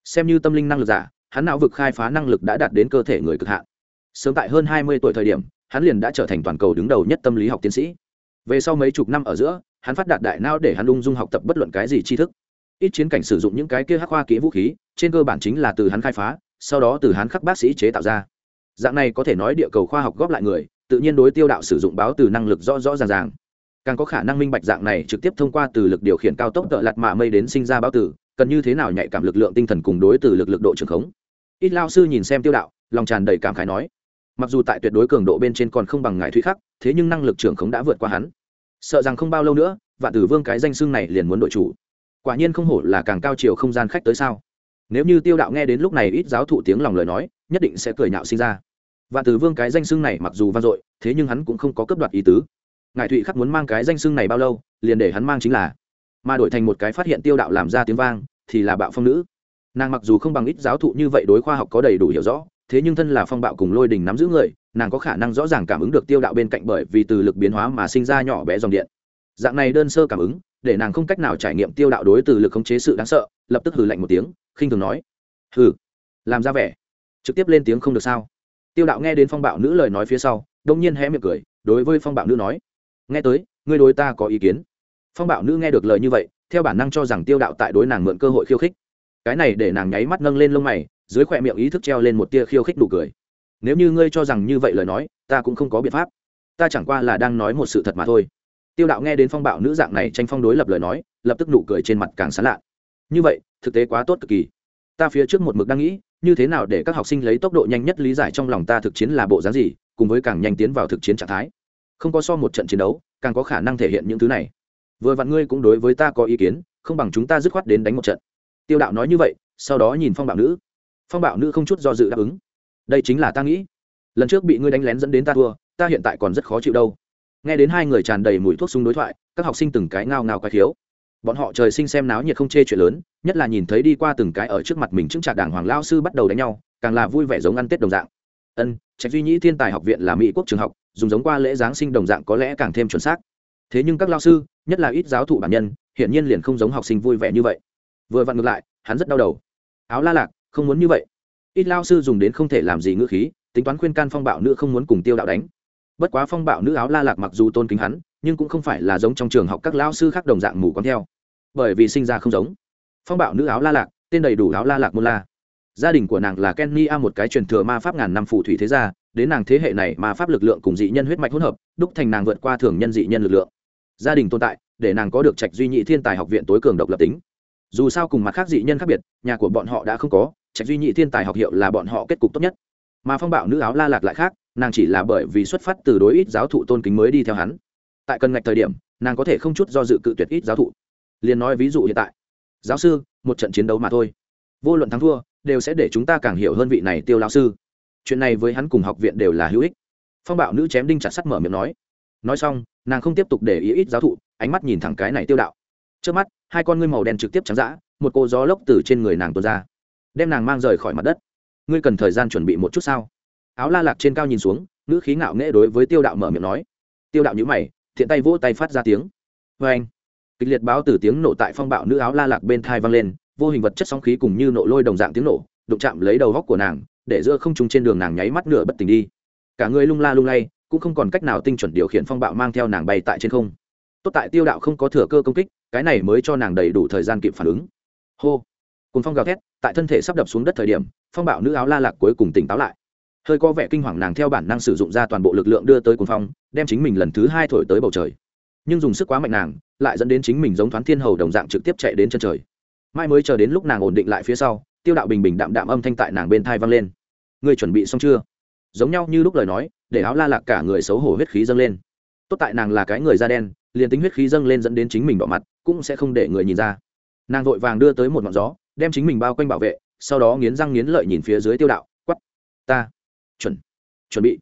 Xem như tâm linh năng lực giả hắn não vực khai phá năng lực đã đạt đến cơ thể người cực hạn. Sớm tại hơn hai mươi tuổi thời điểm, hắn liền đã trở thành toàn cầu đứng đầu nhất tâm lý học tiến sĩ. Về sau mấy chục năm ở giữa, hắn phát đạt đại não để hắn ung dung học tập bất luận cái gì tri thức. Ít chiến cảnh sử dụng những cái kia hắc hoa kỹ vũ khí, trên cơ bản chính là từ hắn khai phá, sau đó từ hắn khắc bác sĩ chế tạo ra. Dạng này có thể nói địa cầu khoa học góp lại người, tự nhiên đối tiêu đạo sử dụng báo từ năng lực rõ rõ ràng ràng. Càng có khả năng minh bạch dạng này trực tiếp thông qua từ lực điều khiển cao tốc tợ lạt mạ mây đến sinh ra báo tử, cần như thế nào nhạy cảm lực lượng tinh thần cùng đối từ lực lực độ trường khống ít lao sư nhìn xem tiêu đạo, lòng tràn đầy cảm khái nói, mặc dù tại tuyệt đối cường độ bên trên còn không bằng ngài thụy khắc, thế nhưng năng lực trưởng khống đã vượt qua hắn. Sợ rằng không bao lâu nữa, vạn tử vương cái danh xưng này liền muốn đội chủ. Quả nhiên không hổ là càng cao chiều không gian khách tới sao. Nếu như tiêu đạo nghe đến lúc này ít giáo thụ tiếng lòng lời nói, nhất định sẽ cười nhạo sinh ra. Vạn tử vương cái danh xưng này mặc dù vang dội, thế nhưng hắn cũng không có cấp đoạt ý tứ. Ngài thụy khắc muốn mang cái danh xưng này bao lâu, liền để hắn mang chính là. Mà đổi thành một cái phát hiện tiêu đạo làm ra tiếng vang, thì là bạo phong nữ nàng mặc dù không bằng ít giáo thụ như vậy đối khoa học có đầy đủ hiểu rõ, thế nhưng thân là phong bạo cùng lôi đình nắm giữ người, nàng có khả năng rõ ràng cảm ứng được tiêu đạo bên cạnh bởi vì từ lực biến hóa mà sinh ra nhỏ bé dòng điện. Dạng này đơn sơ cảm ứng, để nàng không cách nào trải nghiệm tiêu đạo đối từ lực khống chế sự đáng sợ, lập tức hừ lạnh một tiếng, khinh thường nói, hừ, làm ra vẻ. Trực tiếp lên tiếng không được sao? Tiêu đạo nghe đến phong bạo nữ lời nói phía sau, đông nhiên hé miệng cười, đối với phong bạo nữ nói, nghe tới, ngươi đối ta có ý kiến. Phong bạo nữ nghe được lời như vậy, theo bản năng cho rằng tiêu đạo tại đối nàng mượn cơ hội khiêu khích cái này để nàng nháy mắt nâng lên lông mày, dưới khỏe miệng ý thức treo lên một tia khiêu khích đủ cười. Nếu như ngươi cho rằng như vậy lời nói, ta cũng không có biện pháp. Ta chẳng qua là đang nói một sự thật mà thôi. Tiêu đạo nghe đến phong bạo nữ dạng này tranh phong đối lập lời nói, lập tức nụ cười trên mặt càng sán lạ. Như vậy, thực tế quá tốt cực kỳ. Ta phía trước một mực đang nghĩ, như thế nào để các học sinh lấy tốc độ nhanh nhất lý giải trong lòng ta thực chiến là bộ dáng gì, cùng với càng nhanh tiến vào thực chiến trạng thái. Không có so một trận chiến đấu, càng có khả năng thể hiện những thứ này. Vừa vặn ngươi cũng đối với ta có ý kiến, không bằng chúng ta dứt khoát đến đánh một trận tiêu đạo nói như vậy, sau đó nhìn phong Bảo nữ. Phong Bảo nữ không chút do dự đáp ứng. Đây chính là ta nghĩ. Lần trước bị ngươi đánh lén dẫn đến ta thua, ta hiện tại còn rất khó chịu đâu. Nghe đến hai người tràn đầy mùi thuốc súng đối thoại, các học sinh từng cái ngao ngao quái thiếu bọn họ trời sinh xem náo nhiệt không chê chuyện lớn, nhất là nhìn thấy đi qua từng cái ở trước mặt mình chứng trạc đảng hoàng lao sư bắt đầu đánh nhau, càng là vui vẻ giống ăn tết đồng dạng. Ân, trạch duy nhĩ thiên tài học viện là mỹ quốc trường học, dùng giống qua lễ giáng sinh đồng dạng có lẽ càng thêm chuẩn xác. Thế nhưng các lao sư, nhất là ít giáo thụ bản nhân, hiển nhiên liền không giống học sinh vui vẻ như vậy vừa vặn ngược lại, hắn rất đau đầu. Áo la lạc, không muốn như vậy. Ít lao sư dùng đến không thể làm gì ngữ khí, tính toán khuyên can phong bạo nữ không muốn cùng tiêu đạo đánh. Bất quá phong bạo nữ áo la lạc mặc dù tôn kính hắn, nhưng cũng không phải là giống trong trường học các lao sư khác đồng dạng mù con theo. Bởi vì sinh ra không giống. Phong bạo nữ áo la lạc, tên đầy đủ áo la lạc môn la. Gia đình của nàng là kenny a, một cái truyền thừa ma pháp ngàn năm phù thủy thế gia, đến nàng thế hệ này ma pháp lực lượng cùng dị nhân huyết mạch hỗn hợp, đúc thành nàng vượt qua thường nhân dị nhân lực lượng. Gia đình tồn tại, để nàng có được trạch duy nhị thiên tài học viện tối cường độc lập tính dù sao cùng mặt khác dị nhân khác biệt, nhà của bọn họ đã không có, trạch duy nhị thiên tài học hiệu là bọn họ kết cục tốt nhất. Mà phong Bảo nữ áo la lạc lại khác, nàng chỉ là bởi vì xuất phát từ đối ít giáo thụ tôn kính mới đi theo hắn. Tại cần ngạch thời điểm, nàng có thể không chút do dự cự tuyệt ít giáo thụ. Liền nói ví dụ hiện tại. Giáo sư, một trận chiến đấu mà thôi. Vô luận thắng thua, đều sẽ để chúng ta càng hiểu hơn vị này tiêu lao sư. Chuyện này với hắn cùng học viện đều là hữu ích. Phong Bảo nữ chém đinh chặt sắt mở miệng nói. Nói xong, nàng không tiếp tục để ý ít giáo thụ, ánh mắt nhìn thẳng cái này tiêu đạo trước mắt, hai con ngươi màu đen trực tiếp trắng d một cô gió lốc từ trên người nàng tuôn ra, đem nàng mang rời khỏi mặt đất. Ngươi cần thời gian chuẩn bị một chút sao? Áo la lạc trên cao nhìn xuống, ngữ khí ngạo nghễ đối với tiêu đạo mở miệng nói. Tiêu đạo nhữ mày, thiện tay vỗ tay phát ra tiếng. Vê anh, kịch liệt báo từ tiếng nổ tại phong bạo nữ áo la lạc bên thai vang lên, vô hình vật chất sóng khí cùng như nổ lôi đồng dạng tiếng nổ, đụng chạm lấy đầu góc của nàng, để giữa không trùng trên đường nàng nháy mắt nửa bất tỉnh đi. Cả người lung la lung lay, cũng không còn cách nào tinh chuẩn điều khiển phong bạo mang theo nàng bay tại trên không. Tốt tại tiêu đạo không có thừa cơ công kích cái này mới cho nàng đầy đủ thời gian kịp phản ứng. Hô. Cùng phong gào thét, tại thân thể sắp đập xuống đất thời điểm, phong bạo nữ áo la lạc cuối cùng tỉnh táo lại. Hơi có vẻ kinh hoàng nàng theo bản năng sử dụng ra toàn bộ lực lượng đưa tới cuồng phong, đem chính mình lần thứ hai thổi tới bầu trời. Nhưng dùng sức quá mạnh nàng, lại dẫn đến chính mình giống thoáng thiên hầu đồng dạng trực tiếp chạy đến chân trời. Mai mới chờ đến lúc nàng ổn định lại phía sau, tiêu đạo bình bình đạm đạm âm thanh tại nàng bên thai vang lên. Ngươi chuẩn bị xong chưa? Giống nhau như lúc lời nói, để áo la lạc cả người xấu hổ huyết khí dâng lên tốt tại nàng là cái người da đen, liền tính huyết khí dâng lên dẫn đến chính mình bỏ mặt, cũng sẽ không để người nhìn ra. Nàng vội vàng đưa tới một ngọn gió, đem chính mình bao quanh bảo vệ, sau đó nghiến răng nghiến lợi nhìn phía dưới tiêu đạo quắp ta, chuẩn chuẩn bị.